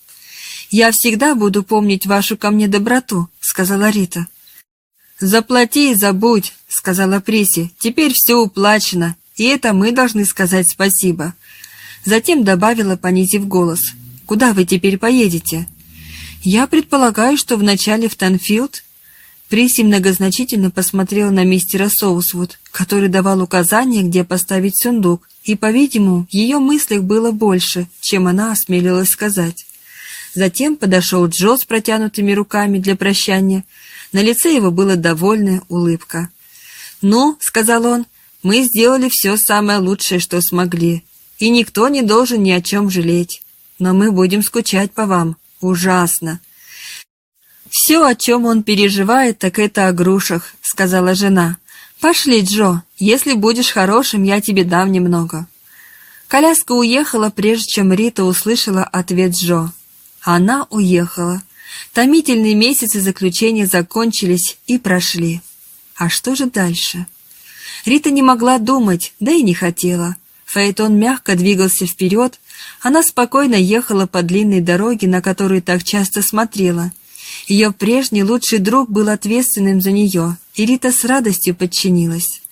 «Я всегда буду помнить вашу ко мне доброту», — сказала Рита. «Заплати и забудь», — сказала Приси. «Теперь все уплачено, и это мы должны сказать спасибо». Затем добавила, понизив голос. «Куда вы теперь поедете?» «Я предполагаю, что вначале в Танфилд». Приси многозначительно посмотрела на мистера Соусвуд, который давал указания, где поставить сундук, и, по-видимому, в ее мыслях было больше, чем она осмелилась сказать. Затем подошел Джо с протянутыми руками для прощания. На лице его была довольная улыбка. «Ну», — сказал он, — «мы сделали все самое лучшее, что смогли, и никто не должен ни о чем жалеть. Но мы будем скучать по вам. Ужасно». «Все, о чем он переживает, так это о грушах», — сказала жена. «Пошли, Джо, если будешь хорошим, я тебе дам немного». Коляска уехала, прежде чем Рита услышала ответ Джо. Она уехала. Томительные месяцы заключения закончились и прошли. А что же дальше? Рита не могла думать, да и не хотела. Фаэтон мягко двигался вперед, она спокойно ехала по длинной дороге, на которую так часто смотрела. Ее прежний лучший друг был ответственным за нее, и Рита с радостью подчинилась.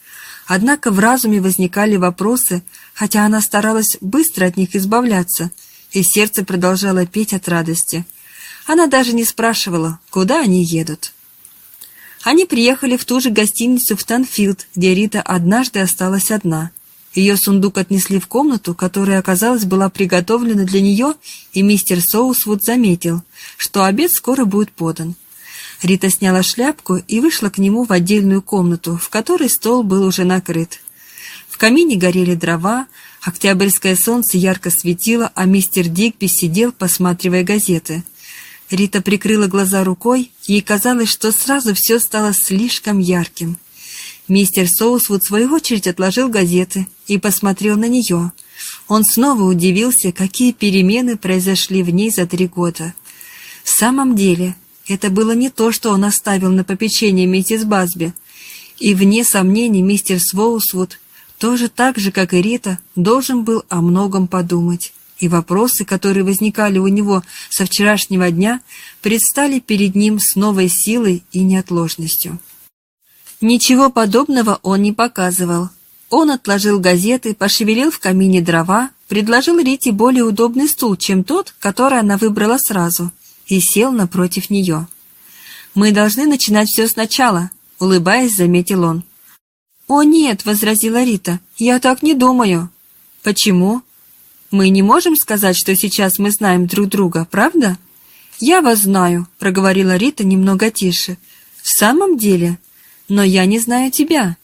Однако в разуме возникали вопросы, хотя она старалась быстро от них избавляться, и сердце продолжало петь от радости. Она даже не спрашивала, куда они едут. Они приехали в ту же гостиницу в Танфилд, где Рита однажды осталась одна. Ее сундук отнесли в комнату, которая, оказалось, была приготовлена для нее, и мистер Соусвуд заметил, что обед скоро будет подан. Рита сняла шляпку и вышла к нему в отдельную комнату, в которой стол был уже накрыт. В камине горели дрова, октябрьское солнце ярко светило, а мистер Дигби сидел, посматривая газеты. Рита прикрыла глаза рукой, ей казалось, что сразу все стало слишком ярким. Мистер Соусвуд в свою очередь отложил газеты и посмотрел на нее. Он снова удивился, какие перемены произошли в ней за три года. В самом деле, это было не то, что он оставил на попечение миссис Басби. И вне сомнений мистер Своусвуд тоже так же, как и Рита, должен был о многом подумать. И вопросы, которые возникали у него со вчерашнего дня, предстали перед ним с новой силой и неотложностью. Ничего подобного он не показывал. Он отложил газеты, пошевелил в камине дрова, предложил Рите более удобный стул, чем тот, который она выбрала сразу, и сел напротив нее. «Мы должны начинать все сначала», — улыбаясь, заметил он. «О нет», — возразила Рита, — «я так не думаю». «Почему?» «Мы не можем сказать, что сейчас мы знаем друг друга, правда?» «Я вас знаю», — проговорила Рита немного тише. «В самом деле?» но я не знаю тебя».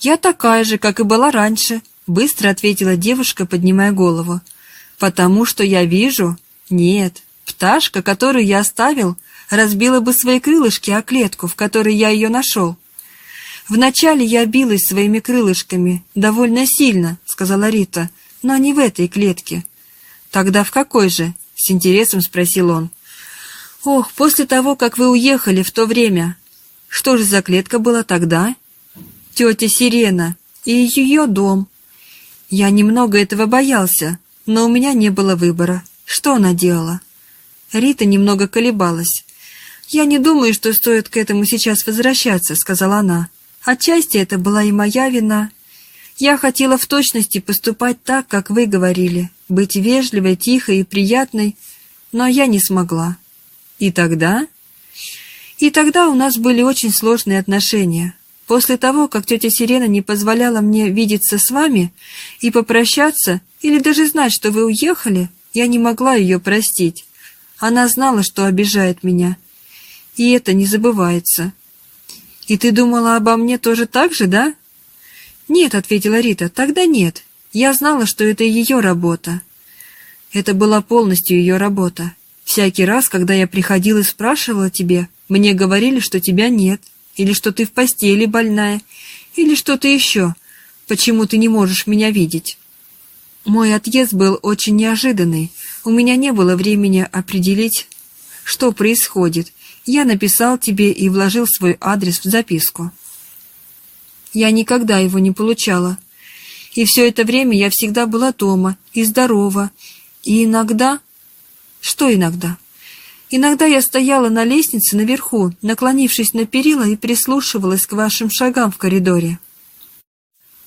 «Я такая же, как и была раньше», — быстро ответила девушка, поднимая голову. «Потому что я вижу...» «Нет, пташка, которую я оставил, разбила бы свои крылышки о клетку, в которой я ее нашел». «Вначале я билась своими крылышками, довольно сильно», — сказала Рита, — «но не в этой клетке». «Тогда в какой же?» — с интересом спросил он. «Ох, после того, как вы уехали в то время, что же за клетка была тогда? Тетя Сирена и ее дом. Я немного этого боялся, но у меня не было выбора. Что она делала? Рита немного колебалась. «Я не думаю, что стоит к этому сейчас возвращаться», — сказала она. «Отчасти это была и моя вина. Я хотела в точности поступать так, как вы говорили, быть вежливой, тихой и приятной, но я не смогла. И тогда и тогда у нас были очень сложные отношения. После того, как тетя Сирена не позволяла мне видеться с вами и попрощаться, или даже знать, что вы уехали, я не могла ее простить. Она знала, что обижает меня. И это не забывается. «И ты думала обо мне тоже так же, да?» «Нет», — ответила Рита, — «тогда нет. Я знала, что это ее работа». Это была полностью ее работа. Всякий раз, когда я приходила и спрашивала тебе, мне говорили, что тебя нет, или что ты в постели больная, или что-то еще. Почему ты не можешь меня видеть? Мой отъезд был очень неожиданный. У меня не было времени определить, что происходит. Я написал тебе и вложил свой адрес в записку. Я никогда его не получала. И все это время я всегда была дома и здорова. И иногда... Что иногда? Иногда я стояла на лестнице наверху, наклонившись на перила и прислушивалась к вашим шагам в коридоре.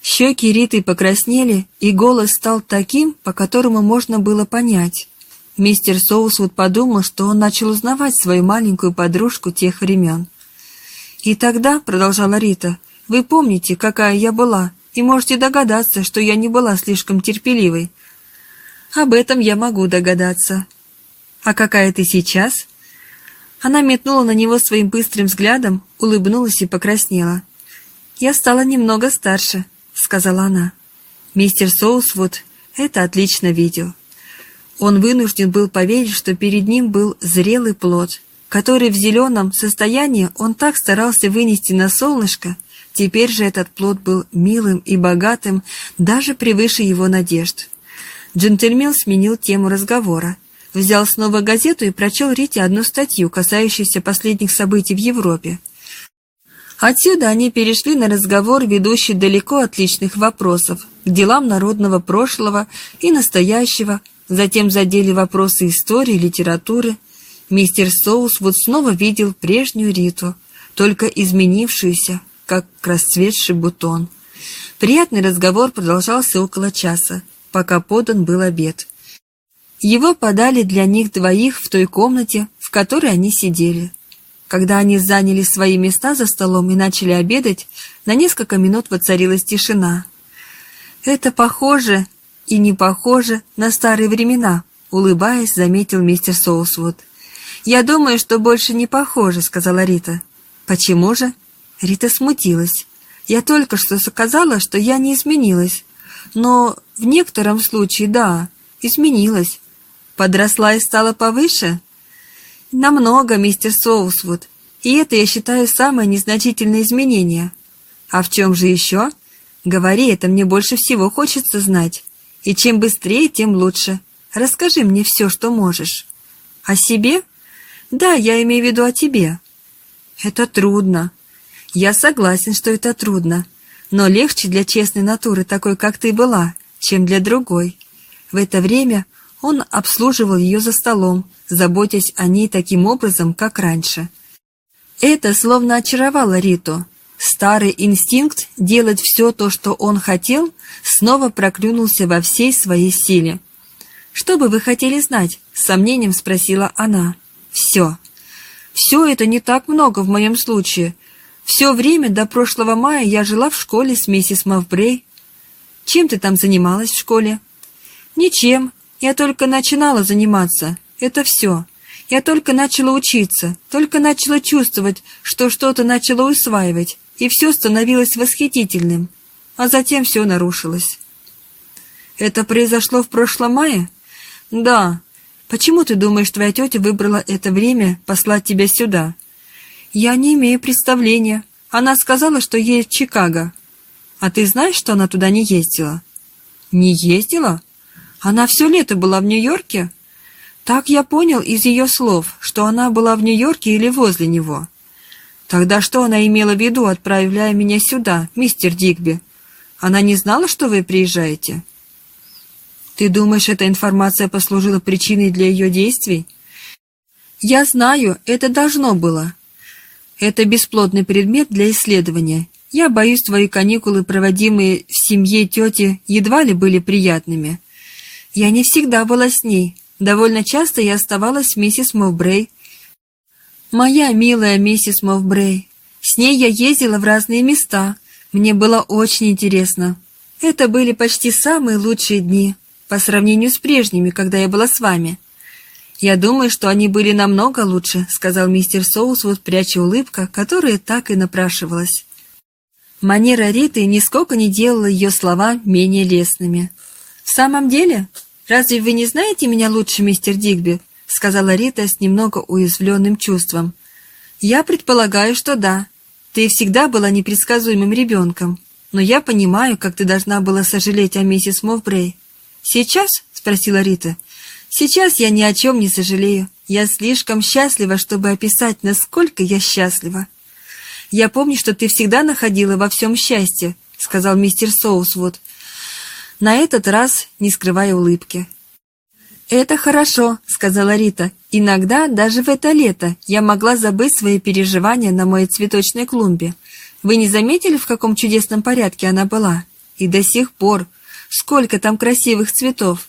Щеки Риты покраснели, и голос стал таким, по которому можно было понять. Мистер Соусвуд подумал, что он начал узнавать свою маленькую подружку тех времен. «И тогда», — продолжала Рита, — «вы помните, какая я была, и можете догадаться, что я не была слишком терпеливой». «Об этом я могу догадаться. «А какая ты сейчас?» Она метнула на него своим быстрым взглядом, улыбнулась и покраснела. «Я стала немного старше», — сказала она. Мистер Соусвуд это отлично видел. Он вынужден был поверить, что перед ним был зрелый плод, который в зеленом состоянии он так старался вынести на солнышко, теперь же этот плод был милым и богатым, даже превыше его надежд. Джентльмен сменил тему разговора взял снова газету и прочел Рите одну статью, касающуюся последних событий в Европе. Отсюда они перешли на разговор, ведущий далеко от личных вопросов, к делам народного прошлого и настоящего, затем задели вопросы истории, литературы. Мистер Соусвуд снова видел прежнюю Риту, только изменившуюся, как расцветший бутон. Приятный разговор продолжался около часа, пока подан был обед. Его подали для них двоих в той комнате, в которой они сидели. Когда они заняли свои места за столом и начали обедать, на несколько минут воцарилась тишина. «Это похоже и не похоже на старые времена», — улыбаясь, заметил мистер Соусвуд. «Я думаю, что больше не похоже», — сказала Рита. «Почему же?» Рита смутилась. «Я только что сказала, что я не изменилась. Но в некотором случае, да, изменилась. Подросла и стала повыше?» Намного, мистер Соусвуд. И это, я считаю, самое незначительное изменение. А в чем же еще? Говори, это мне больше всего хочется знать. И чем быстрее, тем лучше. Расскажи мне все, что можешь. О себе? Да, я имею в виду о тебе. Это трудно. Я согласен, что это трудно. Но легче для честной натуры, такой, как ты была, чем для другой. В это время он обслуживал ее за столом, заботясь о ней таким образом, как раньше. Это словно очаровало Риту. Старый инстинкт делать все то, что он хотел, снова проклюнулся во всей своей силе. «Что бы вы хотели знать?» — с сомнением спросила она. «Все. Все это не так много в моем случае. Все время до прошлого мая я жила в школе с миссис Мавбрей. Чем ты там занималась в школе?» «Ничем. Я только начинала заниматься. Это все. Я только начала учиться, только начала чувствовать, что что-то начало усваивать, и все становилось восхитительным. А затем все нарушилось. Это произошло в прошлом мае? Да. Почему ты думаешь, твоя тетя выбрала это время послать тебя сюда? Я не имею представления. Она сказала, что едет в Чикаго. А ты знаешь, что она туда не ездила? Не ездила? Она все лето была в Нью-Йорке? Так я понял из ее слов, что она была в Нью-Йорке или возле него. Тогда что она имела в виду, отправляя меня сюда, мистер Дигби? Она не знала, что вы приезжаете? Ты думаешь, эта информация послужила причиной для ее действий? Я знаю, это должно было. Это бесплодный предмет для исследования. Я боюсь, твои каникулы, проводимые в семье тети, едва ли были приятными. Я не всегда была с ней, Довольно часто я оставалась с миссис Мовбрей. Моя милая миссис Мовбрей. С ней я ездила в разные места. Мне было очень интересно. Это были почти самые лучшие дни по сравнению с прежними, когда я была с вами. Я думаю, что они были намного лучше, сказал мистер Соусвуд, пряча улыбка, которая так и напрашивалась. Манера Риты нисколько не делала ее слова менее лестными. «В самом деле?» «Разве вы не знаете меня лучше, мистер Дигби?» — сказала Рита с немного уязвленным чувством. «Я предполагаю, что да. Ты всегда была непредсказуемым ребенком, но я понимаю, как ты должна была сожалеть о миссис Мовбрей». «Сейчас?» — спросила Рита. «Сейчас я ни о чем не сожалею. Я слишком счастлива, чтобы описать, насколько я счастлива». «Я помню, что ты всегда находила во всем счастье», — сказал мистер Соусвуд на этот раз не скрывая улыбки. «Это хорошо», — сказала Рита. «Иногда, даже в это лето, я могла забыть свои переживания на моей цветочной клумбе. Вы не заметили, в каком чудесном порядке она была? И до сих пор. Сколько там красивых цветов!»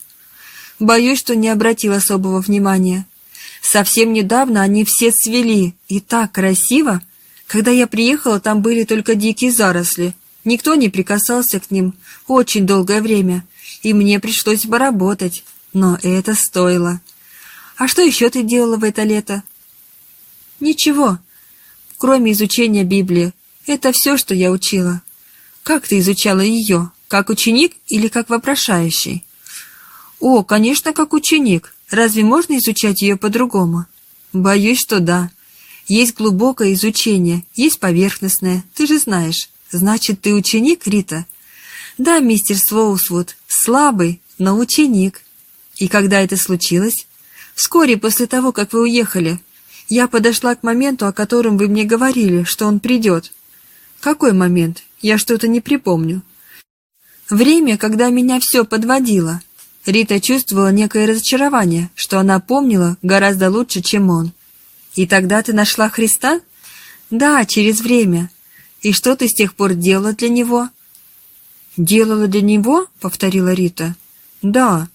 Боюсь, что не обратил особого внимания. Совсем недавно они все цвели, и так красиво. Когда я приехала, там были только дикие заросли, Никто не прикасался к ним очень долгое время, и мне пришлось бы работать, но это стоило. А что еще ты делала в это лето? Ничего, кроме изучения Библии. Это все, что я учила. Как ты изучала ее? Как ученик или как вопрошающий? О, конечно, как ученик. Разве можно изучать ее по-другому? Боюсь, что да. Есть глубокое изучение, есть поверхностное, ты же знаешь. «Значит, ты ученик, Рита?» «Да, мистер Своусвуд, слабый, но ученик». «И когда это случилось?» «Вскоре после того, как вы уехали. Я подошла к моменту, о котором вы мне говорили, что он придет. Какой момент? Я что-то не припомню. Время, когда меня все подводило. Рита чувствовала некое разочарование, что она помнила гораздо лучше, чем он. «И тогда ты нашла Христа?» «Да, через время. И что ты с тех пор делала для него?» «Делала для него?» — повторила Рита. «Да.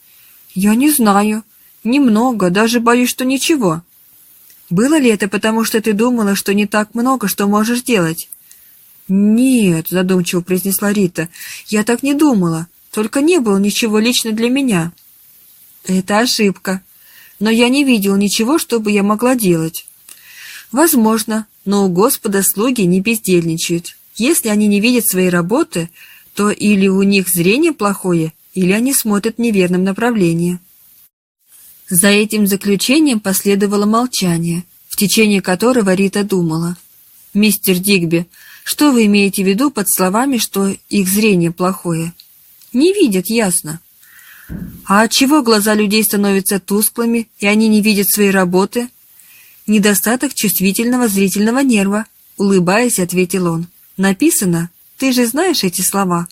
Я не знаю. Немного, даже боюсь, что ничего». «Было ли это потому, что ты думала, что не так много, что можешь делать?» «Нет», — задумчиво произнесла Рита, — «я так не думала. Только не было ничего лично для меня». «Это ошибка. Но я не видел ничего, что бы я могла делать». «Возможно, но у Господа слуги не бездельничают. Если они не видят своей работы, то или у них зрение плохое, или они смотрят в неверном направлении». За этим заключением последовало молчание, в течение которого Рита думала. «Мистер Дигби, что вы имеете в виду под словами, что их зрение плохое?» «Не видят, ясно». «А от чего глаза людей становятся тусклыми, и они не видят своей работы?» недостаток чувствительного зрительного нерва», — улыбаясь, ответил он. «Написано, ты же знаешь эти слова,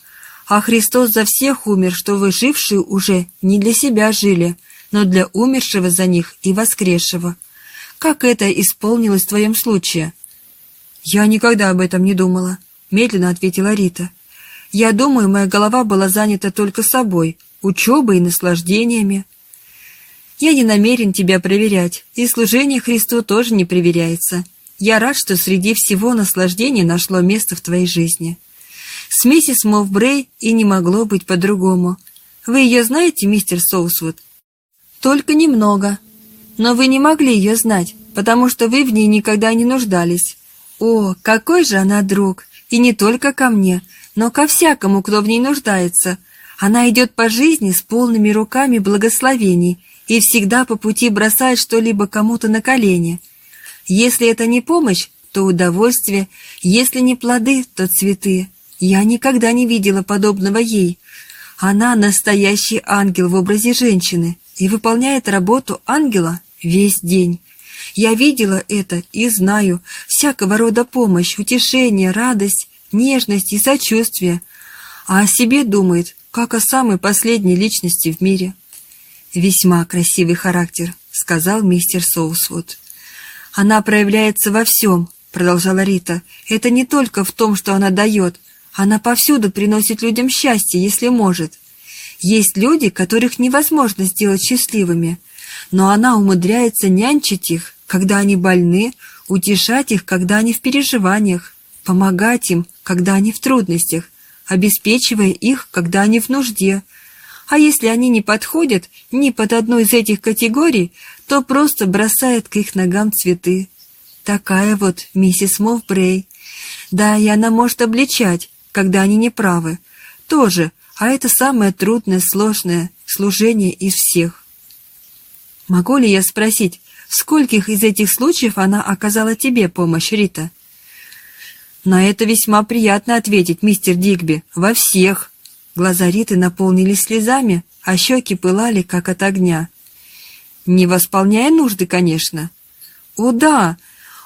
а Христос за всех умер, что вы, жившие, уже не для себя жили, но для умершего за них и воскресшего. Как это исполнилось в твоем случае?» «Я никогда об этом не думала», — медленно ответила Рита. «Я думаю, моя голова была занята только собой, учебой и наслаждениями. Я не намерен тебя проверять, и служение Христу тоже не проверяется. Я рад, что среди всего наслаждения нашло место в твоей жизни. С миссис Мовбрей и не могло быть по-другому. Вы ее знаете, мистер Соусвуд? Только немного. Но вы не могли ее знать, потому что вы в ней никогда не нуждались. О, какой же она друг! И не только ко мне, но ко всякому, кто в ней нуждается. Она идет по жизни с полными руками благословений и всегда по пути бросает что-либо кому-то на колени. Если это не помощь, то удовольствие, если не плоды, то цветы. Я никогда не видела подобного ей. Она настоящий ангел в образе женщины и выполняет работу ангела весь день. Я видела это и знаю всякого рода помощь, утешение, радость, нежность и сочувствие, а о себе думает, как о самой последней личности в мире. «Весьма красивый характер», — сказал мистер Соусвуд. «Она проявляется во всем», — продолжала Рита. «Это не только в том, что она дает. Она повсюду приносит людям счастье, если может. Есть люди, которых невозможно сделать счастливыми, но она умудряется нянчить их, когда они больны, утешать их, когда они в переживаниях, помогать им, когда они в трудностях, обеспечивая их, когда они в нужде, а если они не подходят ни под одну из этих категорий, то просто бросает к их ногам цветы. Такая вот миссис Мовбрей. Да, и она может обличать, когда они неправы. Тоже, а это самое трудное, сложное служение из всех. Могу ли я спросить, в скольких из этих случаев она оказала тебе помощь, Рита? На это весьма приятно ответить, мистер Дигби. Во всех. Глаза Риты наполнились слезами, а щеки пылали, как от огня. Не восполняя нужды, конечно. О, да!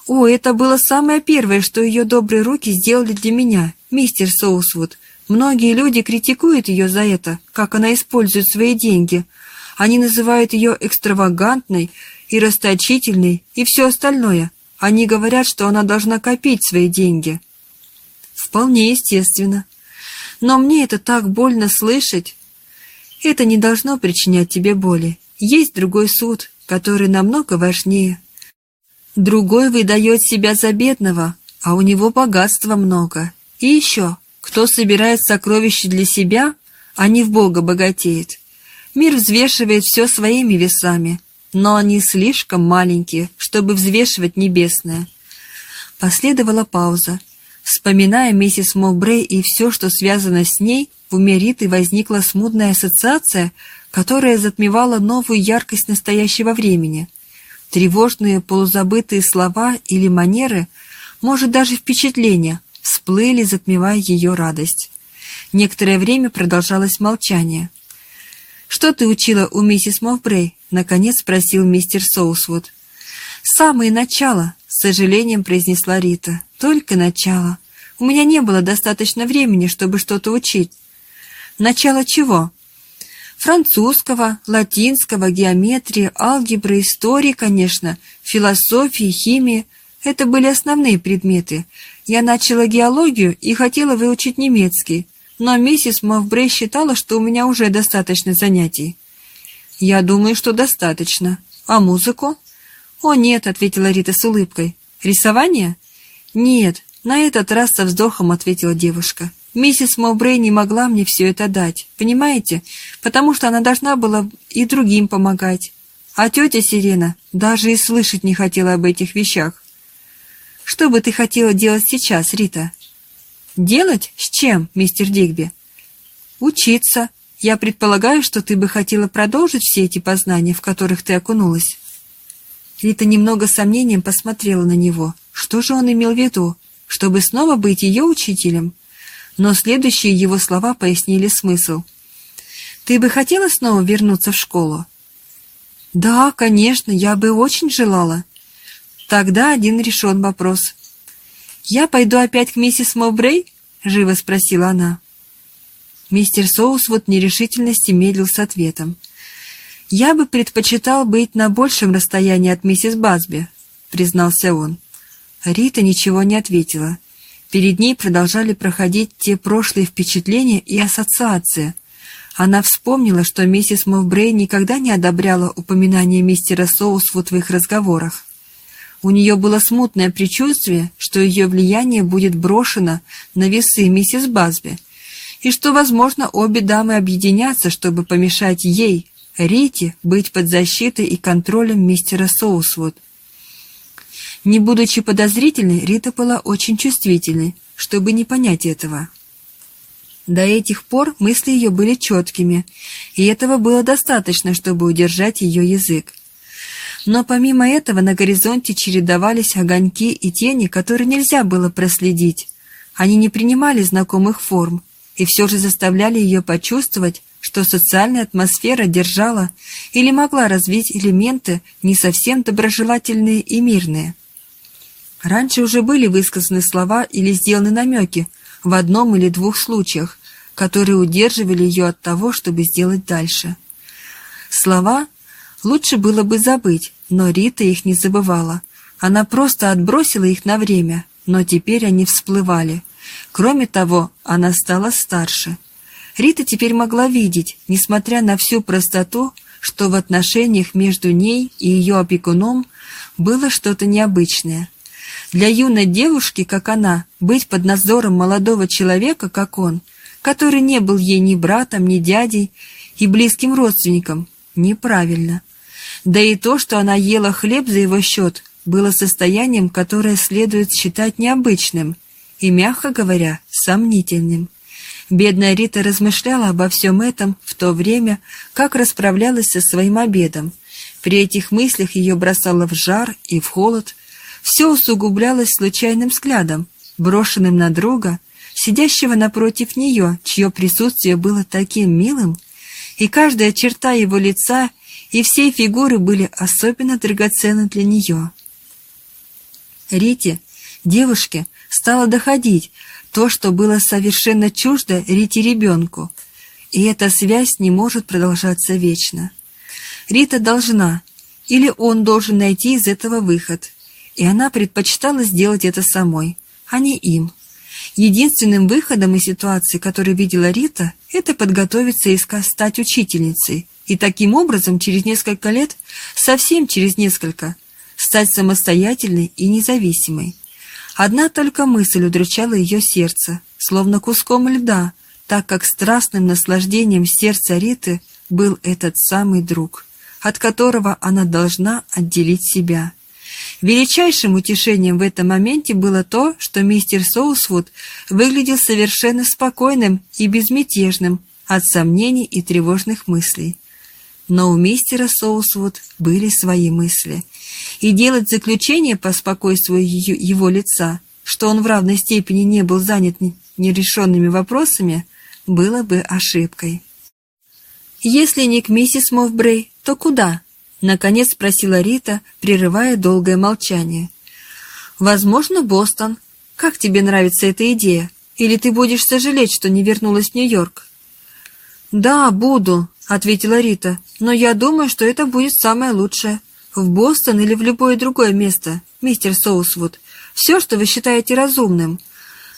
О, это было самое первое, что ее добрые руки сделали для меня, мистер Соусвуд. Многие люди критикуют ее за это, как она использует свои деньги. Они называют ее экстравагантной и расточительной и все остальное. Они говорят, что она должна копить свои деньги. Вполне естественно. Но мне это так больно слышать. Это не должно причинять тебе боли. Есть другой суд, который намного важнее. Другой выдает себя за бедного, а у него богатства много. И еще, кто собирает сокровища для себя, а не в Бога богатеет. Мир взвешивает все своими весами, но они слишком маленькие, чтобы взвешивать небесное. Последовала пауза, Вспоминая миссис Мовбрей и все, что связано с ней, в уме Риты возникла смутная ассоциация, которая затмевала новую яркость настоящего времени. Тревожные полузабытые слова или манеры, может даже впечатления, всплыли, затмевая ее радость. Некоторое время продолжалось молчание. «Что ты учила у миссис Мовбрей?» — наконец спросил мистер Соусвуд. «Самое начало», — с сожалением произнесла Рита. «Только начало. У меня не было достаточно времени, чтобы что-то учить. Начало чего? Французского, латинского, геометрии, алгебры, истории, конечно, философии, химии. Это были основные предметы. Я начала геологию и хотела выучить немецкий, но миссис Мовбрей считала, что у меня уже достаточно занятий. «Я думаю, что достаточно. А музыку?» «О, нет», — ответила Рита с улыбкой. «Рисование?» «Нет», — на этот раз со вздохом ответила девушка. «Миссис Мовбрей не могла мне все это дать, понимаете? Потому что она должна была и другим помогать. А тетя Сирена даже и слышать не хотела об этих вещах. Что бы ты хотела делать сейчас, Рита?» «Делать? С чем, мистер Дигби?» «Учиться. Я предполагаю, что ты бы хотела продолжить все эти познания, в которых ты окунулась». Рита немного сомнением посмотрела на него. Что же он имел в виду? Чтобы снова быть ее учителем? Но следующие его слова пояснили смысл. «Ты бы хотела снова вернуться в школу?» «Да, конечно, я бы очень желала». Тогда один решен вопрос. «Я пойду опять к миссис Мовбрей?» — живо спросила она. Мистер Соусвуд в нерешительности медлил с ответом. «Я бы предпочитал быть на большем расстоянии от миссис Базби», — признался он. Рита ничего не ответила. Перед ней продолжали проходить те прошлые впечатления и ассоциации. Она вспомнила, что миссис Мовбрей никогда не одобряла упоминание мистера Соусвуд в их разговорах. У нее было смутное предчувствие, что ее влияние будет брошено на весы миссис Базби, и что, возможно, обе дамы объединятся, чтобы помешать ей, Рите, быть под защитой и контролем мистера Соусвуд. Не будучи подозрительной, Рита была очень чувствительной, чтобы не понять этого. До этих пор мысли ее были четкими, и этого было достаточно, чтобы удержать ее язык. Но помимо этого на горизонте чередовались огоньки и тени, которые нельзя было проследить. Они не принимали знакомых форм и все же заставляли ее почувствовать, что социальная атмосфера держала или могла развить элементы не совсем доброжелательные и мирные. Раньше уже были высказаны слова или сделаны намеки в одном или двух случаях, которые удерживали ее от того, чтобы сделать дальше. Слова Лучше было бы забыть, но Рита их не забывала. Она просто отбросила их на время, но теперь они всплывали. Кроме того, она стала старше. Рита теперь могла видеть, несмотря на всю простоту, что в отношениях между ней и ее опекуном было что-то необычное. Для юной девушки, как она, быть под надзором молодого человека, как он, который не был ей ни братом, ни дядей и близким родственником, неправильно. Да и то, что она ела хлеб за его счет, было состоянием, которое следует считать необычным и, мягко говоря, сомнительным. Бедная Рита размышляла обо всем этом в то время, как расправлялась со своим обедом. При этих мыслях ее бросало в жар и в холод. Все усугублялось случайным взглядом, брошенным на друга, сидящего напротив нее, чье присутствие было таким милым, и каждая черта его лица и все фигуры были особенно драгоценны для нее. Рите, девушке, стало доходить то, что было совершенно чуждо Рите ребенку, и эта связь не может продолжаться вечно. Рита должна, или он должен найти из этого выход, и она предпочитала сделать это самой, а не им. Единственным выходом из ситуации, которую видела Рита, это подготовиться и стать учительницей, и таким образом через несколько лет, совсем через несколько, стать самостоятельной и независимой. Одна только мысль удручала ее сердце, словно куском льда, так как страстным наслаждением сердца Риты был этот самый друг, от которого она должна отделить себя. Величайшим утешением в этом моменте было то, что мистер Соусвуд выглядел совершенно спокойным и безмятежным от сомнений и тревожных мыслей. Но у мистера Соусвуд были свои мысли. И делать заключение по спокойствию его лица, что он в равной степени не был занят нерешенными вопросами, было бы ошибкой. «Если не к миссис Мовбрей, то куда?» — наконец спросила Рита, прерывая долгое молчание. «Возможно, Бостон. Как тебе нравится эта идея? Или ты будешь сожалеть, что не вернулась в Нью-Йорк?» «Да, буду», — ответила Рита, «но я думаю, что это будет самое лучшее. В Бостон или в любое другое место, мистер Соусвуд. Все, что вы считаете разумным.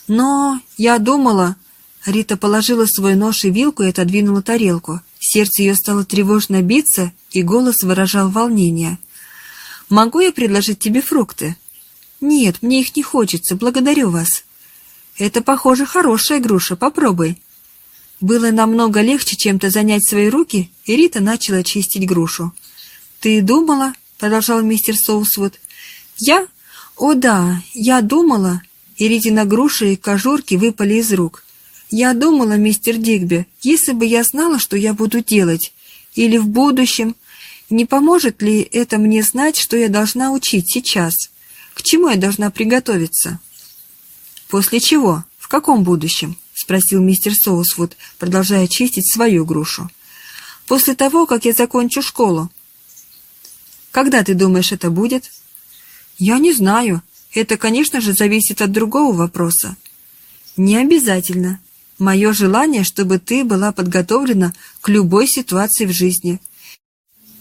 Но я думала...» Рита положила свой нож и вилку и отодвинула тарелку. Сердце ее стало тревожно биться, и голос выражал волнение. «Могу я предложить тебе фрукты?» «Нет, мне их не хочется, благодарю вас». «Это, похоже, хорошая груша, попробуй». Было намного легче чем-то занять свои руки, и Рита начала чистить грушу. «Ты думала?» — продолжал мистер Соусвуд. «Я? О да, я думала...» И Ритина груши и кожурки выпали из рук. «Я думала, мистер Дигби, если бы я знала, что я буду делать, или в будущем, не поможет ли это мне знать, что я должна учить сейчас? К чему я должна приготовиться?» «После чего? В каком будущем?» — спросил мистер Соусвуд, продолжая чистить свою грушу. «После того, как я закончу школу». «Когда ты думаешь, это будет?» «Я не знаю. Это, конечно же, зависит от другого вопроса». «Не обязательно. Мое желание, чтобы ты была подготовлена к любой ситуации в жизни.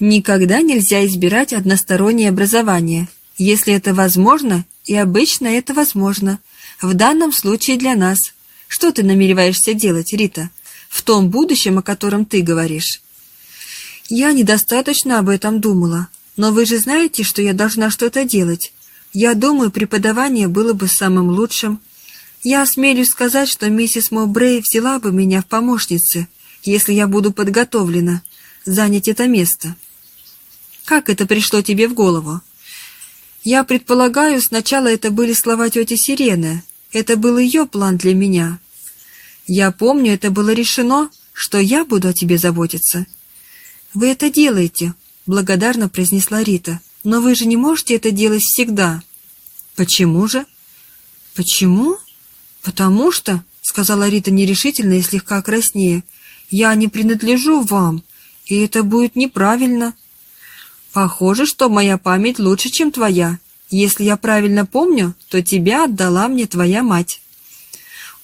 Никогда нельзя избирать одностороннее образование, если это возможно, и обычно это возможно. В данном случае для нас – что ты намереваешься делать, Рита, в том будущем, о котором ты говоришь? Я недостаточно об этом думала, но вы же знаете, что я должна что-то делать. Я думаю, преподавание было бы самым лучшим. Я осмелюсь сказать, что миссис Мобрей взяла бы меня в помощницы, если я буду подготовлена занять это место. Как это пришло тебе в голову? Я предполагаю, сначала это были слова тети Сирены. Это был ее план для меня. Я помню, это было решено, что я буду о тебе заботиться. Вы это делаете, благодарно произнесла Рита. Но вы же не можете это делать всегда. Почему же? Почему? Потому что, сказала Рита нерешительно и слегка краснее, я не принадлежу вам, и это будет неправильно. Похоже, что моя память лучше, чем твоя. Если я правильно помню, то тебя отдала мне твоя мать.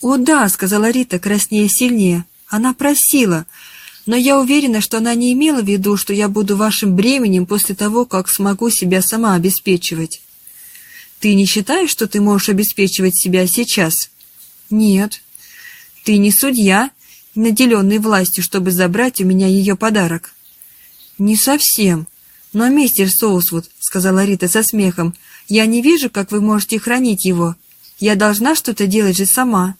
«О да», — сказала Рита, краснее сильнее. «Она просила, но я уверена, что она не имела в виду, что я буду вашим бременем после того, как смогу себя сама обеспечивать». «Ты не считаешь, что ты можешь обеспечивать себя сейчас?» «Нет». «Ты не судья, наделенный властью, чтобы забрать у меня ее подарок?» «Не совсем. Но, мистер Соусвуд», — сказала Рита со смехом, — «я не вижу, как вы можете хранить его. Я должна что-то делать же сама».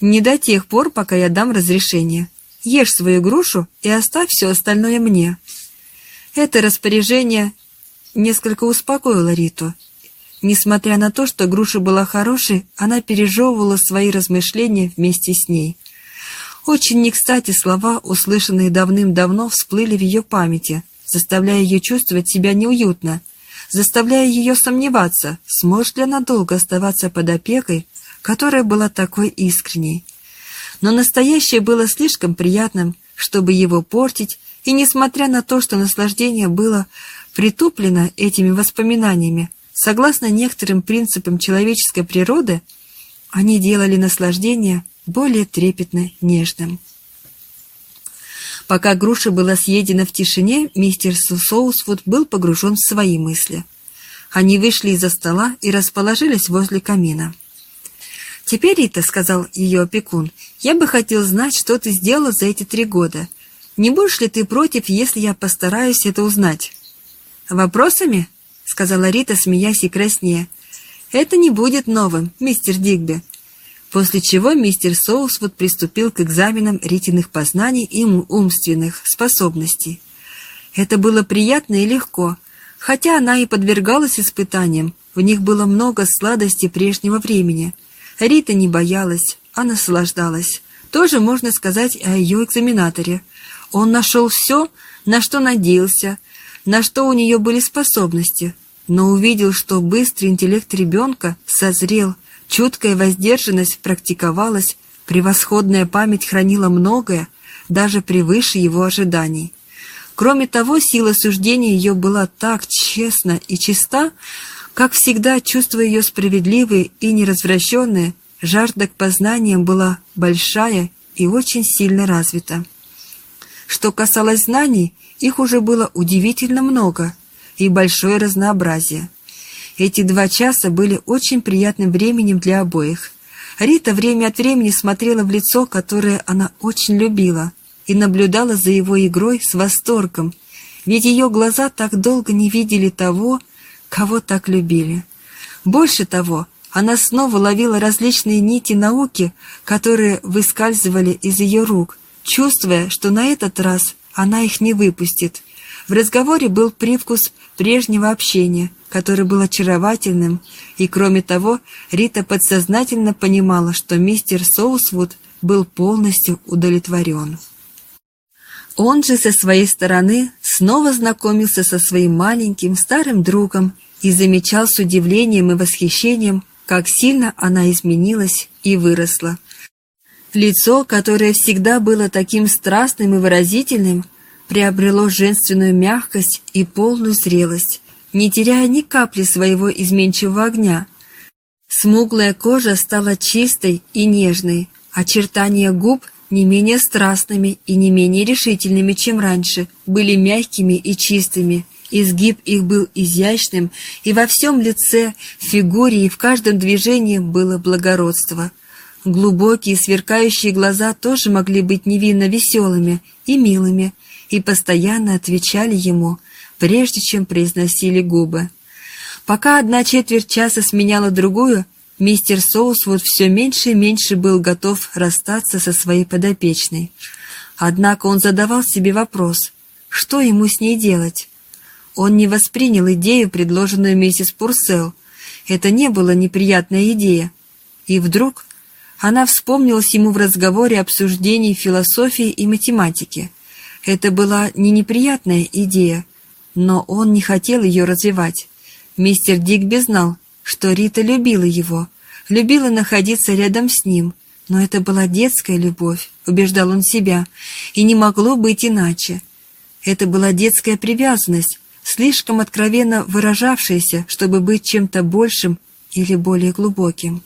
Не до тех пор, пока я дам разрешение. Ешь свою грушу и оставь все остальное мне. Это распоряжение несколько успокоило Риту. Несмотря на то, что груша была хорошей, она пережевывала свои размышления вместе с ней. Очень не кстати слова, услышанные давным-давно, всплыли в ее памяти, заставляя ее чувствовать себя неуютно, заставляя ее сомневаться, сможет ли она долго оставаться под опекой которая была такой искренней. Но настоящее было слишком приятным, чтобы его портить, и несмотря на то, что наслаждение было притуплено этими воспоминаниями, согласно некоторым принципам человеческой природы, они делали наслаждение более трепетно нежным. Пока груша была съедена в тишине, мистер Соусвуд был погружен в свои мысли. Они вышли из-за стола и расположились возле камина. «Теперь, Рита, — сказал ее опекун, — я бы хотел знать, что ты сделала за эти три года. Не будешь ли ты против, если я постараюсь это узнать?» «Вопросами?» — сказала Рита, смеясь и краснея. «Это не будет новым, мистер Дигби». После чего мистер Соусвуд приступил к экзаменам ритиных познаний и умственных способностей. Это было приятно и легко, хотя она и подвергалась испытаниям, в них было много сладостей прежнего времени — Рита не боялась, а наслаждалась. Тоже можно сказать о ее экзаменаторе. Он нашел все, на что надеялся, на что у нее были способности, но увидел, что быстрый интеллект ребенка созрел, чуткая воздержанность практиковалась, превосходная память хранила многое, даже превыше его ожиданий. Кроме того, сила суждения ее была так честна и чиста, Как всегда, чувство ее справедливые и неразвращенное, жажда к познаниям была большая и очень сильно развита. Что касалось знаний, их уже было удивительно много и большое разнообразие. Эти два часа были очень приятным временем для обоих. Рита время от времени смотрела в лицо, которое она очень любила, и наблюдала за его игрой с восторгом, ведь ее глаза так долго не видели того, кого так любили. Больше того, она снова ловила различные нити науки, которые выскальзывали из ее рук, чувствуя, что на этот раз она их не выпустит. В разговоре был привкус прежнего общения, который был очаровательным, и, кроме того, Рита подсознательно понимала, что мистер Соусвуд был полностью удовлетворен. Он же со своей стороны снова знакомился со своим маленьким старым другом и замечал с удивлением и восхищением, как сильно она изменилась и выросла. Лицо, которое всегда было таким страстным и выразительным, приобрело женственную мягкость и полную зрелость, не теряя ни капли своего изменчивого огня. Смуглая кожа стала чистой и нежной, очертания губ не менее страстными и не менее решительными, чем раньше, были мягкими и чистыми, Изгиб их был изящным, и во всем лице, фигуре и в каждом движении было благородство. Глубокие сверкающие глаза тоже могли быть невинно веселыми и милыми, и постоянно отвечали ему, прежде чем произносили губы. Пока одна четверть часа сменяла другую, мистер Соусвуд все меньше и меньше был готов расстаться со своей подопечной. Однако он задавал себе вопрос, что ему с ней делать? Он не воспринял идею, предложенную миссис Пурсел. Это не была неприятная идея. И вдруг она вспомнилась ему в разговоре обсуждений философии и математики. Это была не неприятная идея, но он не хотел ее развивать. Мистер Дигби знал, что Рита любила его, любила находиться рядом с ним, но это была детская любовь, убеждал он себя, и не могло быть иначе. Это была детская привязанность, слишком откровенно выражавшаяся, чтобы быть чем-то большим или более глубоким.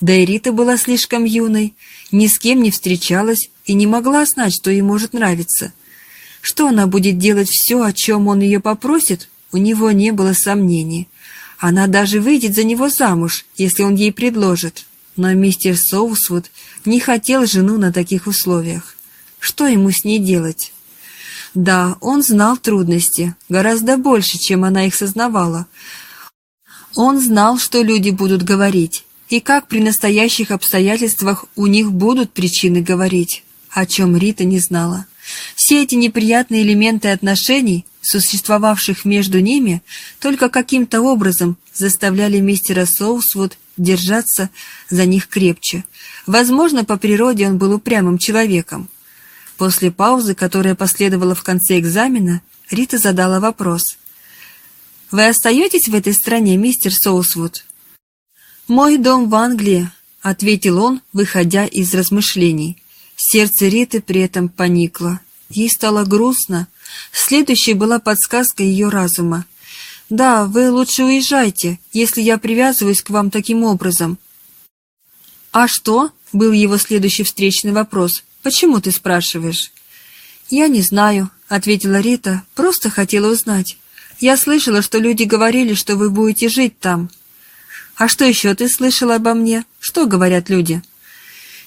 Да и Рита была слишком юной, ни с кем не встречалась и не могла знать, что ей может нравиться. Что она будет делать все, о чем он ее попросит, у него не было сомнений. Она даже выйдет за него замуж, если он ей предложит. Но мистер Соусвуд не хотел жену на таких условиях. Что ему с ней делать? Да, он знал трудности, гораздо больше, чем она их сознавала. Он знал, что люди будут говорить, и как при настоящих обстоятельствах у них будут причины говорить, о чем Рита не знала. Все эти неприятные элементы отношений, существовавших между ними, только каким-то образом заставляли мистера Соусвуд держаться за них крепче. Возможно, по природе он был упрямым человеком, После паузы, которая последовала в конце экзамена, Рита задала вопрос. «Вы остаетесь в этой стране, мистер Соусвуд?» «Мой дом в Англии», — ответил он, выходя из размышлений. Сердце Риты при этом поникло. Ей стало грустно. Следующей была подсказка ее разума. «Да, вы лучше уезжайте, если я привязываюсь к вам таким образом». «А что?» — был его следующий встречный вопрос. «Почему ты спрашиваешь?» «Я не знаю», — ответила Рита, — «просто хотела узнать. Я слышала, что люди говорили, что вы будете жить там». «А что еще ты слышала обо мне? Что говорят люди?»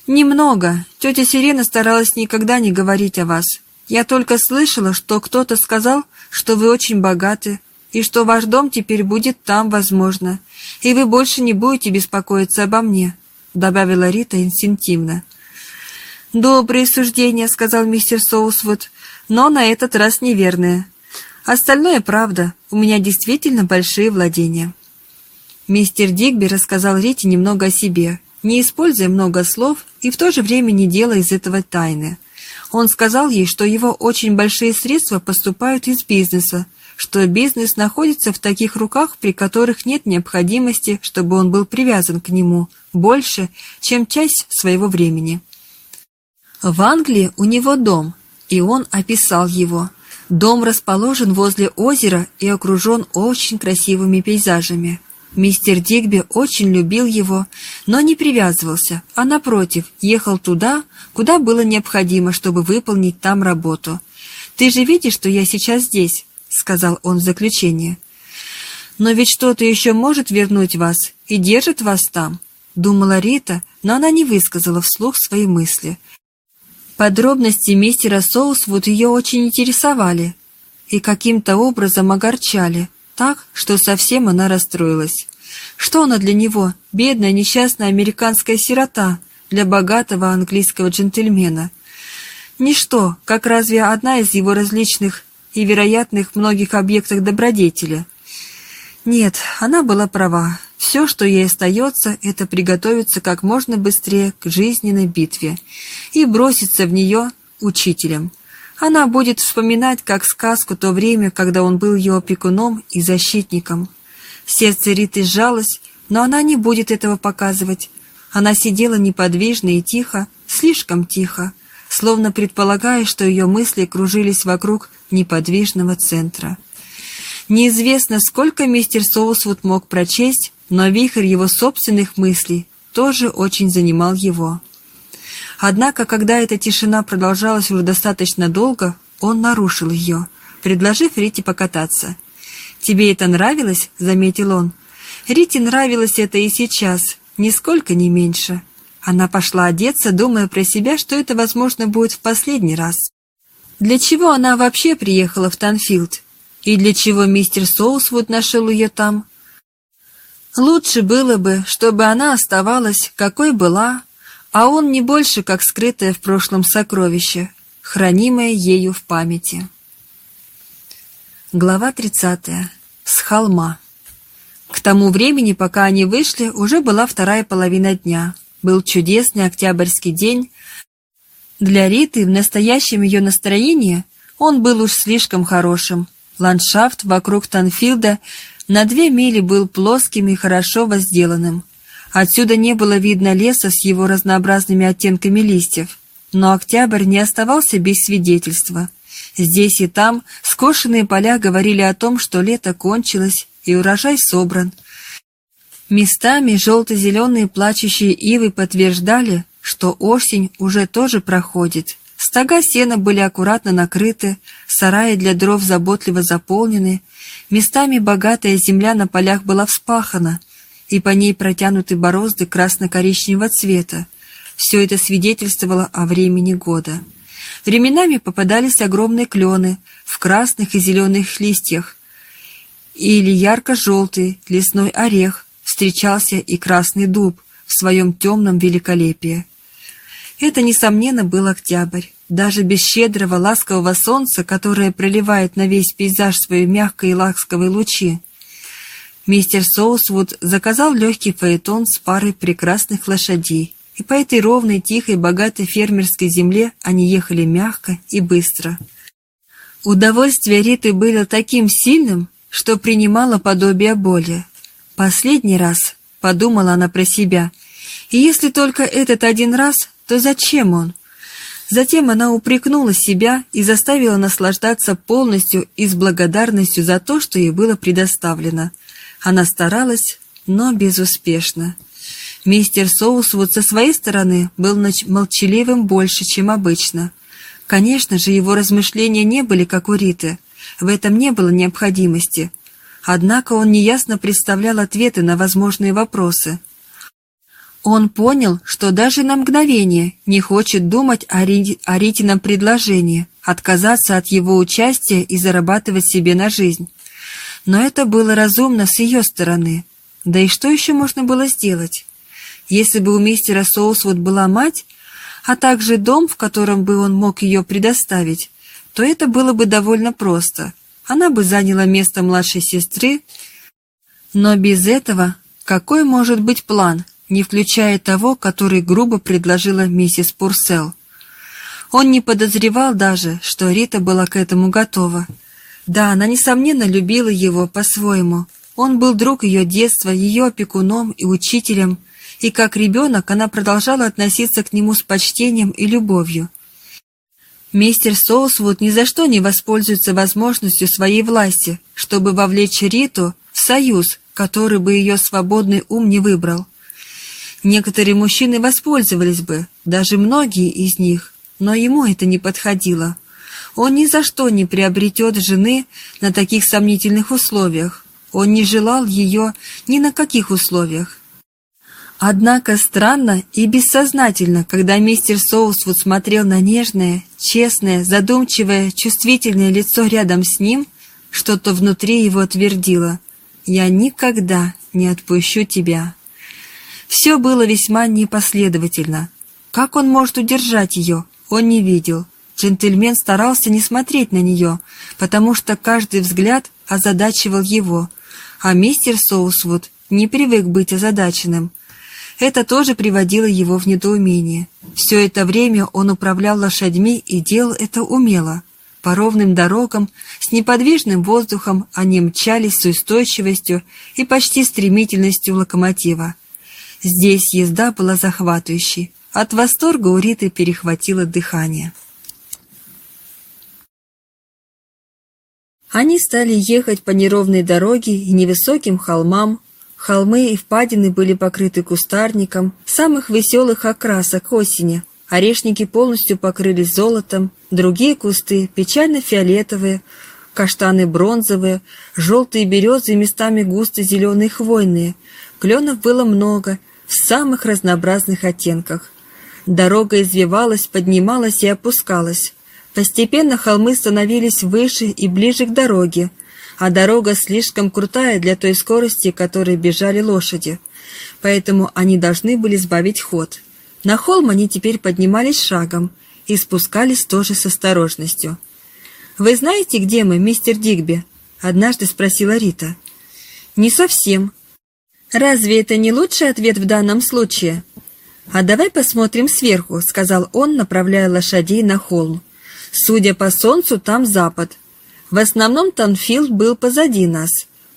«Немного. Тетя Сирена старалась никогда не говорить о вас. Я только слышала, что кто-то сказал, что вы очень богаты, и что ваш дом теперь будет там, возможно, и вы больше не будете беспокоиться обо мне», — добавила Рита инстинктивно. «Добрые суждения», — сказал мистер Соусвуд, — «но на этот раз неверные. Остальное правда, у меня действительно большие владения». Мистер Дигби рассказал Рите немного о себе, не используя много слов и в то же время не делая из этого тайны. Он сказал ей, что его очень большие средства поступают из бизнеса, что бизнес находится в таких руках, при которых нет необходимости, чтобы он был привязан к нему больше, чем часть своего времени. В Англии у него дом, и он описал его. Дом расположен возле озера и окружен очень красивыми пейзажами. Мистер Дигби очень любил его, но не привязывался, а напротив, ехал туда, куда было необходимо, чтобы выполнить там работу. «Ты же видишь, что я сейчас здесь», — сказал он в заключение. «Но ведь что-то еще может вернуть вас и держит вас там», — думала Рита, но она не высказала вслух свои мысли — Подробности мистера Соусвуд ее очень интересовали и каким-то образом огорчали, так, что совсем она расстроилась. Что она для него, бедная несчастная американская сирота, для богатого английского джентльмена? Ничто, как разве одна из его различных и вероятных многих объектов добродетели. Нет, она была права. Все, что ей остается, это приготовиться как можно быстрее к жизненной битве и броситься в нее учителем. Она будет вспоминать как сказку то время, когда он был ее опекуном и защитником. Сердце Риты сжалось, но она не будет этого показывать. Она сидела неподвижно и тихо, слишком тихо, словно предполагая, что ее мысли кружились вокруг неподвижного центра. Неизвестно, сколько мистер Соусвуд мог прочесть, но вихрь его собственных мыслей тоже очень занимал его. Однако, когда эта тишина продолжалась уже достаточно долго, он нарушил ее, предложив Рите покататься. «Тебе это нравилось?» — заметил он. Рите нравилось это и сейчас, нисколько не меньше. Она пошла одеться, думая про себя, что это, возможно, будет в последний раз. Для чего она вообще приехала в Танфилд? И для чего мистер Соусвуд нашел ее там? Лучше было бы, чтобы она оставалась, какой была, а он не больше, как скрытое в прошлом сокровище, хранимое ею в памяти. Глава 30. С холма. К тому времени, пока они вышли, уже была вторая половина дня. Был чудесный октябрьский день. Для Риты в настоящем ее настроении он был уж слишком хорошим. Ландшафт вокруг Танфилда на две мили был плоским и хорошо возделанным. Отсюда не было видно леса с его разнообразными оттенками листьев. Но октябрь не оставался без свидетельства. Здесь и там скошенные поля говорили о том, что лето кончилось и урожай собран. Местами желто-зеленые плачущие ивы подтверждали, что осень уже тоже проходит. Стога сена были аккуратно накрыты, сараи для дров заботливо заполнены, Местами богатая земля на полях была вспахана, и по ней протянуты борозды красно-коричневого цвета. Все это свидетельствовало о времени года. Временами попадались огромные клены в красных и зеленых листьях, или ярко-желтый лесной орех, встречался и красный дуб в своем темном великолепии. Это, несомненно, был октябрь. Даже без щедрого ласкового солнца, которое проливает на весь пейзаж свои мягкие и ласковые лучи, мистер Соусвуд заказал легкий фаэтон с парой прекрасных лошадей, и по этой ровной, тихой, богатой фермерской земле они ехали мягко и быстро. Удовольствие Риты было таким сильным, что принимало подобие боли. Последний раз, подумала она про себя, и если только этот один раз, то зачем он? Затем она упрекнула себя и заставила наслаждаться полностью и с благодарностью за то, что ей было предоставлено. Она старалась, но безуспешно. Мистер Соусвуд со своей стороны был молчаливым больше, чем обычно. Конечно же, его размышления не были как у Риты. В этом не было необходимости. Однако он неясно представлял ответы на возможные вопросы. Он понял, что даже на мгновение не хочет думать о, Ри... о Ритином предложении, отказаться от его участия и зарабатывать себе на жизнь. Но это было разумно с ее стороны. Да и что еще можно было сделать? Если бы у мистера Соусвуд была мать, а также дом, в котором бы он мог ее предоставить, то это было бы довольно просто. Она бы заняла место младшей сестры, но без этого какой может быть план – не включая того, который грубо предложила миссис Пурсел. Он не подозревал даже, что Рита была к этому готова. Да, она, несомненно, любила его по-своему. Он был друг ее детства, ее опекуном и учителем, и как ребенок она продолжала относиться к нему с почтением и любовью. Мистер Соусвуд ни за что не воспользуется возможностью своей власти, чтобы вовлечь Риту в союз, который бы ее свободный ум не выбрал. Некоторые мужчины воспользовались бы, даже многие из них, но ему это не подходило. Он ни за что не приобретет жены на таких сомнительных условиях. Он не желал ее ни на каких условиях. Однако странно и бессознательно, когда мистер Соусвуд смотрел на нежное, честное, задумчивое, чувствительное лицо рядом с ним, что-то внутри его твердило «Я никогда не отпущу тебя». Все было весьма непоследовательно. Как он может удержать ее, он не видел. Джентльмен старался не смотреть на нее, потому что каждый взгляд озадачивал его, а мистер Соусвуд не привык быть озадаченным – это тоже приводило его в недоумение. Все это время он управлял лошадьми и делал это умело. По ровным дорогам, с неподвижным воздухом они мчались с устойчивостью и почти стремительностью локомотива. Здесь езда была захватывающей. От восторга у Риты перехватило дыхание. Они стали ехать по неровной дороге и невысоким холмам, Холмы и впадины были покрыты кустарником самых веселых окрасок осени. Орешники полностью покрылись золотом, другие кусты печально-фиолетовые, каштаны бронзовые, желтые березы местами густо зеленые хвойные. Кленов было много, в самых разнообразных оттенках. Дорога извивалась, поднималась и опускалась. Постепенно холмы становились выше и ближе к дороге, а дорога слишком крутая для той скорости, которой бежали лошади, поэтому они должны были сбавить ход. На холм они теперь поднимались шагом и спускались тоже с осторожностью. «Вы знаете, где мы, мистер Дигби?» — однажды спросила Рита. «Не совсем». «Разве это не лучший ответ в данном случае?» «А давай посмотрим сверху», — сказал он, направляя лошадей на холм. «Судя по солнцу, там запад, в основном Танфилд был позади нас.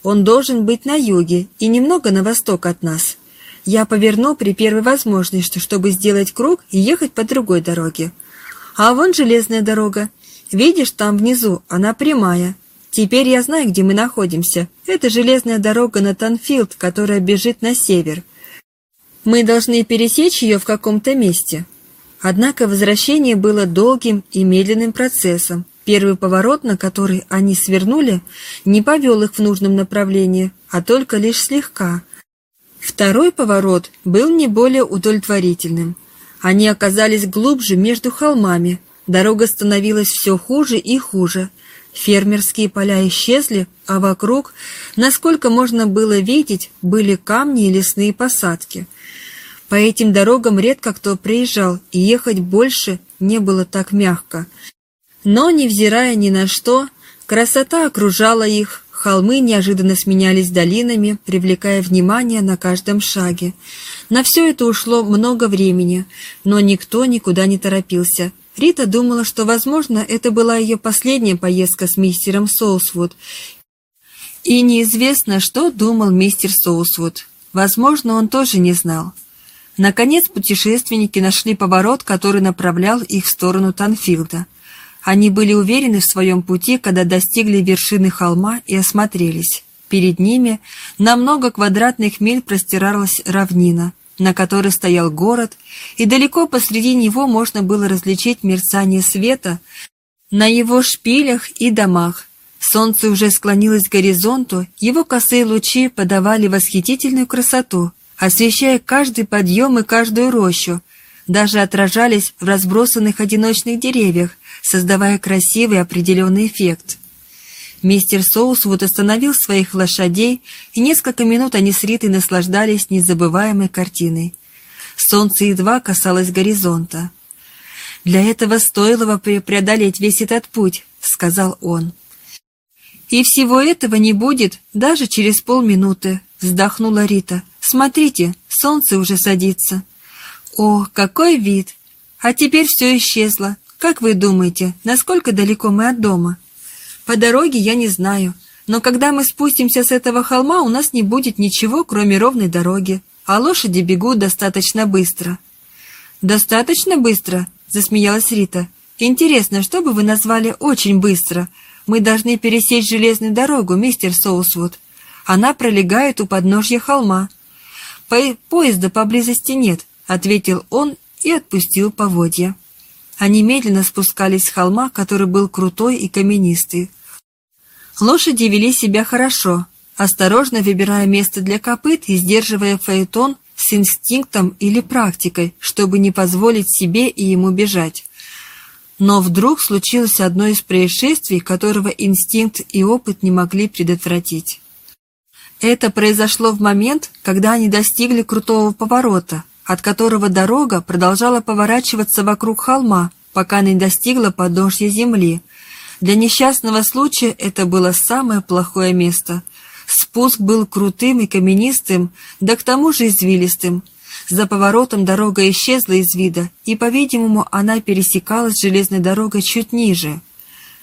Он должен быть на юге и немного на восток от нас. Я поверну при первой возможности, чтобы сделать круг и ехать по другой дороге. А вон железная дорога. Видишь, там внизу, она прямая. Теперь я знаю, где мы находимся. Это железная дорога на Танфилд, которая бежит на север. Мы должны пересечь ее в каком-то месте. Однако возвращение было долгим и медленным процессом, Первый поворот, на который они свернули, не повел их в нужном направлении, а только лишь слегка. Второй поворот был не более удовлетворительным. Они оказались глубже между холмами, дорога становилась все хуже и хуже. Фермерские поля исчезли, а вокруг, насколько можно было видеть, были камни и лесные посадки. По этим дорогам редко кто приезжал, и ехать больше не было так мягко – но, невзирая ни на что, красота окружала их, холмы неожиданно сменялись долинами, привлекая внимание на каждом шаге. На все это ушло много времени, но никто никуда не торопился. Рита думала, что, возможно, это была ее последняя поездка с мистером Соусвуд. И неизвестно, что думал мистер Соусвуд. Возможно, он тоже не знал. Наконец путешественники нашли поворот, который направлял их в сторону Танфилда. Они были уверены в своем пути, когда достигли вершины холма и осмотрелись. Перед ними на много квадратных миль простиралась равнина, на которой стоял город, и далеко посреди него можно было различить мерцание света на его шпилях и домах. Солнце уже склонилось к горизонту, его косые лучи подавали восхитительную красоту, освещая каждый подъем и каждую рощу, даже отражались в разбросанных одиночных деревьях, создавая красивый определенный эффект. Мистер Соусвуд остановил своих лошадей, и несколько минут они с Ритой наслаждались незабываемой картиной. Солнце едва касалось горизонта. «Для этого стоило бы преодолеть весь этот путь», — сказал он. «И всего этого не будет даже через полминуты», — вздохнула Рита. «Смотрите, солнце уже садится». «О, какой вид! А теперь все исчезло. Как вы думаете, насколько далеко мы от дома? По дороге я не знаю, но когда мы спустимся с этого холма, у нас не будет ничего, кроме ровной дороги, а лошади бегут достаточно быстро. Достаточно быстро, засмеялась Рита. Интересно, что бы вы назвали очень быстро? Мы должны пересечь железную дорогу, мистер Соусвуд. Она пролегает у подножья холма. По поезда поблизости нет, ответил он и отпустил поводья. Они медленно спускались с холма, который был крутой и каменистый. Лошади вели себя хорошо, осторожно выбирая место для копыт и сдерживая фаэтон с инстинктом или практикой, чтобы не позволить себе и ему бежать. Но вдруг случилось одно из происшествий, которого инстинкт и опыт не могли предотвратить. Это произошло в момент, когда они достигли крутого поворота, от которого дорога продолжала поворачиваться вокруг холма, пока не достигла подножья земли. Для несчастного случая это было самое плохое место. Спуск был крутым и каменистым, да к тому же извилистым. За поворотом дорога исчезла из вида, и, по-видимому, она пересекалась железной дорогой чуть ниже.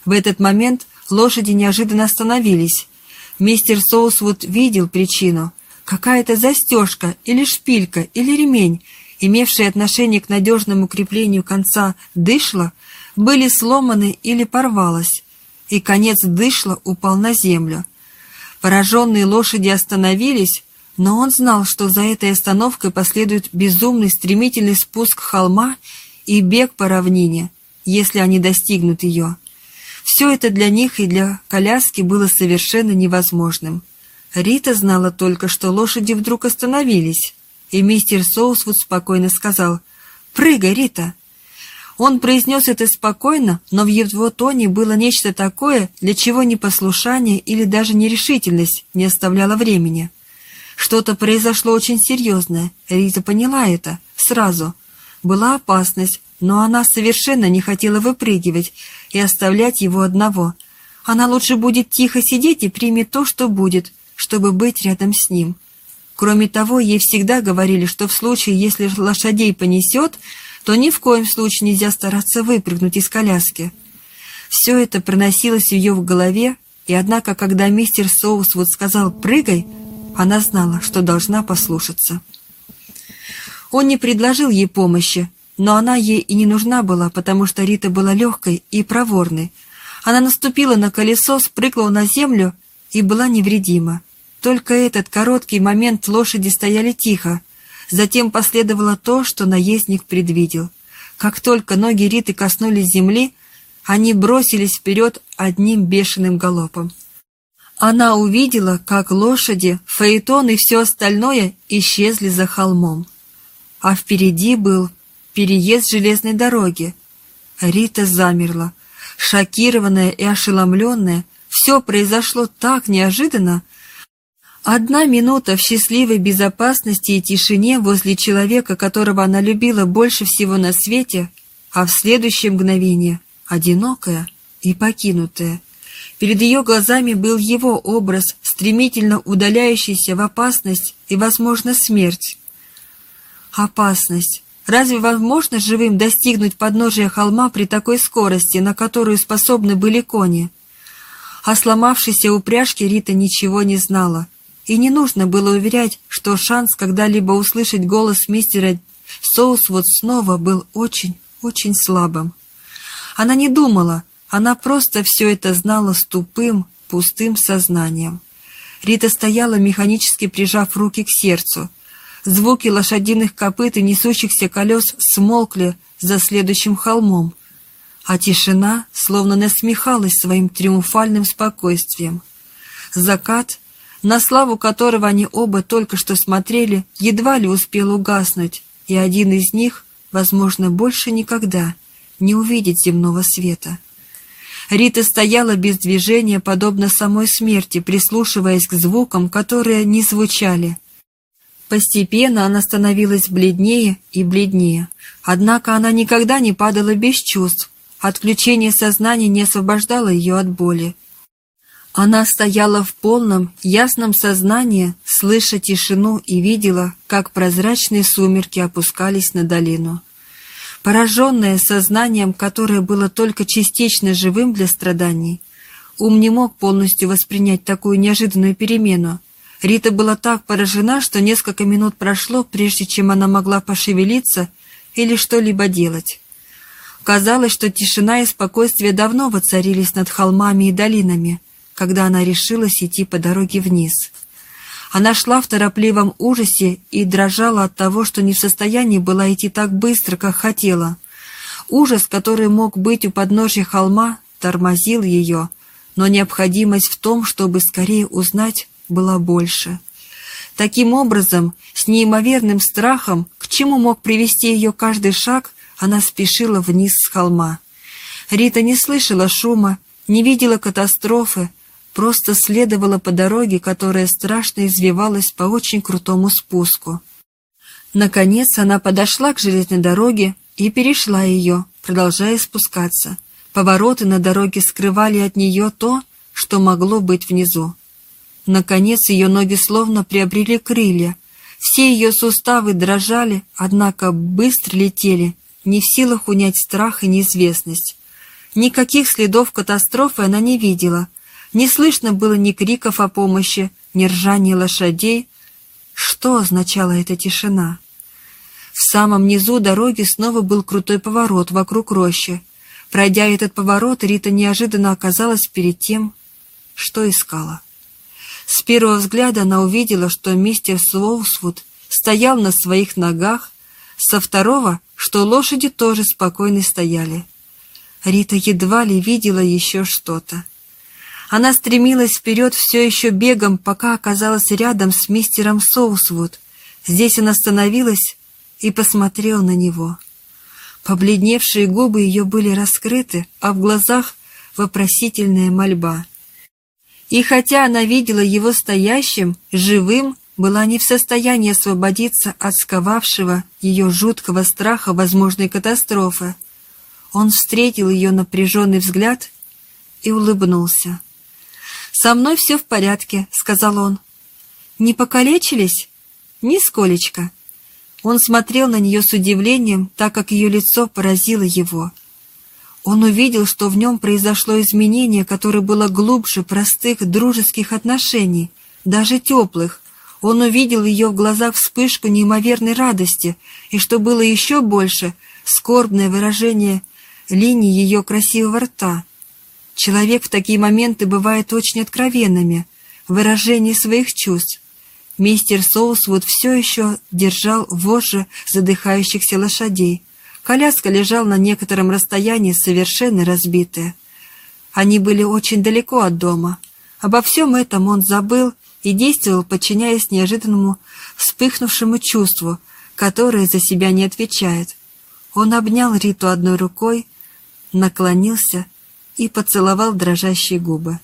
В этот момент лошади неожиданно остановились. Мистер Соусвуд видел причину. Какая-то застежка или шпилька или ремень, имевшие отношение к надежному креплению конца дышла, были сломаны или порвалась, и конец дышла упал на землю. Пораженные лошади остановились, но он знал, что за этой остановкой последует безумный стремительный спуск холма и бег по равнине, если они достигнут ее. Все это для них и для коляски было совершенно невозможным. Рита знала только, что лошади вдруг остановились, и мистер Соусвуд спокойно сказал «Прыгай, Рита!». Он произнес это спокойно, но в его тоне было нечто такое, для чего непослушание или даже нерешительность не оставляло времени. Что-то произошло очень серьезное, Рита поняла это сразу. Была опасность, но она совершенно не хотела выпрыгивать и оставлять его одного. Она лучше будет тихо сидеть и примет то, что будет, чтобы быть рядом с ним. Кроме того, ей всегда говорили, что в случае, если лошадей понесет, то ни в коем случае нельзя стараться выпрыгнуть из коляски. Все это проносилось в ее в голове, и однако, когда мистер Соусвуд сказал «прыгай», она знала, что должна послушаться. Он не предложил ей помощи, но она ей и не нужна была, потому что Рита была легкой и проворной. Она наступила на колесо, спрыгнула на землю и была невредима. Только этот короткий момент лошади стояли тихо. Затем последовало то, что наездник предвидел. Как только ноги Риты коснулись земли, они бросились вперед одним бешеным галопом. Она увидела, как лошади, фаэтон и все остальное исчезли за холмом. А впереди был переезд железной дороги. Рита замерла. Шокированная и ошеломленная, все произошло так неожиданно. Одна минута в счастливой безопасности и тишине возле человека, которого она любила больше всего на свете, а в следующее мгновение одинокая и покинутая, Перед ее глазами был его образ, стремительно удаляющийся в опасность и, возможно, смерть. Опасность. Разве возможно живым достигнуть подножия холма при такой скорости, на которую способны были кони? О сломавшейся упряжке Рита ничего не знала, и не нужно было уверять, что шанс когда-либо услышать голос мистера Соусвуд снова был очень, очень слабым. Она не думала, она просто все это знала с тупым, пустым сознанием. Рита стояла, механически прижав руки к сердцу. Звуки лошадиных копыт и несущихся колес смолкли за следующим холмом, а тишина словно насмехалась своим триумфальным спокойствием. Закат, на славу которого они оба только что смотрели, едва ли успел угаснуть, и один из них, возможно, больше никогда не увидит земного света. Рита стояла без движения, подобно самой смерти, прислушиваясь к звукам, которые не звучали. Постепенно она становилась бледнее и бледнее. Однако она никогда не падала без чувств. Отключение сознания не освобождало ее от боли. Она стояла в полном, ясном сознании, слыша тишину и видела, как прозрачные сумерки опускались на долину. Пораженная сознанием, которое было только частично живым для страданий, ум не мог полностью воспринять такую неожиданную перемену. Рита была так поражена, что несколько минут прошло, прежде чем она могла пошевелиться или что-либо делать. Казалось, что тишина и спокойствие давно воцарились над холмами и долинами, когда она решилась идти по дороге вниз. Она шла в торопливом ужасе и дрожала от того, что не в состоянии была идти так быстро, как хотела. Ужас, который мог быть у подножия холма, тормозил ее, но необходимость в том, чтобы скорее узнать, была больше. Таким образом, с неимоверным страхом, к чему мог привести ее каждый шаг, она спешила вниз с холма. Рита не слышала шума, не видела катастрофы, просто следовала по дороге, которая страшно извивалась по очень крутому спуску. Наконец она подошла к железной дороге и перешла ее, продолжая спускаться. Повороты на дороге скрывали от нее то, что могло быть внизу. Наконец ее ноги словно приобрели крылья. Все ее суставы дрожали, однако быстро летели, не в силах унять страх и неизвестность. Никаких следов катастрофы она не видела, не слышно было ни криков о помощи, ни ржания лошадей. Что означала эта тишина? В самом низу дороги снова был крутой поворот вокруг рощи. Пройдя этот поворот, Рита неожиданно оказалась перед тем, что искала. С первого взгляда она увидела, что мистер Слоусвуд стоял на своих ногах, со второго, что лошади тоже спокойно стояли. Рита едва ли видела еще что-то. Она стремилась вперед все еще бегом, пока оказалась рядом с мистером Соусвуд. Здесь она остановилась и посмотрела на него. Побледневшие губы ее были раскрыты, а в глазах вопросительная мольба. И хотя она видела его стоящим, живым, была не в состоянии освободиться от сковавшего ее жуткого страха возможной катастрофы. Он встретил ее напряженный взгляд и улыбнулся. «Со мной все в порядке», — сказал он. «Не покалечились?» «Нисколечко». Он смотрел на нее с удивлением, так как ее лицо поразило его. Он увидел, что в нем произошло изменение, которое было глубже простых дружеских отношений, даже теплых. Он увидел ее в глазах вспышку неимоверной радости, и, что было еще больше, скорбное выражение линии ее красивого рта — Человек в такие моменты бывает очень откровенными в выражении своих чувств. Мистер Соусвуд все еще держал вожжи задыхающихся лошадей. Коляска лежала на некотором расстоянии, совершенно разбитая. Они были очень далеко от дома. Обо всем этом он забыл и действовал, подчиняясь неожиданному вспыхнувшему чувству, которое за себя не отвечает. Он обнял Риту одной рукой, наклонился и поцеловал дрожащие губы.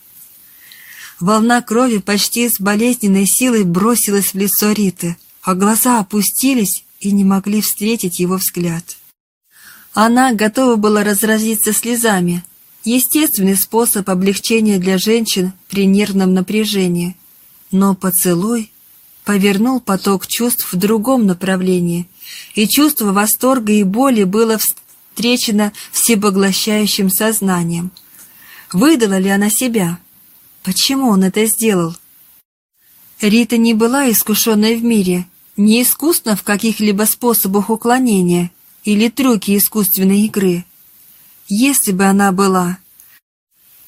Волна крови почти с болезненной силой бросилась в лицо Риты, а глаза опустились и не могли встретить его взгляд. Она готова была разразиться слезами. Естественный способ облегчения для женщин при нервном напряжении. Но поцелуй повернул поток чувств в другом направлении, и чувство восторга и боли было встречено всепоглощающим сознанием – Выдала ли она себя? Почему он это сделал? Рита не была искушенной в мире, не искусна в каких-либо способах уклонения или трюки искусственной игры. Если бы она была...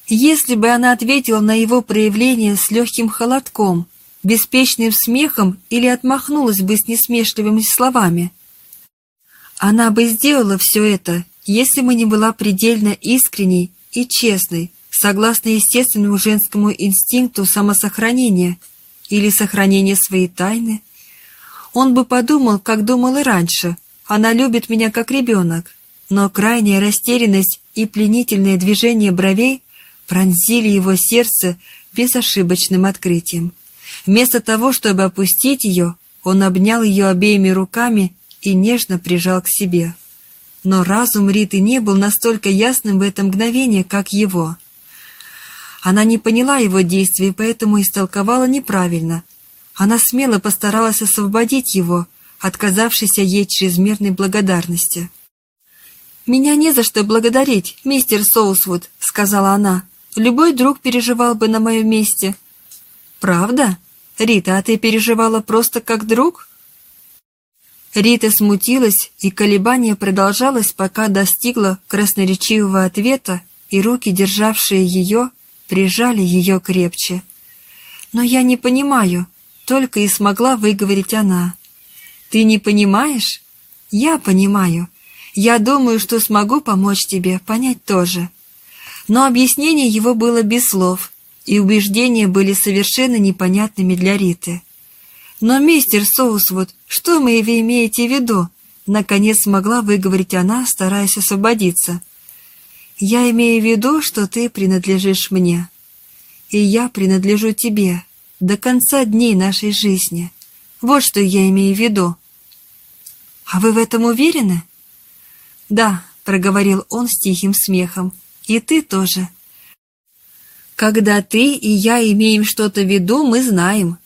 Если бы она ответила на его проявление с легким холодком, беспечным смехом или отмахнулась бы с несмешливыми словами. Она бы сделала все это, если бы не была предельно искренней и честной, согласно естественному женскому инстинкту самосохранения или сохранения своей тайны. Он бы подумал, как думал и раньше, она любит меня как ребенок, но крайняя растерянность и пленительное движение бровей пронзили его сердце безошибочным открытием. Вместо того, чтобы опустить ее, он обнял ее обеими руками и нежно прижал к себе. Но разум Риты не был настолько ясным в это мгновение, как его. Она не поняла его действий, поэтому истолковала неправильно. Она смело постаралась освободить его, отказавшись ей чрезмерной благодарности. «Меня не за что благодарить, мистер Соусвуд», — сказала она. «Любой друг переживал бы на моем месте». «Правда? Рита, а ты переживала просто как друг?» Рита смутилась, и колебание продолжалось, пока достигла красноречивого ответа, и руки, державшие ее, прижали ее крепче. «Но я не понимаю», — только и смогла выговорить она. «Ты не понимаешь?» «Я понимаю. Я думаю, что смогу помочь тебе понять тоже». Но объяснение его было без слов, и убеждения были совершенно непонятными для Риты. «Но, мистер Соусвуд, что вы имеете в виду?» Наконец смогла выговорить она, стараясь освободиться. «Я имею в виду, что ты принадлежишь мне, и я принадлежу тебе до конца дней нашей жизни. Вот что я имею в виду». «А вы в этом уверены?» «Да», — проговорил он с тихим смехом, — «и ты тоже». «Когда ты и я имеем что-то в виду, мы знаем».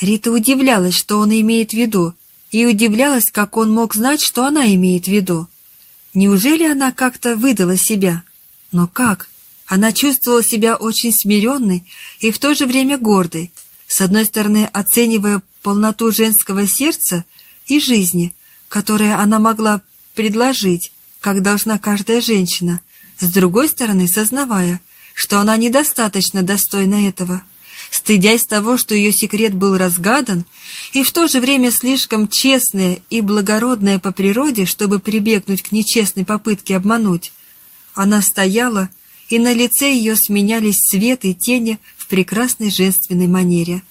Рита удивлялась, что он имеет в виду, и удивлялась, как он мог знать, что она имеет в виду. Неужели она как-то выдала себя? Но как? Она чувствовала себя очень смиренной и в то же время гордой, с одной стороны оценивая полноту женского сердца и жизни, которое она могла предложить, как должна каждая женщина, с другой стороны сознавая, что она недостаточно достойна этого, стыдясь того, что ее секрет был разгадан, и в то же время слишком честная и благородная по природе, чтобы прибегнуть к нечестной попытке обмануть. Она стояла, и на лице ее сменялись свет и тени в прекрасной женственной манере.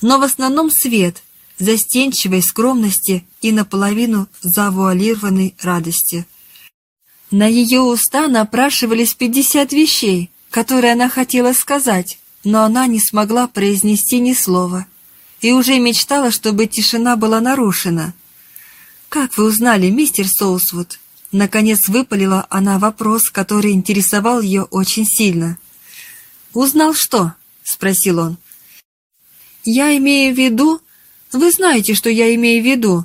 Но в основном свет, застенчивой скромности и наполовину завуалированной радости. На ее уста напрашивались пятьдесят вещей, которые она хотела сказать, но она не смогла произнести ни слова и уже мечтала, чтобы тишина была нарушена. «Как вы узнали, мистер Соусвуд?» Наконец выпалила она вопрос, который интересовал ее очень сильно. «Узнал что?» — спросил он. «Я имею в виду, вы знаете, что я имею в виду.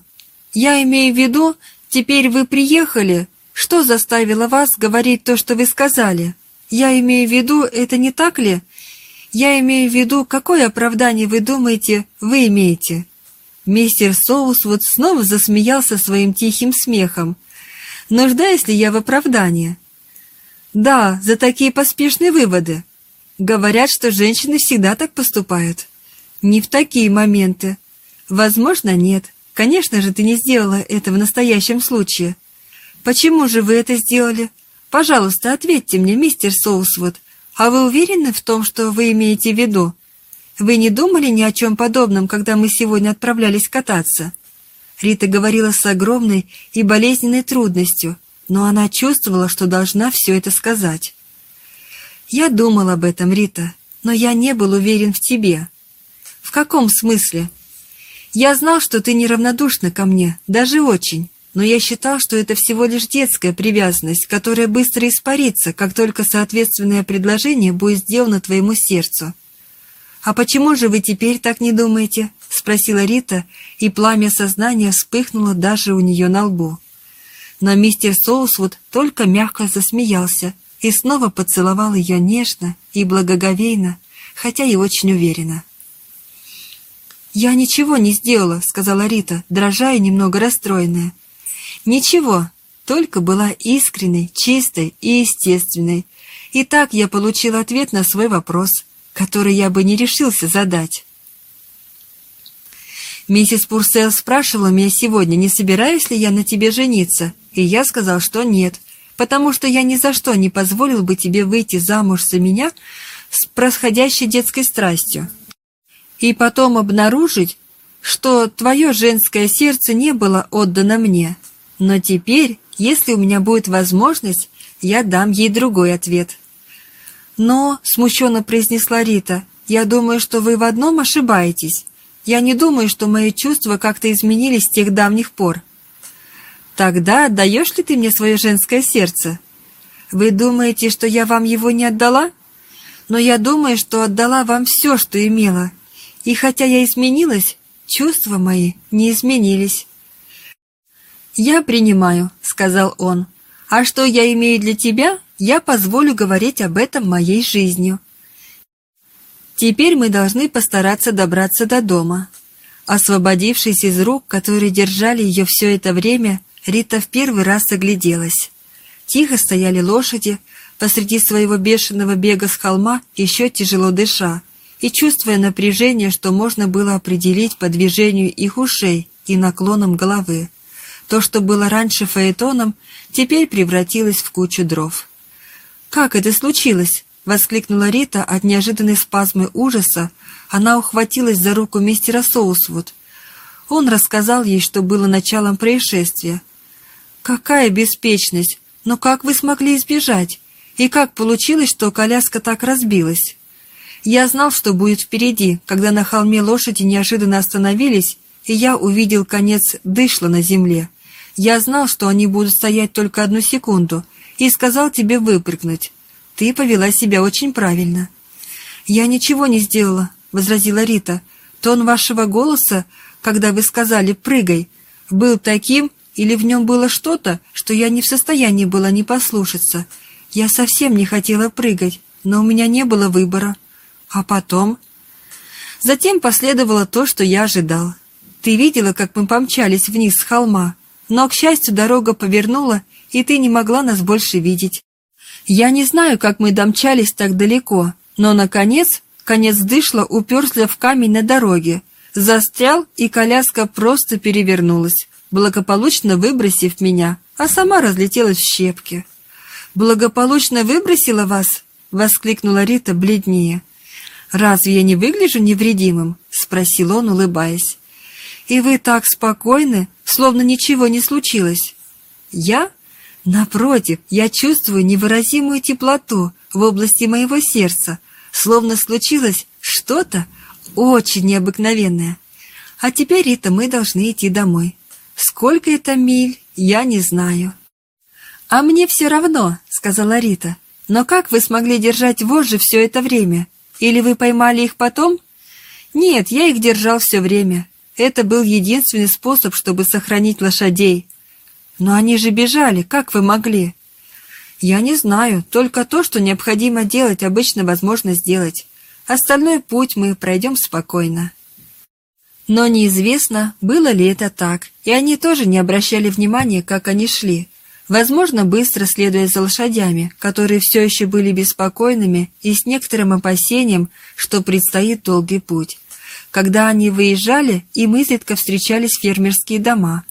Я имею в виду, теперь вы приехали. Что заставило вас говорить то, что вы сказали? Я имею в виду, это не так ли? Я имею в виду, какое оправдание вы думаете, вы имеете?» Мистер Соусвуд снова засмеялся своим тихим смехом. «Нуждаюсь ли я в оправдании?» «Да, за такие поспешные выводы. Говорят, что женщины всегда так поступают. Не в такие моменты. Возможно, нет. Конечно же, ты не сделала это в настоящем случае. Почему же вы это сделали? Пожалуйста, ответьте мне, мистер Соусвуд. А вы уверены в том, что вы имеете в виду? Вы не думали ни о чем подобном, когда мы сегодня отправлялись кататься? Рита говорила с огромной и болезненной трудностью, но она чувствовала, что должна все это сказать. «Я думал об этом, Рита, но я не был уверен в тебе». «В каком смысле?» Я знал, что ты неравнодушна ко мне, даже очень, но я считал, что это всего лишь детская привязанность, которая быстро испарится, как только соответственное предложение будет сделано твоему сердцу. «А почему же вы теперь так не думаете?» — спросила Рита, и пламя сознания вспыхнуло даже у нее на лбу. Но мистер Соусвуд только мягко засмеялся и снова поцеловал ее нежно и благоговейно, хотя и очень уверенно. «Я ничего не сделала», — сказала Рита, дрожа и немного расстроенная. «Ничего, только была искренней, чистой и естественной. И так я получила ответ на свой вопрос, который я бы не решился задать». Миссис Пурсел спрашивала меня сегодня, не собираюсь ли я на тебе жениться, и я сказал, что нет, потому что я ни за что не позволил бы тебе выйти замуж за меня с происходящей детской страстью и потом обнаружить, что твое женское сердце не было отдано мне. Но теперь, если у меня будет возможность, я дам ей другой ответ. «Но», — смущенно произнесла Рита, — «я думаю, что вы в одном ошибаетесь. Я не думаю, что мои чувства как-то изменились с тех давних пор». «Тогда отдаешь ли ты мне свое женское сердце?» «Вы думаете, что я вам его не отдала?» «Но я думаю, что отдала вам все, что имела, и хотя я изменилась, чувства мои не изменились. «Я принимаю», — сказал он. «А что я имею для тебя, я позволю говорить об этом моей жизнью. Теперь мы должны постараться добраться до дома. Освободившись из рук, которые держали ее все это время, Рита в первый раз огляделась. Тихо стояли лошади, посреди своего бешеного бега с холма, еще тяжело дыша, и чувствуя напряжение, что можно было определить по движению их ушей и наклоном головы. То, что было раньше фаэтоном, теперь превратилось в кучу дров. «Как это случилось?» — воскликнула Рита от неожиданной спазмы ужаса. Она ухватилась за руку мистера Соусвуд. Он рассказал ей, что было началом происшествия. «Какая беспечность! Но как вы смогли избежать? И как получилось, что коляска так разбилась?» Я знал, что будет впереди, когда на холме лошади неожиданно остановились, и я увидел конец дышла на земле. Я знал, что они будут стоять только одну секунду, и сказал тебе выпрыгнуть. Ты повела себя очень правильно». «Я ничего не сделала», — возразила Рита. «Тон вашего голоса, когда вы сказали «прыгай», был таким, или в нем было что-то, что я не в состоянии была не послушаться. Я совсем не хотела прыгать, но у меня не было выбора. А потом...» Затем последовало то, что я ожидал. Ты видела, как мы помчались вниз с холма, но, к счастью, дорога повернула, и ты не могла нас больше видеть. Я не знаю, как мы домчались так далеко, но, наконец, конец дышла уперся в камень на дороге, застрял, и коляска просто перевернулась, благополучно выбросив меня, а сама разлетелась в щепки. «Благополучно выбросила вас?» — воскликнула Рита бледнее. «Разве я не выгляжу невредимым?» — спросил он, улыбаясь. «И вы так спокойны, словно ничего не случилось». «Я? Напротив, я чувствую невыразимую теплоту в области моего сердца, словно случилось что-то очень необыкновенное. А теперь, Рита, мы должны идти домой. Сколько это миль, я не знаю». «А мне все равно», — сказала Рита. «Но как вы смогли держать вожжи все это время? Или вы поймали их потом?» «Нет, я их держал все время. Это был единственный способ, чтобы сохранить лошадей. Но они же бежали, как вы могли? Я не знаю, только то, что необходимо делать, обычно возможно сделать. Остальной путь мы пройдем спокойно. Но неизвестно, было ли это так, и они тоже не обращали внимания, как они шли. Возможно, быстро следуя за лошадями, которые все еще были беспокойными и с некоторым опасением, что предстоит долгий путь. Когда они выезжали, им изредка встречались фермерские дома.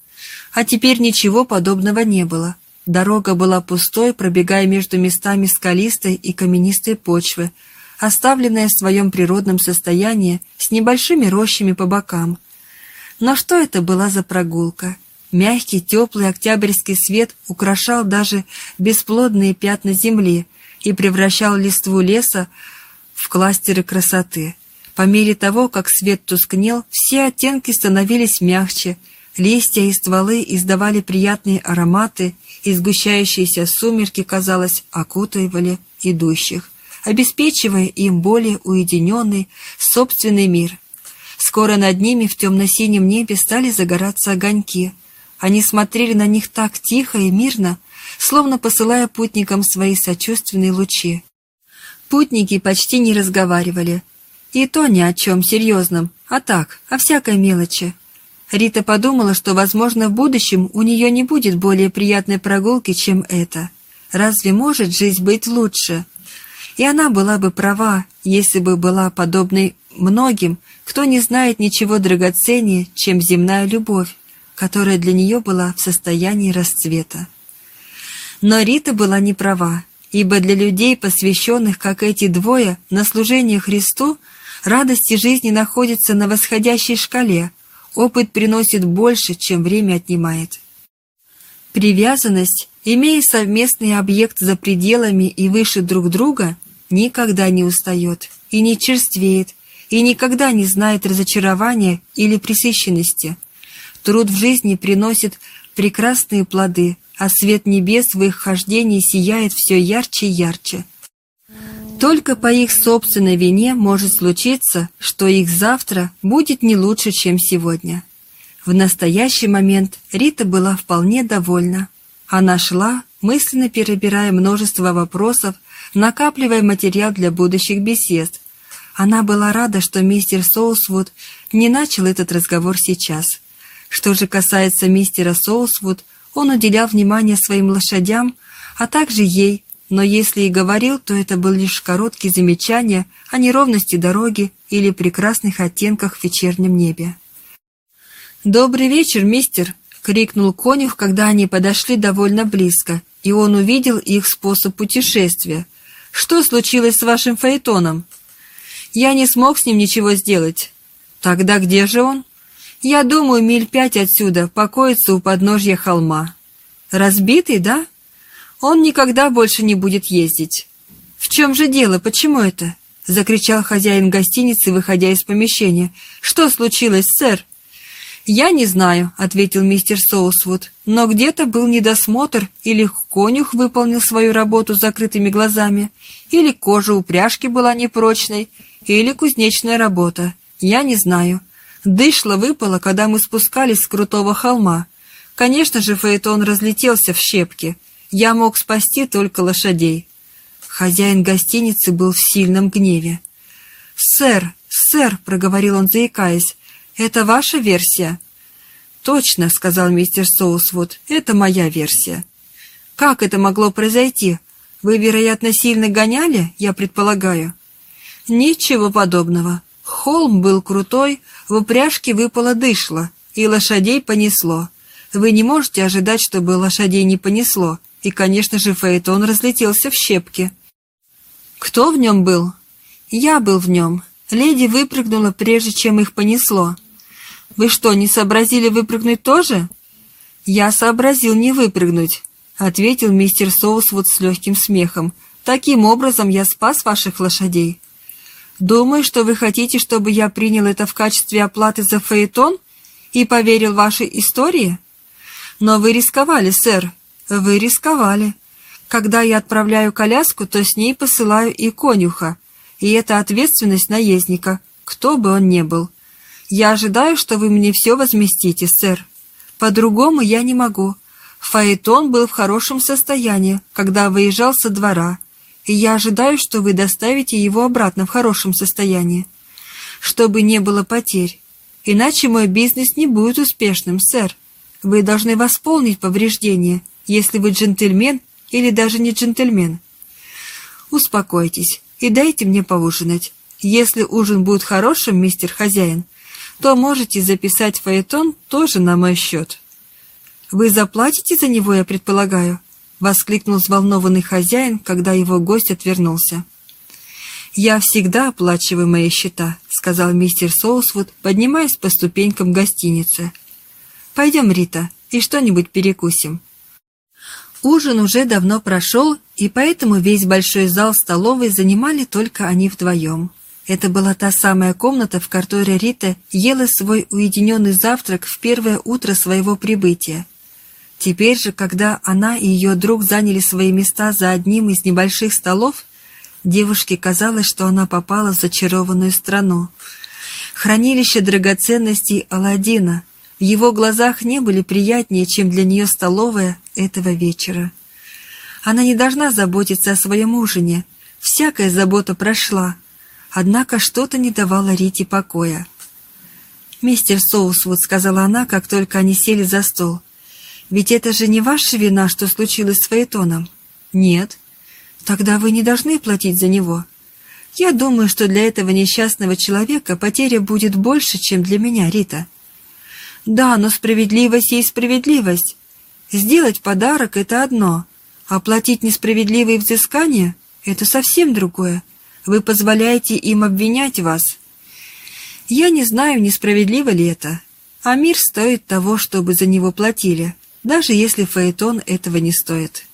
А теперь ничего подобного не было. Дорога была пустой, пробегая между местами скалистой и каменистой почвы, оставленная в своем природном состоянии с небольшими рощами по бокам. Но что это была за прогулка? Мягкий, теплый октябрьский свет украшал даже бесплодные пятна земли и превращал листву леса в кластеры красоты. По мере того, как свет тускнел, все оттенки становились мягче, листья и стволы издавали приятные ароматы, и сгущающиеся сумерки, казалось, окутывали идущих, обеспечивая им более уединенный собственный мир. Скоро над ними в темно-синем небе стали загораться огоньки. Они смотрели на них так тихо и мирно, словно посылая путникам свои сочувственные лучи. Путники почти не разговаривали, и то ни о чем серьезном, а так, о всякой мелочи. Рита подумала, что, возможно, в будущем у нее не будет более приятной прогулки, чем это. Разве может жизнь быть лучше? И она была бы права, если бы была подобной многим, кто не знает ничего драгоценнее, чем земная любовь, которая для нее была в состоянии расцвета. Но Рита была не права, ибо для людей, посвященных, как эти двое, на служение Христу, Радости жизни находятся на восходящей шкале. Опыт приносит больше, чем время отнимает. Привязанность, имея совместный объект за пределами и выше друг друга, никогда не устает и не черствеет, и никогда не знает разочарования или пресыщенности. Труд в жизни приносит прекрасные плоды, а свет небес в их хождении сияет все ярче и ярче. Только по их собственной вине может случиться, что их завтра будет не лучше, чем сегодня. В настоящий момент Рита была вполне довольна. Она шла, мысленно перебирая множество вопросов, накапливая материал для будущих бесед. Она была рада, что мистер Соусвуд не начал этот разговор сейчас. Что же касается мистера Соусвуд, он уделял внимание своим лошадям, а также ей, но если и говорил, то это был лишь короткие замечания о неровности дороги или прекрасных оттенках в вечернем небе. «Добрый вечер, мистер!» — крикнул конюх, когда они подошли довольно близко, и он увидел их способ путешествия. «Что случилось с вашим фаэтоном?» «Я не смог с ним ничего сделать». «Тогда где же он?» «Я думаю, миль пять отсюда, покоится у подножья холма». «Разбитый, да?» «Он никогда больше не будет ездить». «В чем же дело? Почему это?» — закричал хозяин гостиницы, выходя из помещения. «Что случилось, сэр?» «Я не знаю», — ответил мистер Соусвуд, «но где-то был недосмотр, или конюх выполнил свою работу с закрытыми глазами, или кожа упряжки была непрочной, или кузнечная работа. Я не знаю. Дышло выпало, когда мы спускались с крутого холма. Конечно же, Фаэтон разлетелся в щепки. Я мог спасти только лошадей». Хозяин гостиницы был в сильном гневе. «Сэр, сэр», — проговорил он, заикаясь, это ваша версия?» «Точно», — сказал мистер Соусвуд, — «это моя версия». «Как это могло произойти? Вы, вероятно, сильно гоняли, я предполагаю?» «Ничего подобного. Холм был крутой, в упряжке выпало дышло, и лошадей понесло. Вы не можете ожидать, чтобы лошадей не понесло, и, конечно же, Фаэтон разлетелся в щепки». «Кто в нем был?» «Я был в нем. Леди выпрыгнула, прежде чем их понесло». Вы что, не сообразили выпрыгнуть тоже? Я сообразил не выпрыгнуть, ответил мистер Соусвуд с легким смехом. Таким образом я спас ваших лошадей. Думаю, что вы хотите, чтобы я принял это в качестве оплаты за фаэтон и поверил вашей истории? Но вы рисковали, сэр. Вы рисковали. Когда я отправляю коляску, то с ней посылаю и конюха. И это ответственность наездника, кто бы он ни был. Я ожидаю, что вы мне все возместите, сэр. По-другому я не могу. Фаэтон был в хорошем состоянии, когда выезжал со двора, и я ожидаю, что вы доставите его обратно в хорошем состоянии, чтобы не было потерь. Иначе мой бизнес не будет успешным, сэр. Вы должны восполнить повреждения, если вы джентльмен или даже не джентльмен. Успокойтесь и дайте мне поужинать. Если ужин будет хорошим, мистер хозяин, то можете записать фаэтон тоже на мой счет. «Вы заплатите за него, я предполагаю?» — воскликнул взволнованный хозяин, когда его гость отвернулся. «Я всегда оплачиваю мои счета», — сказал мистер Соусвуд, поднимаясь по ступенькам гостиницы. «Пойдем, Рита, и что-нибудь перекусим». Ужин уже давно прошел, и поэтому весь большой зал столовой занимали только они вдвоем. Это была та самая комната, в которой Рита ела свой уединенный завтрак в первое утро своего прибытия. Теперь же, когда она и ее друг заняли свои места за одним из небольших столов, девушке казалось, что она попала в зачарованную страну. Хранилище драгоценностей Аладдина. В его глазах не были приятнее, чем для нее столовая этого вечера. Она не должна заботиться о своем ужине. Всякая забота прошла — Однако что-то не давало Рите покоя. «Мистер Соусвуд», — сказала она, как только они сели за стол, — «ведь это же не ваша вина, что случилось с Фаэтоном?» «Нет». «Тогда вы не должны платить за него». «Я думаю, что для этого несчастного человека потеря будет больше, чем для меня, Рита». «Да, но справедливость есть справедливость. Сделать подарок — это одно, а платить несправедливые взыскания — это совсем другое. Вы позволяете им обвинять вас. Я не знаю, несправедливо ли это. А мир стоит того, чтобы за него платили, даже если Фаэтон этого не стоит.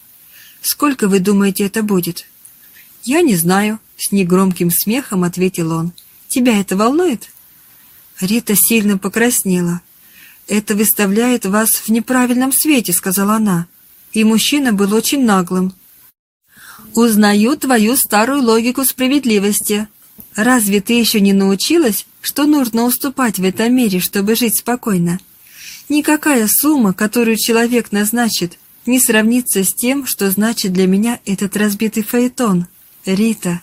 Сколько вы думаете, это будет? Я не знаю, с негромким смехом ответил он. Тебя это волнует? Рита сильно покраснела. «Это выставляет вас в неправильном свете», — сказала она. И мужчина был очень наглым. Узнаю твою старую логику справедливости. Разве ты еще не научилась, что нужно уступать в этом мире, чтобы жить спокойно? Никакая сумма, которую человек назначит, не сравнится с тем, что значит для меня этот разбитый фаэтон. Рита.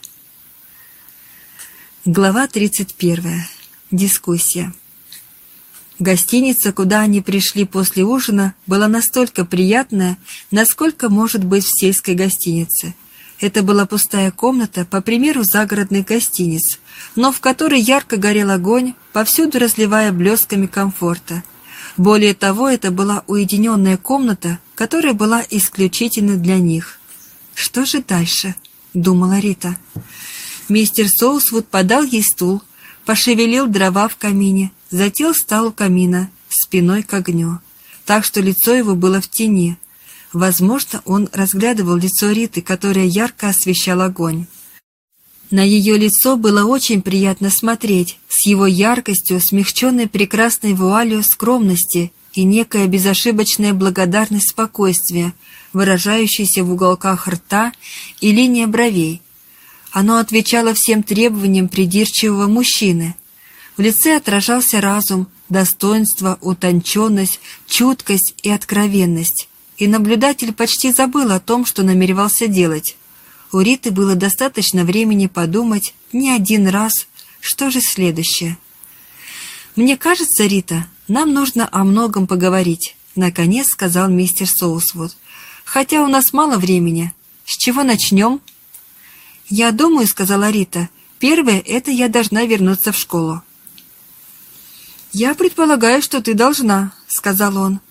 Глава 31. Дискуссия. Гостиница, куда они пришли после ужина, была настолько приятная, насколько может быть в сельской гостинице. Это была пустая комната, по примеру загородных гостиниц, но в которой ярко горел огонь, повсюду разливая блесками комфорта. Более того, это была уединенная комната, которая была исключительно для них. «Что же дальше?» — думала Рита. Мистер Соусвуд подал ей стул, пошевелил дрова в камине, затем встал у камина, спиной к огню, так что лицо его было в тени. Возможно, он разглядывал лицо Риты, которая ярко освещал огонь. На ее лицо было очень приятно смотреть, с его яркостью, смягченной прекрасной вуалью скромности и некая безошибочная благодарность спокойствия, выражающаяся в уголках рта и линия бровей, оно отвечало всем требованиям придирчивого мужчины. В лице отражался разум, достоинство, утонченность, чуткость и откровенность. И наблюдатель почти забыл о том, что намеревался делать. У Риты было достаточно времени подумать не один раз, что же следующее. «Мне кажется, Рита, нам нужно о многом поговорить», — наконец сказал мистер Соусвуд. «Хотя у нас мало времени. С чего начнем?» «Я думаю», — сказала Рита, — «первое — это я должна вернуться в школу». «Я предполагаю, что ты должна», — сказал он.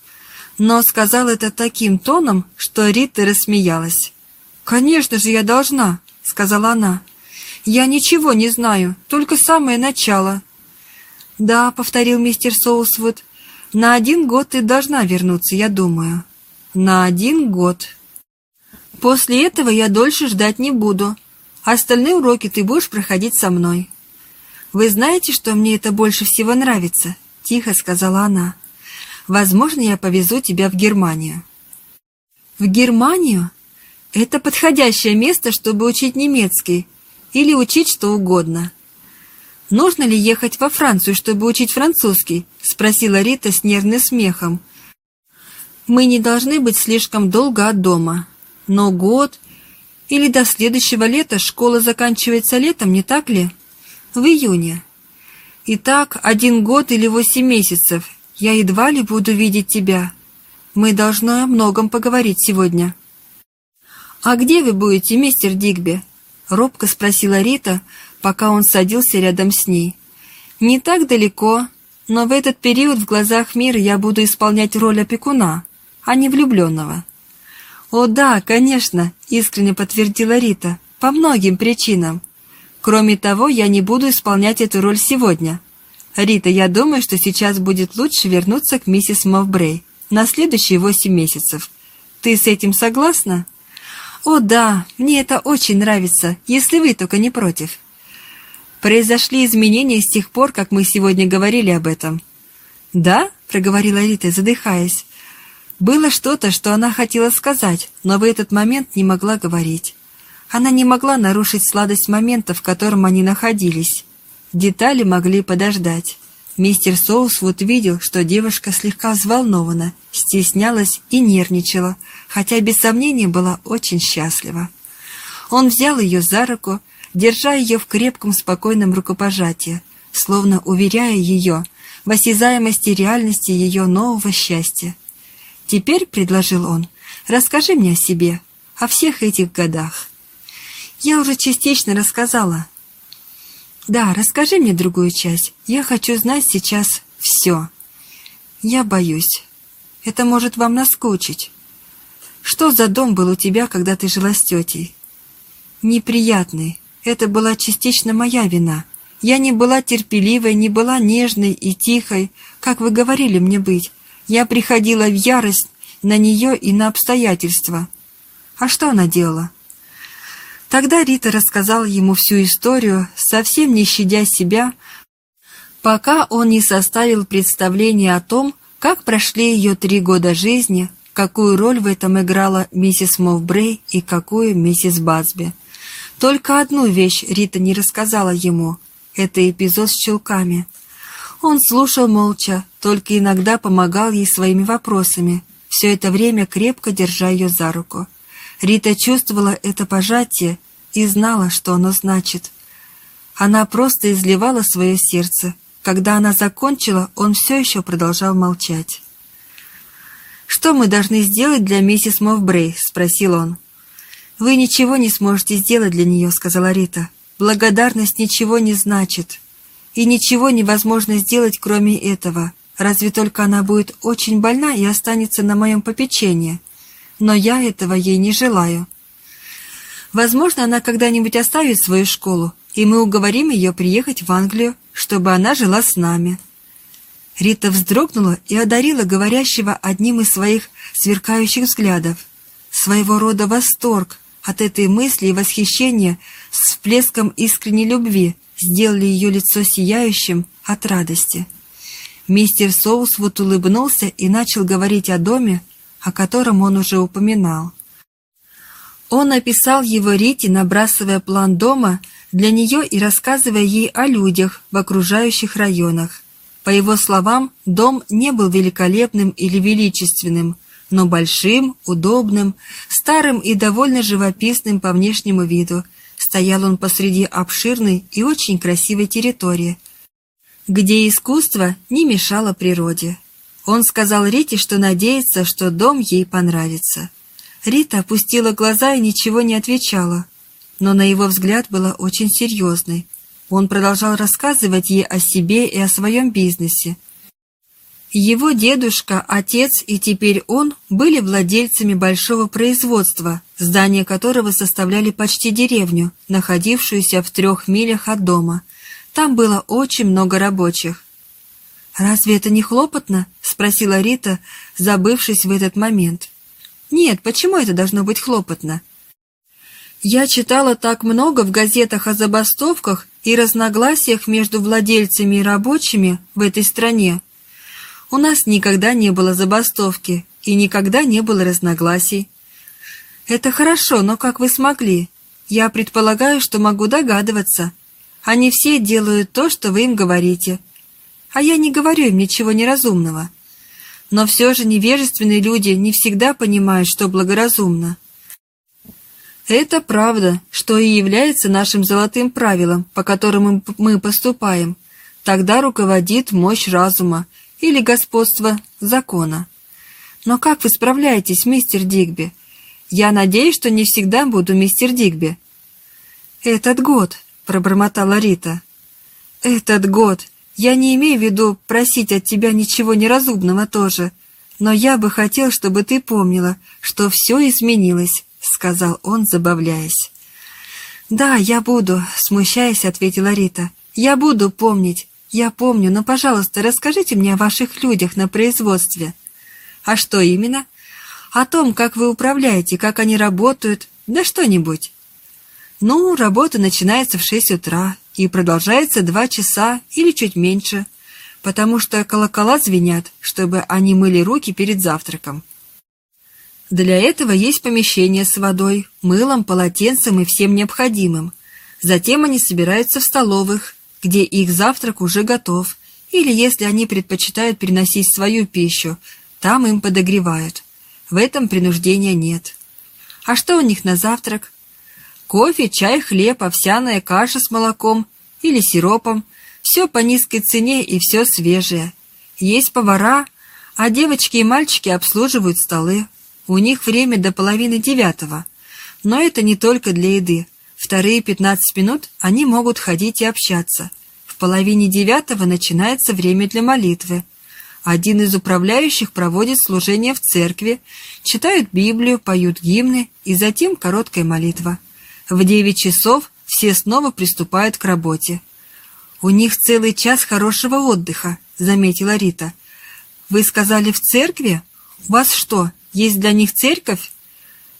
Но сказал это таким тоном, что Рита рассмеялась. «Конечно же я должна», — сказала она. «Я ничего не знаю, только самое начало». «Да», — повторил мистер Соусвуд, — «на один год ты должна вернуться, я думаю». «На один год». «После этого я дольше ждать не буду», остальные уроки ты будешь проходить со мной». «Вы знаете, что мне это больше всего нравится?» — тихо сказала она. «Возможно, я повезу тебя в Германию». «В Германию? Это подходящее место, чтобы учить немецкий или учить что угодно». «Нужно ли ехать во Францию, чтобы учить французский?» — спросила Рита с нервным смехом. «Мы не должны быть слишком долго от дома. Но год или до следующего лета школа заканчивается летом, не так ли? В июне. Итак, один год или восемь месяцев. Я едва ли буду видеть тебя. Мы должны о многом поговорить сегодня. «А где вы будете, мистер Дигби?» — робко спросила Рита, пока он садился рядом с ней. «Не так далеко, но в этот период в глазах мира я буду исполнять роль опекуна, а не влюбленного». «О да, конечно», — искренне подтвердила Рита, — «по многим причинам. Кроме того, я не буду исполнять эту роль сегодня. Рита, я думаю, что сейчас будет лучше вернуться к миссис Мовбрей на следующие восемь месяцев. Ты с этим согласна?» «О да, мне это очень нравится, если вы только не против». «Произошли изменения с тех пор, как мы сегодня говорили об этом». «Да?» — проговорила Рита, задыхаясь. Было что-то, что она хотела сказать, но в этот момент не могла говорить. Она не могла нарушить сладость момента, в котором они находились. Детали могли подождать. Мистер Соусвуд видел, что девушка слегка взволнована, стеснялась и нервничала, хотя без сомнения была очень счастлива. Он взял ее за руку, держа ее в крепком спокойном рукопожатии, словно уверяя ее в осязаемости реальности ее нового счастья. «Теперь, — предложил он, — расскажи мне о себе, о всех этих годах». «Я уже частично рассказала». «Да, расскажи мне другую часть. Я хочу знать сейчас все». «Я боюсь. Это может вам наскучить. Что за дом был у тебя, когда ты жила с тетей?» «Неприятный. Это была частично моя вина. Я не была терпеливой, не была нежной и тихой, как вы говорили мне быть. Я приходила в ярость на нее и на обстоятельства. А что она делала? Тогда Рита рассказала ему всю историю, совсем не щадя себя, пока он не составил представление о том, как прошли ее три года жизни, какую роль в этом играла миссис Мовбрей и какую миссис Базби. Только одну вещь Рита не рассказала ему — это эпизод с чулками — он слушал молча, только иногда помогал ей своими вопросами, все это время крепко держа ее за руку. Рита чувствовала это пожатие и знала, что оно значит. Она просто изливала свое сердце. Когда она закончила, он все еще продолжал молчать. «Что мы должны сделать для миссис Мовбрей?» — спросил он. «Вы ничего не сможете сделать для нее», — сказала Рита. «Благодарность ничего не значит. И ничего невозможно сделать, кроме этого. Разве только она будет очень больна и останется на моем попечении. Но я этого ей не желаю. Возможно, она когда-нибудь оставит свою школу, и мы уговорим ее приехать в Англию, чтобы она жила с нами». Рита вздрогнула и одарила говорящего одним из своих сверкающих взглядов. Своего рода восторг от этой мысли и восхищение с всплеском искренней любви сделали ее лицо сияющим от радости. Мистер Соусвуд улыбнулся и начал говорить о доме, о котором он уже упоминал. Он описал его Рите, набрасывая план дома для нее и рассказывая ей о людях в окружающих районах. По его словам, дом не был великолепным или величественным, но большим, удобным, старым и довольно живописным по внешнему виду. Стоял он посреди обширной и очень красивой территории, где искусство не мешало природе. Он сказал Рите, что надеется, что дом ей понравится. Рита опустила глаза и ничего не отвечала, но на его взгляд была очень серьезной. Он продолжал рассказывать ей о себе и о своем бизнесе. Его дедушка, отец и теперь он были владельцами большого производства, здание которого составляли почти деревню, находившуюся в трех милях от дома. Там было очень много рабочих. «Разве это не хлопотно?» — спросила Рита, забывшись в этот момент. Нет, почему это должно быть хлопотно? Я читала так много в газетах о забастовках и разногласиях между владельцами и рабочими в этой стране. У нас никогда не было забастовки и никогда не было разногласий. Это хорошо, но как вы смогли? Я предполагаю, что могу догадываться. Они все делают то, что вы им говорите. А я не говорю им ничего неразумного. Но все же невежественные люди не всегда понимают, что благоразумно. Это правда, что и является нашим золотым правилом, по которому мы поступаем. Тогда руководит мощь разума или господство закона. Но как вы справляетесь, мистер Дигби? Я надеюсь, что не всегда буду мистер Дигби. Этот год, пробормотала Рита. Этот год. Я не имею в виду просить от тебя ничего неразумного тоже, но я бы хотел, чтобы ты помнила, что все изменилось», — сказал он, забавляясь. «Да, я буду», — смущаясь, ответила Рита. «Я буду помнить. Я помню, но, пожалуйста, расскажите мне о ваших людях на производстве». «А что именно?» «О том, как вы управляете, как они работают, да что-нибудь». «Ну, работа начинается в шесть утра, и продолжается два часа или чуть меньше, потому что колокола звенят, чтобы они мыли руки перед завтраком. Для этого есть помещение с водой, мылом, полотенцем и всем необходимым. Затем они собираются в столовых, где их завтрак уже готов, или если они предпочитают приносить свою пищу, там им подогревают. В этом принуждения нет. А что у них на завтрак? Кофе, чай, хлеб, овсяная каша с молоком или сиропом. Все по низкой цене и все свежее. Есть повара, а девочки и мальчики обслуживают столы. У них время до половины девятого. Но это не только для еды. Вторые 15 минут они могут ходить и общаться. В половине девятого начинается время для молитвы. Один из управляющих проводит служение в церкви, читают Библию, поют гимны и затем короткая молитва. В девять часов все снова приступают к работе. «У них целый час хорошего отдыха», — заметила Рита. «Вы сказали в церкви? У вас что, есть для них церковь?»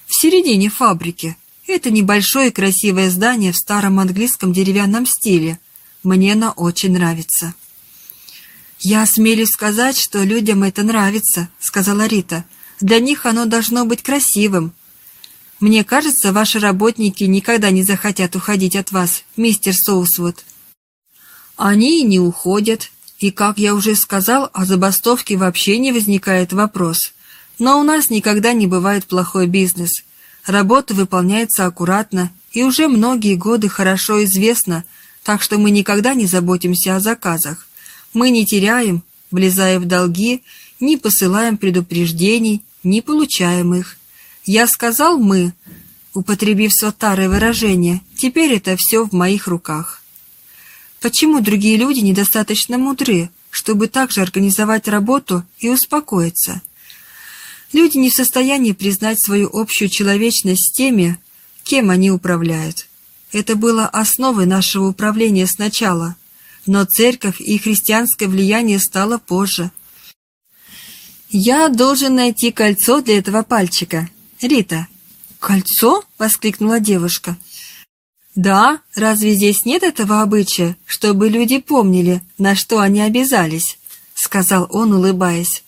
«В середине фабрики. Это небольшое красивое здание в старом английском деревянном стиле. Мне оно очень нравится». «Я осмелюсь сказать, что людям это нравится», — сказала Рита. «Для них оно должно быть красивым, мне кажется, ваши работники никогда не захотят уходить от вас, мистер Соусвуд. Они и не уходят. И, как я уже сказал, о забастовке вообще не возникает вопрос. Но у нас никогда не бывает плохой бизнес. Работа выполняется аккуратно, и уже многие годы хорошо известно, так что мы никогда не заботимся о заказах. Мы не теряем, влезая в долги, не посылаем предупреждений, не получаем их. Я сказал «мы», употребив сватарое выражение, теперь это все в моих руках. Почему другие люди недостаточно мудры, чтобы также организовать работу и успокоиться? Люди не в состоянии признать свою общую человечность с теми, кем они управляют. Это было основой нашего управления сначала, но церковь и христианское влияние стало позже. «Я должен найти кольцо для этого пальчика. Рита». «Кольцо?» — воскликнула девушка. «Да, разве здесь нет этого обычая, чтобы люди помнили, на что они обязались?» — сказал он, улыбаясь.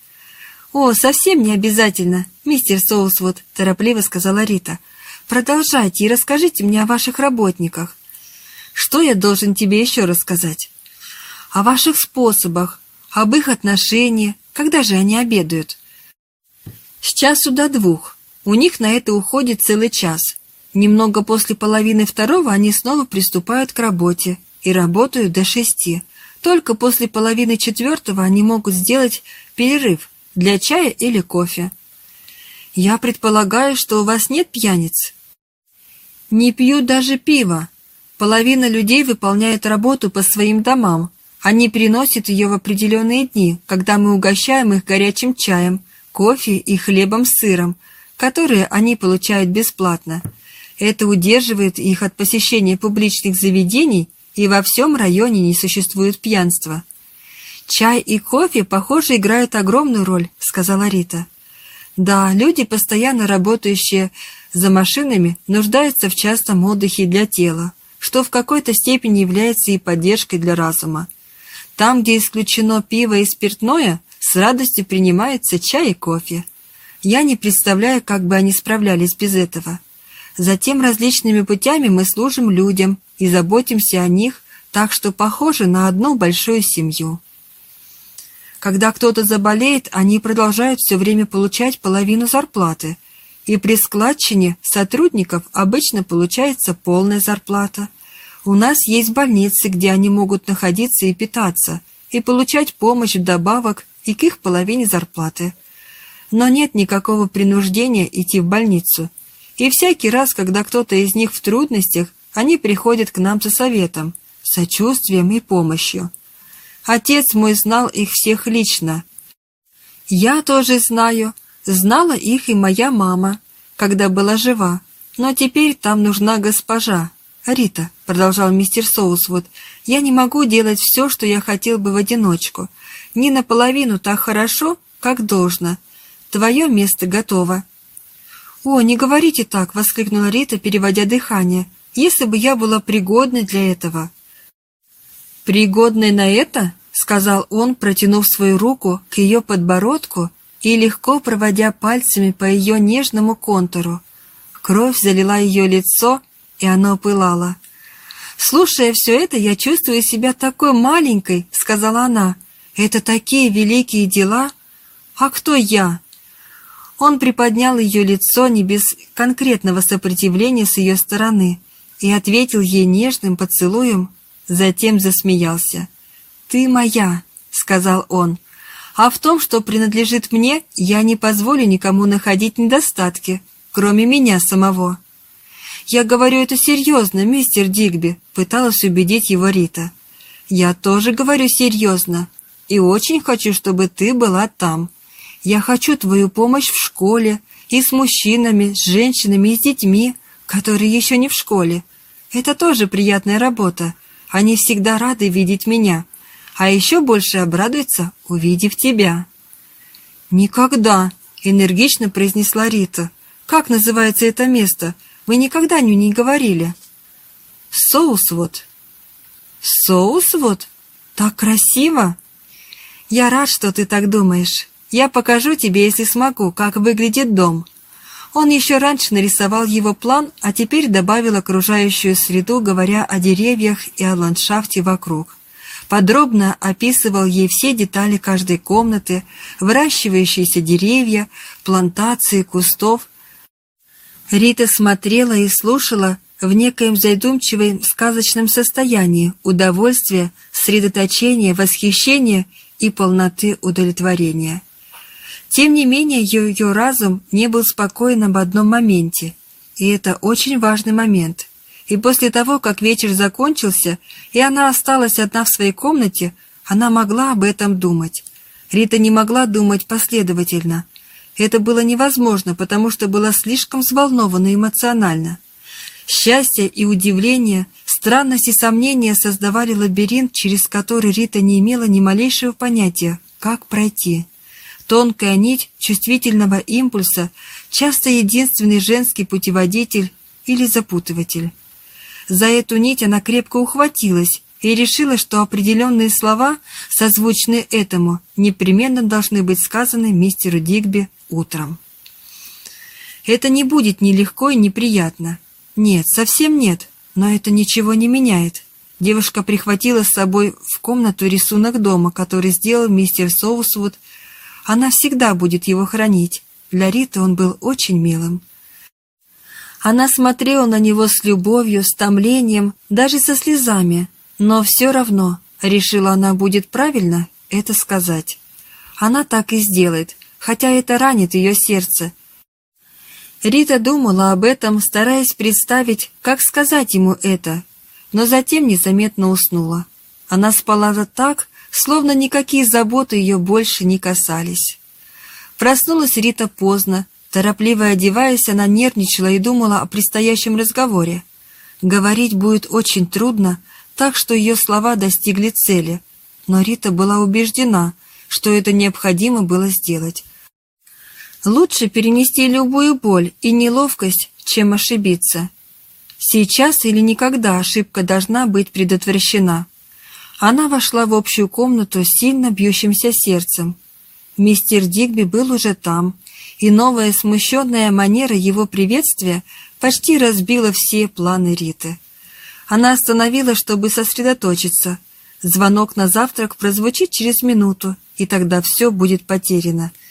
«О, совсем не обязательно, мистер Соусвуд», — торопливо сказала Рита. Продолжайте и расскажите мне о ваших работниках. Что я должен тебе еще рассказать? О ваших способах, об их отношении, когда же они обедают? С часу до двух. У них на это уходит целый час. Немного после половины второго они снова приступают к работе и работают до шести. Только после половины четвертого они могут сделать перерыв для чая или кофе. Я предполагаю, что у вас нет пьяниц. Не пьют даже пиво. Половина людей выполняет работу по своим домам. Они приносят ее в определенные дни, когда мы угощаем их горячим чаем, кофе и хлебом с сыром, которые они получают бесплатно. Это удерживает их от посещения публичных заведений, и во всем районе не существует пьянства. «Чай и кофе, похоже, играют огромную роль», — сказала Рита. «Да, люди, постоянно работающие за машинами нуждаются в частом отдыхе для тела, что в какой-то степени является и поддержкой для разума. Там, где исключено пиво и спиртное, с радостью принимается чай и кофе. Я не представляю, как бы они справлялись без этого. Затем различными путями мы служим людям и заботимся о них, так что похоже на одну большую семью. Когда кто-то заболеет, они продолжают все время получать половину зарплаты, и при складчине сотрудников обычно получается полная зарплата. У нас есть больницы, где они могут находиться и питаться, и получать помощь вдобавок и к их половине зарплаты. Но нет никакого принуждения идти в больницу. И всякий раз, когда кто-то из них в трудностях, они приходят к нам за советом, сочувствием и помощью. Отец мой знал их всех лично. Я тоже знаю, Знала их и моя мама, когда была жива, но теперь там нужна госпожа. «Рита», — продолжал мистер Соусвуд, — «я не могу делать все, что я хотел бы в одиночку. Не наполовину так хорошо, как должно. Твое место готово». «О, не говорите так!» — воскликнула Рита, переводя дыхание. «Если бы я была пригодной для этого». «Пригодной на это?» — сказал он, протянув свою руку к ее подбородку и легко проводя пальцами по ее нежному контуру. Кровь залила ее лицо, и оно пылало. «Слушая все это, я чувствую себя такой маленькой», — сказала она. «Это такие великие дела. А кто я?» Он приподнял ее лицо не без конкретного сопротивления с ее стороны и ответил ей нежным поцелуем, затем засмеялся. «Ты моя», — сказал он. А в том, что принадлежит мне, я не позволю никому находить недостатки, кроме меня самого. Я говорю это серьезно, мистер Дигби, пыталась убедить его Рита. Я тоже говорю серьезно и очень хочу, чтобы ты была там. Я хочу твою помощь в школе и с мужчинами, с женщинами и с детьми, которые еще не в школе. Это тоже приятная работа. Они всегда рады видеть меня а еще больше обрадуется, увидев тебя». «Никогда!» — энергично произнесла Рита. «Как называется это место? Вы никогда не не говорили». «Соусвуд». «Соусвуд? Так красиво!» «Я рад, что ты так думаешь. Я покажу тебе, если смогу, как выглядит дом». Он еще раньше нарисовал его план, а теперь добавил окружающую среду, говоря о деревьях и о ландшафте вокруг подробно описывал ей все детали каждой комнаты, выращивающиеся деревья, плантации, кустов. Рита смотрела и слушала, в некоем задумчивом сказочном состоянии удовольствия, средоточения, восхищения и полноты удовлетворения. Тем не менее, ее, разум не был спокоен об одном моменте, и это очень важный момент. И после того, как вечер закончился, и она осталась одна в своей комнате, она могла об этом думать. Рита не могла думать последовательно. Это было невозможно, потому что была слишком взволнована эмоционально. Счастье и удивление, странность и сомнения создавали лабиринт, через который Рита не имела ни малейшего понятия, как пройти. Тонкая нить чувствительного импульса, часто единственный женский путеводитель или запутыватель. За эту нить она крепко ухватилась и решила, что определенные слова, созвучные этому, непременно должны быть сказаны мистеру Дигби утром. Это не будет ни легко и неприятно. Нет, совсем нет, но это ничего не меняет. Девушка прихватила с собой в комнату рисунок дома, который сделал мистер Соусвуд. Она всегда будет его хранить. Для Риты он был очень милым. Она смотрела на него с любовью, с томлением, даже со слезами, но все равно, решила она, будет правильно это сказать. Она так и сделает, хотя это ранит ее сердце, Рита думала об этом, стараясь представить, как сказать ему это, но затем незаметно уснула. Она спала так, словно никакие заботы ее больше не касались. Проснулась Рита поздно, торопливо одеваясь, она нервничала и думала о предстоящем разговоре. Говорить будет очень трудно, так что ее слова достигли цели, но Рита была убеждена, что это необходимо было сделать. Лучше перенести любую боль и неловкость, чем ошибиться. Сейчас или никогда ошибка должна быть предотвращена. Она вошла в общую комнату с сильно бьющимся сердцем. Мистер Дигби был уже там, и новая смущенная манера его приветствия почти разбила все планы Риты. Она остановилась, чтобы сосредоточиться. Звонок на завтрак прозвучит через минуту, и тогда все будет потеряно —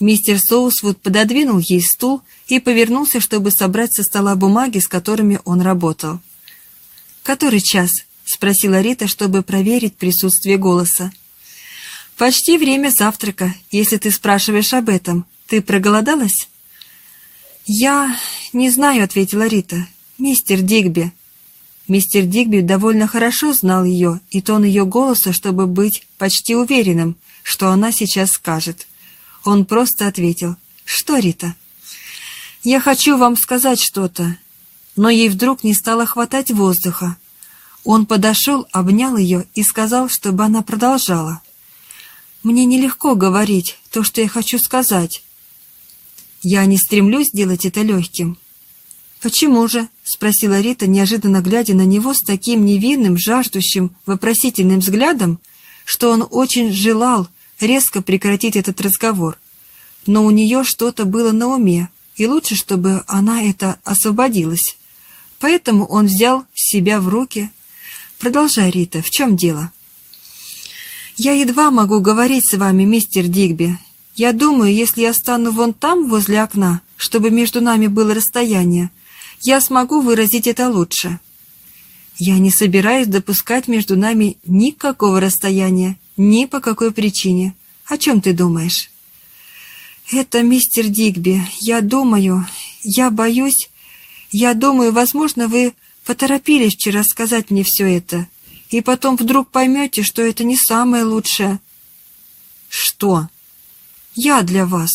Мистер Соусвуд пододвинул ей стул и повернулся, чтобы собрать со стола бумаги, с которыми он работал. «Который час?» — спросила Рита, чтобы проверить присутствие голоса. «Почти время завтрака, если ты спрашиваешь об этом. Ты проголодалась?» «Я не знаю», — ответила Рита. «Мистер Дигби». Мистер Дигби довольно хорошо знал ее и тон ее голоса, чтобы быть почти уверенным, что она сейчас скажет. Он просто ответил. «Что, Рита?» «Я хочу вам сказать что-то». Но ей вдруг не стало хватать воздуха. Он подошел, обнял ее и сказал, чтобы она продолжала. «Мне нелегко говорить то, что я хочу сказать. Я не стремлюсь сделать это легким». «Почему же?» — спросила Рита, неожиданно глядя на него с таким невинным, жаждущим, вопросительным взглядом, что он очень желал, резко прекратить этот разговор. Но у нее что-то было на уме, и лучше, чтобы она это освободилась. Поэтому он взял себя в руки. «Продолжай, Рита, в чем дело?» «Я едва могу говорить с вами, мистер Дигби. Я думаю, если я стану вон там, возле окна, чтобы между нами было расстояние, я смогу выразить это лучше». «Я не собираюсь допускать между нами никакого расстояния, ни по какой причине. О чем ты думаешь? Это мистер Дигби. Я думаю, я боюсь... Я думаю, возможно, вы поторопились вчера сказать мне все это, и потом вдруг поймете, что это не самое лучшее. Что? Я для вас,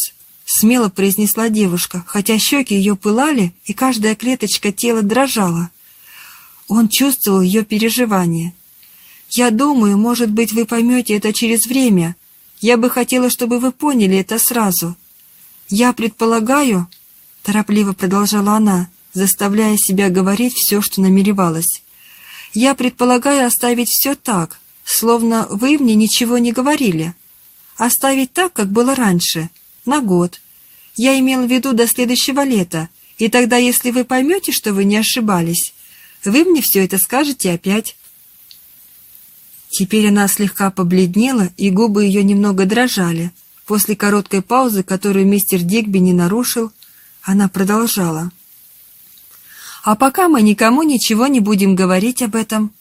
смело произнесла девушка, хотя щеки ее пылали, и каждая клеточка тела дрожала. Он чувствовал ее переживания. Я думаю, может быть, вы поймете это через время. Я бы хотела, чтобы вы поняли это сразу. Я предполагаю, — торопливо продолжала она, заставляя себя говорить все, что намеревалась, — я предполагаю оставить все так, словно вы мне ничего не говорили. Оставить так, как было раньше, на год. Я имел в виду до следующего лета, и тогда, если вы поймете, что вы не ошибались, вы мне все это скажете опять. Теперь она слегка побледнела, и губы ее немного дрожали. После короткой паузы, которую мистер Дигби не нарушил, она продолжала. А пока мы никому ничего не будем говорить об этом.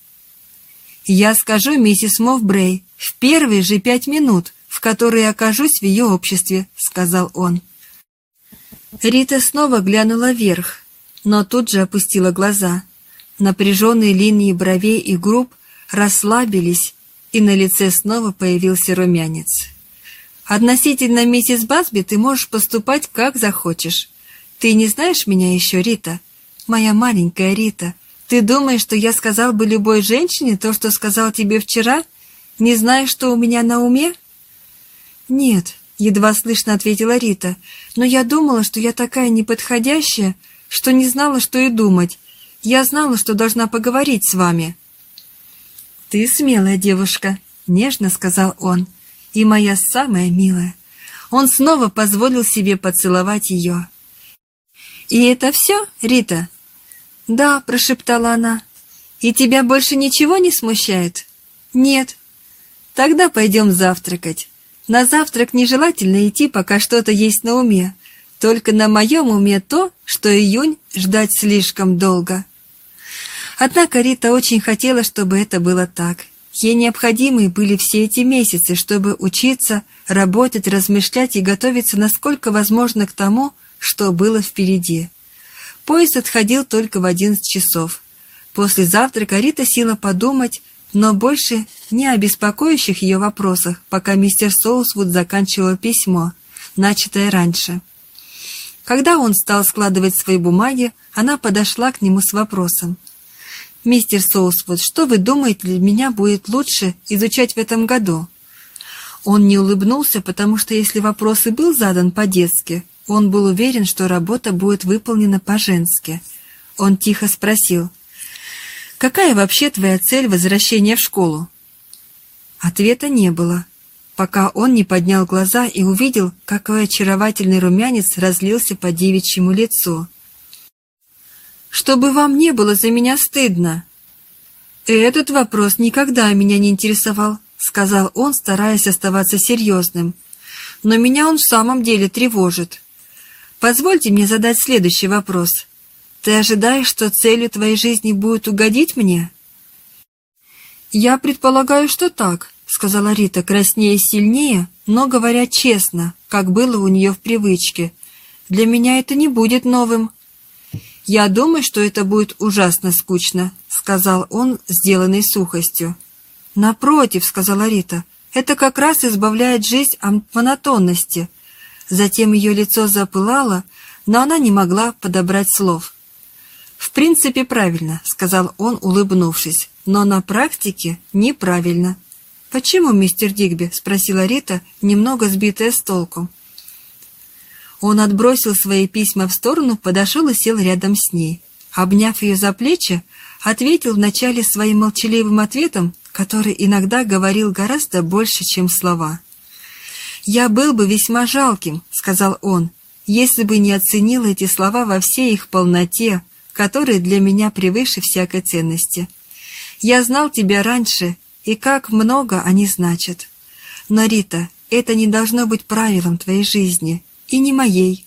Я скажу миссис Мовбрей в первые же пять минут, в которые окажусь в ее обществе, сказал он. Рита снова глянула вверх, но тут же опустила глаза. Напряженные линии бровей и губ расслабились, и на лице снова появился румянец. «Относительно миссис Басби ты можешь поступать как захочешь. Ты не знаешь меня еще, Рита? Моя маленькая Рита, ты думаешь, что я сказал бы любой женщине то, что сказал тебе вчера? Не знаешь, что у меня на уме? Нет, едва слышно ответила Рита, но я думала, что я такая неподходящая, что не знала, что и думать. Я знала, что должна поговорить с вами. Ты смелая девушка, нежно сказал он, и моя самая милая. Он снова позволил себе поцеловать ее. «И это все, Рита?» «Да», — прошептала она. «И тебя больше ничего не смущает?» «Нет». «Тогда пойдем завтракать. На завтрак нежелательно идти, пока что-то есть на уме. Только на моем уме то, что июнь ждать слишком долго». Однако Рита очень хотела, чтобы это было так. Ей необходимы были все эти месяцы, чтобы учиться, работать, размышлять и готовиться насколько возможно к тому, что было впереди. Поезд отходил только в одиннадцать часов. После завтрака Рита села подумать, но больше не о беспокоящих ее вопросах, пока мистер Соусвуд заканчивал письмо, начатое раньше. Когда он стал складывать свои бумаги, она подошла к нему с вопросом. «Мистер Соусвуд, что вы думаете, для меня будет лучше изучать в этом году?» Он не улыбнулся, потому что если вопрос и был задан по-детски, он был уверен, что работа будет выполнена по-женски. Он тихо спросил, «Какая вообще твоя цель возвращения в школу?» Ответа не было, пока он не поднял глаза и увидел, какой очаровательный румянец разлился по девичьему лицу. «Чтобы вам не было за меня стыдно!» «Этот вопрос никогда меня не интересовал», — сказал он, стараясь оставаться серьезным. «Но меня он в самом деле тревожит. Позвольте мне задать следующий вопрос. Ты ожидаешь, что целью твоей жизни будет угодить мне? Я предполагаю, что так, сказала Рита, краснее сильнее, но говоря честно, как было у нее в привычке. Для меня это не будет новым. Я думаю, что это будет ужасно скучно, сказал он, сделанный сухостью. Напротив, сказала Рита, это как раз избавляет жизнь от монотонности — Затем ее лицо запылало, но она не могла подобрать слов. «В принципе, правильно», — сказал он, улыбнувшись, «но на практике неправильно». «Почему, мистер Дигби?» — спросила Рита, немного сбитая с толку. Он отбросил свои письма в сторону, подошел и сел рядом с ней. Обняв ее за плечи, ответил вначале своим молчаливым ответом, который иногда говорил гораздо больше, чем слова. «Я был бы весьма жалким», — сказал он, «если бы не оценил эти слова во всей их полноте, которые для меня превыше всякой ценности. Я знал тебя раньше, и как много они значат. Но, Рита, это не должно быть правилом твоей жизни, и не моей».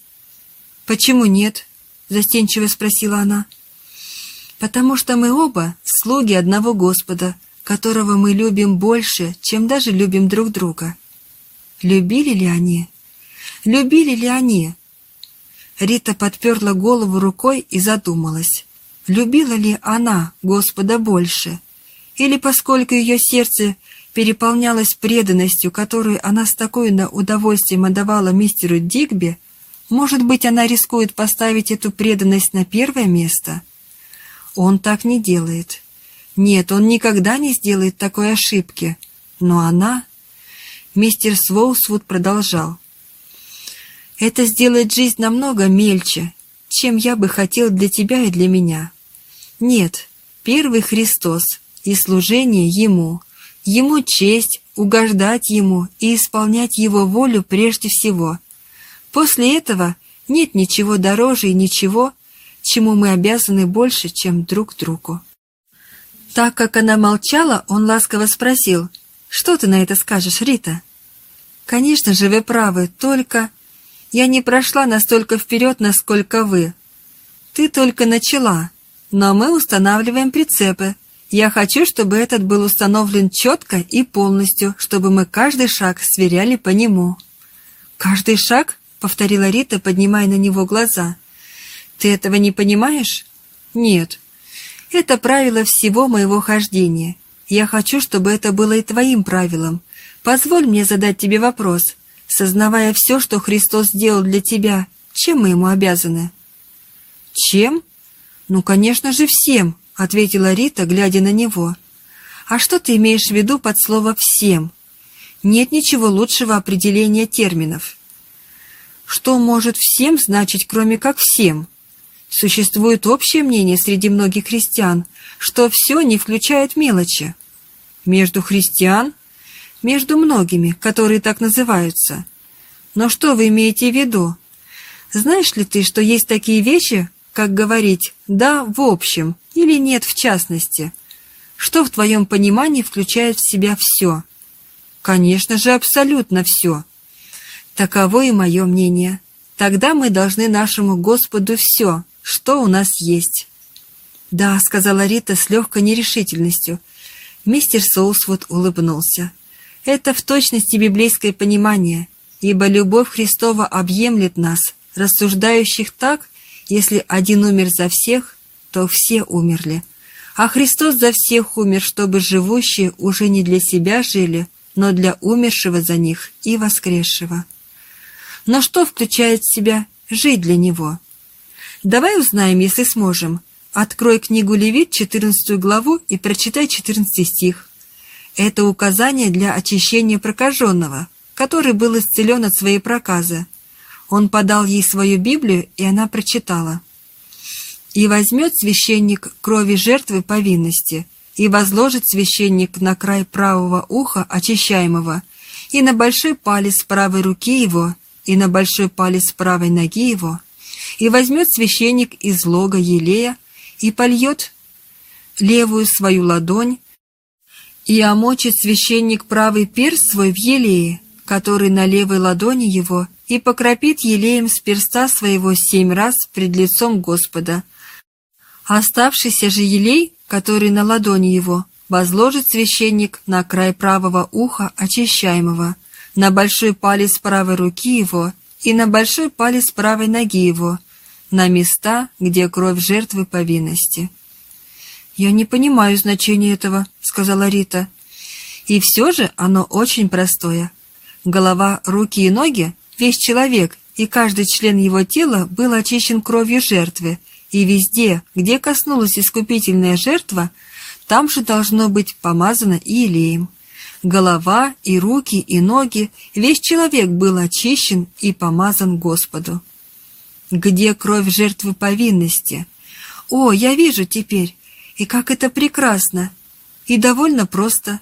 «Почему нет?» — застенчиво спросила она. «Потому что мы оба слуги одного Господа, которого мы любим больше, чем даже любим друг друга». Любили ли они? Любили ли они? Рита подперла голову рукой и задумалась. Любила ли она Господа больше? Или поскольку ее сердце переполнялось преданностью, которую она с такой на удовольствием отдавала мистеру Дигби, может быть, она рискует поставить эту преданность на первое место? Он так не делает. Нет, он никогда не сделает такой ошибки. Но она... Мистер Своусвуд продолжал. «Это сделает жизнь намного мельче, чем я бы хотел для тебя и для меня. Нет, первый Христос и служение Ему, Ему честь, угождать Ему и исполнять Его волю прежде всего. После этого нет ничего дороже и ничего, чему мы обязаны больше, чем друг другу». Так как она молчала, он ласково спросил, «Что ты на это скажешь, Рита?» «Конечно же, вы правы, только я не прошла настолько вперед, насколько вы. Ты только начала, но мы устанавливаем прицепы. Я хочу, чтобы этот был установлен четко и полностью, чтобы мы каждый шаг сверяли по нему». «Каждый шаг?» — повторила Рита, поднимая на него глаза. «Ты этого не понимаешь?» «Нет. Это правило всего моего хождения. Я хочу, чтобы это было и твоим правилом. Позволь мне задать тебе вопрос. Сознавая все, что Христос сделал для тебя, чем мы ему обязаны?» «Чем?» «Ну, конечно же, всем», — ответила Рита, глядя на него. «А что ты имеешь в виду под слово «всем»?» Нет ничего лучшего определения терминов. Что может «всем» значить, кроме как «всем»? Существует общее мнение среди многих христиан, что все не включает мелочи. Между христиан? Между многими, которые так называются. Но что вы имеете в виду? Знаешь ли ты, что есть такие вещи, как говорить «да» в общем или «нет» в частности? Что в твоем понимании включает в себя все? Конечно же, абсолютно все. Таково и мое мнение. Тогда мы должны нашему Господу все, что у нас есть. «Да», — сказала Рита с легкой нерешительностью. Мистер Соусвуд улыбнулся. «Это в точности библейское понимание, ибо любовь Христова объемлет нас, рассуждающих так, если один умер за всех, то все умерли. А Христос за всех умер, чтобы живущие уже не для себя жили, но для умершего за них и воскресшего. Но что включает в себя жить для Него? Давай узнаем, если сможем. Открой книгу Левит, 14 главу, и прочитай 14 стих. Это указание для очищения прокаженного, который был исцелен от своей проказы. Он подал ей свою Библию, и она прочитала. «И возьмет священник крови жертвы повинности, и возложит священник на край правого уха очищаемого, и на большой палец правой руки его, и на большой палец правой ноги его, и возьмет священник из лога елея, и польет левую свою ладонь, и омочит священник правый перст свой в елее, который на левой ладони его, и покропит елеем с перста своего семь раз пред лицом Господа. Оставшийся же елей который на ладони его, возложит священник на край правого уха очищаемого, на большой палец правой руки его и на большой палец правой ноги его, на места, где кровь жертвы повинности. «Я не понимаю значения этого», — сказала Рита. «И все же оно очень простое. Голова, руки и ноги — весь человек, и каждый член его тела был очищен кровью жертвы, и везде, где коснулась искупительная жертва, там же должно быть помазано и илеем. Голова и руки и ноги, весь человек был очищен и помазан Господу. Где кровь жертвы повинности? О, я вижу теперь, и как это прекрасно! И довольно просто.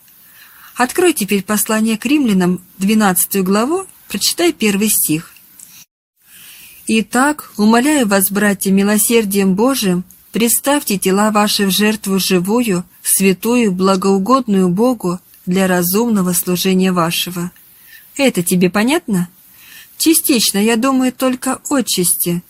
Открой теперь послание к римлянам, 12 главу, прочитай первый стих. Итак, умоляю вас, братья, милосердием Божиим, представьте тела ваши в жертву живую, святую, благоугодную Богу для разумного служения вашего. Это тебе понятно? Частично, я думаю, только отчасти.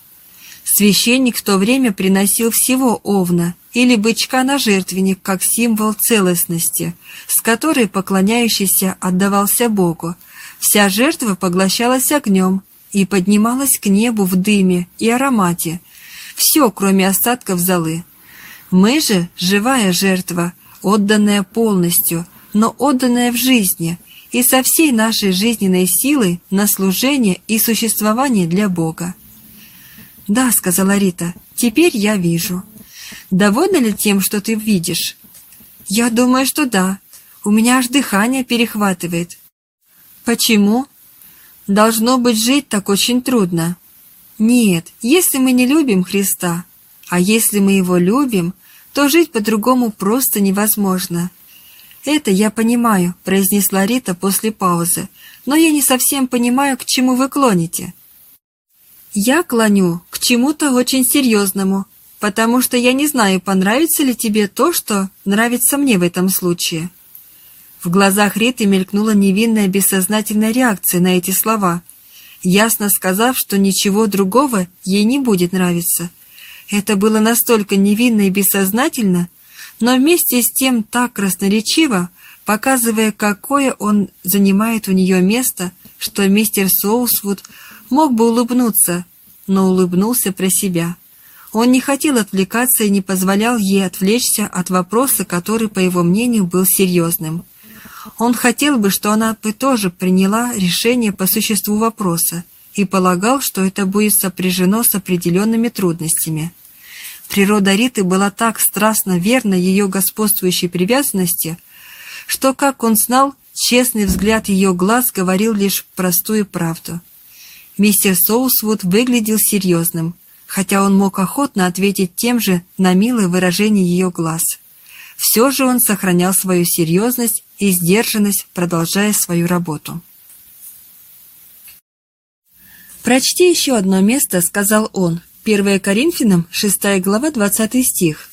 Священник в то время приносил всего овна или бычка на жертвенник как символ целостности, с которой поклоняющийся отдавался Богу. Вся жертва поглощалась огнем, и поднималась к небу в дыме и аромате. Все, кроме остатков золы. Мы же — живая жертва, отданная полностью, но отданная в жизни и со всей нашей жизненной силой на служение и существование для Бога. «Да», — сказала Рита, — «теперь я вижу». «Довольна ли тем, что ты видишь?» «Я думаю, что да. У меня аж дыхание перехватывает». «Почему?» Должно быть, жить так очень трудно. Нет, если мы не любим Христа, а если мы Его любим, то жить по-другому просто невозможно. «Это я понимаю», — произнесла Рита после паузы, «но я не совсем понимаю, к чему вы клоните». «Я клоню к чему-то очень серьезному, потому что я не знаю, понравится ли тебе то, что нравится мне в этом случае». В глазах Риты мелькнула невинная бессознательная реакция на эти слова, ясно сказав, что ничего другого ей не будет нравиться. Это было настолько невинно и бессознательно, но вместе с тем так красноречиво, показывая, какое он занимает у нее место, что мистер Соусвуд мог бы улыбнуться, но улыбнулся про себя. Он не хотел отвлекаться и не позволял ей отвлечься от вопроса, который, по его мнению, был серьезным. Он хотел бы, что она бы тоже приняла решение по существу вопроса и полагал, что это будет сопряжено с определенными трудностями. Природа Риты была так страстно верна ее господствующей привязанности, что, как он знал, честный взгляд ее глаз говорил лишь простую правду. Мистер Соусвуд выглядел серьезным, хотя он мог охотно ответить тем же на милое выражение ее глаз. Все же он сохранял свою серьезность и сдержанность, продолжая свою работу. «Прочти еще одно место», — сказал он. 1 Коринфянам, 6 глава, 20 стих.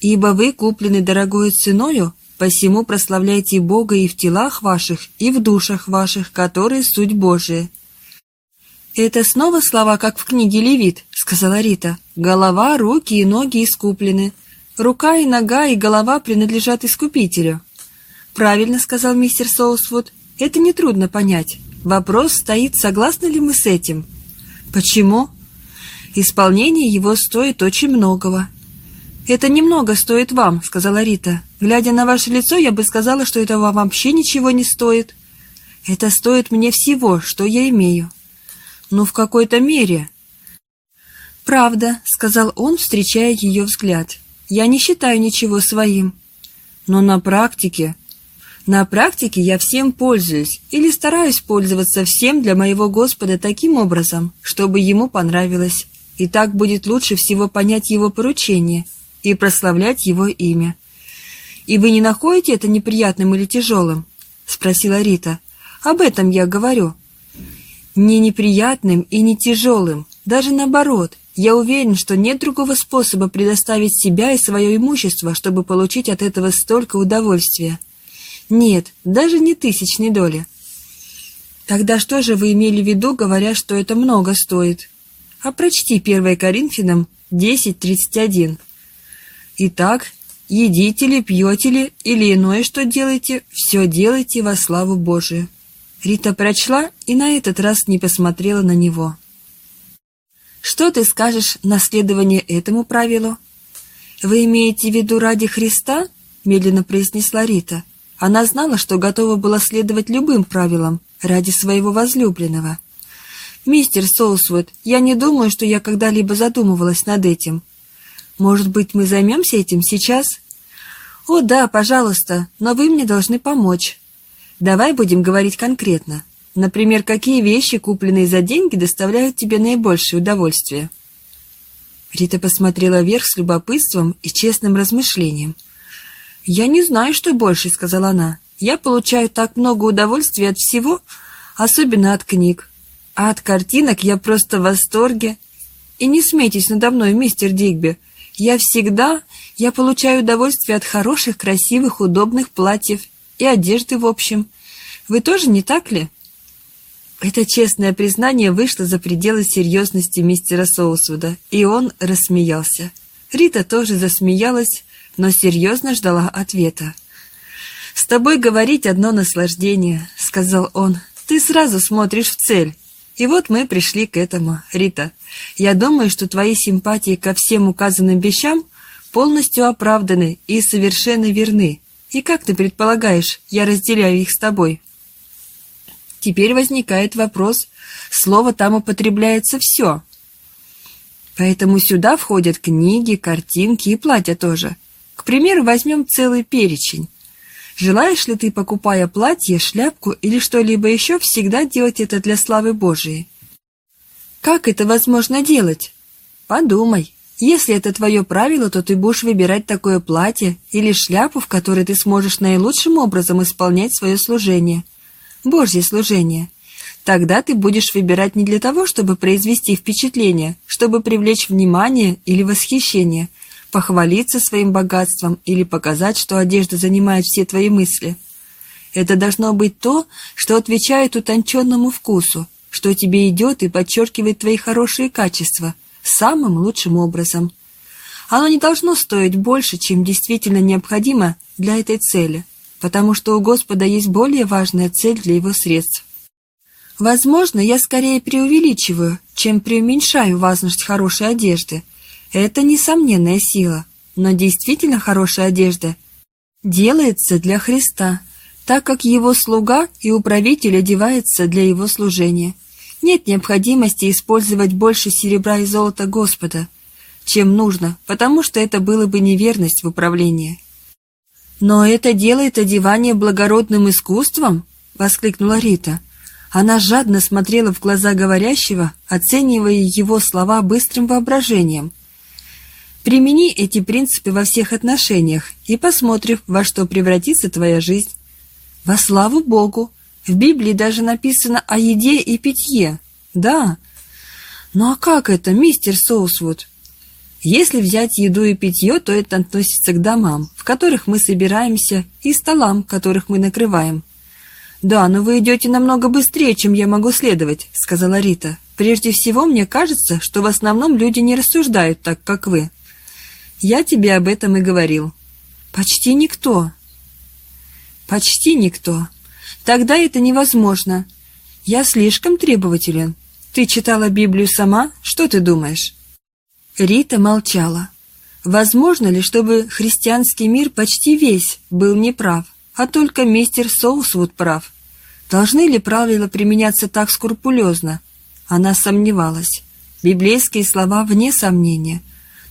«Ибо вы куплены дорогою ценою, посему прославляйте Бога и в телах ваших, и в душах ваших, которые суть Божия». «Это снова слова, как в книге Левит», — сказала Рита. «Голова, руки и ноги искуплены. Рука и нога и голова принадлежат Искупителю». «Правильно», — сказал мистер Соусвуд. «Это нетрудно понять. Вопрос стоит, согласны ли мы с этим». «Почему?» «Исполнение его стоит очень многого». «Это немного стоит вам», — сказала Рита. «Глядя на ваше лицо, я бы сказала, что это вам вообще ничего не стоит». «Это стоит мне всего, что я имею». «Ну, в какой-то мере». «Правда», — сказал он, встречая ее взгляд. «Я не считаю ничего своим». «Но на практике...» На практике я всем пользуюсь или стараюсь пользоваться всем для моего Господа таким образом, чтобы ему понравилось. И так будет лучше всего понять его поручение и прославлять его имя. «И вы не находите это неприятным или тяжелым?» — спросила Рита. «Об этом я говорю». «Не неприятным и не тяжелым, даже наоборот. Я уверен, что нет другого способа предоставить себя и свое имущество, чтобы получить от этого столько удовольствия». Нет, даже не тысячной доли. Тогда что же вы имели в виду, говоря, что это много стоит? А прочти 1 Коринфянам 10.31. Итак, едите ли, пьете ли, или иное что делаете, все делайте во славу Божию. Рита прочла и на этот раз не посмотрела на него. Что ты скажешь на следование этому правилу? Вы имеете в виду ради Христа? Медленно произнесла Рита. Она знала, что готова была следовать любым правилам ради своего возлюбленного. «Мистер Соусвуд, я не думаю, что я когда-либо задумывалась над этим. Может быть, мы займемся этим сейчас?» «О, да, пожалуйста, но вы мне должны помочь. Давай будем говорить конкретно. Например, какие вещи, купленные за деньги, доставляют тебе наибольшее удовольствие?» Рита посмотрела вверх с любопытством и честным размышлением – «Я не знаю, что больше», — сказала она. «Я получаю так много удовольствия от всего, особенно от книг. А от картинок я просто в восторге. И не смейтесь надо мной, мистер Дигби. Я всегда... Я получаю удовольствие от хороших, красивых, удобных платьев и одежды в общем. Вы тоже не так ли?» Это честное признание вышло за пределы серьезности мистера Соусвуда, и он рассмеялся. Рита тоже засмеялась, но серьезно ждала ответа. «С тобой говорить одно наслаждение», — сказал он. «Ты сразу смотришь в цель. И вот мы пришли к этому, Рита. Я думаю, что твои симпатии ко всем указанным вещам полностью оправданы и совершенно верны. И как ты предполагаешь, я разделяю их с тобой?» Теперь возникает вопрос. Слово там употребляется все. Поэтому сюда входят книги, картинки и платья тоже. К примеру, возьмем целый перечень. Желаешь ли ты, покупая платье, шляпку или что-либо еще, всегда делать это для славы Божией? Как это возможно делать? Подумай. Если это твое правило, то ты будешь выбирать такое платье или шляпу, в которой ты сможешь наилучшим образом исполнять свое служение. Божье служение. Тогда ты будешь выбирать не для того, чтобы произвести впечатление, чтобы привлечь внимание или восхищение – похвалиться своим богатством или показать, что одежда занимает все твои мысли. Это должно быть то, что отвечает утонченному вкусу, что тебе идет и подчеркивает твои хорошие качества самым лучшим образом. Оно не должно стоить больше, чем действительно необходимо для этой цели, потому что у Господа есть более важная цель для его средств. Возможно, я скорее преувеличиваю, чем преуменьшаю важность хорошей одежды. Это несомненная сила, но действительно хорошая одежда делается для Христа, так как его слуга и управитель одевается для его служения. Нет необходимости использовать больше серебра и золота Господа, чем нужно, потому что это было бы неверность в управлении. «Но это делает одевание благородным искусством?» — воскликнула Рита. Она жадно смотрела в глаза говорящего, оценивая его слова быстрым воображением. Примени эти принципы во всех отношениях и посмотрим, во что превратится твоя жизнь. Во славу Богу! В Библии даже написано о еде и питье. Да. Ну а как это, мистер Соусвуд? Если взять еду и питье, то это относится к домам, в которых мы собираемся, и столам, которых мы накрываем. «Да, но вы идете намного быстрее, чем я могу следовать», — сказала Рита. «Прежде всего, мне кажется, что в основном люди не рассуждают так, как вы». «Я тебе об этом и говорил». «Почти никто». «Почти никто. Тогда это невозможно. Я слишком требователен. Ты читала Библию сама? Что ты думаешь?» Рита молчала. Возможно ли, чтобы христианский мир почти весь был неправ? А только мистер Соусвуд прав. Должны ли правила применяться так скрупулезно? Она сомневалась. Библейские слова вне сомнения.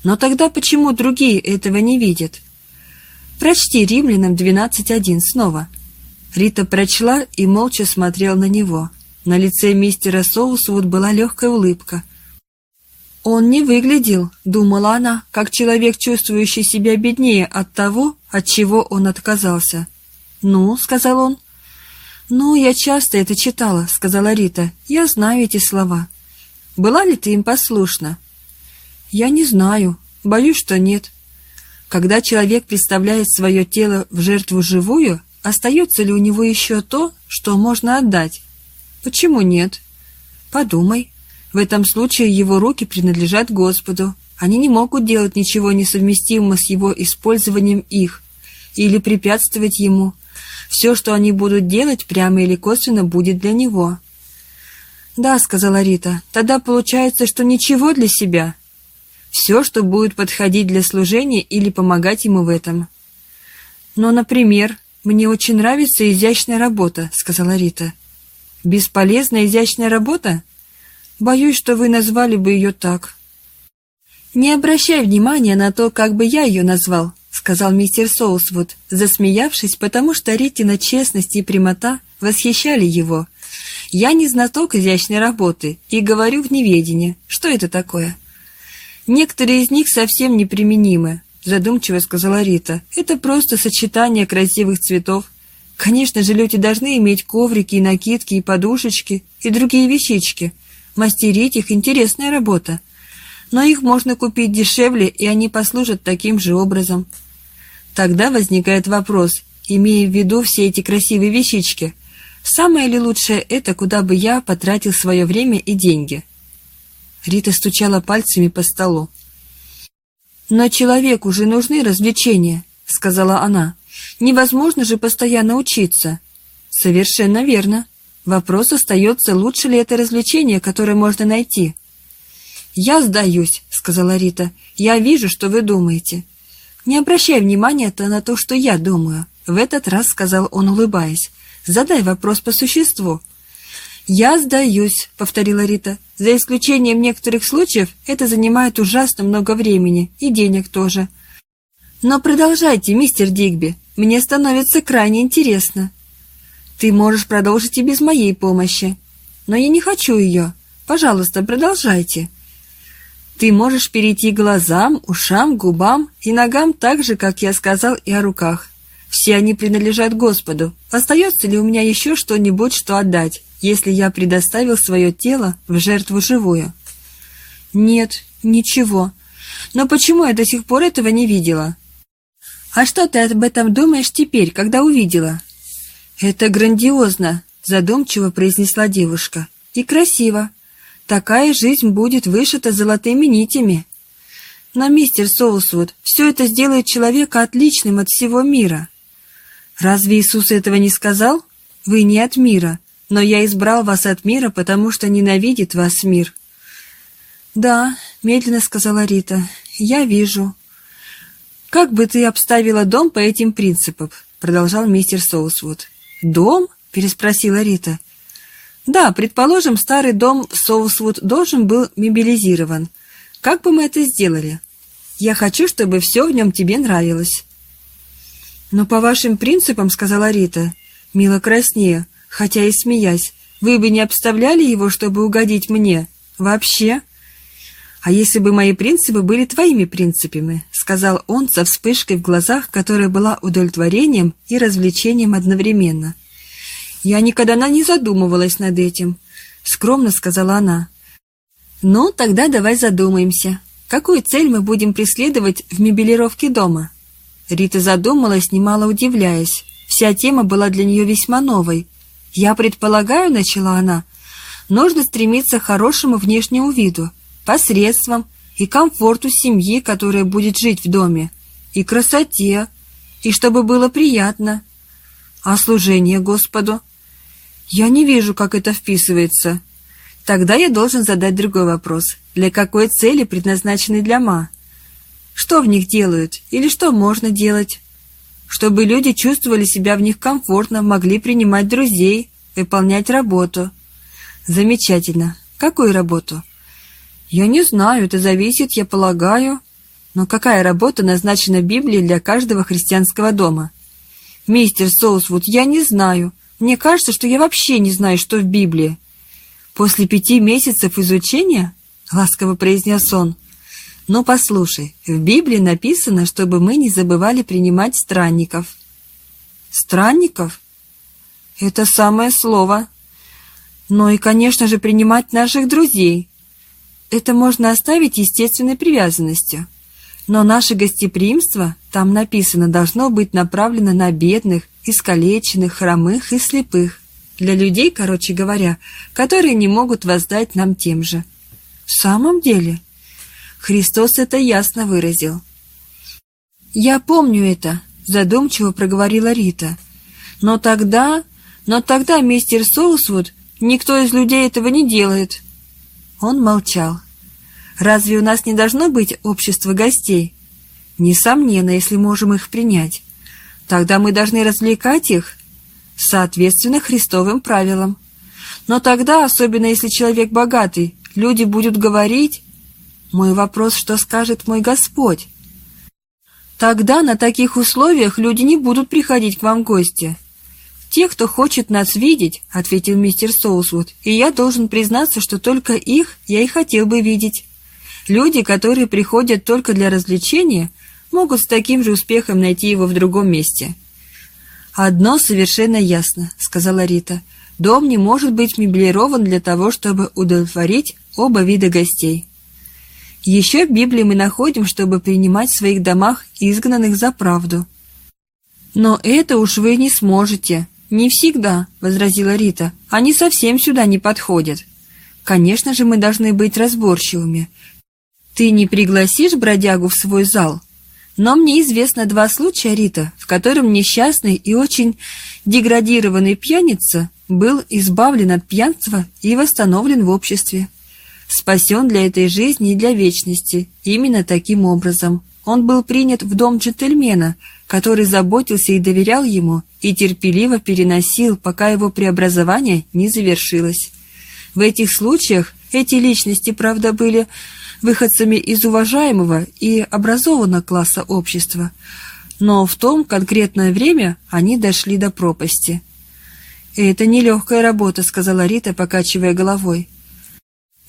Но тогда почему другие этого не видят? Прочти Римлянам 12.1 снова. Рита прочла и молча смотрела на него. На лице мистера Соусвуд была легкая улыбка. Он не выглядел, думала она, как человек, чувствующий себя беднее от того, от чего он отказался. «Ну», — сказал он. «Ну, я часто это читала», — сказала Рита. «Я знаю эти слова». «Была ли ты им послушна?» «Я не знаю. Боюсь, что нет». Когда человек представляет свое тело в жертву живую, остается ли у него еще то, что можно отдать? Почему нет? Подумай. В этом случае его руки принадлежат Господу. Они не могут делать ничего несовместимого с его использованием их или препятствовать ему. Все, что они будут делать, прямо или косвенно, будет для него. «Да», — сказала Рита, — «тогда получается, что ничего для себя. Все, что будет подходить для служения или помогать ему в этом». «Но, например, мне очень нравится изящная работа», — сказала Рита. «Бесполезная изящная работа? Боюсь, что вы назвали бы ее так». «Не обращай внимания на то, как бы я ее назвал», — сказал мистер Соусвуд, засмеявшись, потому что Ритина честность и прямота восхищали его. «Я не знаток изящной работы и говорю в неведении. Что это такое?» «Некоторые из них совсем неприменимы», — задумчиво сказала Рита. «Это просто сочетание красивых цветов. Конечно же, люди должны иметь коврики и накидки, и подушечки, и другие вещички. Мастерить их — интересная работа но их можно купить дешевле, и они послужат таким же образом. Тогда возникает вопрос, имея в виду все эти красивые вещички, самое ли лучшее это, куда бы я потратил свое время и деньги? Рита стучала пальцами по столу. «Но человеку же нужны развлечения», — сказала она. «Невозможно же постоянно учиться». «Совершенно верно. Вопрос остается, лучше ли это развлечение, которое можно найти». «Я сдаюсь», — сказала Рита. «Я вижу, что вы думаете». «Не обращай внимания-то на то, что я думаю», — в этот раз сказал он, улыбаясь. «Задай вопрос по существу». «Я сдаюсь», — повторила Рита. «За исключением некоторых случаев это занимает ужасно много времени, и денег тоже». «Но продолжайте, мистер Дигби, мне становится крайне интересно». «Ты можешь продолжить и без моей помощи». «Но я не хочу ее. Пожалуйста, продолжайте». Ты можешь перейти глазам, ушам, губам и ногам так же, как я сказал, и о руках. Все они принадлежат Господу. Остается ли у меня еще что-нибудь, что отдать, если я предоставил свое тело в жертву живую? Нет, ничего. Но почему я до сих пор этого не видела? А что ты об этом думаешь теперь, когда увидела? Это грандиозно, задумчиво произнесла девушка. И красиво. Такая жизнь будет вышита золотыми нитями. Но, мистер Соусвуд, все это сделает человека отличным от всего мира. Разве Иисус этого не сказал? Вы не от мира, но я избрал вас от мира, потому что ненавидит вас мир. Да, медленно сказала Рита, я вижу. Как бы ты обставила дом по этим принципам? Продолжал мистер Соусвуд. Дом? Переспросила Рита. Да, предположим, старый дом Соусвуд должен был мебелизирован. Как бы мы это сделали? Я хочу, чтобы все в нем тебе нравилось. Но по вашим принципам, сказала Рита, мило краснея, хотя и смеясь, вы бы не обставляли его, чтобы угодить мне? Вообще? А если бы мои принципы были твоими принципами, сказал он со вспышкой в глазах, которая была удовлетворением и развлечением одновременно. Я никогда не задумывалась над этим, скромно сказала она. Ну, тогда давай задумаемся. Какую цель мы будем преследовать в мебелировке дома? Рита задумалась, немало удивляясь. Вся тема была для нее весьма новой. «Я предполагаю», — начала она, — «нужно стремиться к хорошему внешнему виду, посредствам и комфорту семьи, которая будет жить в доме, и красоте, и чтобы было приятно. А служение Господу? Я не вижу, как это вписывается. Тогда я должен задать другой вопрос. Для какой цели предназначены для ма? Что в них делают или что можно делать? Чтобы люди чувствовали себя в них комфортно, могли принимать друзей, выполнять работу. Замечательно. Какую работу? Я не знаю, это зависит, я полагаю. Но какая работа назначена Библией для каждого христианского дома? Мистер Соусвуд, я не знаю. Мне кажется, что я вообще не знаю, что в Библии. После пяти месяцев изучения, ласково произнес он, — но послушай, в Библии написано, чтобы мы не забывали принимать странников. Странников? Это самое слово. Но и, конечно же, принимать наших друзей. Это можно оставить естественной привязанностью. Но наше гостеприимство, там написано, должно быть направлено на бедных, искалеченных, хромых и слепых. Для людей, короче говоря, которые не могут воздать нам тем же. В самом деле, Христос это ясно выразил. «Я помню это», — задумчиво проговорила Рита. «Но тогда... Но тогда, мистер Соусвуд, никто из людей этого не делает». Он молчал. «Разве у нас не должно быть общество гостей?» «Несомненно, если можем их принять. Тогда мы должны развлекать их, соответственно Христовым правилам. Но тогда, особенно если человек богатый, люди будут говорить, мой вопрос, что скажет мой Господь? Тогда на таких условиях люди не будут приходить к вам в гости. Те, кто хочет нас видеть, ответил мистер Соусвуд, и я должен признаться, что только их я и хотел бы видеть. Люди, которые приходят только для развлечения, могут с таким же успехом найти его в другом месте. «Одно совершенно ясно», — сказала Рита. «Дом не может быть меблирован для того, чтобы удовлетворить оба вида гостей». Еще в Библии мы находим, чтобы принимать в своих домах изгнанных за правду. «Но это уж вы не сможете. Не всегда», — возразила Рита. «Они совсем сюда не подходят. Конечно же, мы должны быть разборчивыми. Ты не пригласишь бродягу в свой зал?» Но мне известно два случая, Рита, в котором несчастный и очень деградированный пьяница был избавлен от пьянства и восстановлен в обществе спасен для этой жизни и для вечности. Именно таким образом. Он был принят в дом джентльмена, который заботился и доверял ему, и терпеливо переносил, пока его преобразование не завершилось. В этих случаях эти личности, правда, были выходцами из уважаемого и образованного класса общества, но в том конкретное время они дошли до пропасти. «Это нелегкая работа», — сказала Рита, покачивая головой.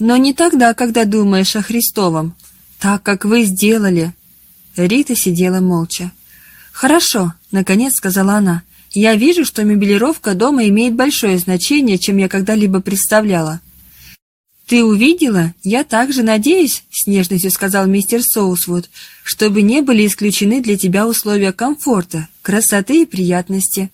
Но не тогда, когда думаешь о Христовом, так, как вы сделали. Рита сидела молча. «Хорошо», — наконец сказала она. «Я вижу, что мебелировка дома имеет большое значение, чем я когда-либо представляла». «Ты увидела? Я также надеюсь», — с нежностью сказал мистер Соусвуд, «чтобы не были исключены для тебя условия комфорта, красоты и приятности».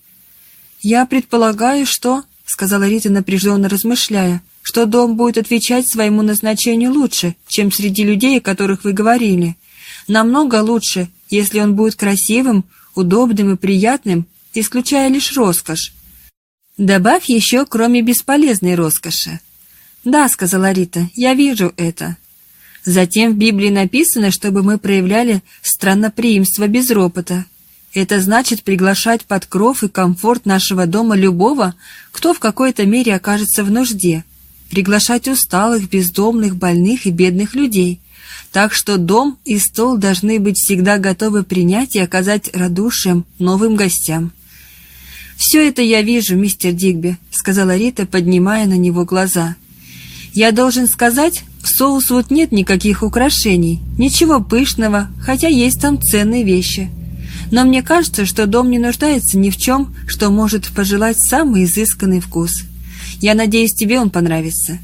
«Я предполагаю, что...» — сказала Рита, напряженно размышляя что дом будет отвечать своему назначению лучше, чем среди людей, о которых вы говорили. Намного лучше, если он будет красивым, удобным и приятным, исключая лишь роскошь. Добавь еще, кроме бесполезной роскоши. «Да», — сказала Рита, — «я вижу это». Затем в Библии написано, чтобы мы проявляли странноприимство без ропота. Это значит приглашать под кров и комфорт нашего дома любого, кто в какой-то мере окажется в нужде, приглашать усталых, бездомных, больных и бедных людей. Так что дом и стол должны быть всегда готовы принять и оказать радушием новым гостям. «Все это я вижу, мистер Дигби», — сказала Рита, поднимая на него глаза. «Я должен сказать, в Соусвуд нет никаких украшений, ничего пышного, хотя есть там ценные вещи. Но мне кажется, что дом не нуждается ни в чем, что может пожелать самый изысканный вкус. Я надеюсь, тебе он понравится.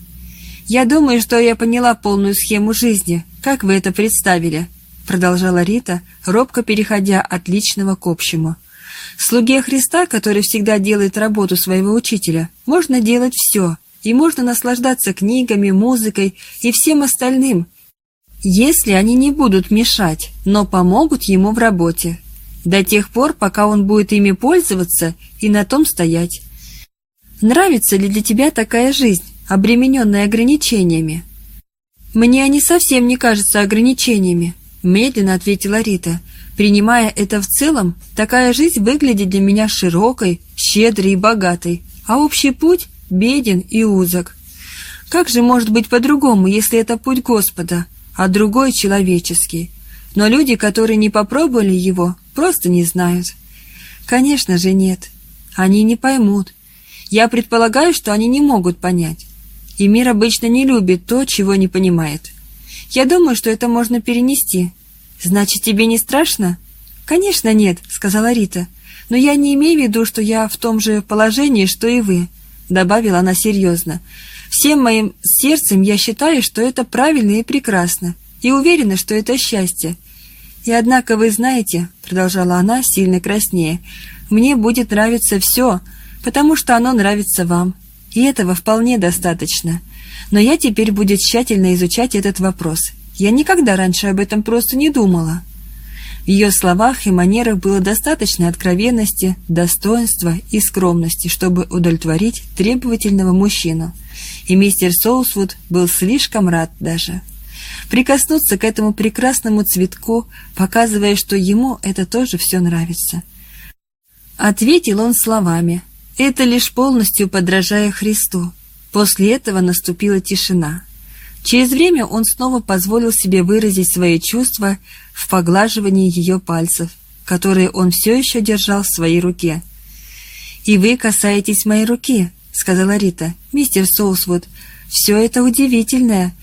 Я думаю, что я поняла полную схему жизни, как вы это представили, продолжала Рита, робко переходя от личного к общему. Слуге Христа, который всегда делает работу своего учителя, можно делать все, и можно наслаждаться книгами, музыкой и всем остальным, если они не будут мешать, но помогут ему в работе. До тех пор, пока он будет ими пользоваться и на том стоять. Нравится ли для тебя такая жизнь, обремененная ограничениями? Мне они совсем не кажутся ограничениями, медленно ответила Рита. Принимая это в целом, такая жизнь выглядит для меня широкой, щедрой и богатой, а общий путь беден и узок. Как же может быть по-другому, если это путь Господа, а другой человеческий? Но люди, которые не попробовали его, просто не знают. Конечно же нет. Они не поймут. Я предполагаю, что они не могут понять. И мир обычно не любит то, чего не понимает. Я думаю, что это можно перенести. Значит, тебе не страшно? Конечно, нет, сказала Рита. Но я не имею в виду, что я в том же положении, что и вы добавила она серьезно. «Всем моим сердцем я считаю, что это правильно и прекрасно, и уверена, что это счастье. И однако вы знаете, — продолжала она, сильно краснее, — мне будет нравиться все, потому что оно нравится вам, и этого вполне достаточно. Но я теперь буду тщательно изучать этот вопрос. Я никогда раньше об этом просто не думала». В ее словах и манерах было достаточно откровенности, достоинства и скромности, чтобы удовлетворить требовательного мужчину. И мистер Соусвуд был слишком рад даже. Прикоснуться к этому прекрасному цветку, показывая, что ему это тоже все нравится. Ответил он словами «Это лишь полностью подражая Христу». После этого наступила тишина. Через время он снова позволил себе выразить свои чувства в поглаживании ее пальцев, которые он все еще держал в своей руке. «И вы касаетесь моей руки», — сказала Рита. «Мистер Соусвуд, все это удивительная,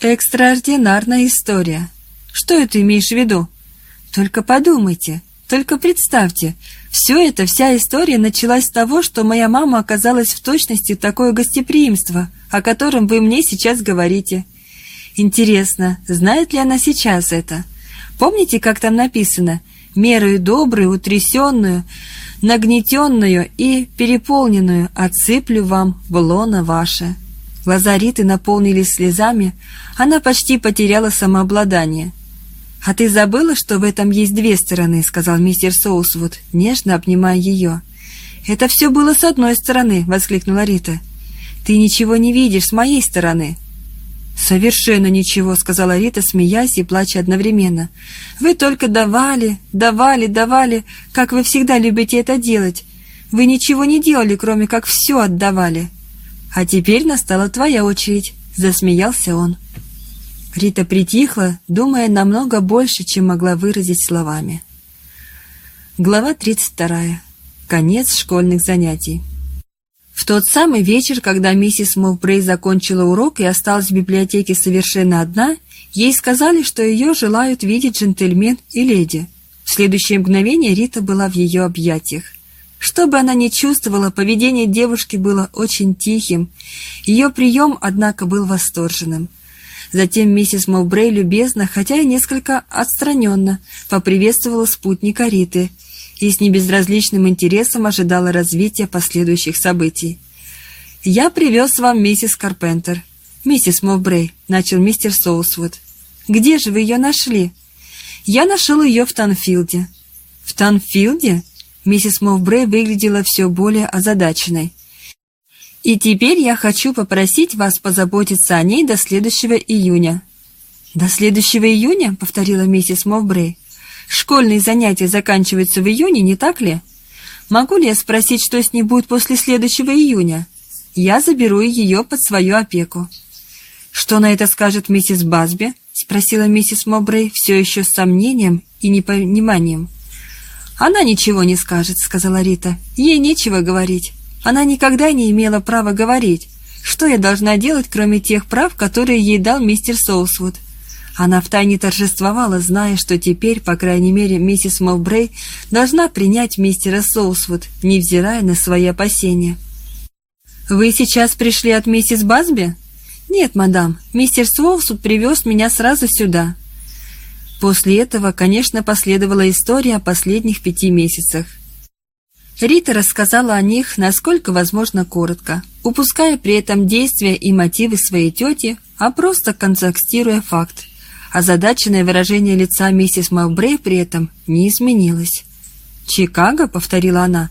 экстраординарная история. Что это имеешь в виду? Только подумайте, только представьте, все это, вся история началась с того, что моя мама оказалась в точности такое гостеприимство, о котором вы мне сейчас говорите. Интересно, знает ли она сейчас это? Помните, как там написано? «Мерою добрую, утрясенную, нагнетенную и переполненную отсыплю вам в лоно ваше». Глаза Риты наполнились слезами, она почти потеряла самообладание – «А ты забыла, что в этом есть две стороны?» — сказал мистер Соусвуд, нежно обнимая ее. «Это все было с одной стороны!» — воскликнула Рита. «Ты ничего не видишь с моей стороны!» «Совершенно ничего», — сказала Рита, смеясь и плача одновременно. «Вы только давали, давали, давали, как вы всегда любите это делать. Вы ничего не делали, кроме как все отдавали». «А теперь настала твоя очередь», — засмеялся он. Рита притихла, думая намного больше, чем могла выразить словами. Глава 32. Конец школьных занятий. В тот самый вечер, когда миссис Мовбрей закончила урок и осталась в библиотеке совершенно одна, ей сказали, что ее желают видеть джентльмен и леди. В следующее мгновение Рита была в ее объятиях. Что бы она ни чувствовала, поведение девушки было очень тихим. Ее прием, однако, был восторженным. Затем миссис Мовбрей любезно, хотя и несколько отстраненно, поприветствовала спутника Риты и с небезразличным интересом ожидала развития последующих событий. «Я привез вам миссис Карпентер». «Миссис Мовбрей», — начал мистер Соусвуд. «Где же вы ее нашли?» Я нашел ее в Танфилде». «В Танфилде?» Миссис Мовбрей выглядела все более озадаченной. «И теперь я хочу попросить вас позаботиться о ней до следующего июня». «До следующего июня?» — повторила миссис Мовбрей. «Школьные занятия заканчиваются в июне, не так ли? Могу ли я спросить, что с ней будет после следующего июня? Я заберу ее под свою опеку». «Что на это скажет миссис Базби?» — спросила миссис Мобрей все еще с сомнением и непониманием. «Она ничего не скажет», — сказала Рита. «Ей нечего говорить. Она никогда не имела права говорить. Что я должна делать, кроме тех прав, которые ей дал мистер Соусвуд?» Она втайне торжествовала, зная, что теперь, по крайней мере, миссис Мовбрей должна принять мистера Соусвуд, невзирая на свои опасения. «Вы сейчас пришли от миссис Базби?» «Нет, мадам, мистер Суолсуд привез меня сразу сюда». После этого, конечно, последовала история о последних пяти месяцах. Рита рассказала о них, насколько возможно, коротко, упуская при этом действия и мотивы своей тети, а просто контекстируя факт. Озадаченное выражение лица миссис Мавбрей при этом не изменилось. «Чикаго?» — повторила она.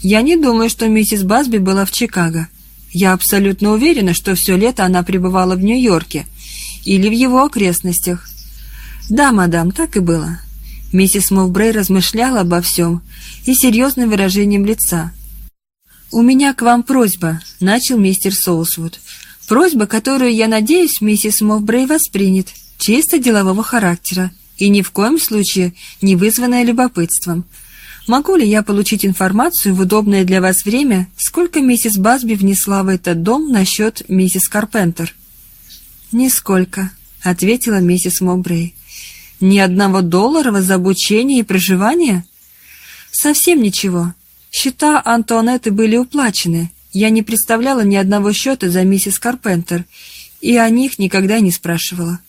«Я не думаю, что миссис Басби была в Чикаго. Я абсолютно уверена, что все лето она пребывала в Нью-Йорке или в его окрестностях. Да, мадам, так и было. Миссис Мовбрей размышляла обо всем и серьезным выражением лица. «У меня к вам просьба», — начал мистер Соусвуд. «Просьба, которую, я надеюсь, миссис Мовбрей воспринят, чисто делового характера и ни в коем случае не вызванная любопытством. Могу ли я получить информацию в удобное для вас время, сколько миссис Басби внесла в этот дом на счет миссис Карпентер?» «Нисколько», — ответила миссис Мобрей. «Ни одного доллара за обучение и проживание?» «Совсем ничего. Счета Антуанетты были уплачены. Я не представляла ни одного счета за миссис Карпентер, и о них никогда не спрашивала».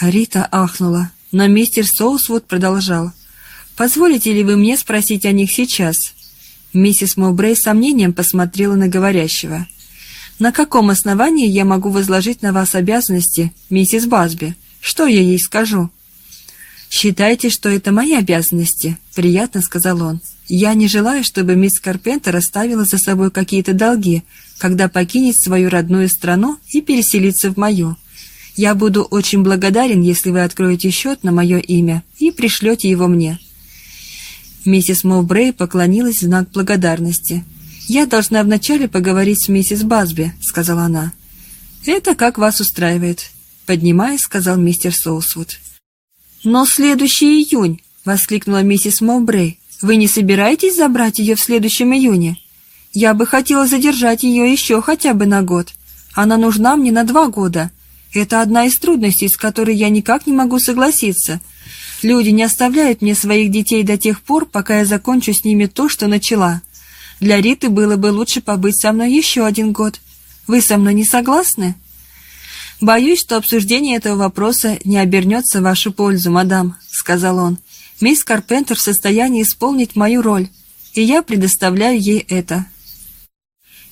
Рита ахнула, но мистер Соусвуд продолжал. Позволите ли вы мне спросить о них сейчас?» Миссис Мовбрей с сомнением посмотрела на говорящего. «На каком основании я могу возложить на вас обязанности, миссис Басби? Что я ей скажу?» «Считайте, что это мои обязанности», — приятно сказал он. «Я не желаю, чтобы мисс Карпентер оставила за собой какие-то долги, когда покинет свою родную страну и переселится в мою. Я буду очень благодарен, если вы откроете счет на мое имя и пришлете его мне». Миссис Моубрей поклонилась в знак благодарности. «Я должна вначале поговорить с миссис Базби», — сказала она. «Это как вас устраивает», — поднимаясь, сказал мистер Соусвуд. «Но следующий июнь!» — воскликнула миссис Моубрей. «Вы не собираетесь забрать ее в следующем июне? Я бы хотела задержать ее еще хотя бы на год. Она нужна мне на два года. Это одна из трудностей, с которой я никак не могу согласиться. Люди не оставляют мне своих детей до тех пор, пока я закончу с ними то, что начала. Для Риты было бы лучше побыть со мной еще один год. Вы со мной не согласны? Боюсь, что обсуждение этого вопроса не обернется в вашу пользу, мадам, сказал он. Мисс Карпентер в состоянии исполнить мою роль, и я предоставляю ей это.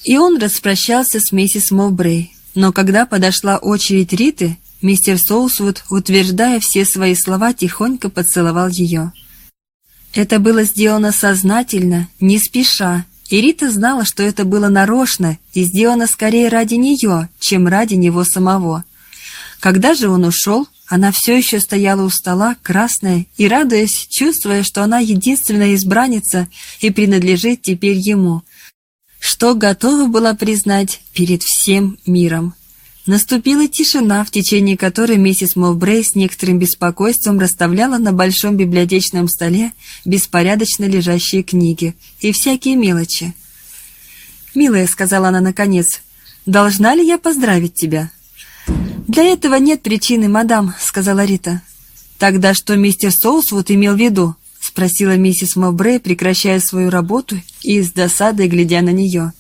И он распрощался с миссис Мовбрей. Но когда подошла очередь Риты, Мистер Соусвуд, утверждая все свои слова, тихонько поцеловал ее. Это было сделано сознательно, не спеша, и Рита знала, что это было нарочно и сделано скорее ради нее, чем ради него самого. Когда же он ушел, она все еще стояла у стола, красная, и радуясь, чувствуя, что она единственная избранница и принадлежит теперь ему, что готова была признать перед всем миром. Наступила тишина, в течение которой миссис Мовбрей с некоторым беспокойством расставляла на большом библиотечном столе беспорядочно лежащие книги и всякие мелочи. «Милая», — сказала она наконец, — «должна ли я поздравить тебя?» «Для этого нет причины, мадам», — сказала Рита. «Тогда что мистер Соусвуд имел в виду?» — спросила миссис Мовбрей, прекращая свою работу и с досадой глядя на нее.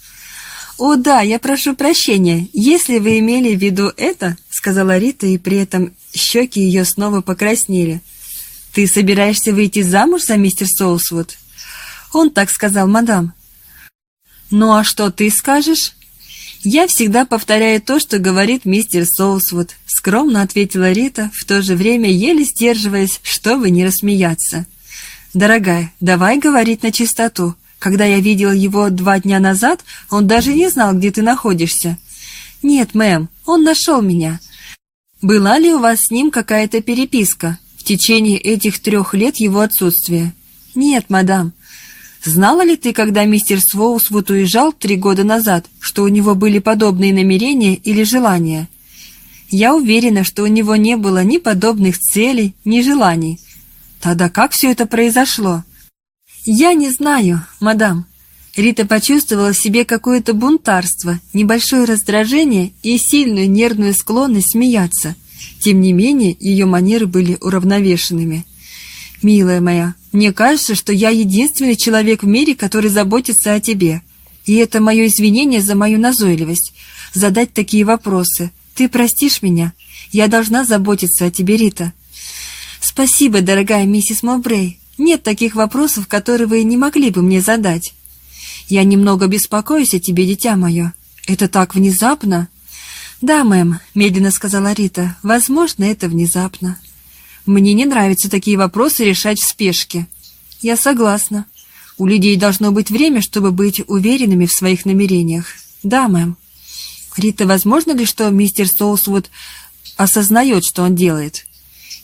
«О да, я прошу прощения, если вы имели в виду это», — сказала Рита, и при этом щеки ее снова покраснели. «Ты собираешься выйти замуж за мистер Соусвуд?» «Он так сказал, мадам». «Ну а что ты скажешь?» «Я всегда повторяю то, что говорит мистер Соусвуд», — скромно ответила Рита, в то же время еле сдерживаясь, чтобы не рассмеяться. «Дорогая, давай говорить на чистоту. Когда я видел его два дня назад, он даже не знал, где ты находишься». «Нет, мэм, он нашел меня. Была ли у вас с ним какая-то переписка в течение этих трех лет его отсутствия?» «Нет, мадам. Знала ли ты, когда мистер Своусвуд уезжал три года назад, что у него были подобные намерения или желания? Я уверена, что у него не было ни подобных целей, ни желаний. Тогда как все это произошло? Я не знаю, мадам. Рита почувствовала в себе какое-то бунтарство, небольшое раздражение и сильную нервную склонность смеяться. Тем не менее, ее манеры были уравновешенными. «Милая моя, мне кажется, что я единственный человек в мире, который заботится о тебе. И это мое извинение за мою назойливость. Задать такие вопросы. Ты простишь меня? Я должна заботиться о тебе, Рита. Спасибо, дорогая миссис Мовбрей. Нет таких вопросов, которые вы не могли бы мне задать. Я немного беспокоюсь о тебе, дитя мое. Это так внезапно. Да, мэм, медленно сказала Рита. Возможно, это внезапно. Мне не нравятся такие вопросы решать в спешке. Я согласна. У людей должно быть время, чтобы быть уверенными в своих намерениях. Да, мэм. Рита, возможно ли, что мистер Соусвуд осознает, что он делает?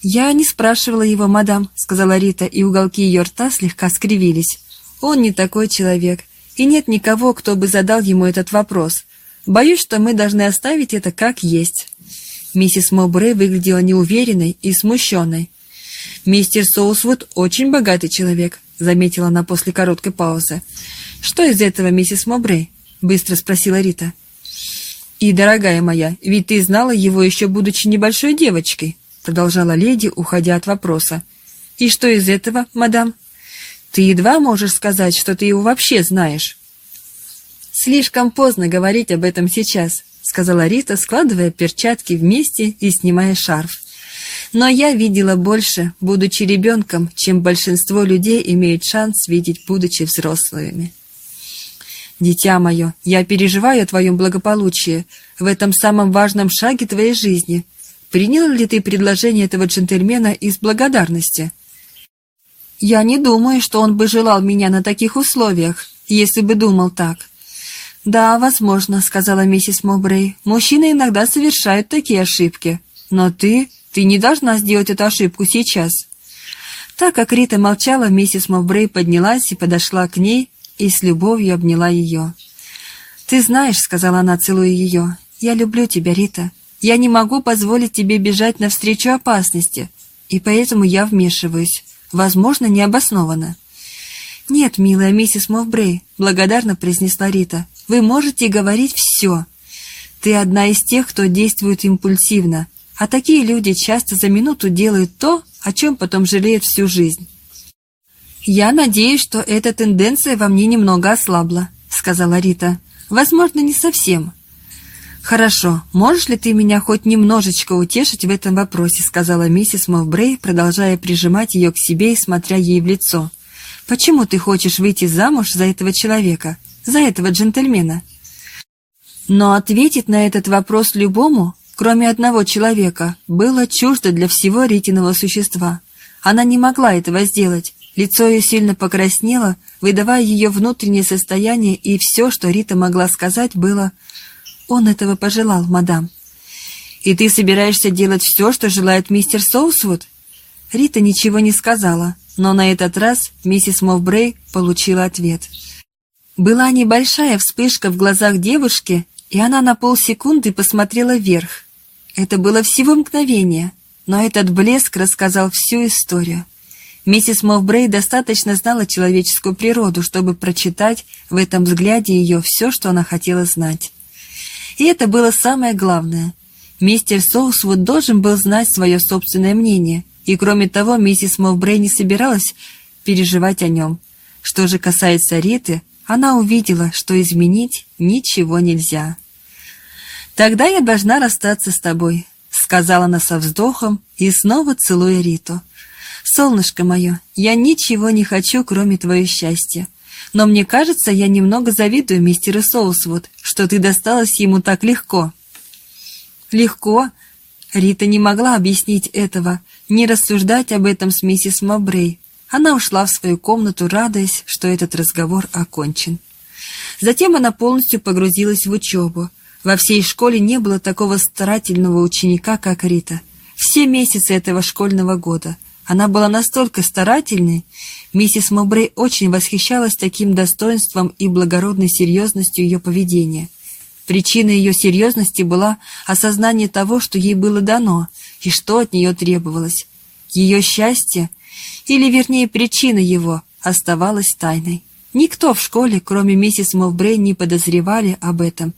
Я не спрашивала его, мадам, сказала Рита, и уголки ее рта слегка скривились. Он не такой человек, и нет никого, кто бы задал ему этот вопрос. Боюсь, что мы должны оставить это как есть. Миссис Мобрей выглядела неуверенной и смущенной. «Мистер Соусвуд очень богатый человек», — заметила она после короткой паузы. «Что из этого, миссис Мобрей?» — быстро спросила Рита. «И, дорогая моя, ведь ты знала его еще будучи небольшой девочкой», — продолжала леди, уходя от вопроса. «И что из этого, мадам? Ты едва можешь сказать, что ты его вообще знаешь». «Слишком поздно говорить об этом сейчас», сказала Рита, складывая перчатки вместе и снимая шарф. Но я видела больше, будучи ребенком, чем большинство людей имеют шанс видеть, будучи взрослыми. «Дитя мое, я переживаю о твоем благополучии в этом самом важном шаге твоей жизни. Принял ли ты предложение этого джентльмена из благодарности?» «Я не думаю, что он бы желал меня на таких условиях, если бы думал так. «Да, возможно», — сказала миссис Мобрей. «Мужчины иногда совершают такие ошибки. Но ты... ты не должна сделать эту ошибку сейчас». Так как Рита молчала, миссис Мовбрей поднялась и подошла к ней и с любовью обняла ее. «Ты знаешь», — сказала она, целуя ее, — «я люблю тебя, Рита. Я не могу позволить тебе бежать навстречу опасности, и поэтому я вмешиваюсь, возможно, необоснованно». «Нет, милая миссис Мовбрей», — благодарно произнесла Рита, — «вы можете говорить все. Ты одна из тех, кто действует импульсивно, а такие люди часто за минуту делают то, о чем потом жалеют всю жизнь». «Я надеюсь, что эта тенденция во мне немного ослабла», — сказала Рита. «Возможно, не совсем». «Хорошо, можешь ли ты меня хоть немножечко утешить в этом вопросе?» — сказала миссис Мовбрей, продолжая прижимать ее к себе и смотря ей в лицо. Почему ты хочешь выйти замуж за этого человека, за этого джентльмена? Но ответить на этот вопрос любому, кроме одного человека, было чуждо для всего Ритиного существа. Она не могла этого сделать. Лицо ее сильно покраснело, выдавая ее внутреннее состояние, и все, что Рита могла сказать, было «Он этого пожелал, мадам». «И ты собираешься делать все, что желает мистер Соусвуд?» Рита ничего не сказала, но на этот раз миссис Мовбрей получила ответ. Была небольшая вспышка в глазах девушки, и она на полсекунды посмотрела вверх. Это было всего мгновение, но этот блеск рассказал всю историю. Миссис Мовбрей достаточно знала человеческую природу, чтобы прочитать в этом взгляде ее все, что она хотела знать. И это было самое главное. Мистер Соусвуд должен был знать свое собственное мнение – и кроме того, миссис Мовбрей не собиралась переживать о нем. Что же касается Риты, она увидела, что изменить ничего нельзя. «Тогда я должна расстаться с тобой», — сказала она со вздохом и снова целуя Риту. «Солнышко мое, я ничего не хочу, кроме твоего счастья. Но мне кажется, я немного завидую мистеру Соусвуд, что ты досталась ему так легко». «Легко?» Рита не могла объяснить этого, не рассуждать об этом с миссис Мобрей. Она ушла в свою комнату, радуясь, что этот разговор окончен. Затем она полностью погрузилась в учебу. Во всей школе не было такого старательного ученика, как Рита. Все месяцы этого школьного года. Она была настолько старательной, миссис Мобрей очень восхищалась таким достоинством и благородной серьезностью ее поведения. Причиной ее серьезности была осознание того, что ей было дано и что от нее требовалось. Ее счастье, или вернее причина его, оставалась тайной. Никто в школе, кроме миссис Мовбрей, не подозревали об этом.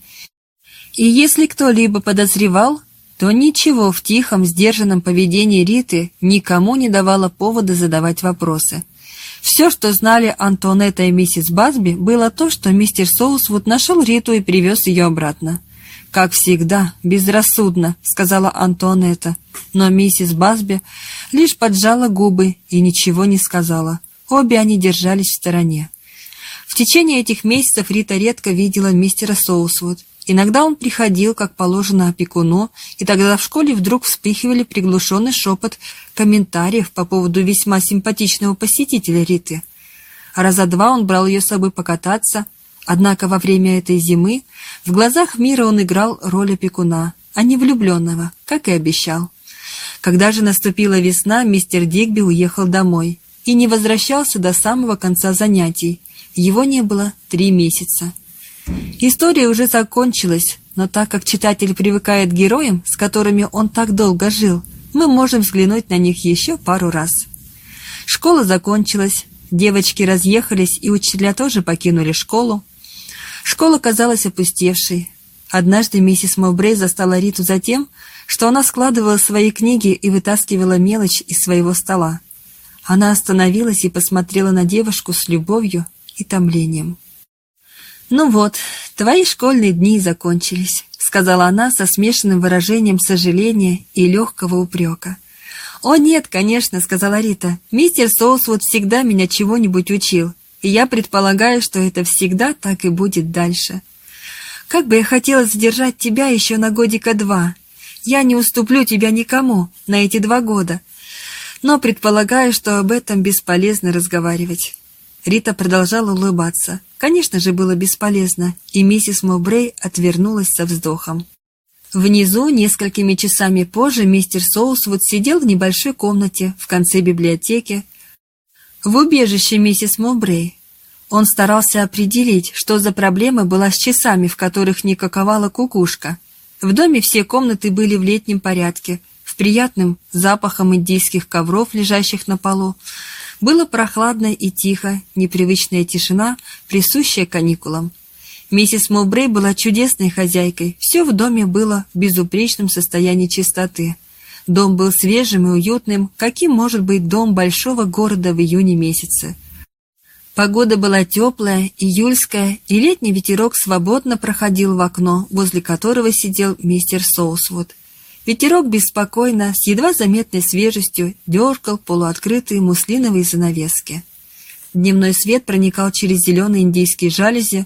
И если кто-либо подозревал, то ничего в тихом, сдержанном поведении Риты никому не давало повода задавать вопросы. Все, что знали Антонетта и миссис Басби, было то, что мистер Соусвуд нашел Риту и привез ее обратно. «Как всегда, безрассудно», — сказала Антонетта, но миссис Басби лишь поджала губы и ничего не сказала. Обе они держались в стороне. В течение этих месяцев Рита редко видела мистера Соусвуд. Иногда он приходил, как положено опекуну, и тогда в школе вдруг вспыхивали приглушенный шепот комментариев по поводу весьма симпатичного посетителя Риты. Раза два он брал ее с собой покататься, однако во время этой зимы в глазах мира он играл роль опекуна, а не влюбленного, как и обещал. Когда же наступила весна, мистер Дигби уехал домой и не возвращался до самого конца занятий. Его не было три месяца. История уже закончилась, но так как читатель привыкает к героям, с которыми он так долго жил, мы можем взглянуть на них еще пару раз. Школа закончилась, девочки разъехались, и учителя тоже покинули школу. Школа казалась опустевшей. Однажды миссис Мовбрей застала Риту за тем, что она складывала свои книги и вытаскивала мелочь из своего стола. Она остановилась и посмотрела на девушку с любовью и томлением. «Ну вот, твои школьные дни закончились», — сказала она со смешанным выражением сожаления и легкого упрека. «О нет, конечно», — сказала Рита. «Мистер Соусвуд всегда меня чего-нибудь учил, и я предполагаю, что это всегда так и будет дальше. Как бы я хотела задержать тебя еще на годика два. Я не уступлю тебя никому на эти два года, но предполагаю, что об этом бесполезно разговаривать». Рита продолжала улыбаться. Конечно же, было бесполезно, и миссис Мобрей отвернулась со вздохом. Внизу, несколькими часами позже, мистер Соусвуд сидел в небольшой комнате в конце библиотеки, в убежище миссис Мобрей. Он старался определить, что за проблема была с часами, в которых не каковала кукушка. В доме все комнаты были в летнем порядке, в приятным запахом индийских ковров, лежащих на полу, было прохладно и тихо, непривычная тишина, присущая каникулам. Миссис Мовбрей была чудесной хозяйкой, все в доме было в безупречном состоянии чистоты. Дом был свежим и уютным, каким может быть дом большого города в июне месяце. Погода была теплая, июльская, и летний ветерок свободно проходил в окно, возле которого сидел мистер Соусвуд. Ветерок беспокойно, с едва заметной свежестью, дергал полуоткрытые муслиновые занавески. Дневной свет проникал через зеленые индийские жалюзи,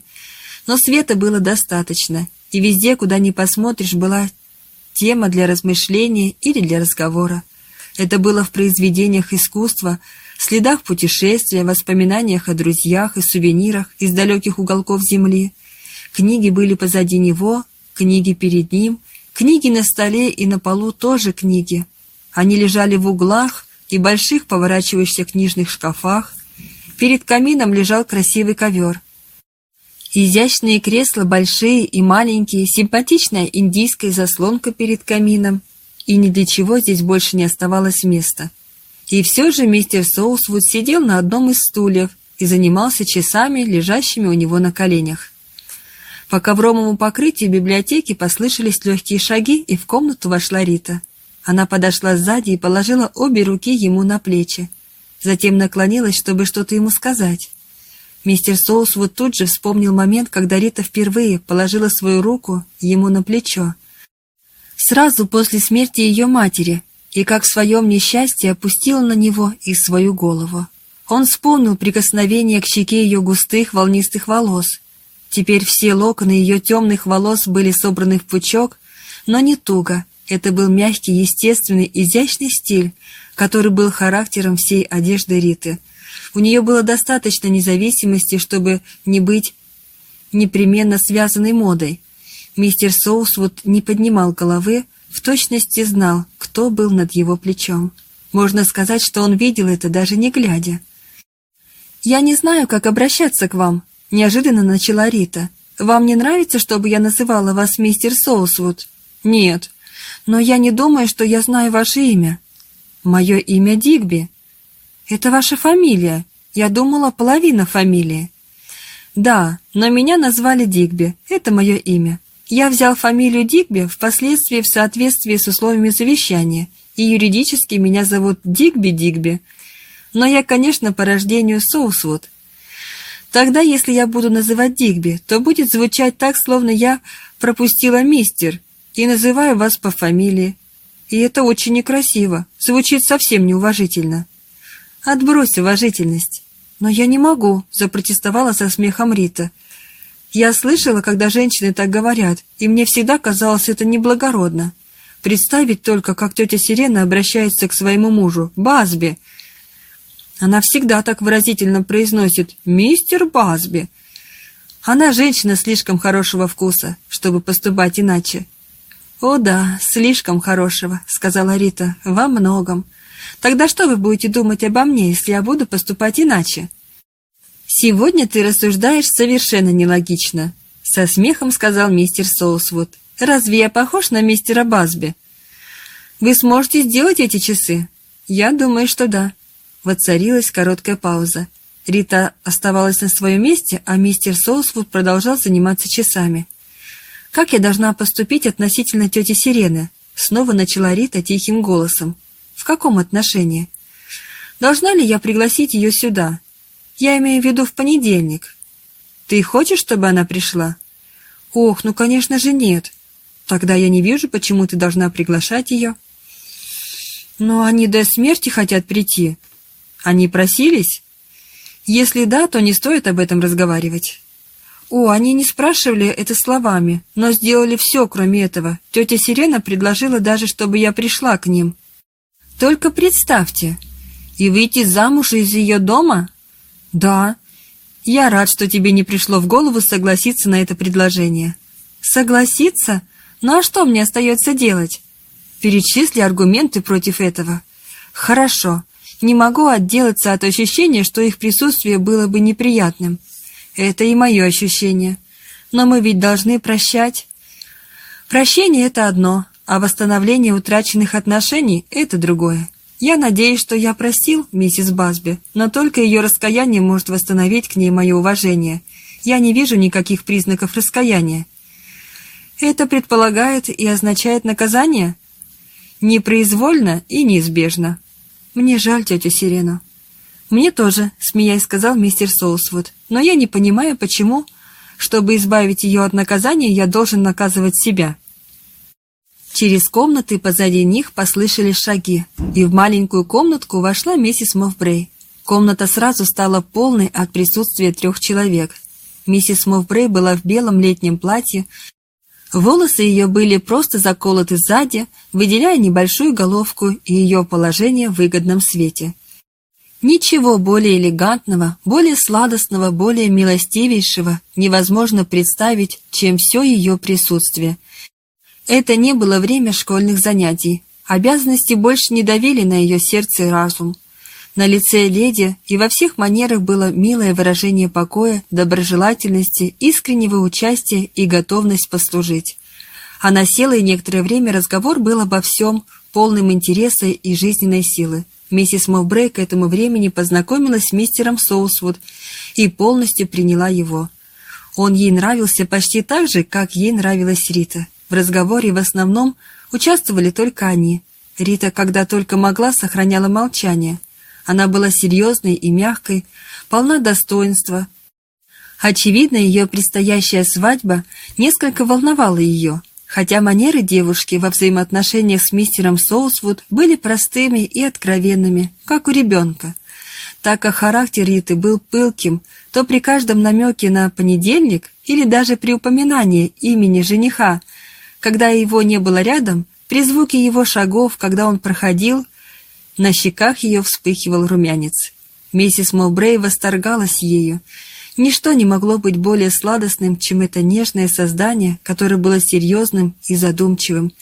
но света было достаточно, и везде, куда ни посмотришь, была тема для размышления или для разговора. Это было в произведениях искусства, следах путешествия, воспоминаниях о друзьях и сувенирах из далеких уголков земли. Книги были позади него, книги перед ним — Книги на столе и на полу тоже книги. Они лежали в углах и больших поворачивающихся книжных шкафах. Перед камином лежал красивый ковер. Изящные кресла, большие и маленькие, симпатичная индийская заслонка перед камином. И ни для чего здесь больше не оставалось места. И все же мистер Соусвуд сидел на одном из стульев и занимался часами, лежащими у него на коленях. По ковровому покрытию библиотеки послышались легкие шаги, и в комнату вошла Рита. Она подошла сзади и положила обе руки ему на плечи. Затем наклонилась, чтобы что-то ему сказать. Мистер Соусвуд тут же вспомнил момент, когда Рита впервые положила свою руку ему на плечо. Сразу после смерти ее матери, и как в своем несчастье опустила на него и свою голову. Он вспомнил прикосновение к щеке ее густых волнистых волос, Теперь все локоны ее темных волос были собраны в пучок, но не туго. Это был мягкий, естественный, изящный стиль, который был характером всей одежды Риты. У нее было достаточно независимости, чтобы не быть непременно связанной модой. Мистер Соусвуд не поднимал головы, в точности знал, кто был над его плечом. Можно сказать, что он видел это, даже не глядя. «Я не знаю, как обращаться к вам», — неожиданно начала Рита. «Вам не нравится, чтобы я называла вас мистер Соусвуд?» «Нет. Но я не думаю, что я знаю ваше имя». «Мое имя Дигби». «Это ваша фамилия. Я думала, половина фамилии». «Да, но меня назвали Дигби. Это мое имя. Я взял фамилию Дигби впоследствии в соответствии с условиями завещания, и юридически меня зовут Дигби Дигби, но я, конечно, по рождению Соусвуд. Тогда, если я буду называть Дигби, то будет звучать так, словно я пропустила мистер и называю вас по фамилии. И это очень некрасиво, звучит совсем неуважительно. Отбрось уважительность. Но я не могу, запротестовала со смехом Рита. Я слышала, когда женщины так говорят, и мне всегда казалось это неблагородно. Представить только, как тетя Сирена обращается к своему мужу, Базби, она всегда так выразительно произносит «Мистер Базби». Она женщина слишком хорошего вкуса, чтобы поступать иначе. «О да, слишком хорошего», — сказала Рита, — «во многом. Тогда что вы будете думать обо мне, если я буду поступать иначе?» «Сегодня ты рассуждаешь совершенно нелогично», — со смехом сказал мистер Соусвуд. «Разве я похож на мистера Базби?» «Вы сможете сделать эти часы?» «Я думаю, что да». Воцарилась короткая пауза. Рита оставалась на своем месте, а мистер Соусвуд продолжал заниматься часами. «Как я должна поступить относительно тети Сирены?» Снова начала Рита тихим голосом. «В каком отношении? Должна ли я пригласить ее сюда? Я имею в виду в понедельник. Ты хочешь, чтобы она пришла?» «Ох, ну, конечно же, нет. Тогда я не вижу, почему ты должна приглашать ее». «Но они до смерти хотят прийти», они просились? Если да, то не стоит об этом разговаривать. О, они не спрашивали это словами, но сделали все, кроме этого. Тетя Сирена предложила даже, чтобы я пришла к ним. Только представьте. И выйти замуж из ее дома? Да. Я рад, что тебе не пришло в голову согласиться на это предложение. Согласиться? Ну а что мне остается делать? Перечисли аргументы против этого. Хорошо. Не могу отделаться от ощущения, что их присутствие было бы неприятным. Это и мое ощущение. Но мы ведь должны прощать. Прощение — это одно, а восстановление утраченных отношений — это другое. Я надеюсь, что я простил миссис Басби, но только ее раскаяние может восстановить к ней мое уважение. Я не вижу никаких признаков раскаяния. Это предполагает и означает наказание? Непроизвольно и неизбежно. «Мне жаль тетю Сирену». «Мне тоже», — смеясь сказал мистер Соусвуд. «Но я не понимаю, почему, чтобы избавить ее от наказания, я должен наказывать себя». Через комнаты позади них послышались шаги, и в маленькую комнатку вошла миссис Мовбрей. Комната сразу стала полной от присутствия трех человек. Миссис Мовбрей была в белом летнем платье, Волосы ее были просто заколоты сзади, выделяя небольшую головку и ее положение в выгодном свете. Ничего более элегантного, более сладостного, более милостивейшего невозможно представить, чем все ее присутствие. Это не было время школьных занятий. Обязанности больше не давили на ее сердце и разум. На лице леди и во всех манерах было милое выражение покоя, доброжелательности, искреннего участия и готовность послужить. Она села, и некоторое время разговор был обо всем, полным интереса и жизненной силы. Миссис Мовбрей к этому времени познакомилась с мистером Соусвуд и полностью приняла его. Он ей нравился почти так же, как ей нравилась Рита. В разговоре в основном участвовали только они. Рита, когда только могла, сохраняла молчание – она была серьезной и мягкой, полна достоинства. Очевидно, ее предстоящая свадьба несколько волновала ее, хотя манеры девушки во взаимоотношениях с мистером Соусвуд были простыми и откровенными, как у ребенка. Так как характер Риты был пылким, то при каждом намеке на понедельник или даже при упоминании имени жениха, когда его не было рядом, при звуке его шагов, когда он проходил, на щеках ее вспыхивал румянец. Миссис Мовбрей восторгалась ею. Ничто не могло быть более сладостным, чем это нежное создание, которое было серьезным и задумчивым,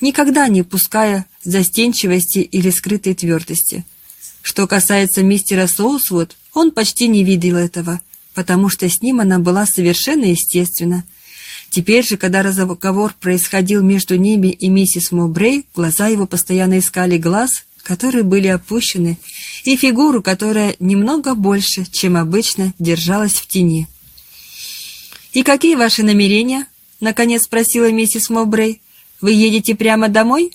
никогда не пуская застенчивости или скрытой твердости. Что касается мистера Соусвуд, он почти не видел этого, потому что с ним она была совершенно естественна. Теперь же, когда разговор происходил между ними и миссис Мобрей, глаза его постоянно искали глаз, которые были опущены, и фигуру, которая немного больше, чем обычно, держалась в тени. «И какие ваши намерения?» — наконец спросила миссис Мобрей. «Вы едете прямо домой?»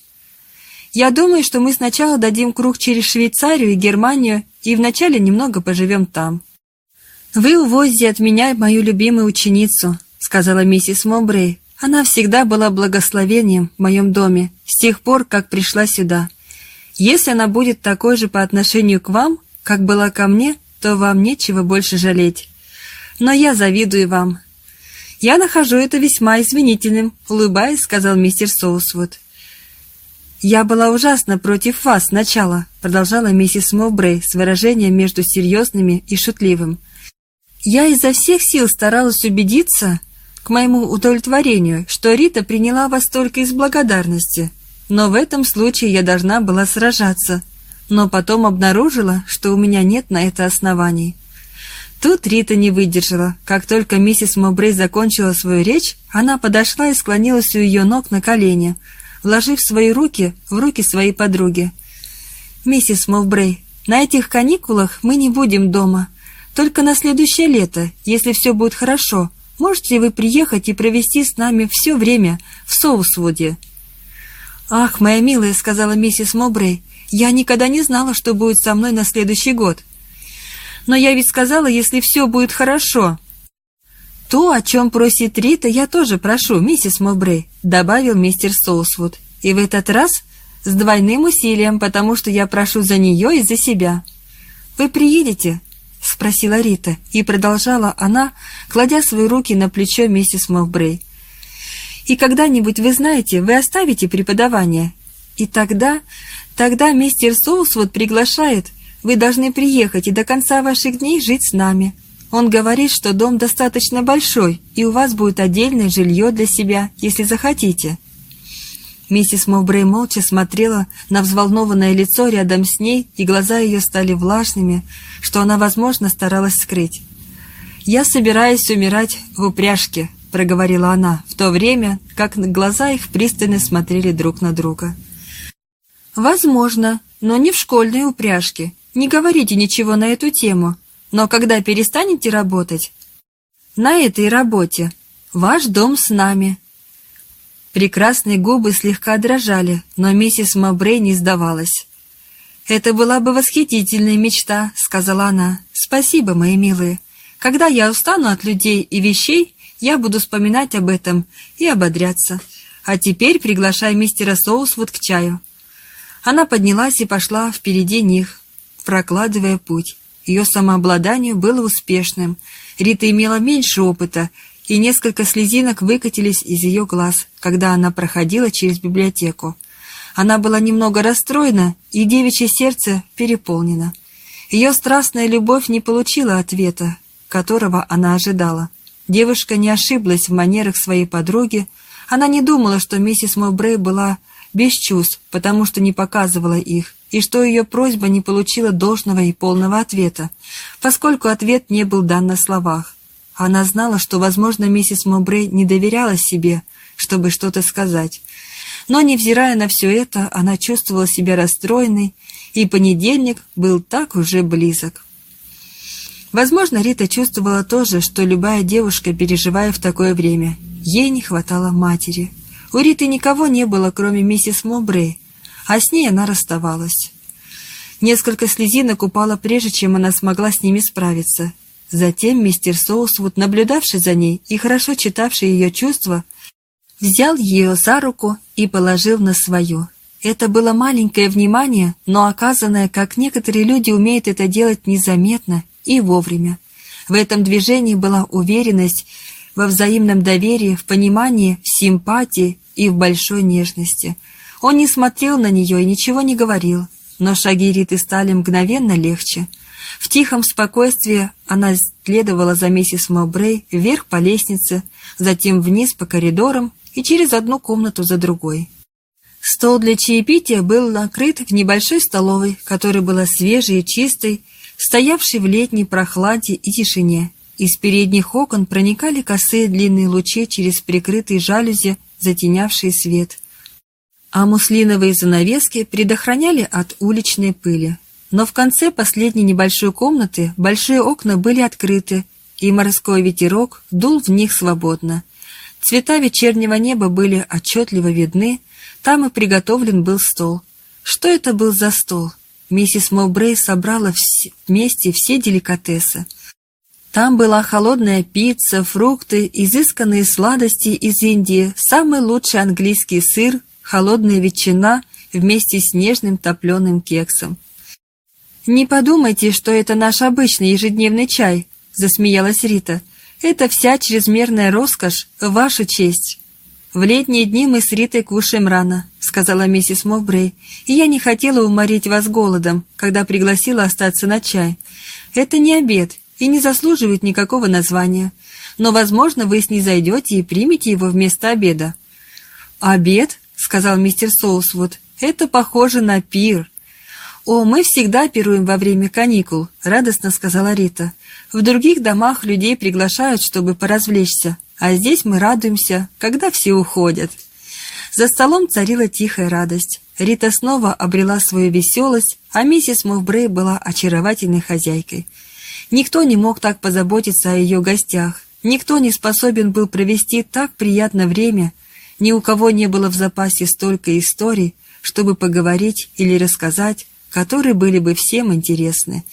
«Я думаю, что мы сначала дадим круг через Швейцарию и Германию и вначале немного поживем там». «Вы увозите от меня мою любимую ученицу», — сказала миссис Мобрей. «Она всегда была благословением в моем доме с тех пор, как пришла сюда. Если она будет такой же по отношению к вам, как была ко мне, то вам нечего больше жалеть. Но я завидую вам». «Я нахожу это весьма извинительным», — улыбаясь, сказал мистер Соусвуд. «Я была ужасно против вас сначала», — продолжала миссис Мовбрей с выражением между серьезными и шутливым. «Я изо всех сил старалась убедиться, к моему удовлетворению, что Рита приняла вас только из благодарности, но в этом случае я должна была сражаться, но потом обнаружила, что у меня нет на это оснований. Тут Рита не выдержала. Как только миссис Мобрей закончила свою речь, она подошла и склонилась у ее ног на колени, вложив свои руки в руки своей подруги. «Миссис Мовбрей, на этих каникулах мы не будем дома. Только на следующее лето, если все будет хорошо, можете ли вы приехать и провести с нами все время в Соусвуде?» «Ах, моя милая», — сказала миссис Мобрей, — «я никогда не знала, что будет со мной на следующий год. Но я ведь сказала, если все будет хорошо». «То, о чем просит Рита, я тоже прошу, миссис Мобрей», — добавил мистер Соусвуд. «И в этот раз с двойным усилием, потому что я прошу за нее и за себя». «Вы приедете?» — спросила Рита, и продолжала она, кладя свои руки на плечо миссис Мовбрей. И когда-нибудь, вы знаете, вы оставите преподавание. И тогда, тогда мистер Соусвуд приглашает. Вы должны приехать и до конца ваших дней жить с нами. Он говорит, что дом достаточно большой, и у вас будет отдельное жилье для себя, если захотите». Миссис Мовбрей молча смотрела на взволнованное лицо рядом с ней, и глаза ее стали влажными, что она, возможно, старалась скрыть. «Я собираюсь умирать в упряжке», — проговорила она, в то время, как глаза их пристально смотрели друг на друга. «Возможно, но не в школьной упряжке. Не говорите ничего на эту тему. Но когда перестанете работать...» «На этой работе. Ваш дом с нами». Прекрасные губы слегка дрожали, но миссис Мабрей не сдавалась. «Это была бы восхитительная мечта», — сказала она. «Спасибо, мои милые. Когда я устану от людей и вещей, я буду вспоминать об этом и ободряться. А теперь приглашай мистера Соусвуд к чаю». Она поднялась и пошла впереди них, прокладывая путь. Ее самообладание было успешным. Рита имела меньше опыта, и несколько слезинок выкатились из ее глаз, когда она проходила через библиотеку. Она была немного расстроена, и девичье сердце переполнено. Ее страстная любовь не получила ответа, которого она ожидала. Девушка не ошиблась в манерах своей подруги. Она не думала, что миссис Мовбрей была без чувств, потому что не показывала их, и что ее просьба не получила должного и полного ответа, поскольку ответ не был дан на словах. Она знала, что, возможно, миссис Мовбрей не доверяла себе, чтобы что-то сказать. Но, невзирая на все это, она чувствовала себя расстроенной, и понедельник был так уже близок. Возможно, Рита чувствовала то же, что любая девушка, переживая в такое время. Ей не хватало матери. У Риты никого не было, кроме миссис Мобрей, а с ней она расставалась. Несколько слезинок упало прежде, чем она смогла с ними справиться. Затем мистер Соусвуд, наблюдавший за ней и хорошо читавший ее чувства, взял ее за руку и положил на свою. Это было маленькое внимание, но оказанное, как некоторые люди умеют это делать незаметно и вовремя. В этом движении была уверенность во взаимном доверии, в понимании, в симпатии и в большой нежности. Он не смотрел на нее и ничего не говорил, но шаги Риты стали мгновенно легче. В тихом спокойствии она следовала за миссис Мобрей вверх по лестнице, затем вниз по коридорам и через одну комнату за другой. Стол для чаепития был накрыт в небольшой столовой, которая была свежей и чистой, стоявшей в летней прохладе и тишине. Из передних окон проникали косые длинные лучи через прикрытые жалюзи, затенявшие свет. А муслиновые занавески предохраняли от уличной пыли. Но в конце последней небольшой комнаты большие окна были открыты, и морской ветерок дул в них свободно. Цвета вечернего неба были отчетливо видны, там и приготовлен был стол. Что это был за стол? Миссис Мовбрей собрала вместе все деликатесы. Там была холодная пицца, фрукты, изысканные сладости из Индии, самый лучший английский сыр, холодная ветчина вместе с нежным топленым кексом. «Не подумайте, что это наш обычный ежедневный чай», — засмеялась Рита. «Это вся чрезмерная роскошь, ваша честь». «В летние дни мы с Ритой кушаем рано», — сказала миссис Мовбрей, «и я не хотела уморить вас голодом, когда пригласила остаться на чай. Это не обед и не заслуживает никакого названия, но, возможно, вы снизойдете и примете его вместо обеда». «Обед?» — сказал мистер Соусвуд. «Это похоже на пир». «О, мы всегда пируем во время каникул», — радостно сказала Рита. «В других домах людей приглашают, чтобы поразвлечься, а здесь мы радуемся, когда все уходят. За столом царила тихая радость. Рита снова обрела свою веселость, а миссис Мовбрей была очаровательной хозяйкой. Никто не мог так позаботиться о ее гостях, никто не способен был провести так приятно время, ни у кого не было в запасе столько историй, чтобы поговорить или рассказать, которые были бы всем интересны.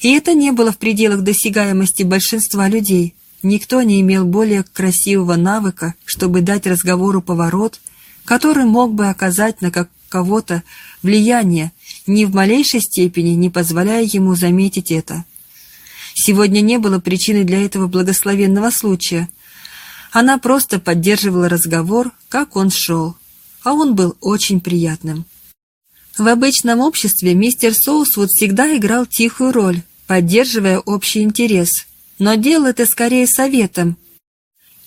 И это не было в пределах досягаемости большинства людей, Никто не имел более красивого навыка, чтобы дать разговору поворот, который мог бы оказать на кого-то влияние, ни в малейшей степени не позволяя ему заметить это. Сегодня не было причины для этого благословенного случая. Она просто поддерживала разговор, как он шел, а он был очень приятным. В обычном обществе мистер Соусвуд всегда играл тихую роль, поддерживая общий интерес – но делал это скорее советом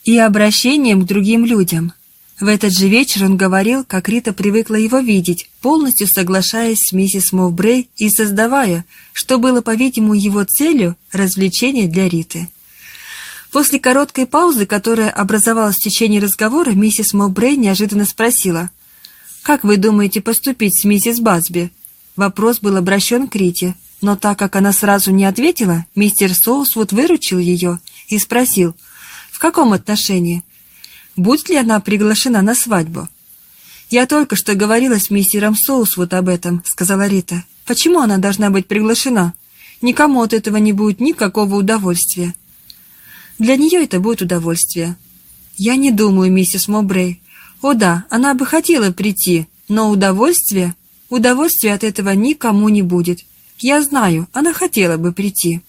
и обращением к другим людям. В этот же вечер он говорил, как Рита привыкла его видеть, полностью соглашаясь с миссис Мовбрей и создавая, что было, по-видимому, его целью, развлечение для Риты. После короткой паузы, которая образовалась в течение разговора, миссис Мовбрей неожиданно спросила, «Как вы думаете поступить с миссис Басби?» Вопрос был обращен к Рите, но так как она сразу не ответила, мистер Соусвуд выручил ее и спросил, в каком отношении? Будет ли она приглашена на свадьбу? «Я только что говорила с мистером Соусвуд об этом», — сказала Рита. «Почему она должна быть приглашена? Никому от этого не будет никакого удовольствия». «Для нее это будет удовольствие». «Я не думаю, миссис Мобрей. О да, она бы хотела прийти, но удовольствие... Удовольствия от этого никому не будет. Я знаю, она хотела бы прийти.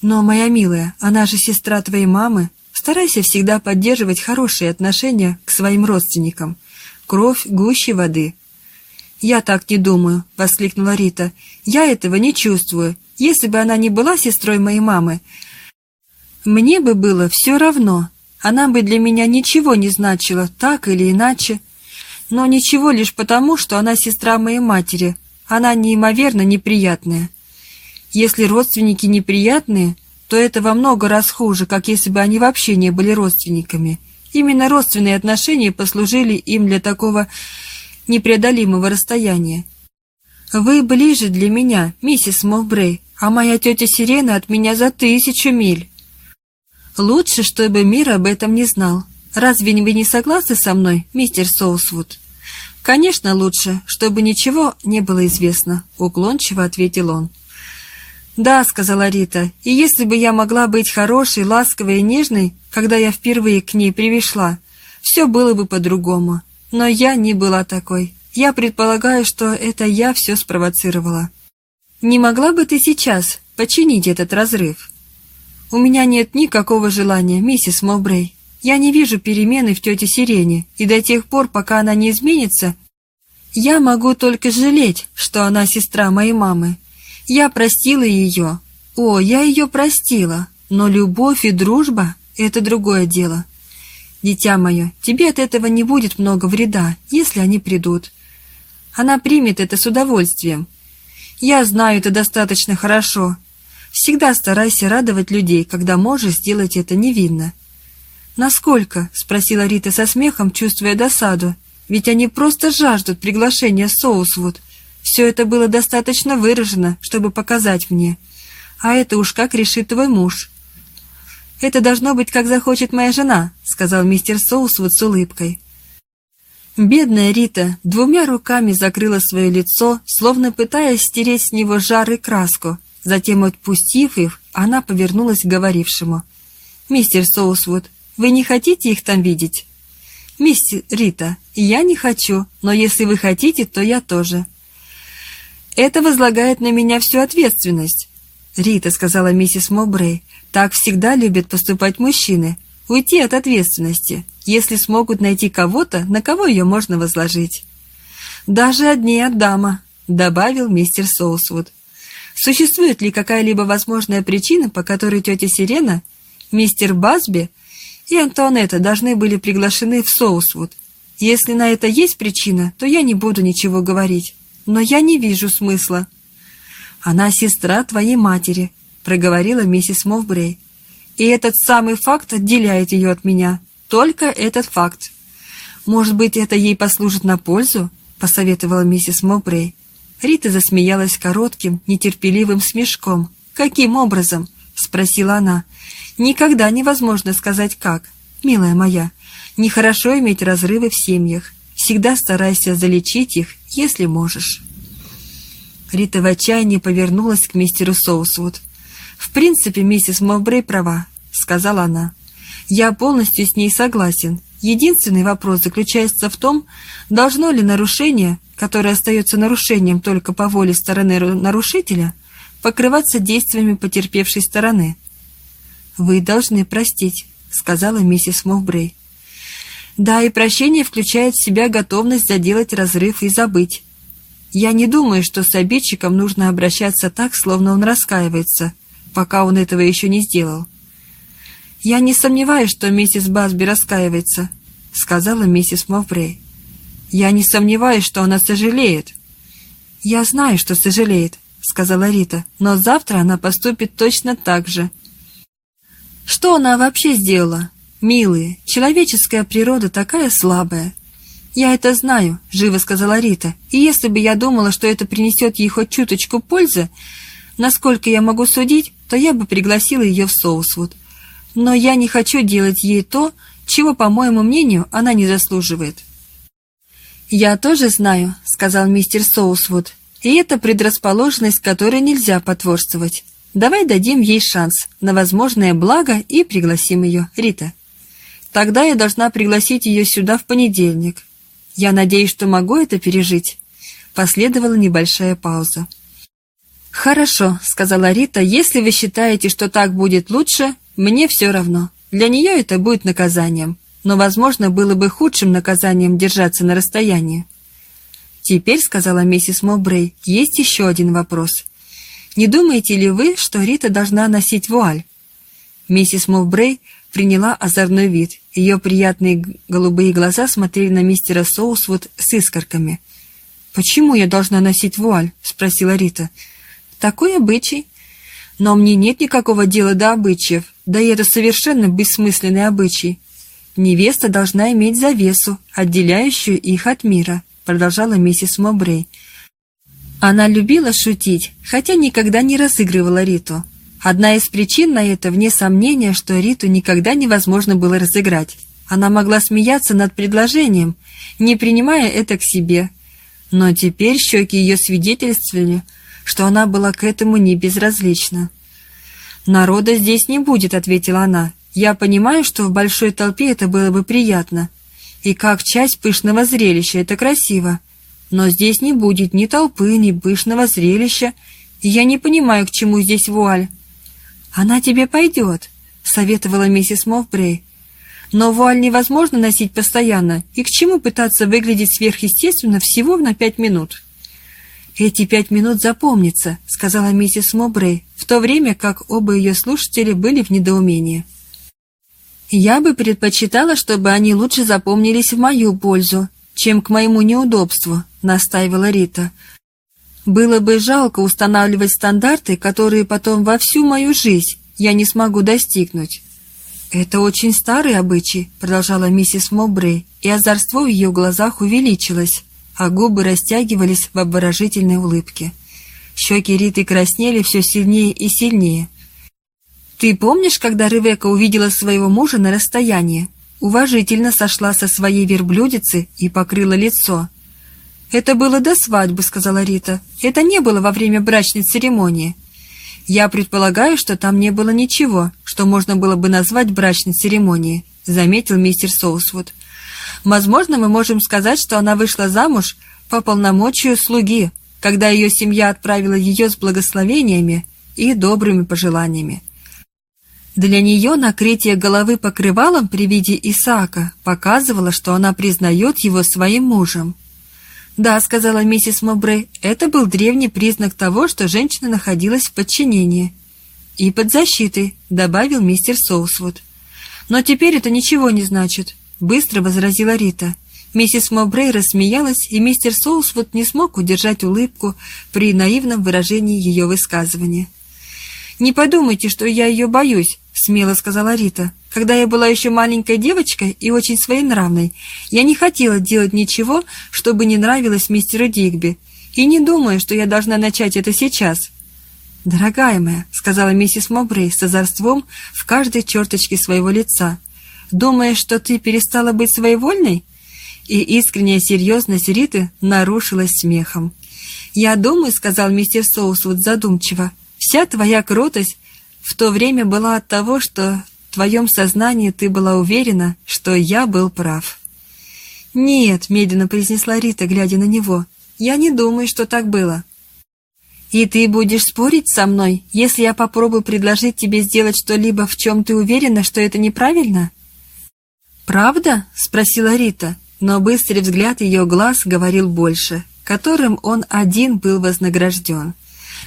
Но, моя милая, она же сестра твоей мамы. Старайся всегда поддерживать хорошие отношения к своим родственникам. Кровь гуще воды. «Я так не думаю», — воскликнула Рита. «Я этого не чувствую. Если бы она не была сестрой моей мамы, мне бы было все равно. Она бы для меня ничего не значила, так или иначе. Но ничего лишь потому, что она сестра моей матери, она неимоверно неприятная. Если родственники неприятные, то это во много раз хуже, как если бы они вообще не были родственниками. Именно родственные отношения послужили им для такого непреодолимого расстояния. Вы ближе для меня, миссис Мовбрей, а моя тетя Сирена от меня за тысячу миль. Лучше, чтобы мир об этом не знал. Разве вы не согласны со мной, мистер Соусвуд? «Конечно, лучше, чтобы ничего не было известно», — уклончиво ответил он. «Да», — сказала Рита, — «и если бы я могла быть хорошей, ласковой и нежной, когда я впервые к ней привешла, все было бы по-другому. Но я не была такой. Я предполагаю, что это я все спровоцировала. Не могла бы ты сейчас починить этот разрыв?» У меня нет никакого желания, миссис Мовбрей. Я не вижу перемены в тете Сирене, и до тех пор, пока она не изменится, я могу только жалеть, что она сестра моей мамы. Я простила ее. О, я ее простила. Но любовь и дружба — это другое дело. Дитя мое, тебе от этого не будет много вреда, если они придут. Она примет это с удовольствием. Я знаю это достаточно хорошо. Всегда старайся радовать людей, когда можешь сделать это невинно. «Насколько?» — спросила Рита со смехом, чувствуя досаду. «Ведь они просто жаждут приглашения Соусвуд. Все это было достаточно выражено, чтобы показать мне. А это уж как решит твой муж». «Это должно быть, как захочет моя жена», — сказал мистер Соусвуд с улыбкой. Бедная Рита двумя руками закрыла свое лицо, словно пытаясь стереть с него жар и краску. Затем, отпустив их, она повернулась к говорившему. «Мистер Соусвуд, вы не хотите их там видеть?» «Мистер Рита, я не хочу, но если вы хотите, то я тоже». «Это возлагает на меня всю ответственность». «Рита», — сказала миссис Мобрей, — «так всегда любят поступать мужчины. Уйти от ответственности, если смогут найти кого-то, на кого ее можно возложить». «Даже одни от дама», — добавил мистер Соусвуд. «Существует ли какая-либо возможная причина, по которой тетя Сирена, мистер Басби и Антуанетта должны были приглашены в Соусвуд. Если на это есть причина, то я не буду ничего говорить. Но я не вижу смысла. Она сестра твоей матери, проговорила миссис Мовбрей. И этот самый факт отделяет ее от меня. Только этот факт. Может быть, это ей послужит на пользу? посоветовала миссис Мовбрей. Рита засмеялась коротким, нетерпеливым смешком. «Каким образом?» — спросила она. Никогда невозможно сказать как. Милая моя, нехорошо иметь разрывы в семьях. Всегда старайся залечить их, если можешь. Рита в отчаянии повернулась к мистеру Соусвуд. «В принципе, миссис Мовбрей права», — сказала она. «Я полностью с ней согласен. Единственный вопрос заключается в том, должно ли нарушение, которое остается нарушением только по воле стороны нарушителя, покрываться действиями потерпевшей стороны. «Вы должны простить», — сказала миссис Мовбрей. «Да, и прощение включает в себя готовность заделать разрыв и забыть. Я не думаю, что с обидчиком нужно обращаться так, словно он раскаивается, пока он этого еще не сделал». «Я не сомневаюсь, что миссис Басби раскаивается», — сказала миссис Мовбрей. «Я не сомневаюсь, что она сожалеет». «Я знаю, что сожалеет», — сказала Рита, «но завтра она поступит точно так же». Что она вообще сделала? Милые, человеческая природа такая слабая. Я это знаю, живо сказала Рита. И если бы я думала, что это принесет ей хоть чуточку пользы, насколько я могу судить, то я бы пригласила ее в Соусвуд. Но я не хочу делать ей то, чего, по моему мнению, она не заслуживает. «Я тоже знаю», — сказал мистер Соусвуд, «и это предрасположенность, которой нельзя потворствовать. Давай дадим ей шанс на возможное благо и пригласим ее, Рита. Тогда я должна пригласить ее сюда в понедельник. Я надеюсь, что могу это пережить. Последовала небольшая пауза. «Хорошо», — сказала Рита, — «если вы считаете, что так будет лучше, мне все равно. Для нее это будет наказанием, но, возможно, было бы худшим наказанием держаться на расстоянии». «Теперь», — сказала миссис Мобрей, — «есть еще один вопрос. Не думаете ли вы, что Рита должна носить вуаль?» Миссис Мовбрей приняла озорной вид. Ее приятные голубые глаза смотрели на мистера Соусвуд с искорками. «Почему я должна носить вуаль?» — спросила Рита. «Такой обычай. Но мне нет никакого дела до обычаев, да и это совершенно бессмысленный обычай. Невеста должна иметь завесу, отделяющую их от мира», — продолжала миссис Мобрей. Она любила шутить, хотя никогда не разыгрывала Риту. Одна из причин на это, вне сомнения, что Риту никогда невозможно было разыграть. Она могла смеяться над предложением, не принимая это к себе. Но теперь щеки ее свидетельствовали, что она была к этому не безразлична. «Народа здесь не будет», — ответила она. «Я понимаю, что в большой толпе это было бы приятно. И как часть пышного зрелища это красиво. Но здесь не будет ни толпы, ни пышного зрелища, и я не понимаю, к чему здесь вуаль. «Она тебе пойдет», — советовала миссис Мовбрей. «Но вуаль невозможно носить постоянно, и к чему пытаться выглядеть сверхъестественно всего на пять минут?» «Эти пять минут запомнятся», — сказала миссис Мобрей, в то время как оба ее слушатели были в недоумении. «Я бы предпочитала, чтобы они лучше запомнились в мою пользу, чем к моему неудобству», — настаивала Рита. «Было бы жалко устанавливать стандарты, которые потом во всю мою жизнь я не смогу достигнуть». «Это очень старый обычай», — продолжала миссис Мобрей, и озорство в ее глазах увеличилось а губы растягивались в обворожительной улыбке. Щеки Риты краснели все сильнее и сильнее. «Ты помнишь, когда Ревека увидела своего мужа на расстоянии? Уважительно сошла со своей верблюдицы и покрыла лицо». «Это было до свадьбы», — сказала Рита. «Это не было во время брачной церемонии». «Я предполагаю, что там не было ничего, что можно было бы назвать брачной церемонией», — заметил мистер Соусвуд. Возможно, мы можем сказать, что она вышла замуж по полномочию слуги, когда ее семья отправила ее с благословениями и добрыми пожеланиями. Для нее накрытие головы покрывалом при виде Исаака показывало, что она признает его своим мужем. «Да», — сказала миссис Мобрей, — «это был древний признак того, что женщина находилась в подчинении». «И под защитой», — добавил мистер Соусвуд. «Но теперь это ничего не значит. — быстро возразила Рита. Миссис Мобрей рассмеялась, и мистер Соусвуд не смог удержать улыбку при наивном выражении ее высказывания. «Не подумайте, что я ее боюсь», — смело сказала Рита. «Когда я была еще маленькой девочкой и очень своенравной, я не хотела делать ничего, чтобы не нравилось мистеру Дигби, и не думаю, что я должна начать это сейчас». «Дорогая моя», — сказала миссис Мобрей с озорством в каждой черточке своего лица, Думаешь, что ты перестала быть своевольной?» И искренняя серьезность Риты нарушилась смехом. «Я думаю», — сказал мистер Соусвуд задумчиво, «вся твоя кротость в то время была от того, что твоем сознании ты была уверена, что я был прав». «Нет», — медленно произнесла Рита, глядя на него, «я не думаю, что так было». «И ты будешь спорить со мной, если я попробую предложить тебе сделать что-либо, в чем ты уверена, что это неправильно?» «Правда?» — спросила Рита, но быстрый взгляд ее глаз говорил больше, которым он один был вознагражден.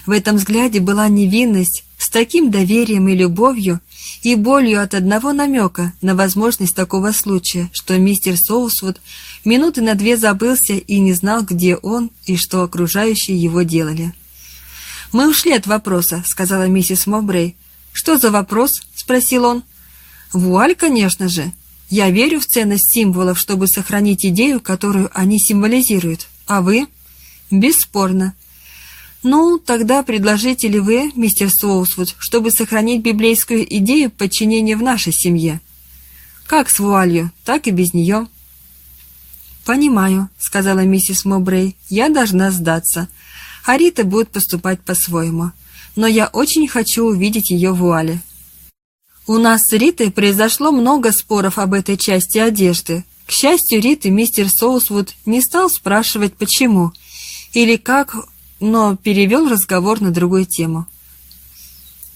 В этом взгляде была невинность с таким доверием и любовью, и болью от одного намека на возможность такого случая, что мистер Соусвуд минуты на две забылся и не знал, где он и что окружающие его делали. «Мы ушли от вопроса», — сказала миссис Мобрей. «Что за вопрос?» — спросил он. «Вуаль, конечно же. Я верю в ценность символов, чтобы сохранить идею, которую они символизируют. А вы? Бесспорно. Ну, тогда предложите ли вы, мистер Соусвуд, чтобы сохранить библейскую идею подчинения в нашей семье? Как с вуалью, так и без нее. «Понимаю», — сказала миссис Мобрей, — «я должна сдаться. А Рита будет поступать по-своему. Но я очень хочу увидеть ее вуале. У нас с Ритой произошло много споров об этой части одежды. К счастью, Риты мистер Соусвуд не стал спрашивать, почему или как, но перевел разговор на другую тему.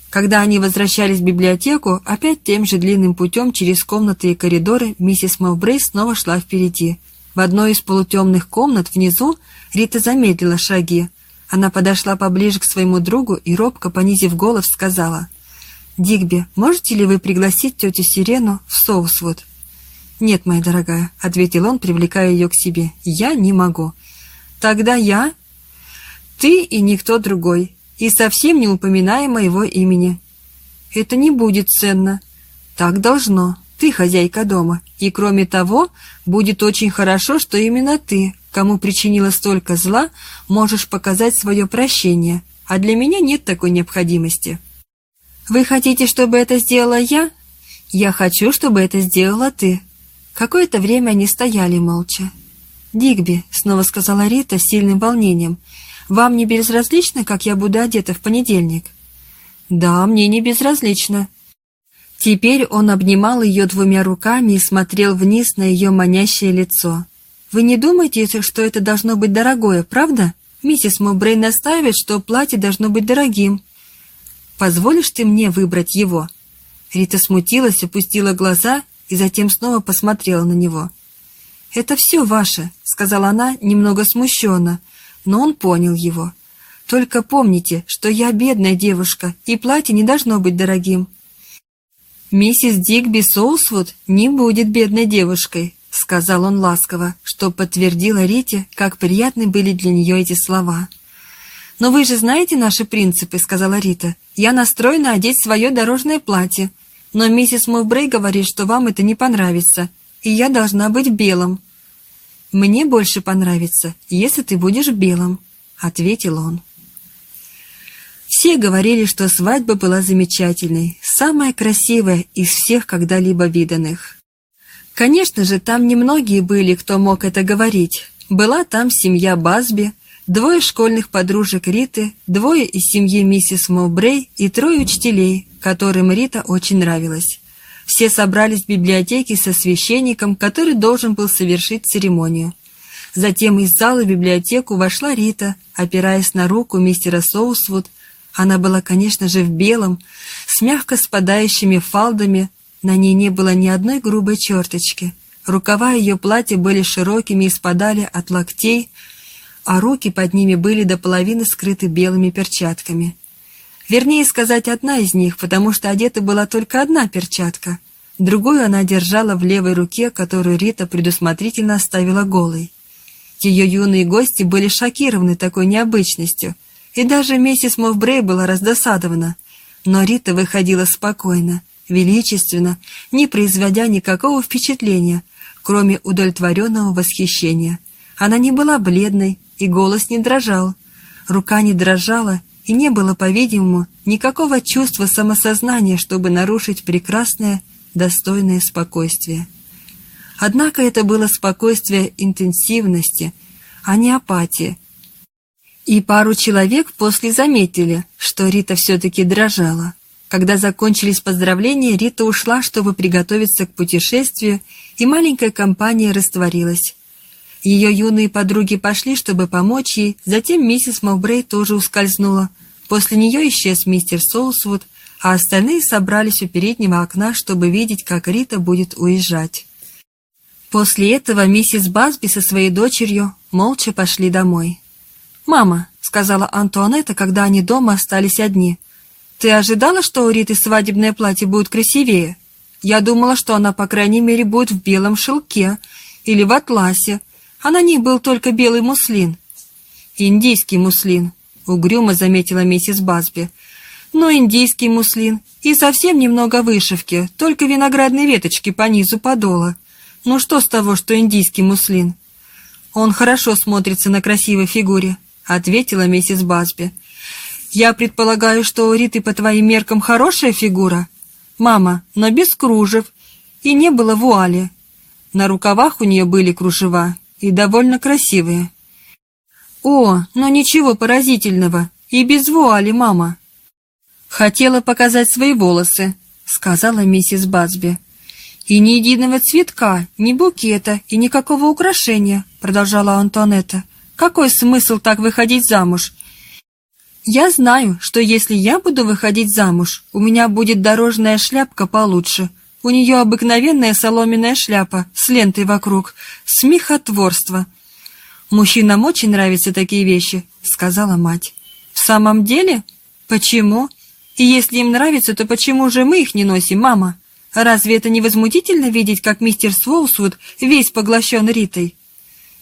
Когда они возвращались в библиотеку, опять тем же длинным путем через комнаты и коридоры, миссис Мовбрей снова шла впереди. В одной из полутемных комнат внизу Рита замедлила шаги. Она подошла поближе к своему другу и, робко понизив голос, сказала — «Дигби, можете ли вы пригласить тетю Сирену в Соусвуд?» «Нет, моя дорогая», — ответил он, привлекая ее к себе. «Я не могу». «Тогда я...» «Ты и никто другой, и совсем не упоминая моего имени». «Это не будет ценно». «Так должно. Ты хозяйка дома. И кроме того, будет очень хорошо, что именно ты, кому причинила столько зла, можешь показать свое прощение, а для меня нет такой необходимости». «Вы хотите, чтобы это сделала я?» «Я хочу, чтобы это сделала ты». Какое-то время они стояли молча. «Дигби», — снова сказала Рита с сильным волнением, — «вам не безразлично, как я буду одета в понедельник?» «Да, мне не безразлично». Теперь он обнимал ее двумя руками и смотрел вниз на ее манящее лицо. «Вы не думаете, что это должно быть дорогое, правда? Миссис Мобрей настаивает, что платье должно быть дорогим». Позволишь ты мне выбрать его?» Рита смутилась, опустила глаза и затем снова посмотрела на него. «Это все ваше», — сказала она немного смущенно, но он понял его. «Только помните, что я бедная девушка, и платье не должно быть дорогим». «Миссис Дигби Соусвуд не будет бедной девушкой», — сказал он ласково, что подтвердило Рите, как приятны были для нее эти слова. «Но вы же знаете наши принципы», — сказала Рита. «Я настроена одеть свое дорожное платье, но миссис Мувбрей говорит, что вам это не понравится, и я должна быть белым». «Мне больше понравится, если ты будешь белым», — ответил он. Все говорили, что свадьба была замечательной, самая красивая из всех когда-либо виданных. Конечно же, там немногие были, кто мог это говорить. Была там семья Базби, двое школьных подружек Риты, двое из семьи миссис Моубрей и трое учителей, которым Рита очень нравилась. Все собрались в библиотеке со священником, который должен был совершить церемонию. Затем из зала в библиотеку вошла Рита, опираясь на руку мистера Соусвуд. Она была, конечно же, в белом, с мягко спадающими фалдами, на ней не было ни одной грубой черточки. Рукава ее платья были широкими и спадали от локтей, а руки под ними были до половины скрыты белыми перчатками. Вернее сказать, одна из них, потому что одета была только одна перчатка. Другую она держала в левой руке, которую Рита предусмотрительно оставила голой. Ее юные гости были шокированы такой необычностью, и даже миссис Мовбрей была раздосадована. Но Рита выходила спокойно, величественно, не производя никакого впечатления, кроме удовлетворенного восхищения. Она не была бледной, и голос не дрожал. Рука не дрожала, и не было, по-видимому, никакого чувства самосознания, чтобы нарушить прекрасное, достойное спокойствие. Однако это было спокойствие интенсивности, а не апатии. И пару человек после заметили, что Рита все-таки дрожала. Когда закончились поздравления, Рита ушла, чтобы приготовиться к путешествию, и маленькая компания растворилась. Ее юные подруги пошли, чтобы помочь ей, затем миссис Мовбрей тоже ускользнула. После нее исчез мистер Соусвуд, а остальные собрались у переднего окна, чтобы видеть, как Рита будет уезжать. После этого миссис Басби со своей дочерью молча пошли домой. «Мама», — сказала Антуанетта, когда они дома остались одни, — «ты ожидала, что у Риты свадебное платье будет красивее? Я думала, что она, по крайней мере, будет в белом шелке или в атласе, а на ней был только белый муслин. «Индийский муслин», — угрюмо заметила миссис Басби. «Но индийский муслин и совсем немного вышивки, только виноградные веточки по низу подола. Ну что с того, что индийский муслин?» «Он хорошо смотрится на красивой фигуре», — ответила миссис Басби. «Я предполагаю, что у Риты по твоим меркам хорошая фигура?» «Мама, но без кружев, и не было вуали. На рукавах у нее были кружева, и довольно красивые. О, но ничего поразительного, и без вуали, мама. Хотела показать свои волосы, сказала миссис Базби. И ни единого цветка, ни букета и никакого украшения, продолжала Антуанетта. Какой смысл так выходить замуж? Я знаю, что если я буду выходить замуж, у меня будет дорожная шляпка получше, у нее обыкновенная соломенная шляпа с лентой вокруг. Смехотворство. «Мужчинам очень нравятся такие вещи», — сказала мать. «В самом деле? Почему? И если им нравится, то почему же мы их не носим, мама? Разве это не возмутительно видеть, как мистер Сволсвуд весь поглощен Ритой?»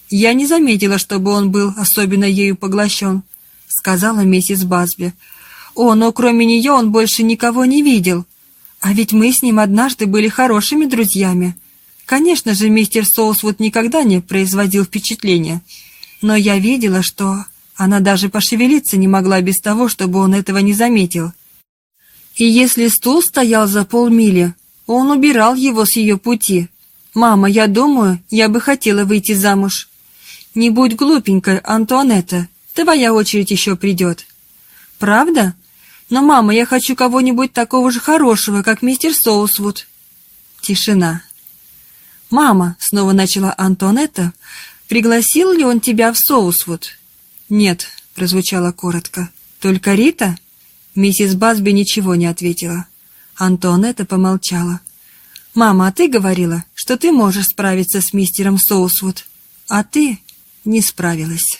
«Я не заметила, чтобы он был особенно ею поглощен», — сказала миссис Базби. «О, но кроме нее он больше никого не видел. А ведь мы с ним однажды были хорошими друзьями. Конечно же, мистер Соусвуд никогда не производил впечатления. Но я видела, что она даже пошевелиться не могла без того, чтобы он этого не заметил. И если стул стоял за полмили, он убирал его с ее пути. «Мама, я думаю, я бы хотела выйти замуж». «Не будь глупенькой, Антуанетта, твоя очередь еще придет». «Правда?» Но, мама, я хочу кого-нибудь такого же хорошего, как мистер Соусвуд. Тишина. «Мама», — снова начала Антонетта, — «пригласил ли он тебя в Соусвуд?» «Нет», — прозвучало коротко. «Только Рита?» Миссис Басби ничего не ответила. Антуанетта помолчала. «Мама, а ты говорила, что ты можешь справиться с мистером Соусвуд, а ты не справилась».